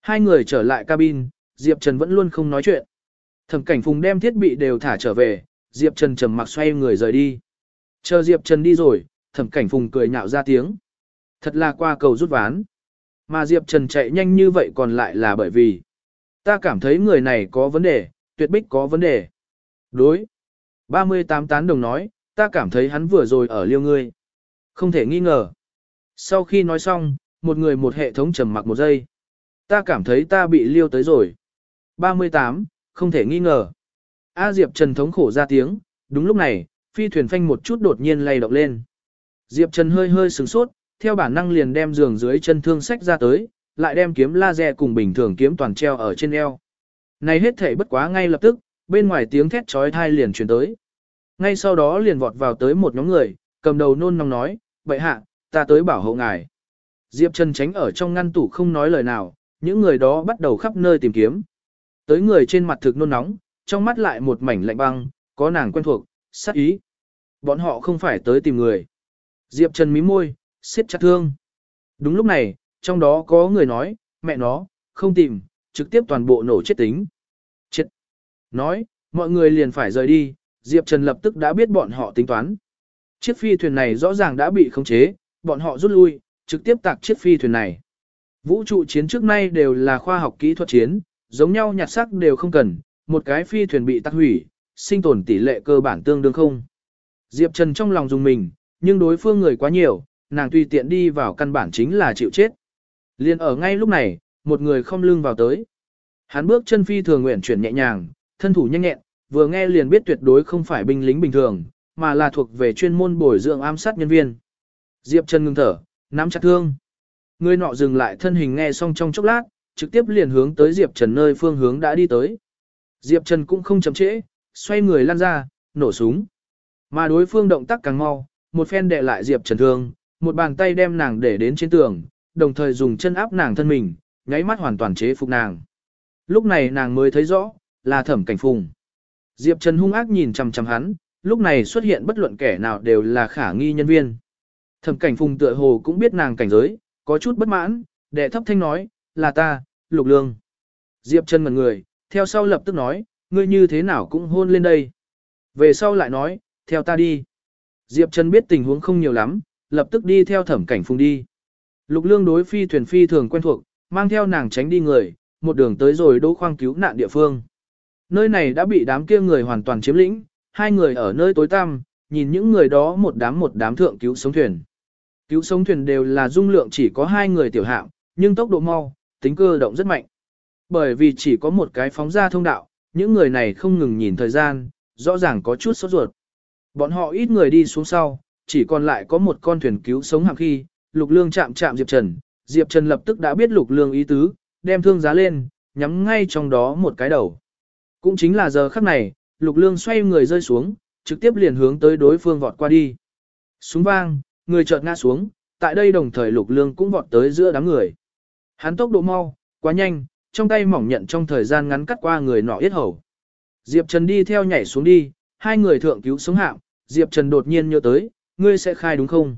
Hai người trở lại cabin, Diệp Trần vẫn luôn không nói chuyện. Thẩm cảnh phùng đem thiết bị đều thả trở về, Diệp Trần trầm mặc xoay người rời đi. Chờ Diệp Trần đi rồi, thẩm cảnh phùng cười nhạo ra tiếng. Thật là qua cầu rút ván. Mà Diệp Trần chạy nhanh như vậy còn lại là bởi vì ta cảm thấy người này có vấn đề, tuyệt bích có vấn đề. Đối. 38 tán đồng nói, ta cảm thấy hắn vừa rồi ở liêu ngươi. Không thể nghi ngờ. Sau khi nói xong, một người một hệ thống trầm mặc một giây. Ta cảm thấy ta bị liêu tới rồi. 38, không thể nghi ngờ. A Diệp Trần thống khổ ra tiếng, đúng lúc này, phi thuyền phanh một chút đột nhiên lay động lên. Diệp Trần hơi hơi sửng sốt, theo bản năng liền đem giường dưới chân thương sách ra tới, lại đem kiếm laser cùng bình thường kiếm toàn treo ở trên eo. Này hết thể bất quá ngay lập tức, bên ngoài tiếng thét trói thai liền truyền tới. Ngay sau đó liền vọt vào tới một nhóm người, cầm đầu nôn nóng nói, vậy hạ, ta tới bảo hộ ngài. Diệp Trần tránh ở trong ngăn tủ không nói lời nào, những người đó bắt đầu khắp nơi tìm kiếm. Tới người trên mặt thực nôn nóng, trong mắt lại một mảnh lạnh băng, có nàng quen thuộc, sát ý. Bọn họ không phải tới tìm người. Diệp Trần mí môi, siết chặt thương. Đúng lúc này, trong đó có người nói, mẹ nó, không tìm, trực tiếp toàn bộ nổ chết tính. Chết. Nói, mọi người liền phải rời đi, Diệp Trần lập tức đã biết bọn họ tính toán. Chiếc phi thuyền này rõ ràng đã bị khống chế, bọn họ rút lui, trực tiếp tạc chiếc phi thuyền này. Vũ trụ chiến trước nay đều là khoa học kỹ thuật chiến, giống nhau nhặt sắc đều không cần, một cái phi thuyền bị tắc hủy, sinh tồn tỷ lệ cơ bản tương đương không. Diệp Trần trong lòng dùng mình, nhưng đối phương người quá nhiều, nàng tùy tiện đi vào căn bản chính là chịu chết. Liên ở ngay lúc này, một người không lưng vào tới. Hắn bước chân phi thường nguyện chuyển nhẹ nhàng, thân thủ nhanh nhẹn, vừa nghe liền biết tuyệt đối không phải binh lính bình thường, mà là thuộc về chuyên môn bồi dưỡng ám sát nhân viên. Diệp Trần ngừng thở, nắm chặt thương. Người nọ dừng lại thân hình nghe xong trong chốc lát, trực tiếp liền hướng tới Diệp Trần nơi phương hướng đã đi tới. Diệp Trần cũng không chậm trễ, xoay người lăn ra, nổ súng. Mà đối phương động tác càng mau, một phen đè lại Diệp Trần thương, một bàn tay đem nàng để đến trên tường, đồng thời dùng chân áp nàng thân mình, nháy mắt hoàn toàn chế phục nàng. Lúc này nàng mới thấy rõ, là thẩm cảnh phùng. Diệp Trần hung ác nhìn chằm chằm hắn, lúc này xuất hiện bất luận kẻ nào đều là khả nghi nhân viên. Thẩm cảnh phùng tựa hồ cũng biết nàng cảnh giới, có chút bất mãn, đệ thấp thanh nói, là ta, lục lương. Diệp Trần mặt người, theo sau lập tức nói, ngươi như thế nào cũng hôn lên đây. Về sau lại nói, theo ta đi. Diệp Trần biết tình huống không nhiều lắm, lập tức đi theo thẩm cảnh phùng đi. Lục lương đối phi thuyền phi thường quen thuộc, mang theo nàng tránh đi người, một đường tới rồi đỗ khoang cứu nạn địa phương. Nơi này đã bị đám kia người hoàn toàn chiếm lĩnh, hai người ở nơi tối tăm, nhìn những người đó một đám một đám thượng cứu sống thuyền. Cứu sống thuyền đều là dung lượng chỉ có hai người tiểu hạng, nhưng tốc độ mau, tính cơ động rất mạnh. Bởi vì chỉ có một cái phóng ra thông đạo, những người này không ngừng nhìn thời gian, rõ ràng có chút sốt ruột. Bọn họ ít người đi xuống sau, chỉ còn lại có một con thuyền cứu sống hàng khi, Lục Lương chạm chạm Diệp Trần, Diệp Trần lập tức đã biết Lục Lương ý tứ, đem thương giá lên, nhắm ngay trong đó một cái đầu. Cũng chính là giờ khắc này, Lục Lương xoay người rơi xuống, trực tiếp liền hướng tới đối phương vọt qua đi. Súng vang, người chợt ngã xuống, tại đây đồng thời Lục Lương cũng vọt tới giữa đám người. Hắn tốc độ mau, quá nhanh, trong tay mỏng nhận trong thời gian ngắn cắt qua người nọ yết hầu. Diệp Trần đi theo nhảy xuống đi, hai người thượng cứu sống hạm, Diệp Trần đột nhiên nhớ tới, ngươi sẽ khai đúng không?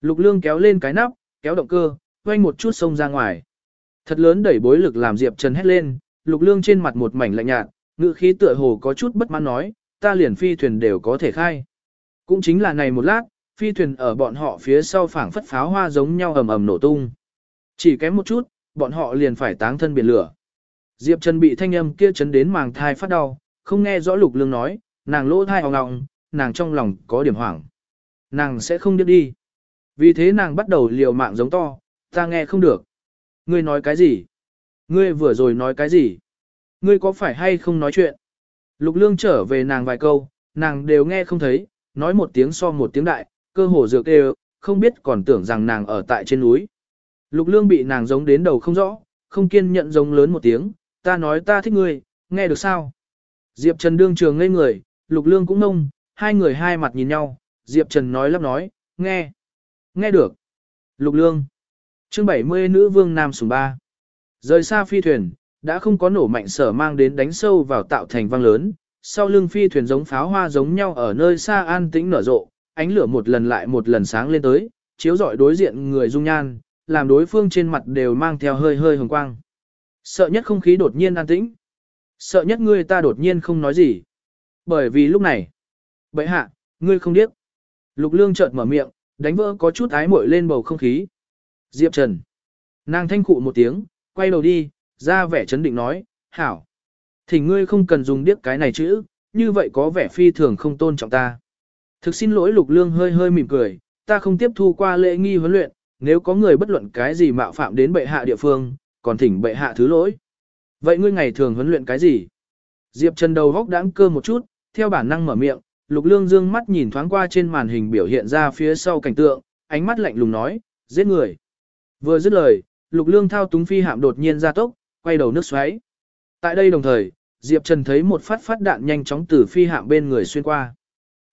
Lục Lương kéo lên cái nắp, kéo động cơ, quanh một chút sông ra ngoài. Thật lớn đẩy bối lực làm Diệp Trần hét lên, Lục Lương trên mặt một mảnh lạnh nhạt, ngữ khí tựa hồ có chút bất mãn nói, ta liền phi thuyền đều có thể khai. Cũng chính là này một lát, phi thuyền ở bọn họ phía sau phảng phất pháo hoa giống nhau ầm ầm nổ tung. Chỉ kém một chút, bọn họ liền phải táng thân biển lửa. Diệp Trần bị thanh âm kia chấn đến màng thai phát đau, không nghe rõ Lục Lương nói, nàng lỗ thai ong ong, nàng trong lòng có điểm hoảng. Nàng sẽ không đi đi. Vì thế nàng bắt đầu liều mạng giống to, ta nghe không được. Ngươi nói cái gì? Ngươi vừa rồi nói cái gì? Ngươi có phải hay không nói chuyện? Lục lương trở về nàng vài câu, nàng đều nghe không thấy, nói một tiếng so một tiếng đại, cơ hồ dược đều, không biết còn tưởng rằng nàng ở tại trên núi. Lục lương bị nàng giống đến đầu không rõ, không kiên nhận giống lớn một tiếng, ta nói ta thích ngươi, nghe được sao? Diệp Trần đương trường ngây người, lục lương cũng nông, hai người hai mặt nhìn nhau, Diệp Trần nói lắp nói, nghe, nghe được. Lục lương, chương 70 nữ vương nam sùng ba. Rời xa phi thuyền, đã không có nổ mạnh sở mang đến đánh sâu vào tạo thành vang lớn, sau lưng phi thuyền giống pháo hoa giống nhau ở nơi xa an tĩnh nở rộ, ánh lửa một lần lại một lần sáng lên tới, chiếu rọi đối diện người dung nhan, làm đối phương trên mặt đều mang theo hơi hơi hồng quang. Sợ nhất không khí đột nhiên an tĩnh. Sợ nhất ngươi ta đột nhiên không nói gì. Bởi vì lúc này, bệ hạ, ngươi không điếc. Lục lương chợt mở miệng, đánh vỡ có chút ái muội lên bầu không khí. Diệp Trần. Nàng thanh cụ một tiếng, quay đầu đi, ra vẻ chấn định nói, hảo. Thỉnh ngươi không cần dùng điếc cái này chữ, như vậy có vẻ phi thường không tôn trọng ta. Thực xin lỗi lục lương hơi hơi mỉm cười, ta không tiếp thu qua lễ nghi huấn luyện, nếu có người bất luận cái gì mạo phạm đến bệ hạ địa phương, còn thỉnh bệ hạ thứ lỗi. Vậy ngươi ngày thường huấn luyện cái gì? Diệp Trần đầu góc đãng cơ một chút, theo bản năng mở miệng, lục lương dương mắt nhìn thoáng qua trên màn hình biểu hiện ra phía sau cảnh tượng, ánh mắt lạnh lùng nói, giết người. Vừa dứt lời, lục lương thao túng phi hạm đột nhiên ra tốc, quay đầu nước xoáy. Tại đây đồng thời, Diệp Trần thấy một phát phát đạn nhanh chóng từ phi hạm bên người xuyên qua.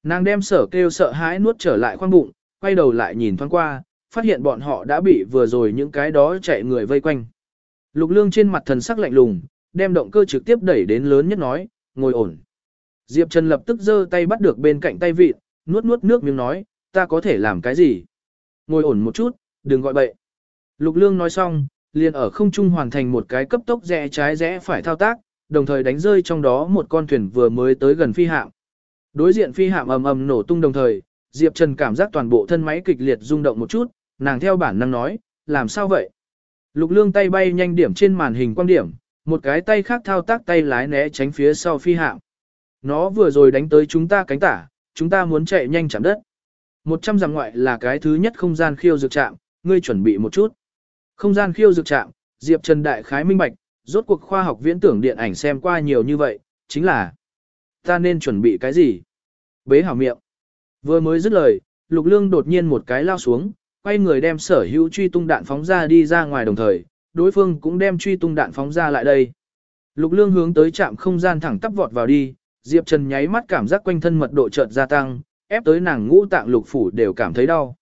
Nàng đem sở kêu sợ hãi nuốt trở lại khoang bụng, quay đầu lại nhìn thoáng qua, phát hiện bọn họ đã bị vừa rồi những cái đó chạy người vây quanh. Lục lương trên mặt thần sắc lạnh lùng, đem động cơ trực tiếp đẩy đến lớn nhất nói, ngồi ổn. Diệp Trần lập tức giơ tay bắt được bên cạnh tay vịt, nuốt nuốt nước miếng nói, ta có thể làm cái gì? Ngồi ổn một chút, đừng gọi bậy. Lục lương nói xong, liền ở không trung hoàn thành một cái cấp tốc rẽ trái rẽ phải thao tác, đồng thời đánh rơi trong đó một con thuyền vừa mới tới gần phi hạm. Đối diện phi hạm ầm ầm nổ tung đồng thời, Diệp Trần cảm giác toàn bộ thân máy kịch liệt rung động một chút, nàng theo bản năng nói, làm sao vậy? Lục lương tay bay nhanh điểm trên màn hình quan điểm, Một cái tay khác thao tác tay lái né tránh phía sau phi hạm. Nó vừa rồi đánh tới chúng ta cánh tả, chúng ta muốn chạy nhanh chạm đất. Một trăm dặm ngoại là cái thứ nhất không gian khiêu dược trạm, ngươi chuẩn bị một chút. Không gian khiêu dược trạm, Diệp Trần Đại Khái minh bạch, rốt cuộc khoa học viễn tưởng điện ảnh xem qua nhiều như vậy, chính là ta nên chuẩn bị cái gì? Bế hảo miệng. Vừa mới dứt lời, Lục Lương đột nhiên một cái lao xuống, quay người đem sở hữu truy tung đạn phóng ra đi ra ngoài đồng thời, đối phương cũng đem truy tung đạn phóng ra lại đây. Lục Lương hướng tới trạm không gian thẳng tắp vọt vào đi, Diệp Trần nháy mắt cảm giác quanh thân mật độ chợt gia tăng, ép tới nàng ngũ tạng lục phủ đều cảm thấy đau.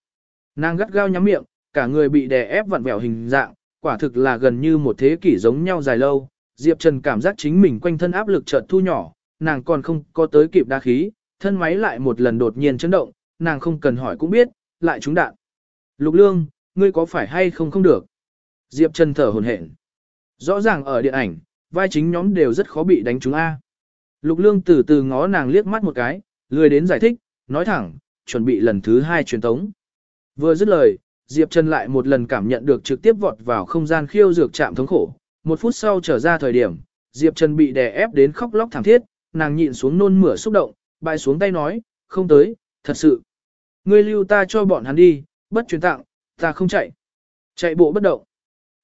Nàng gắt gao nhắm miệng, cả người bị đè ép vặn vẹo hình dạng, quả thực là gần như một thế kỷ giống nhau dài lâu. Diệp Trần cảm giác chính mình quanh thân áp lực chợt thu nhỏ, nàng còn không có tới kịp đa khí, thân máy lại một lần đột nhiên chấn động, nàng không cần hỏi cũng biết, lại trúng đạn. Lục Lương, ngươi có phải hay không không được? Diệp Trần thở hổn hển. Rõ ràng ở điện ảnh, vai chính nhóm đều rất khó bị đánh trúng A. Lục Lương từ từ ngó nàng liếc mắt một cái, lười đến giải thích, nói thẳng, chuẩn bị lần thứ hai truyền tống. Vừa dứt lời, Diệp Trần lại một lần cảm nhận được trực tiếp vọt vào không gian khiêu dược chạm thống khổ. Một phút sau trở ra thời điểm, Diệp Trần bị đè ép đến khóc lóc thảm thiết, nàng nhịn xuống nôn mửa xúc động, bay xuống tay nói, không tới, thật sự. Ngươi lưu ta cho bọn hắn đi, bất chuyển tặng, ta không chạy. Chạy bộ bất động.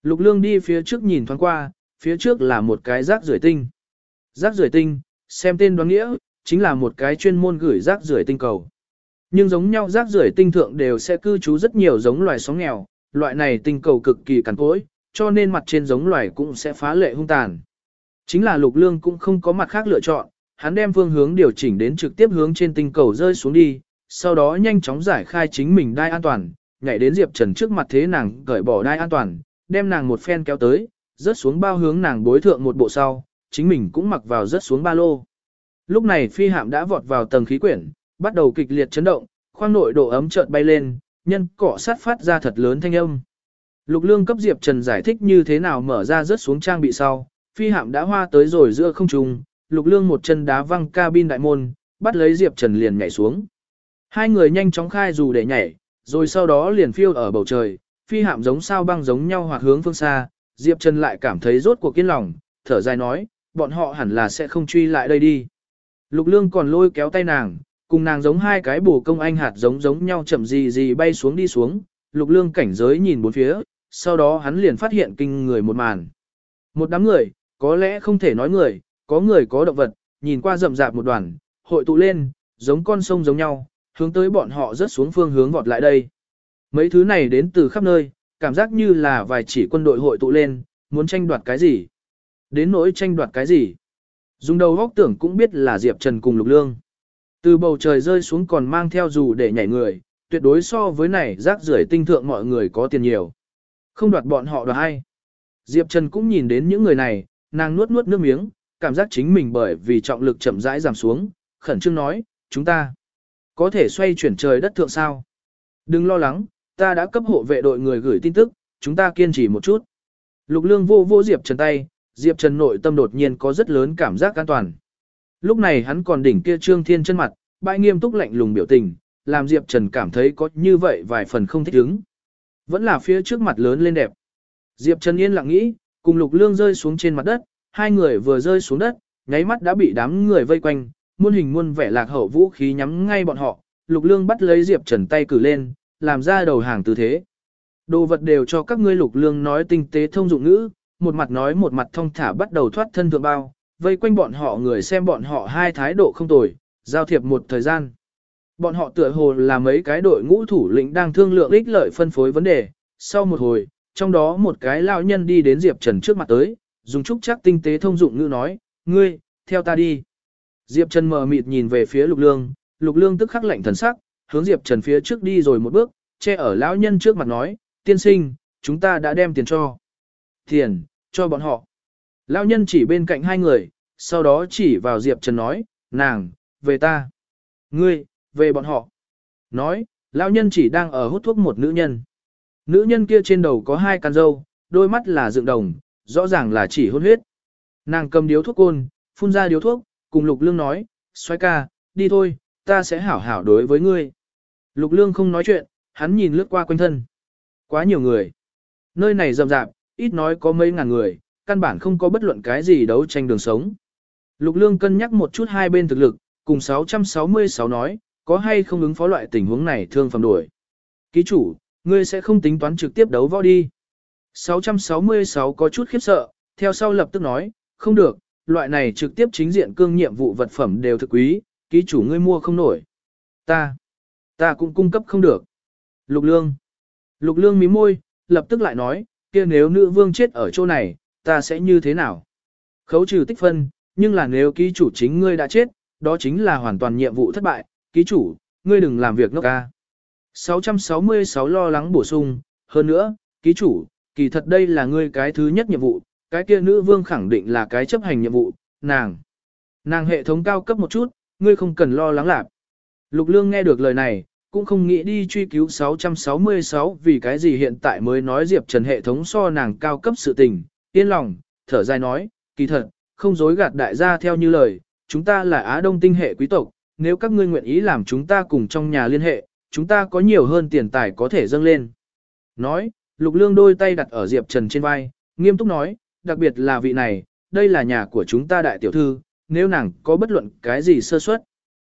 Lục lương đi phía trước nhìn thoáng qua, phía trước là một cái rác rưởi tinh. Rác rưởi tinh, xem tên đoán nghĩa, chính là một cái chuyên môn gửi rác rưởi tinh cầu. Nhưng giống nhau rác rưởi tinh thượng đều sẽ cư trú rất nhiều giống loài sóng nghèo, loại này tinh cầu cực kỳ cằn cỗi, cho nên mặt trên giống loài cũng sẽ phá lệ hung tàn. Chính là lục lương cũng không có mặt khác lựa chọn, hắn đem phương hướng điều chỉnh đến trực tiếp hướng trên tinh cầu rơi xuống đi, sau đó nhanh chóng giải khai chính mình đai an toàn, nhảy đến Diệp Trần trước mặt thế nàng cởi bỏ đai an toàn, đem nàng một phen kéo tới, rớt xuống bao hướng nàng bối thượng một bộ sau, chính mình cũng mặc vào rớt xuống ba lô. Lúc này phi hạm đã vọt vào tầng khí quyển, bắt đầu kịch liệt chấn động, khoang nội độ ấm chợt bay lên, nhân cỏ sát phát ra thật lớn thanh âm. Lục lương cấp Diệp Trần giải thích như thế nào mở ra rớt xuống trang bị sau, phi hạm đã hoa tới rồi giữa không trung, lục lương một chân đá văng cabin đại môn, bắt lấy Diệp Trần liền nhảy xuống. Hai người nhanh chóng khai dù để nhảy, rồi sau đó liền phiêu ở bầu trời, phi hạm giống sao băng giống nhau hoặc hướng phương xa, Diệp Trần lại cảm thấy rốt cuộc kiên lòng, thở dài nói, bọn họ hẳn là sẽ không truy lại đây đi. Lục lương còn lôi kéo tay nàng, cùng nàng giống hai cái bổ công anh hạt giống giống nhau chậm gì gì bay xuống đi xuống, lục lương cảnh giới nhìn bốn phía, sau đó hắn liền phát hiện kinh người một màn. Một đám người, có lẽ không thể nói người, có người có động vật, nhìn qua rậm rạp một đoàn, hội tụ lên, giống con sông giống nhau, hướng tới bọn họ rất xuống phương hướng vọt lại đây. Mấy thứ này đến từ khắp nơi, cảm giác như là vài chỉ quân đội hội tụ lên, muốn tranh đoạt cái gì. Đến nỗi tranh đoạt cái gì. Dùng đầu góc tưởng cũng biết là Diệp Trần cùng Lục Lương. Từ bầu trời rơi xuống còn mang theo dù để nhảy người, tuyệt đối so với này rác rưởi tinh thượng mọi người có tiền nhiều. Không đoạt bọn họ đoạt hay. Diệp Trần cũng nhìn đến những người này, nàng nuốt nuốt nước miếng, cảm giác chính mình bởi vì trọng lực chậm rãi giảm xuống, khẩn trương nói, chúng ta có thể xoay chuyển trời đất thượng sao. Đừng lo lắng, ta đã cấp hộ vệ đội người gửi tin tức, chúng ta kiên trì một chút. Lục lương vô vô Diệp Trần tay, Diệp Trần nội tâm đột nhiên có rất lớn cảm giác an toàn. Lúc này hắn còn đỉnh kia trương thiên chân mặt, bãi nghiêm túc lạnh lùng biểu tình, làm Diệp Trần cảm thấy có như vậy vài phần không thích ứng. Vẫn là phía trước mặt lớn lên đẹp. Diệp Trần yên lặng nghĩ, cùng lục lương rơi xuống trên mặt đất, hai người vừa rơi xuống đất, nháy mắt đã bị đám người vây quanh, muôn hình muôn vẻ lạc hậu vũ khí nhắm ngay bọn họ, lục lương bắt lấy Diệp Trần tay cử lên, làm ra đầu hàng tư thế. Đồ vật đều cho các ngươi lục lương nói tinh tế thông dụng ngữ, một mặt nói một mặt thông thả bắt đầu thoát thân thượng bao, vây quanh bọn họ người xem bọn họ hai thái độ không tồi, giao thiệp một thời gian. Bọn họ tựa hồ là mấy cái đội ngũ thủ lĩnh đang thương lượng ích lợi phân phối vấn đề, sau một hồi, trong đó một cái lao nhân đi đến Diệp Trần trước mặt tới, dùng trúc chắc tinh tế thông dụng ngữ nói, ngươi, theo ta đi. Diệp Trần mờ mịt nhìn về phía lục lương, lục lương tức khắc lạnh thần sắc, hướng Diệp Trần phía trước đi rồi một bước, che ở lão nhân trước mặt nói, tiên sinh, chúng ta đã đem tiền cho. Tiền, cho bọn họ. Lão nhân chỉ bên cạnh hai người, sau đó chỉ vào Diệp Trần nói, nàng, về ta. Ngươi, về bọn họ. Nói, lão nhân chỉ đang ở hút thuốc một nữ nhân. Nữ nhân kia trên đầu có hai căn râu, đôi mắt là dựng đồng, rõ ràng là chỉ hôn huyết. Nàng cầm điếu thuốc côn, phun ra điếu thuốc, cùng Lục Lương nói, xoay ca, đi thôi, ta sẽ hảo hảo đối với ngươi. Lục Lương không nói chuyện, hắn nhìn lướt qua quanh thân. Quá nhiều người. Nơi này rầm rạp, ít nói có mấy ngàn người, căn bản không có bất luận cái gì đấu tranh đường sống. Lục Lương cân nhắc một chút hai bên thực lực, cùng 666 nói, có hay không ứng phó loại tình huống này thương phẩm đuổi. Ký chủ, ngươi sẽ không tính toán trực tiếp đấu võ đi. 666 có chút khiếp sợ, theo sau lập tức nói, không được, loại này trực tiếp chính diện cương nhiệm vụ vật phẩm đều thực quý, ký chủ ngươi mua không nổi. Ta, ta cũng cung cấp không được. Lục lương. Lục lương mím môi, lập tức lại nói, kia nếu nữ vương chết ở chỗ này, ta sẽ như thế nào? Khấu trừ tích phân, nhưng là nếu ký chủ chính ngươi đã chết, đó chính là hoàn toàn nhiệm vụ thất bại, ký chủ, ngươi đừng làm việc ngốc ca. 666 lo lắng bổ sung, hơn nữa, ký chủ, kỳ thật đây là ngươi cái thứ nhất nhiệm vụ, cái kia nữ vương khẳng định là cái chấp hành nhiệm vụ, nàng. Nàng hệ thống cao cấp một chút, ngươi không cần lo lắng lạc. Lục lương nghe được lời này, cũng không nghĩ đi truy cứu 666 vì cái gì hiện tại mới nói Diệp Trần hệ thống so nàng cao cấp sự tình, yên lòng, thở dài nói, kỳ thật, không dối gạt đại gia theo như lời, chúng ta là Á Đông tinh hệ quý tộc, nếu các ngươi nguyện ý làm chúng ta cùng trong nhà liên hệ, chúng ta có nhiều hơn tiền tài có thể dâng lên. Nói, Lục Lương đôi tay đặt ở Diệp Trần trên vai, nghiêm túc nói, đặc biệt là vị này, đây là nhà của chúng ta đại tiểu thư, nếu nàng có bất luận cái gì sơ suất.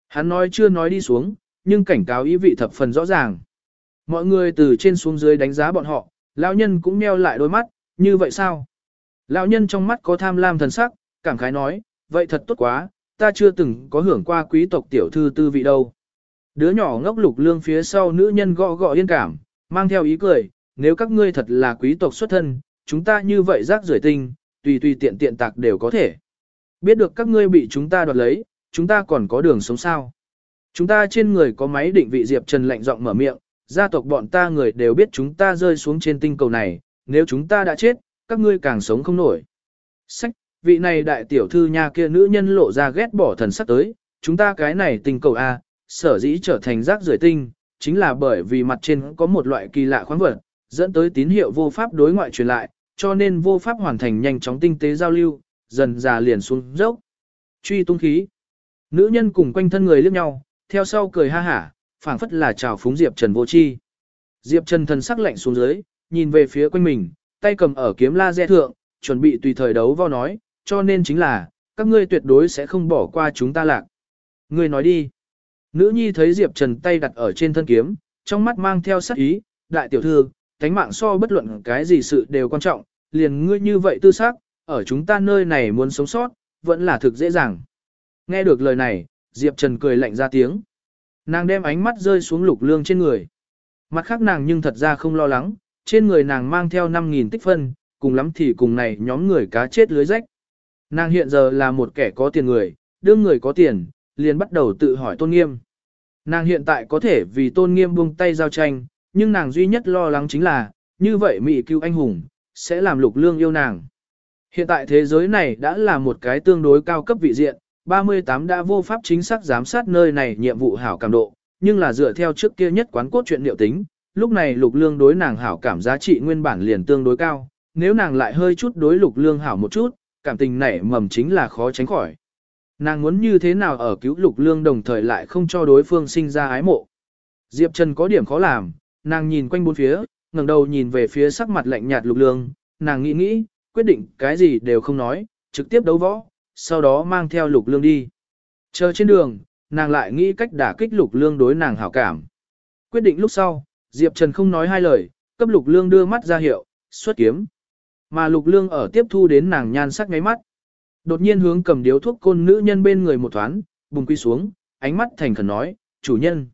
Hắn nói chưa nói đi xuống, nhưng cảnh cáo ý vị thập phần rõ ràng. Mọi người từ trên xuống dưới đánh giá bọn họ, lão nhân cũng meo lại đôi mắt, như vậy sao? Lão nhân trong mắt có tham lam thần sắc, cảm khái nói, vậy thật tốt quá, ta chưa từng có hưởng qua quý tộc tiểu thư tư vị đâu. Đứa nhỏ ngốc lục lương phía sau nữ nhân gõ gõ yên cảm, mang theo ý cười, nếu các ngươi thật là quý tộc xuất thân, chúng ta như vậy rác rưởi tinh, tùy tùy tiện tiện tạc đều có thể. Biết được các ngươi bị chúng ta đoạt lấy, chúng ta còn có đường sống sao. Chúng ta trên người có máy định vị Diệp Trần lạnh giọng mở miệng, gia tộc bọn ta người đều biết chúng ta rơi xuống trên tinh cầu này, nếu chúng ta đã chết, các ngươi càng sống không nổi. Sách, vị này đại tiểu thư nha kia nữ nhân lộ ra ghét bỏ thần sắc tới, chúng ta cái này tinh cầu A, sở dĩ trở thành rác rưởi tinh, chính là bởi vì mặt trên có một loại kỳ lạ khoáng vật, dẫn tới tín hiệu vô pháp đối ngoại truyền lại, cho nên vô pháp hoàn thành nhanh chóng tinh tế giao lưu, dần già liền xuống dốc. Truy tung khí. Nữ nhân cùng quanh thân người liếc nhau, theo sau cười ha hả, phảng phất là chào phúng Diệp Trần vô chi. Diệp Trần thần sắc lạnh xuống dưới, nhìn về phía quanh mình, tay cầm ở kiếm la dè thượng, chuẩn bị tùy thời đấu vào nói, cho nên chính là, các ngươi tuyệt đối sẽ không bỏ qua chúng ta lạc. Ngươi nói đi. Nữ nhi thấy Diệp Trần tay đặt ở trên thân kiếm, trong mắt mang theo sắc ý, đại tiểu thư, thánh mạng so bất luận cái gì sự đều quan trọng, liền ngươi như vậy tư xác, ở chúng ta nơi này muốn sống sót, vẫn là thực dễ dàng. Nghe được lời này, Diệp Trần cười lạnh ra tiếng. Nàng đem ánh mắt rơi xuống lục lương trên người. Mặt khác nàng nhưng thật ra không lo lắng, trên người nàng mang theo 5.000 tích phân, cùng lắm thì cùng này nhóm người cá chết lưới rách. Nàng hiện giờ là một kẻ có tiền người, đương người có tiền, liền bắt đầu tự hỏi tôn nghiêm. Nàng hiện tại có thể vì tôn nghiêm buông tay giao tranh, nhưng nàng duy nhất lo lắng chính là, như vậy Mỹ cứu anh hùng, sẽ làm lục lương yêu nàng. Hiện tại thế giới này đã là một cái tương đối cao cấp vị diện, 38 đã vô pháp chính xác giám sát nơi này nhiệm vụ hảo cảm độ, nhưng là dựa theo trước kia nhất quán cốt truyện liệu tính, lúc này lục lương đối nàng hảo cảm giá trị nguyên bản liền tương đối cao, nếu nàng lại hơi chút đối lục lương hảo một chút, cảm tình nảy mầm chính là khó tránh khỏi. Nàng muốn như thế nào ở cứu lục lương đồng thời lại không cho đối phương sinh ra ái mộ. Diệp Trần có điểm khó làm, nàng nhìn quanh bốn phía, ngẩng đầu nhìn về phía sắc mặt lạnh nhạt lục lương, nàng nghĩ nghĩ, quyết định cái gì đều không nói, trực tiếp đấu võ, sau đó mang theo lục lương đi. Chờ trên đường, nàng lại nghĩ cách đả kích lục lương đối nàng hảo cảm. Quyết định lúc sau, Diệp Trần không nói hai lời, cấp lục lương đưa mắt ra hiệu, xuất kiếm. Mà lục lương ở tiếp thu đến nàng nhan sắc ngáy mắt. Đột nhiên hướng cầm điếu thuốc côn nữ nhân bên người một thoáng, bùng quy xuống, ánh mắt thành khẩn nói, chủ nhân.